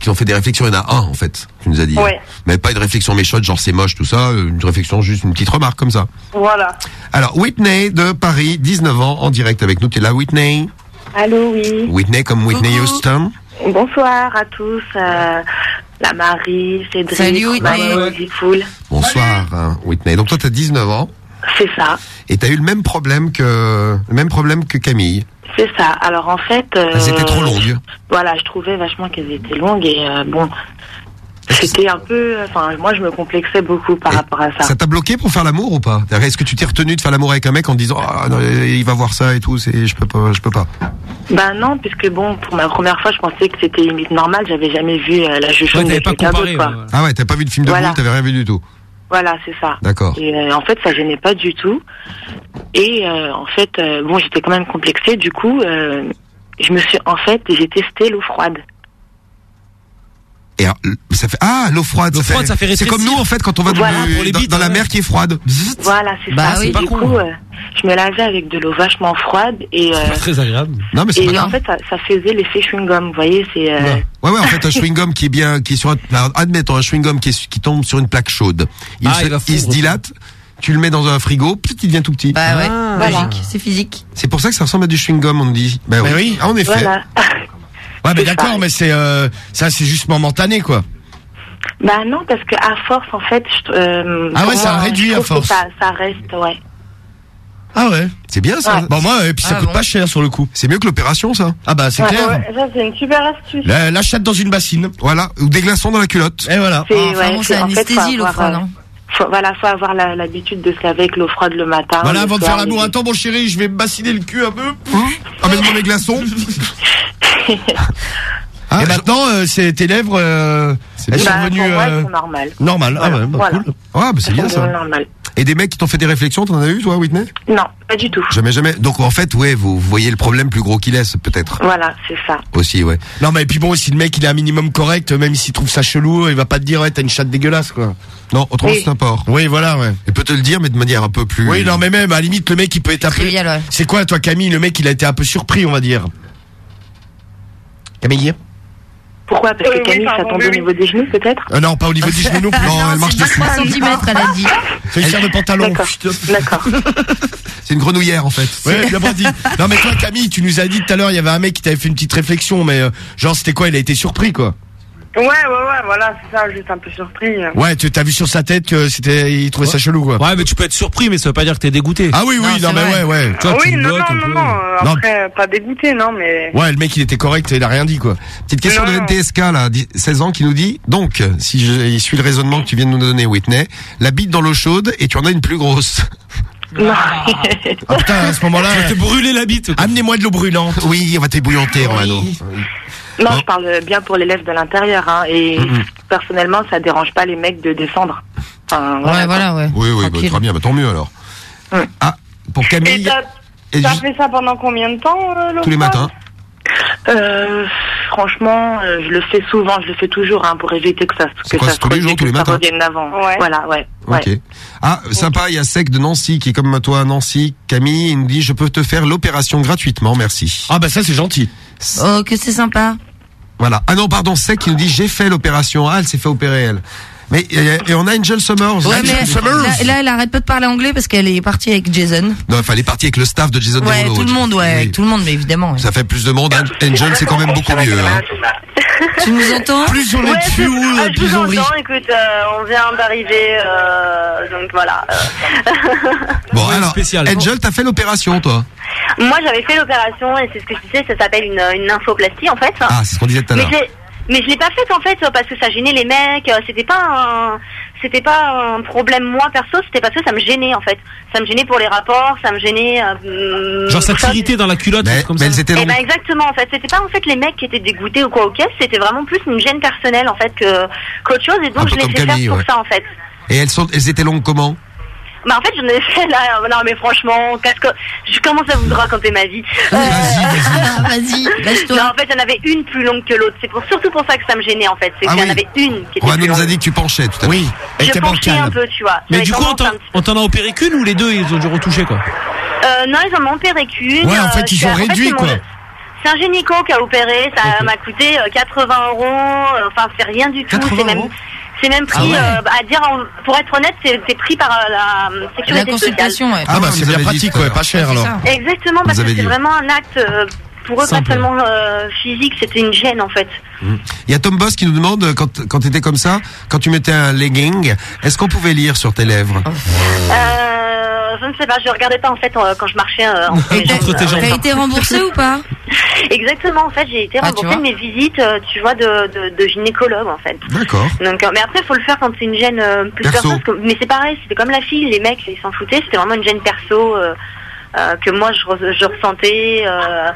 [SPEAKER 1] qui t'ont fait des réflexions. Il y en a un en fait, tu nous as dit.
[SPEAKER 65] Ouais.
[SPEAKER 1] Mais pas une réflexion méchante, genre c'est moche tout ça. Une réflexion juste une petite remarque comme ça.
[SPEAKER 65] Voilà.
[SPEAKER 1] Alors Whitney de Paris, 19 ans, en direct avec nous. T'es là, Whitney?
[SPEAKER 65] Allô, oui.
[SPEAKER 1] Whitney comme Whitney Houston.
[SPEAKER 65] Bonsoir à tous. euh, la Marie, Cédric,
[SPEAKER 5] Salut, Whitney.
[SPEAKER 1] Bonsoir, hein, Whitney. Donc toi t'as 19 ans
[SPEAKER 65] C'est ça.
[SPEAKER 1] et t'as eu le même problème que le même problème que Camille.
[SPEAKER 65] C'est ça. Alors en fait. euh,
[SPEAKER 1] Elles étaient trop longues.
[SPEAKER 65] Voilà, je trouvais vachement qu'elles étaient longues et euh, bon. C'était un peu. Enfin, moi, je me complexais beaucoup par rapport à ça.
[SPEAKER 1] Ça t'a bloqué pour faire l'amour ou pas? Est-ce que tu t'es retenu de faire l'amour avec un mec en te disant ah, non, il va voir ça et tout, c'est je peux pas, je peux pas?
[SPEAKER 65] Ben non, puisque bon, pour ma première fois, je pensais que c'était limite normal. J'avais jamais vu euh, la jugeote
[SPEAKER 1] Ouais,
[SPEAKER 65] avec quelqu'un d'autre, quoi.
[SPEAKER 1] Ah ouais, t'as pas vu de film de
[SPEAKER 65] Voilà.
[SPEAKER 1] boule, t'avais rien vu du tout.
[SPEAKER 65] Voilà, c'est ça.
[SPEAKER 1] D'accord.
[SPEAKER 65] Et euh, en fait, ça gênait pas du tout. Et euh, en fait, euh, bon, j'étais quand même complexée. Du coup, euh, je me suis, en fait, j'ai testé l'eau froide.
[SPEAKER 1] Et alors, ça fait ah l'eau froide.
[SPEAKER 23] L'eau froide, ça fait
[SPEAKER 1] C'est comme nous en fait quand on va dans,
[SPEAKER 65] Voilà.
[SPEAKER 1] la mer qui est froide.
[SPEAKER 65] Voilà, c'est
[SPEAKER 1] Bah
[SPEAKER 65] ça.
[SPEAKER 1] oui.
[SPEAKER 65] du
[SPEAKER 1] pas
[SPEAKER 65] coup, euh, je me lavais avec de l'eau vachement froide et. euh,
[SPEAKER 23] Très agréable.
[SPEAKER 1] Non mais c'est
[SPEAKER 65] et
[SPEAKER 1] pas
[SPEAKER 65] en fait, ça, ça faisait l'effet chewing-gum. Vous voyez, c'est. euh,
[SPEAKER 1] Ouais ouais en fait un chewing gum qui est bien qui est sur un, alors, admettons un chewing gum qui est qui tombe sur une plaque chaude. Il,
[SPEAKER 23] Ah,
[SPEAKER 1] se,
[SPEAKER 23] il va
[SPEAKER 1] il se
[SPEAKER 23] fondre.
[SPEAKER 1] dilate. Tu le mets dans un frigo, petit, il devient tout petit.
[SPEAKER 5] Bah ouais,
[SPEAKER 1] Ah.
[SPEAKER 5] logique, c'est physique.
[SPEAKER 1] C'est pour ça que ça ressemble à du chewing gum, on dit. Ben oui.
[SPEAKER 2] Mais oui.
[SPEAKER 1] Ah, en effet.
[SPEAKER 65] Voilà.
[SPEAKER 2] Ouais, mais d'accord, mais c'est euh, ça, c'est juste momentané, quoi.
[SPEAKER 65] Bah non, parce que à force, en fait. je- euh,
[SPEAKER 2] Ah ouais, ça réduit à force.
[SPEAKER 65] Ça, ça reste, ouais.
[SPEAKER 2] Ah ouais.
[SPEAKER 1] C'est bien ça.
[SPEAKER 65] Ouais.
[SPEAKER 2] Bon moi, et puis ça
[SPEAKER 65] Ah
[SPEAKER 2] coûte
[SPEAKER 65] bon
[SPEAKER 2] pas cher sur le coup.
[SPEAKER 1] C'est mieux que l'opération, ça.
[SPEAKER 2] Ah bah c'est
[SPEAKER 65] Ouais,
[SPEAKER 2] clair.
[SPEAKER 65] ouais, ça, c'est une super astuce.
[SPEAKER 2] La, la chatte dans une bassine.
[SPEAKER 1] Voilà, ou des glaçons dans la culotte.
[SPEAKER 2] Et voilà.
[SPEAKER 65] C'est
[SPEAKER 5] Ah,
[SPEAKER 65] ouais,
[SPEAKER 5] vraiment, c'est
[SPEAKER 65] en fait,
[SPEAKER 5] anesthésie, l'eau froide,
[SPEAKER 65] euh,
[SPEAKER 5] hein.
[SPEAKER 65] Faut- voilà, faut avoir l'habitude de se laver avec l'eau froide le matin.
[SPEAKER 2] Voilà,
[SPEAKER 65] le
[SPEAKER 2] avant de faire l'amour, attends mon chéri, je vais me bassiner le cul un peu.
[SPEAKER 1] Amène-moi mes glaçons.
[SPEAKER 2] et maintenant, euh, c'est tes lèvres, euh, elles sont
[SPEAKER 65] Bah,
[SPEAKER 2] devenues
[SPEAKER 65] pour moi,
[SPEAKER 2] euh,
[SPEAKER 65] elles sont normales.
[SPEAKER 2] normales. Ah ouais, bah,
[SPEAKER 65] voilà.
[SPEAKER 2] cool.
[SPEAKER 1] Ah, bah c'est bien
[SPEAKER 65] sont
[SPEAKER 1] ça.
[SPEAKER 65] normales.
[SPEAKER 1] Et des mecs qui t'ont fait des réflexions, t'en as eu toi, Whitney?
[SPEAKER 65] Non, pas du tout.
[SPEAKER 1] Jamais, jamais. Donc en fait, ouais, vous, vous voyez le problème plus gros qu'il est, peut-être.
[SPEAKER 65] Voilà, c'est ça.
[SPEAKER 1] Aussi, ouais.
[SPEAKER 2] Non mais et puis bon, si le mec il est un minimum correct, même s'il trouve ça chelou, il va pas te dire ouais t'as une chatte dégueulasse quoi.
[SPEAKER 1] Non, autrement
[SPEAKER 65] Oui.
[SPEAKER 1] c'est un porc.
[SPEAKER 2] Oui voilà ouais.
[SPEAKER 1] Il peut te le dire, mais de manière un peu plus.
[SPEAKER 2] Oui non mais même à la limite le mec il peut être un peu.
[SPEAKER 5] Trivial, ouais.
[SPEAKER 2] C'est quoi toi Camille? Le mec il a été un peu surpris on va dire. Camille?
[SPEAKER 65] Pourquoi Parce que Euh, Camille, ça tombe au niveau des genoux, peut-être
[SPEAKER 2] euh, Non pas au niveau des genoux non plus.
[SPEAKER 1] Non, elle marche dessus.
[SPEAKER 5] 3 cm, elle a dit.
[SPEAKER 2] C'est une chair de pantalon.
[SPEAKER 65] D'accord.
[SPEAKER 1] C'est une grenouillère en fait.
[SPEAKER 2] Ouais, bien dit. Non mais toi Camille, tu nous as dit tout à l'heure, il y avait un mec qui t'avait fait une petite réflexion, mais euh, genre c'était quoi Il a été surpris quoi.
[SPEAKER 65] Ouais, ouais, ouais, voilà, c'est ça, juste un peu surpris.
[SPEAKER 2] Ouais, tu t'as vu sur sa tête que c'était, il trouvait ça chelou quoi.
[SPEAKER 23] Ouais, mais tu peux être surpris, mais ça veut pas dire que t'es dégoûté.
[SPEAKER 2] Ah oui oui, non,
[SPEAKER 5] c'est
[SPEAKER 2] mais
[SPEAKER 5] vrai.
[SPEAKER 2] ouais ouais.
[SPEAKER 23] Tu vois, tu
[SPEAKER 65] oui,
[SPEAKER 23] te
[SPEAKER 65] non,
[SPEAKER 23] bloques
[SPEAKER 65] non, non, non, euh,
[SPEAKER 2] Non.
[SPEAKER 65] après, pas dégoûté, non, mais...
[SPEAKER 2] Ouais, le mec il était correct, il a rien dit quoi.
[SPEAKER 1] Petite question
[SPEAKER 65] Non.
[SPEAKER 1] de NTSK là, 10 16 ans, qui nous dit donc, si je il suit le raisonnement que tu viens de nous donner, Whitney, la bite dans l'eau chaude et tu en as une plus grosse.
[SPEAKER 65] Non.
[SPEAKER 2] Ah putain, à ce moment-là,
[SPEAKER 23] Tu vas te brûler la bite.
[SPEAKER 2] amenez-moi de l'eau brûlante.
[SPEAKER 1] Oui, on va t'ébouillanter, Romano.
[SPEAKER 65] Non, je parle bien pour les lèvres de l'intérieur, hein, et personnellement, ça dérange pas les mecs de descendre. Enfin,
[SPEAKER 5] Ouais, voilà, ouais.
[SPEAKER 1] Oui, oui, bah, très bien, bah, tant mieux alors.
[SPEAKER 65] Mm.
[SPEAKER 1] Ah, pour
[SPEAKER 65] Et
[SPEAKER 1] Camille,
[SPEAKER 65] t'as
[SPEAKER 1] et
[SPEAKER 65] t'as fait ça pendant combien de temps, euh,
[SPEAKER 1] tous les matins.
[SPEAKER 65] Euh, franchement, euh, je le fais souvent, je le fais toujours, hein, pour éviter que ça, que
[SPEAKER 1] quoi,
[SPEAKER 65] ça
[SPEAKER 1] c'est tous les jours,
[SPEAKER 65] revienne,
[SPEAKER 1] tous les matins
[SPEAKER 65] revienne d'avant. Voilà, ouais. ouais.
[SPEAKER 1] Ok. Ah, sympa, il y a Sec de Nancy qui est comme toi à Nancy. Camille, il nous dit, je peux te faire l'opération gratuitement, merci.
[SPEAKER 2] Ah bah ça c'est gentil.
[SPEAKER 5] Oh, que c'est sympa.
[SPEAKER 1] Voilà. Ah non, pardon, Sec qui nous dit, j'ai fait l'opération. Ah, elle s'est fait opérer, elle. Mais, et, et on a Angel Summers.
[SPEAKER 5] Ouais,
[SPEAKER 1] Angel
[SPEAKER 5] mais
[SPEAKER 1] Summers.
[SPEAKER 5] là, là, elle arrête pas de parler anglais parce qu'elle est partie avec Jason.
[SPEAKER 1] Non, il fallait partir avec le staff de Jason
[SPEAKER 5] Ouais,
[SPEAKER 1] Derulo.
[SPEAKER 5] tout le monde, ouais,
[SPEAKER 1] Oui.
[SPEAKER 5] avec tout le monde, mais évidemment. ouais.
[SPEAKER 1] Ça fait plus de monde. Angel, c'est quand même beaucoup mieux. Hein.
[SPEAKER 5] Tu nous entends?
[SPEAKER 2] Plus on est dessus,
[SPEAKER 65] ah,
[SPEAKER 2] plus on rit.
[SPEAKER 65] écoute, euh, on vient d'arriver, euh, donc voilà. euh.
[SPEAKER 1] Bon, alors,
[SPEAKER 23] spécial.
[SPEAKER 1] Angel, t'as fait l'opération, toi?
[SPEAKER 66] Moi, j'avais fait l'opération et c'est ce que je disais, ça s'appelle une, une nymphoplastie en fait.
[SPEAKER 1] Ah, c'est ce qu'on disait tout à l'heure.
[SPEAKER 66] Mais je l'ai pas faite en fait parce que ça gênait les mecs. euh, C'était pas un, c'était pas un problème moi perso. C'était parce que ça me gênait en fait. Ça me gênait pour les rapports, ça me gênait. euh,
[SPEAKER 23] Genre ça t'irritait dans la culotte,
[SPEAKER 1] Mais,
[SPEAKER 23] comme
[SPEAKER 1] mais
[SPEAKER 23] ça.
[SPEAKER 1] elles étaient
[SPEAKER 66] Eh ben exactement en fait. C'était pas en fait les mecs qui étaient dégoûtés ou quoi au caisse. C'était vraiment plus une gêne personnelle en fait que qu'autre chose. Et donc je l'ai fait
[SPEAKER 1] Camille,
[SPEAKER 66] faire pour
[SPEAKER 1] ouais.
[SPEAKER 66] ça en fait.
[SPEAKER 1] Et elles sont, elles étaient longues comment?
[SPEAKER 66] Bah en fait j'en ai fait là, non mais franchement, qu'est-ce que je commence à vous raconter ma vie. Euh,
[SPEAKER 5] Vas-y, lâche-toi.
[SPEAKER 66] Non en fait j'en avais une plus longue que l'autre, c'est pour, surtout pour ça que ça me gênait en fait, c'est
[SPEAKER 1] Ah
[SPEAKER 66] qu'il y en avait une qui était
[SPEAKER 1] Juan
[SPEAKER 66] plus
[SPEAKER 1] nous a dit que tu penchais tout à l'heure. Oui,
[SPEAKER 66] Je penchais un peu, tu vois.
[SPEAKER 23] Mais du coup, on t'en- a opéré qu'une ou les deux ils ont dû retoucher quoi
[SPEAKER 66] Euh, non, ils en ont opéré qu'une.
[SPEAKER 23] Ouais, en fait,
[SPEAKER 66] Euh,
[SPEAKER 23] ils
[SPEAKER 66] c'est-
[SPEAKER 23] ont
[SPEAKER 66] fait,
[SPEAKER 23] réduit, quoi.
[SPEAKER 66] C'est un gynéco qui a opéré, ça m'a coûté euh, 80 euros, euh, enfin c'est rien du tout, c'est même, c'est même pris,
[SPEAKER 2] Ah ouais.
[SPEAKER 66] euh, à dire, pour être honnête, c'est c'est pris par euh, la euh, sécurité
[SPEAKER 5] La consultation,
[SPEAKER 66] sociale.
[SPEAKER 5] ouais.
[SPEAKER 2] Ah bah c'est bien
[SPEAKER 1] dit
[SPEAKER 2] pratique, ouais, pas cher alors.
[SPEAKER 66] Exactement, parce que c'est vraiment un acte, euh, pour eux,
[SPEAKER 1] Simple.
[SPEAKER 66] pas seulement euh, physique, c'était une gêne en fait.
[SPEAKER 1] Il y a Tom Boss qui nous demande, quand, quand tu étais comme ça, quand tu mettais un legging, est-ce qu'on pouvait lire sur tes lèvres?
[SPEAKER 66] Euh, je ne sais pas, je regardais pas en fait euh, quand je marchais euh, jambes.
[SPEAKER 5] T'as été remboursé ou pas?
[SPEAKER 66] Exactement, en fait, j'ai été
[SPEAKER 5] Ah,
[SPEAKER 66] remboursée de mes visites, euh, tu vois, de, de, de gynécologue, en fait.
[SPEAKER 1] D'accord.
[SPEAKER 66] Donc, euh, mais après, il faut le faire quand c'est une gêne euh, plus
[SPEAKER 1] Perso.
[SPEAKER 66] que- mais c'est pareil, c'était comme la fille, les mecs, ils s'en foutaient, c'était vraiment une gêne perso euh, euh, que moi, je, re- je ressentais. euh,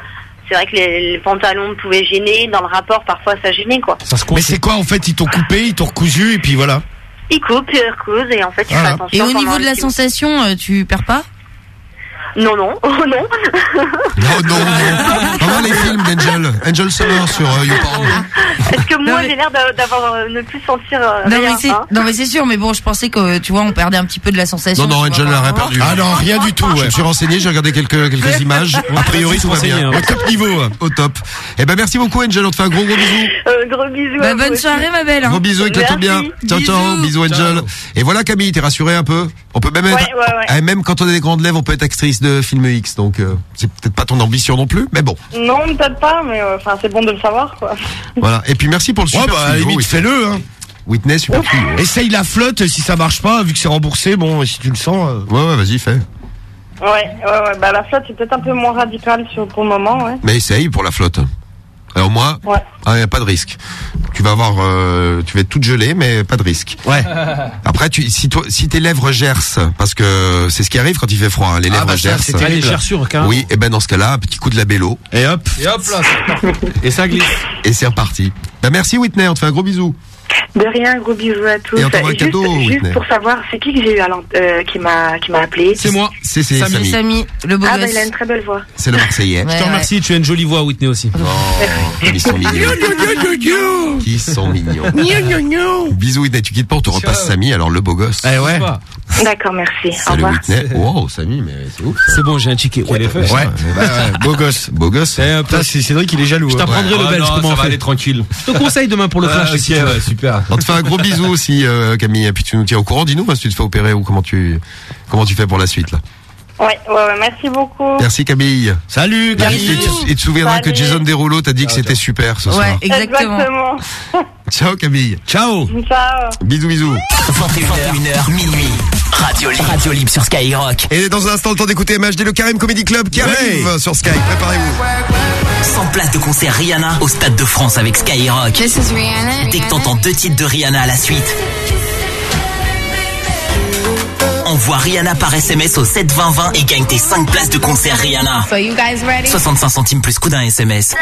[SPEAKER 66] c'est vrai que les, les pantalons pouvaient gêner, dans le rapport, parfois, ça gênait, quoi.
[SPEAKER 2] Mais c'est quoi en fait? Ils t'ont coupé, ils t'ont recousu et puis voilà.
[SPEAKER 66] Ils coupent, ils recousent, et en fait, font
[SPEAKER 2] Voilà.
[SPEAKER 66] attention.
[SPEAKER 5] Et au niveau de la sensation, euh, tu perds pas?
[SPEAKER 66] Non, non, oh non.
[SPEAKER 1] Non, non, non. On va les films d'Angel. Angel Summer sur euh, YouPorn.
[SPEAKER 66] Est-ce que moi, j'ai l'air d'a- d'avoir euh, ne plus sentir euh,
[SPEAKER 5] non
[SPEAKER 66] rien,
[SPEAKER 5] mais, c'est,
[SPEAKER 66] hein
[SPEAKER 5] non mais c'est sûr, mais bon, je pensais que tu vois, on perdait un petit peu de la sensation.
[SPEAKER 1] Non, non, Angel n'a rien perdu.
[SPEAKER 2] Ah non, rien du tout.
[SPEAKER 1] Je me suis renseigné, j'ai regardé quelques, quelques images. A priori, tout va bien.
[SPEAKER 23] hein.
[SPEAKER 1] Au top niveau. Au top. Eh ben, merci beaucoup, Angel. On te fait un gros, gros bisou.
[SPEAKER 66] Euh, gros bisous.
[SPEAKER 5] Bah, bonne
[SPEAKER 66] aussi.
[SPEAKER 5] soirée, ma belle. hein.
[SPEAKER 1] Gros bisous, éclate bien. Ciao, ciao. Bisous, Angel. Et voilà, Camille, t'es rassurée un peu? On peut même être,
[SPEAKER 66] Ouais, ouais, ouais.
[SPEAKER 1] eh, même quand on a des grandes lèvres, on peut être actrice de film X. Donc, euh, c'est peut-être pas ton ambition non plus, mais bon.
[SPEAKER 67] Non, peut-être pas, mais euh, enfin, c'est bon de le savoir, quoi.
[SPEAKER 1] Voilà. Et puis, merci pour le super
[SPEAKER 2] Ouais, bah à limite, fais-le. Hein.
[SPEAKER 1] Whitney, super.
[SPEAKER 2] Essaye la flotte, si ça marche pas, vu que c'est remboursé, bon, si tu le sens. euh,
[SPEAKER 1] Ouais, ouais, vas-y, fais.
[SPEAKER 67] Ouais, ouais, ouais. Bah, la flotte, c'est peut-être un peu moins radical sur, pour le moment, ouais.
[SPEAKER 1] Mais essaye pour la flotte. Alors moi,
[SPEAKER 67] Ouais.
[SPEAKER 1] il n'y a pas de risque. Tu vas avoir, euh, tu vas être toute gelée, mais pas de risque.
[SPEAKER 2] Ouais.
[SPEAKER 1] Après, tu, si, toi, si tes lèvres gercent, parce que c'est ce qui arrive quand il fait froid, hein, les
[SPEAKER 2] Ah
[SPEAKER 1] lèvres
[SPEAKER 2] bah
[SPEAKER 1] gercent.
[SPEAKER 2] c'est
[SPEAKER 23] les gerçures.
[SPEAKER 1] Oui, et ben dans ce cas-là, un petit coup de labello.
[SPEAKER 2] Et hop.
[SPEAKER 23] Et hop là, et ça glisse.
[SPEAKER 1] Et c'est reparti. Bah merci Whitney, on te fait un gros bisou.
[SPEAKER 67] De rien, gros bisous à tous.
[SPEAKER 1] Et un
[SPEAKER 67] juste,
[SPEAKER 1] cadeau,
[SPEAKER 67] juste
[SPEAKER 1] Whitney.
[SPEAKER 67] pour savoir, c'est qui que j'ai eu à euh, qui m'a qui m'a appelé?
[SPEAKER 23] C'est moi.
[SPEAKER 1] C'est c'est
[SPEAKER 23] Samy.
[SPEAKER 1] Samy.
[SPEAKER 5] Samy, le beau
[SPEAKER 67] Ah, bah, il a une très belle voix.
[SPEAKER 1] C'est le Marseillais.
[SPEAKER 5] Ouais,
[SPEAKER 23] Je te remercie, tu as une jolie voix, Whitney aussi.
[SPEAKER 1] Oh, ils sont mignons. Qui sont mignons. Bisous Whitney, tu quittes pas, on te repasse Samy, alors le beau gosse.
[SPEAKER 2] Eh ouais.
[SPEAKER 67] D'accord, merci. Au revoir.
[SPEAKER 1] Whitney. Wow, Samy, mais c'est ouf.
[SPEAKER 23] C'est bon, j'ai un ticket. Ouais,
[SPEAKER 2] Ouais, beau gosse.
[SPEAKER 1] Beau gosse.
[SPEAKER 2] Putain, c'est Cédric, il est jaloux.
[SPEAKER 23] Je
[SPEAKER 2] hein.
[SPEAKER 23] t'apprendrai le
[SPEAKER 4] Ah
[SPEAKER 23] belge
[SPEAKER 4] non,
[SPEAKER 23] comment on
[SPEAKER 4] va
[SPEAKER 23] fait.
[SPEAKER 4] aller tranquille.
[SPEAKER 23] Je te conseille demain pour le
[SPEAKER 4] Ah,
[SPEAKER 23] flash.
[SPEAKER 4] Super.
[SPEAKER 1] On te fait un gros bisou aussi, euh, Camille. Et puis tu nous tiens au courant. Dis-nous hein, si tu te fais opérer ou comment tu comment tu fais pour la suite là.
[SPEAKER 67] Ouais, ouais, ouais, merci beaucoup.
[SPEAKER 1] Merci Camille.
[SPEAKER 2] Salut,
[SPEAKER 1] Et
[SPEAKER 2] Camille.
[SPEAKER 1] tu, et tu te souviendras que. Jason Derulo t'a dit que c'était super ce
[SPEAKER 5] Ouais,
[SPEAKER 1] soir.
[SPEAKER 5] exactement.
[SPEAKER 67] Exactement.
[SPEAKER 1] Ciao Camille.
[SPEAKER 2] Ciao.
[SPEAKER 67] Ciao.
[SPEAKER 1] Bisous bisous.
[SPEAKER 8] 21h, minuit. Radio, Libre. Radio Libre sur Skyrock.
[SPEAKER 1] Et dans un instant le temps d'écouter MHD le Karim Comedy Club qui arrive sur Skype. Préparez-vous.
[SPEAKER 8] 100 places de concert Rihanna au Stade de France avec Skyrock.
[SPEAKER 60] This is Rihanna.
[SPEAKER 8] Dès que t'entends deux titres de Rihanna à la suite. Envoie Rihanna par SMS au 72020 et gagne tes 5 places de concert Rihanna.
[SPEAKER 60] So you guys ready?
[SPEAKER 8] 65 centimes plus coup d'un SMS.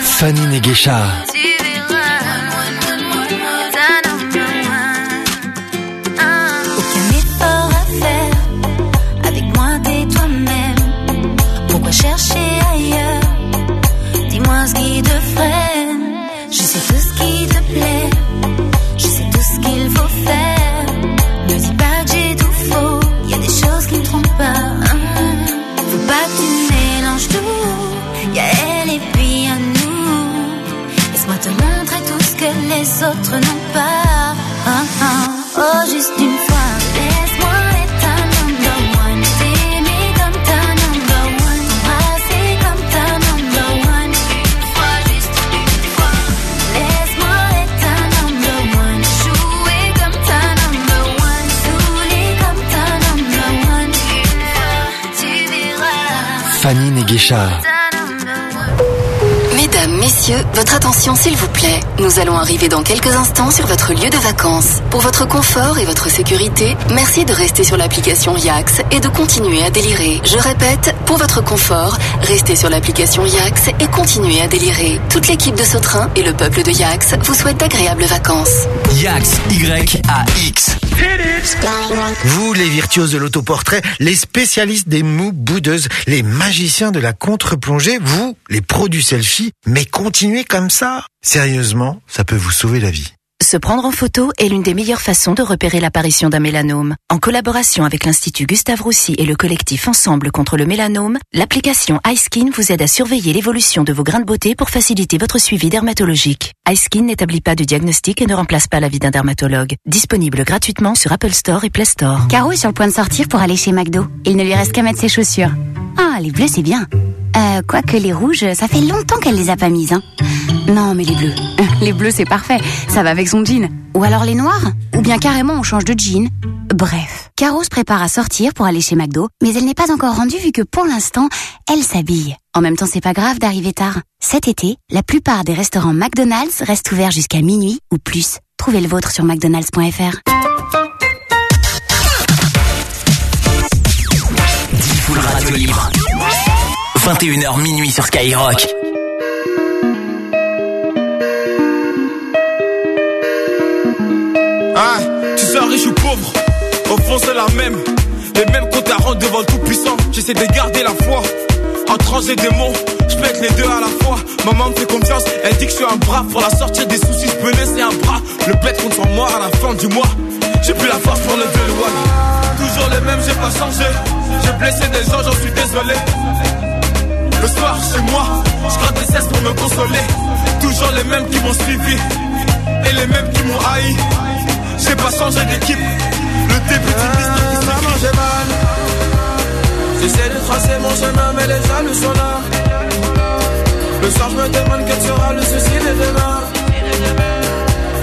[SPEAKER 68] Fanny Negesha.
[SPEAKER 60] Mesdames,
[SPEAKER 19] Messieurs, votre attention s'il vous plaît. Nous allons arriver dans quelques instants sur votre lieu de vacances. Pour votre confort et votre sécurité, merci de rester sur l'application Yax et de continuer à délirer. Je répète, pour votre confort, restez sur l'application Yax et continuez à délirer. Toute l'équipe de Sautrin et le peuple de Yax vous souhaitent d'agréables vacances.
[SPEAKER 8] Yax, Y-A-X.
[SPEAKER 69] Vous, les virtuoses de l'autoportrait, les spécialistes des mous boudeuses, les magiciens de la contre-plongée, vous, les pros du selfie, mais continuez comme ça. Sérieusement, ça peut vous sauver la vie.
[SPEAKER 19] Se prendre en photo est l'une des meilleures façons de repérer l'apparition d'un mélanome. En collaboration avec l'Institut Gustave Roussy et le collectif Ensemble contre le mélanome, l'application iSkin vous aide à surveiller l'évolution de vos grains de beauté pour faciliter votre suivi dermatologique. iSkin n'établit pas de diagnostic et ne remplace pas l'avis d'un dermatologue. Disponible gratuitement sur Apple Store et Play Store.
[SPEAKER 70] Caro est sur le point de sortir pour aller chez McDo. Il ne lui reste qu'à mettre ses chaussures. Ah, les bleus, c'est bien. Euh, quoique les rouges, ça fait longtemps qu'elle les a pas mises, hein. Non, mais les bleus. Les bleus, c'est parfait. Ça va avec son jean. Ou alors les noirs Ou bien carrément on change de jean Bref. Caro se prépare à sortir pour aller chez McDo, mais elle n'est pas encore rendue vu que pour l'instant, elle s'habille. En même temps, c'est pas grave d'arriver tard. Cet été, la plupart des restaurants McDonald's restent ouverts jusqu'à minuit ou plus. Trouvez le vôtre sur mcdonalds.fr.
[SPEAKER 8] Radio Libre. 21h minuit sur Skyrock.
[SPEAKER 71] C'est la même. Les mêmes à rendre devant le tout-puissant. J'essaie de garder la foi. Anges et démons, je pète les deux à la fois. Maman me fait confiance, elle dit que je suis un bras. Pour la sortir des soucis, je peux laisser un bras. Le bête contre moi à la fin du mois. J'ai plus la force pour le one. Toujours les mêmes, j'ai pas changé. J'ai blessé des gens, j'en suis désolé. Le soir, chez moi, je gratte des cesses pour me consoler. Toujours les mêmes qui m'ont suivi. Et les mêmes qui m'ont haï. J'ai pas changé d'équipe. D'une histoire qui mal. J'essaie de tracer mon chemin, mais les jaloux sont là. Le soir, je me demande quel sera le souci de demain.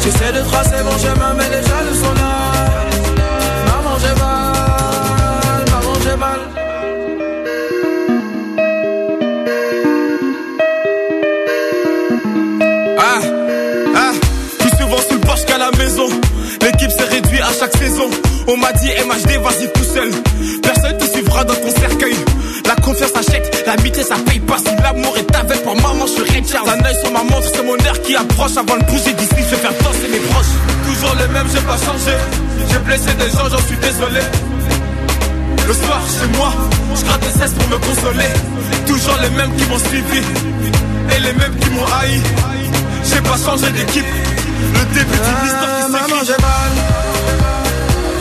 [SPEAKER 71] J'essaie de tracer mon chemin, mais les jaloux sont là. Maman, j'ai mal. Maman, j'ai mal. Ah, ah, plus souvent sous le porche qu'à la maison. L'équipe s'est réduite à chaque saison. On m'a dit MHD, vas-y tout seul. Personne te suivra dans ton cercueil. La confiance achète, l'amitié ça paye pas. Si l'amour est avec pour maman, je suis Red Charles. Un œil sur ma montre, c'est mon air qui approche. Avant de bouger d'ici, je vais faire danser mes proches. Toujours le même, j'ai pas changé. J'ai blessé des gens, j'en suis désolé. Le soir, chez moi, je gratte des cesses pour me consoler. Toujours les mêmes qui m'ont suivi. Et les mêmes qui m'ont haï. J'ai pas changé d'équipe. Le début d'une histoire qui Maman, j'ai mal.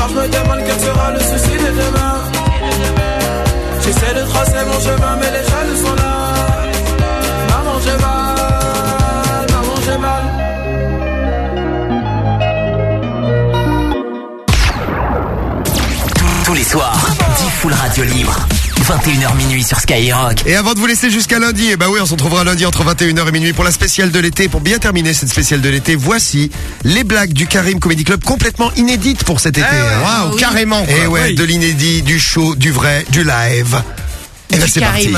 [SPEAKER 71] Soir, je me demande quel sera le souci de demain. J'essaie de tracer mon chemin, mais les jaloux sont là. Maman, j'ai mal. Maman, j'ai mal.
[SPEAKER 8] Tous les soirs, 10 Full Radio Libre. 21h minuit sur Skyrock.
[SPEAKER 1] Et avant de vous laisser jusqu'à lundi, eh ben oui, on se retrouvera lundi entre 21h et minuit pour la spéciale de l'été. Pour bien terminer cette spéciale de l'été, voici les blagues du Karim Comedy Club complètement inédites pour cet été.
[SPEAKER 2] ouais, Waouh, oui. carrément, quoi.
[SPEAKER 1] Et ouais,
[SPEAKER 2] Oui.
[SPEAKER 1] de l'inédit, du show, du vrai, du live. Et ben c'est parti.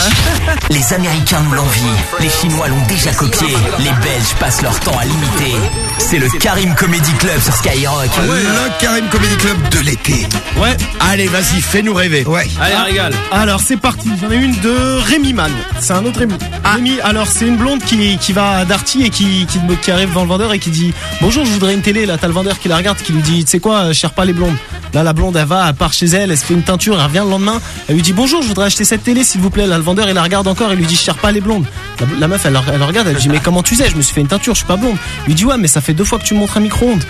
[SPEAKER 8] Les Américains nous l'envient, les Chinois l'ont déjà copié, les Belges passent leur temps à l'imiter. C'est le Karim Comedy Club sur Skyrock.
[SPEAKER 1] Le Karim Comedy Club de l'été.
[SPEAKER 38] Ouais.
[SPEAKER 4] Allez, vas-y, fais-nous rêver.
[SPEAKER 1] Ouais.
[SPEAKER 23] Allez, régale.
[SPEAKER 38] Alors c'est parti, j'en ai une de Rémi Man. C'est un autre Rémi. Rémi, alors c'est une blonde qui, qui va à Darty et qui, qui, qui arrive devant le vendeur et qui dit Bonjour, je voudrais une télé. Là, t'as le vendeur qui la regarde, qui lui dit Tu sais quoi, euh, je cherche pas les blondes. Là, la blonde, elle va, elle part chez elle, elle se fait une teinture, elle revient le lendemain. Elle lui dit Bonjour, je voudrais acheter cette télé, s'il vous plaît. Là, le vendeur, il la regarde encore, il lui dit Je cherche pas les blondes. La, la meuf, elle, elle regarde, elle lui dit Mais comment tu sais? Je me suis fait une teinture, je suis pas blonde. Il lui dit Ouais, mais ça fait deux fois que tu me montres un micro-ondes.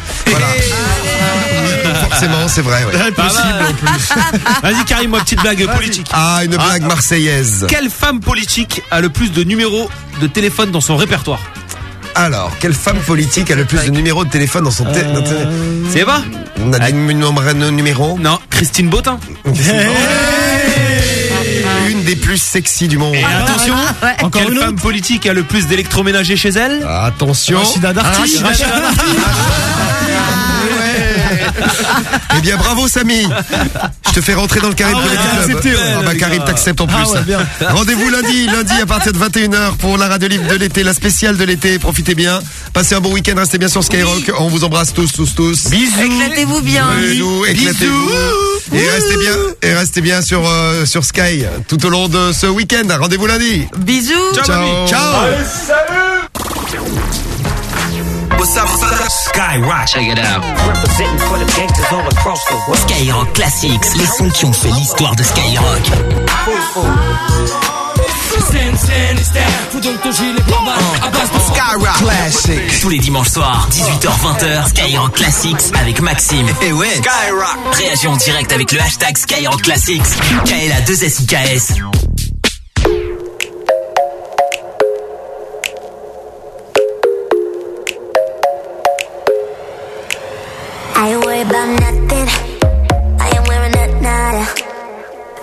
[SPEAKER 1] Forcément, c'est vrai. ouais.
[SPEAKER 23] Impossible en plus. Vas-y, Karim, moi, petite blague politique.
[SPEAKER 1] Ah, une blague marseillaise.
[SPEAKER 23] Quelle femme politique a le plus de numéros de téléphone dans son répertoire?
[SPEAKER 1] Alors, quelle femme politique a le plus de numéros de téléphone dans son té- dans té-
[SPEAKER 23] C'est pas
[SPEAKER 1] On a des nombreux numéros
[SPEAKER 23] Non, Christine Botin.
[SPEAKER 1] Une des plus sexy du monde.
[SPEAKER 23] Et attention,
[SPEAKER 38] Encore
[SPEAKER 23] quelle
[SPEAKER 38] une
[SPEAKER 23] femme politique a le plus d'électroménager chez elle
[SPEAKER 1] Attention.
[SPEAKER 38] Rachida Darty.
[SPEAKER 1] Ah, Rachida Eh bien, bravo Samy. Je te fais rentrer dans le Karim
[SPEAKER 38] Ah ouais,
[SPEAKER 1] Comedy
[SPEAKER 38] j'ai
[SPEAKER 1] Club.
[SPEAKER 38] accepté, ouais,
[SPEAKER 1] ah bah Karim
[SPEAKER 38] gars.
[SPEAKER 1] t'accepte en plus.
[SPEAKER 38] Ah ouais.
[SPEAKER 1] Rendez-vous lundi, lundi à partir de 21h pour la radio libre de l'été, la spéciale de l'été. Profitez bien. Passez un bon week-end, restez bien sur Skyrock. On vous embrasse tous, tous, tous.
[SPEAKER 4] Bisous.
[SPEAKER 5] Éclatez-vous bien.
[SPEAKER 1] Bisous, éclatez-vous. Et restez bien, et restez bien sur, euh, sur Sky tout au long de ce week-end. Rendez-vous lundi.
[SPEAKER 5] Bisous.
[SPEAKER 1] Ciao. Ciao.
[SPEAKER 8] What's up, Skyrock. Check it out. Skyrock Classics, les sons qui ont fait l'histoire de Skyrock.
[SPEAKER 44] Skyrock Classics.
[SPEAKER 8] Tous les dimanches soirs, 18h-20h, Skyrock Classics avec Maxime. Et ouais, Skyrock. Réagis en direct avec le hashtag Skyrock Classics,
[SPEAKER 70] KLA2SIKS.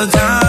[SPEAKER 63] overtime on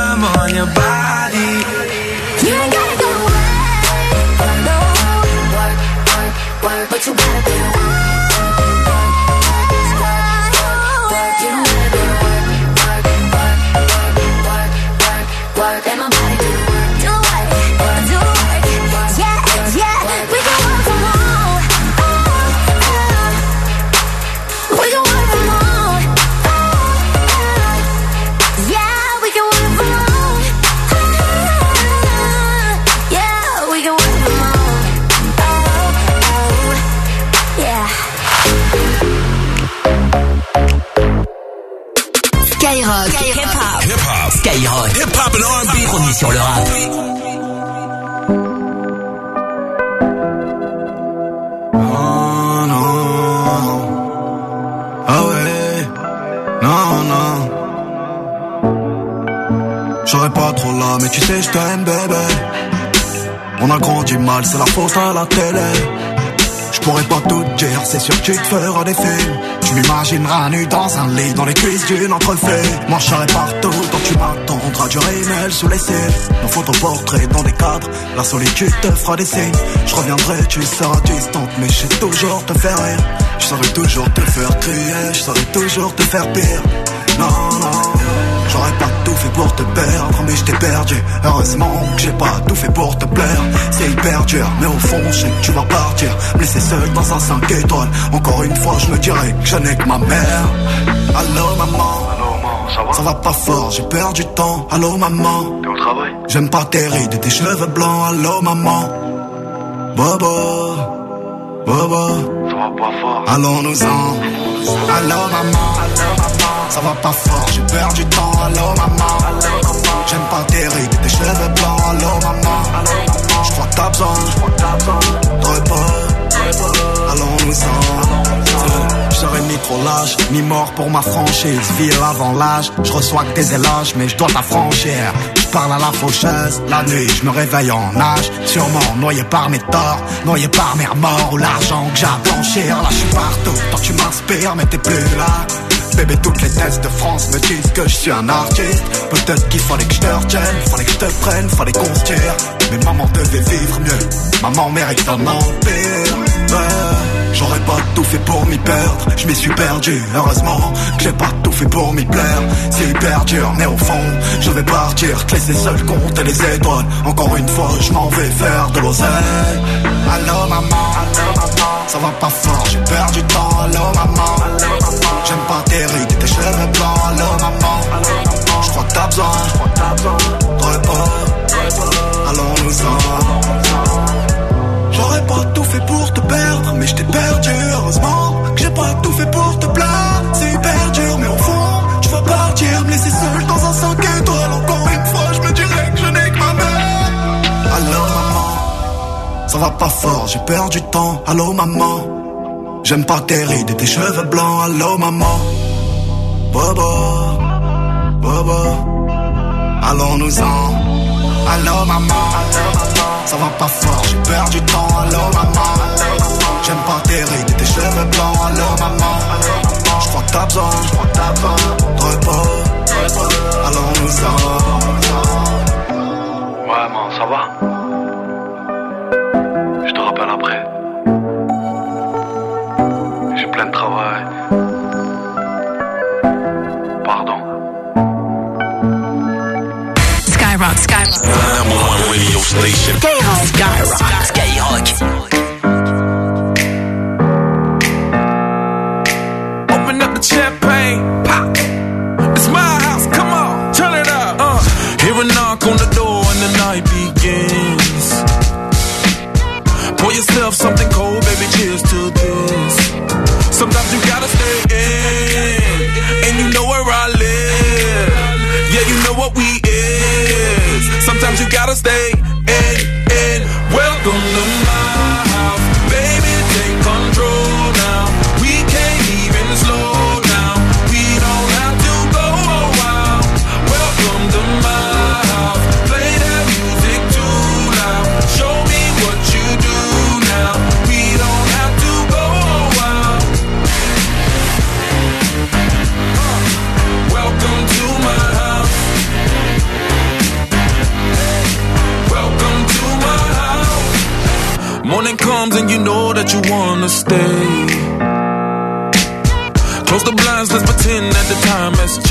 [SPEAKER 8] Skyrock. Hip-hop and R&B. Premier sur le rap.
[SPEAKER 72] Oh non. Ah ouais. Non, non. J'aurais pas trop là, mais tu sais, je t'aime, bébé. On a grandi mal, c'est la faute à la télé. Je pourrais pas tout dire, c'est sûr que tu te feras des films. Tu m'imagineras nu dans un lit, dans les cuisses d'une entrefait. Serai partout, donc tu m'attendras du rimel sous les cils. Nos photoportraits dans des cadres, la solitude te fera des signes. Je reviendrai, tu seras distante, mais je sais toujours te faire rire. Je saurai toujours te faire crier, je saurai toujours te faire pire. Non, non. J'aurais pas tout fait pour te perdre, mais je t'ai perdu. Heureusement que j'ai pas tout fait pour te plaire. C'est hyper dur, mais au fond, je sais que tu vas partir. Me laisser seul dans un 5 étoiles. Encore une fois, je me dirais que je n'ai que ma mère. Allô, maman. Ça va? Pas fort, j'ai perdu du temps. Allô, maman. T'es au travail? J'aime pas tes rides et tes cheveux blancs. Allô, maman. Bobo. Bobo. Ça va pas fort. Allons-nous-en. Allô, maman. Ça va pas fort, j'ai perdu du temps. Allô, maman. J'aime pas tes rides tes cheveux blancs. Allô, maman. Je crois que t'as besoin de repos. Allons-nous-en. Serai ni trop lâche, ni mort pour ma franchise. Ville avant l'âge, je reçois que des éloges, mais je dois t'affranchir. Je parle à la faucheuse, la nuit, je me réveille en nage. Sûrement noyé par mes torts, noyé par mes remords ou l'argent que j'ai à blanchir. Là, je suis partout, toi tu m'inspires, mais t'es plus là. Bébé, toutes les tests de France me disent que je suis un artiste. Peut-être qu'il fallait que je te retienne, fallait que je te prenne, fallait qu'on se tire. Mais maman devait vivre mieux, maman mérite un empire. J'aurais pas tout fait pour m'y perdre, je m'y suis perdu. Heureusement que j'ai pas tout fait pour m'y plaire. C'est hyper dur, mais au fond, je vais partir, te laisser seul compter les étoiles. Encore une fois, je m'en vais faire de l'oseille. Allô maman, ça va pas fort, j'ai perdu du temps. Allô maman, j'aime pas et tes cheveux blancs. Allô maman, je crois que t'as besoin de. Allons-nous-en. J'aurais pas tout fait pour te perdre, mais je t'ai perdu. Heureusement que j'ai pas tout fait pour te plaire. C'est hyper dur, mais au fond, tu vas partir, me laisser seul dans un 5 étoiles. Encore une fois, je me dirais que je n'ai que ma mère. Allô maman, ça va pas fort, j'ai perdu du temps. Allô maman, j'aime pas tes rides et tes cheveux blancs. Allô maman, Bobo, Bobo, allons-nous-en. Allô maman, ça va pas fort, j'ai perdu du temps. Allô maman, j'aime pas tes rides et tes cheveux blancs. Allô maman, je crois que t'as besoin de repos. Allons-nous-en.
[SPEAKER 62] Ouais, man, ça va Je te rappelle après. J'ai plein de travail. Pardon.
[SPEAKER 8] Skyrock, Skyrock.
[SPEAKER 68] Number one radio station.
[SPEAKER 8] Skyrock, Skyrock. Skyrock.
[SPEAKER 71] Stay. Close the blinds, let's pretend that the time has changed.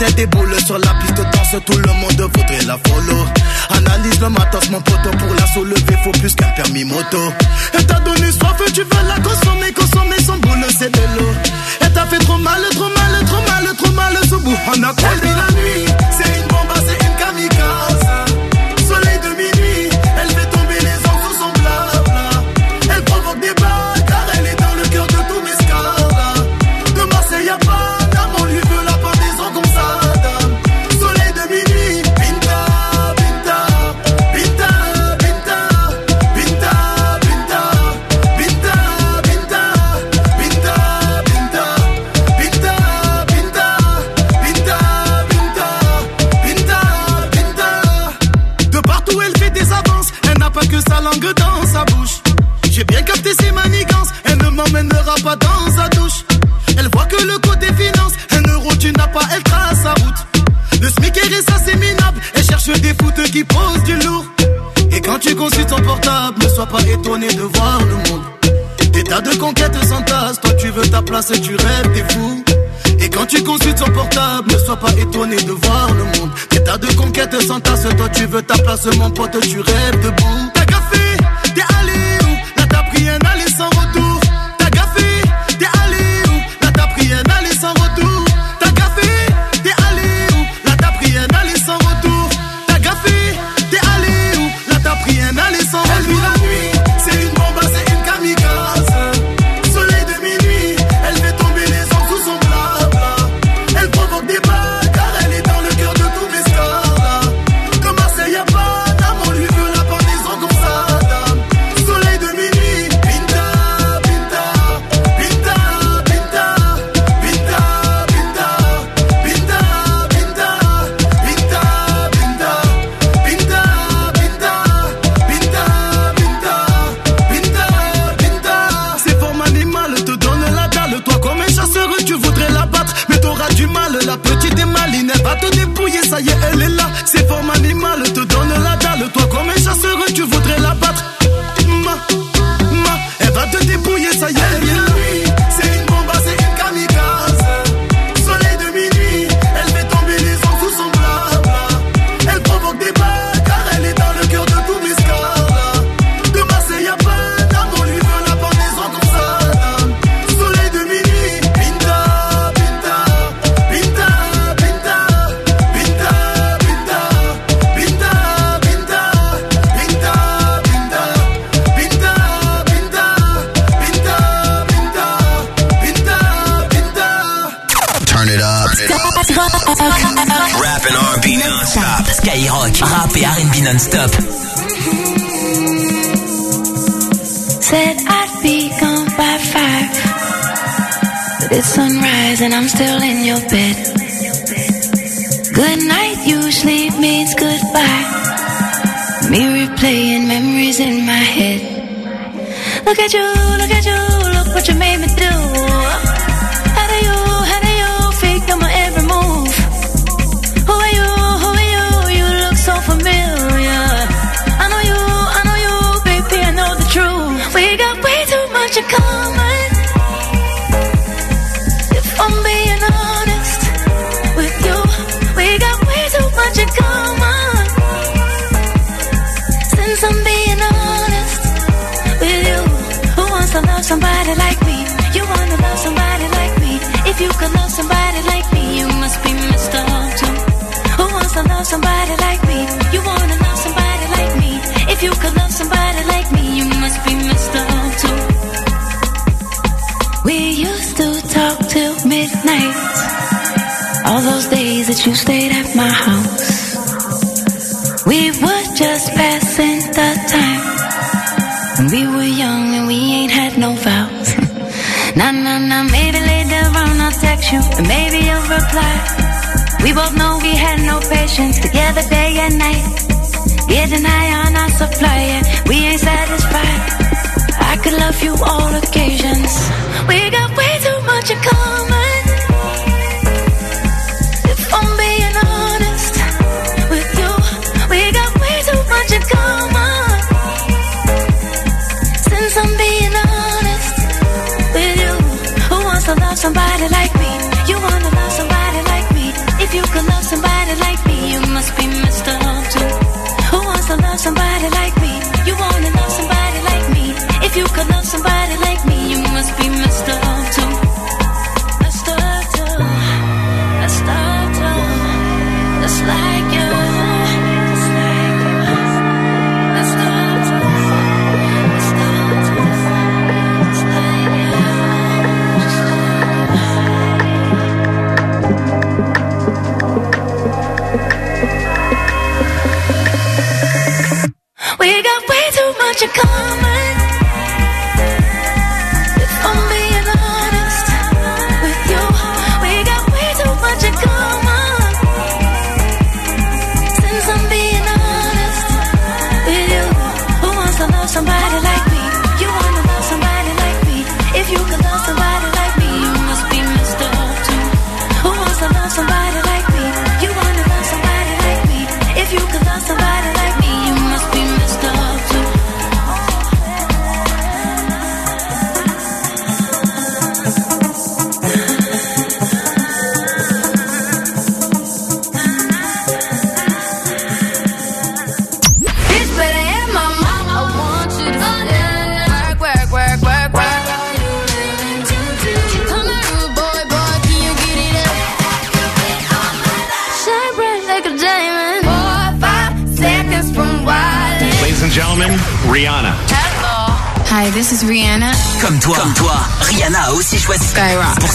[SPEAKER 21] tête déboule sur la piste danse, tout le monde voudrait la follow. Analyse le matos, mon poteau, pour la soulever, faut plus qu'un permis moto. Et t'as donné soif, tu veux la consommer, consommer son boule, c'est de l'eau. Et t'as fait trop mal, trop mal, trop mal, trop mal, ce bout. On a la nuit, c'est une bombe, c'est une kamikaze. qui posent du lourd. Et quand tu consultes ton portable, ne sois pas étonné de voir le monde. Des tas de conquêtes s'entassent, toi tu veux ta place et tu rêves, t'es fou. Et quand tu consultes son portable, ne sois pas étonné de voir le monde. Des tas de conquêtes s'entassent, toi tu veux ta place, mon pote, tu rêves debout.
[SPEAKER 8] party non-stop.
[SPEAKER 60] Said I'd be gone by five, but it's sunrise and I'm still in your bed. Good night usually means goodbye. Me replaying memories in my head. Look at you, look at you, look what you made me do. How do you?
[SPEAKER 73] somebody like me. You wanna love somebody like me. If you could love somebody like me, you must be messed up too. Who wants to love somebody like me? You wanna love somebody like me. If you could love somebody like me, you must be messed up too. We used to talk till midnight. All those days that you stayed We both know we had no patience together day and night. Getting high on our supply, and we ain't satisfied. I could love you all occasions. We got way too much in common.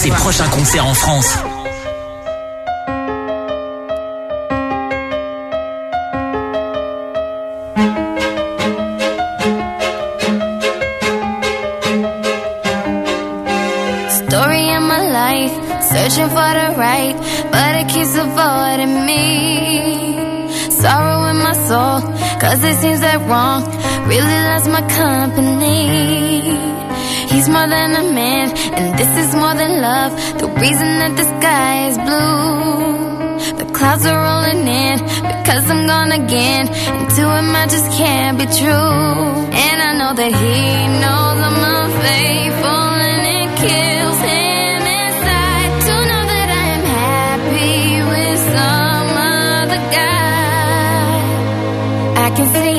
[SPEAKER 8] ses prochains concerts en France.
[SPEAKER 73] Story of my life, searching for the right, but it keeps avoiding me. Sorrow in my soul, cause it seems that wrong really loves my company. he's more than a man, and this is more than love. The reason that the sky is blue, the clouds are rolling in because I'm gone again. And to him, I just can't be true. And I know that he knows I'm unfaithful, and it kills him. I can see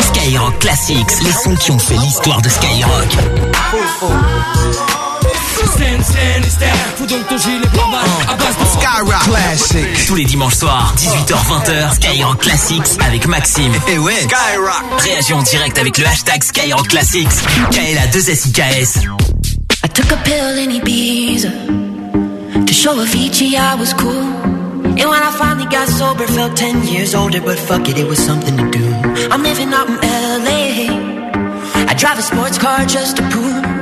[SPEAKER 8] Skyrock Classics, les sons qui ont fait l'histoire de Skyrock.
[SPEAKER 68] Fous donc ton gilet oh, Skyrock Classic.
[SPEAKER 8] Tous les dimanches soirs, 18h-20h, Skyrock Classics avec Maxime. Et ouais, Skyrock. Réagis en direct avec le hashtag Skyrock Classics. KLA2SIKS.
[SPEAKER 74] I took a pill in Ibiza To show Avicii I was cool And when I finally got sober Felt 10 years older But fuck it, it was something to do I'm living out in L.A. I drive a sports car just to prove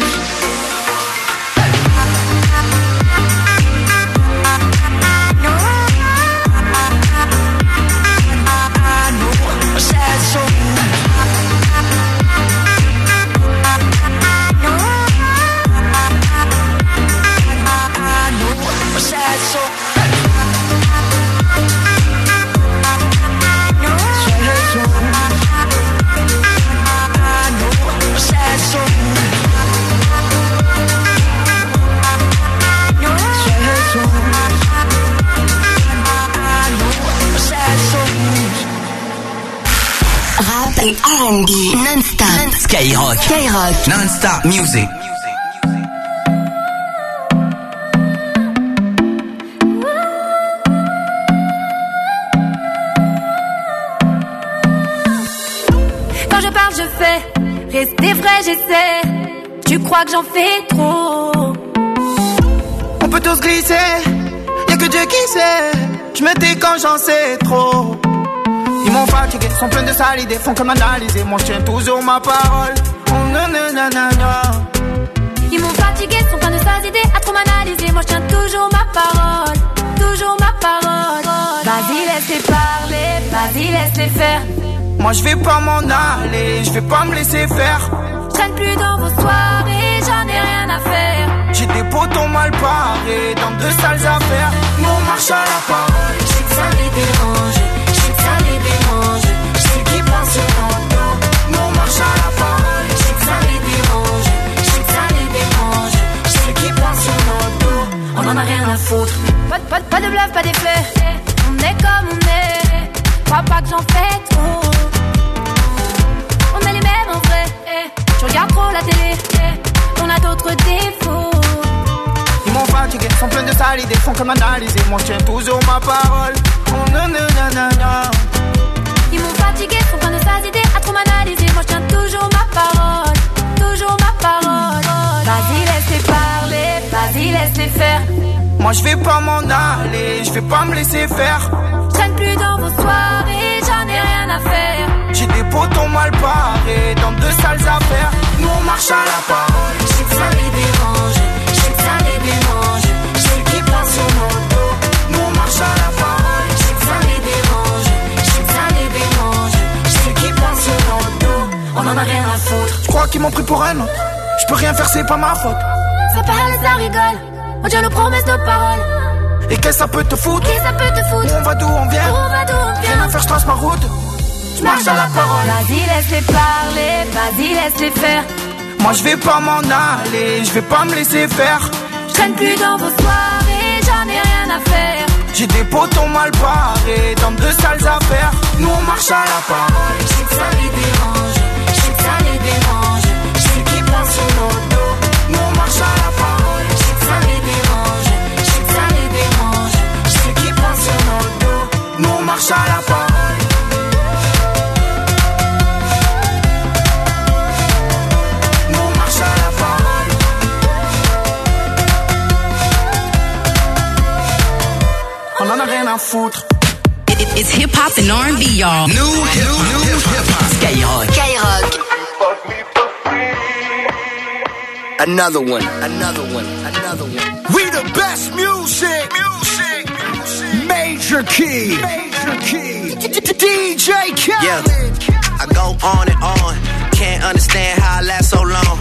[SPEAKER 8] Non-stop. Skyrock. Skyrock. Non-stop music.
[SPEAKER 74] Quand je parle, je fais. Rester vrai, j'essaie. Tu crois que j'en fais trop?
[SPEAKER 75] On peut tous glisser, y'a que Dieu qui sait. Je me tais quand j'en sais trop. Ils m'ont fatigué, sont pleins de sales idées, font que m'analyser. Moi je tiens toujours ma parole. Oh, nananana.
[SPEAKER 74] Ils m'ont fatigué, sont pleins de sales idées à trop m'analyser. Moi je tiens toujours ma parole, toujours ma parole. Vas-y, laisse-les parler, vas-y, laisse-les faire.
[SPEAKER 75] Moi je vais pas m'en aller, je vais pas me laisser faire.
[SPEAKER 74] Je plus dans vos soirées, j'en ai rien à faire.
[SPEAKER 75] J'ai des potons mal parés dans de sales affaires. Nous on marche à la parole, je sais que ça les dérange.
[SPEAKER 73] Mon
[SPEAKER 75] marche à la forme. J'ai que ça les dérange.
[SPEAKER 73] J'ai que ça les dérange. Celui qui pense, on en a rien à foutre. Pas de bluff, pas d'effet. On est comme on est. Crois pas que j'en fais. On est les mêmes en vrai. J'en regarde trop la télé. On a d'autres défauts.
[SPEAKER 75] Ils m'ont fatigué. Ils font que de salir. Ils défont comme de m'analyser. Moi j'tiens toujours ma parole. On ne ne ne ne ne ne.
[SPEAKER 73] Ils m'ont fatigué, font plein de sales idées à trop m'analyser. Moi, je tiens toujours ma parole. Toujours ma parole. Vas-y, laisse-les parler. Vas-y, laisse-les faire.
[SPEAKER 75] Moi, je vais pas m'en aller, je vais pas me laisser faire.
[SPEAKER 73] Je plus dans vos soirées, j'en ai rien à faire.
[SPEAKER 75] J'ai des potons mal barrés dans de sales affaires. Nous, on marche à la parole.
[SPEAKER 73] Je sais que ça les dérange. Je sais que ça les dérange. Je sais qu'ils passent sur mon dos.
[SPEAKER 75] Nous, on marche à la parole.
[SPEAKER 73] On en a rien à foutre.
[SPEAKER 75] Je crois qu'ils m'ont pris pour un autre? Je peux rien faire, c'est pas ma faute.
[SPEAKER 73] Ça parle, ça rigole. On tient nos promesses, nos paroles.
[SPEAKER 75] Et qu'est-ce que ça peut te foutre?
[SPEAKER 73] Qu'est-ce que ça peut te foutre?
[SPEAKER 75] On va d'où on vient?
[SPEAKER 73] On va d'où on
[SPEAKER 75] Rien
[SPEAKER 73] vient?
[SPEAKER 75] à faire, je trace ma route. Je marche à la parole.
[SPEAKER 73] Vas-y, laisse-les parler. Vas-y, laisse-les faire.
[SPEAKER 75] Moi, je vais pas m'en aller, je vais pas me laisser faire.
[SPEAKER 73] Je traîne plus dans vos soirées, j'en ai rien à faire.
[SPEAKER 75] J'ai des potons mal barrés dans de sales affaires. Nous, on marche à la parole.
[SPEAKER 73] Je sais que ça les dérange.
[SPEAKER 75] Marche à la parole. Nous, on marche à la parole. On en a rien à foutre.
[SPEAKER 76] It's hip hop and R&B, y'all.
[SPEAKER 68] New, hip, new hip hop.
[SPEAKER 76] Skyrock. Skyrock.
[SPEAKER 77] Another one, another one, another one.
[SPEAKER 75] We the best music. Music. Major key. Major key. DJ Khaled.
[SPEAKER 77] Yeah,
[SPEAKER 17] I go on and on. Can't understand how I last so long.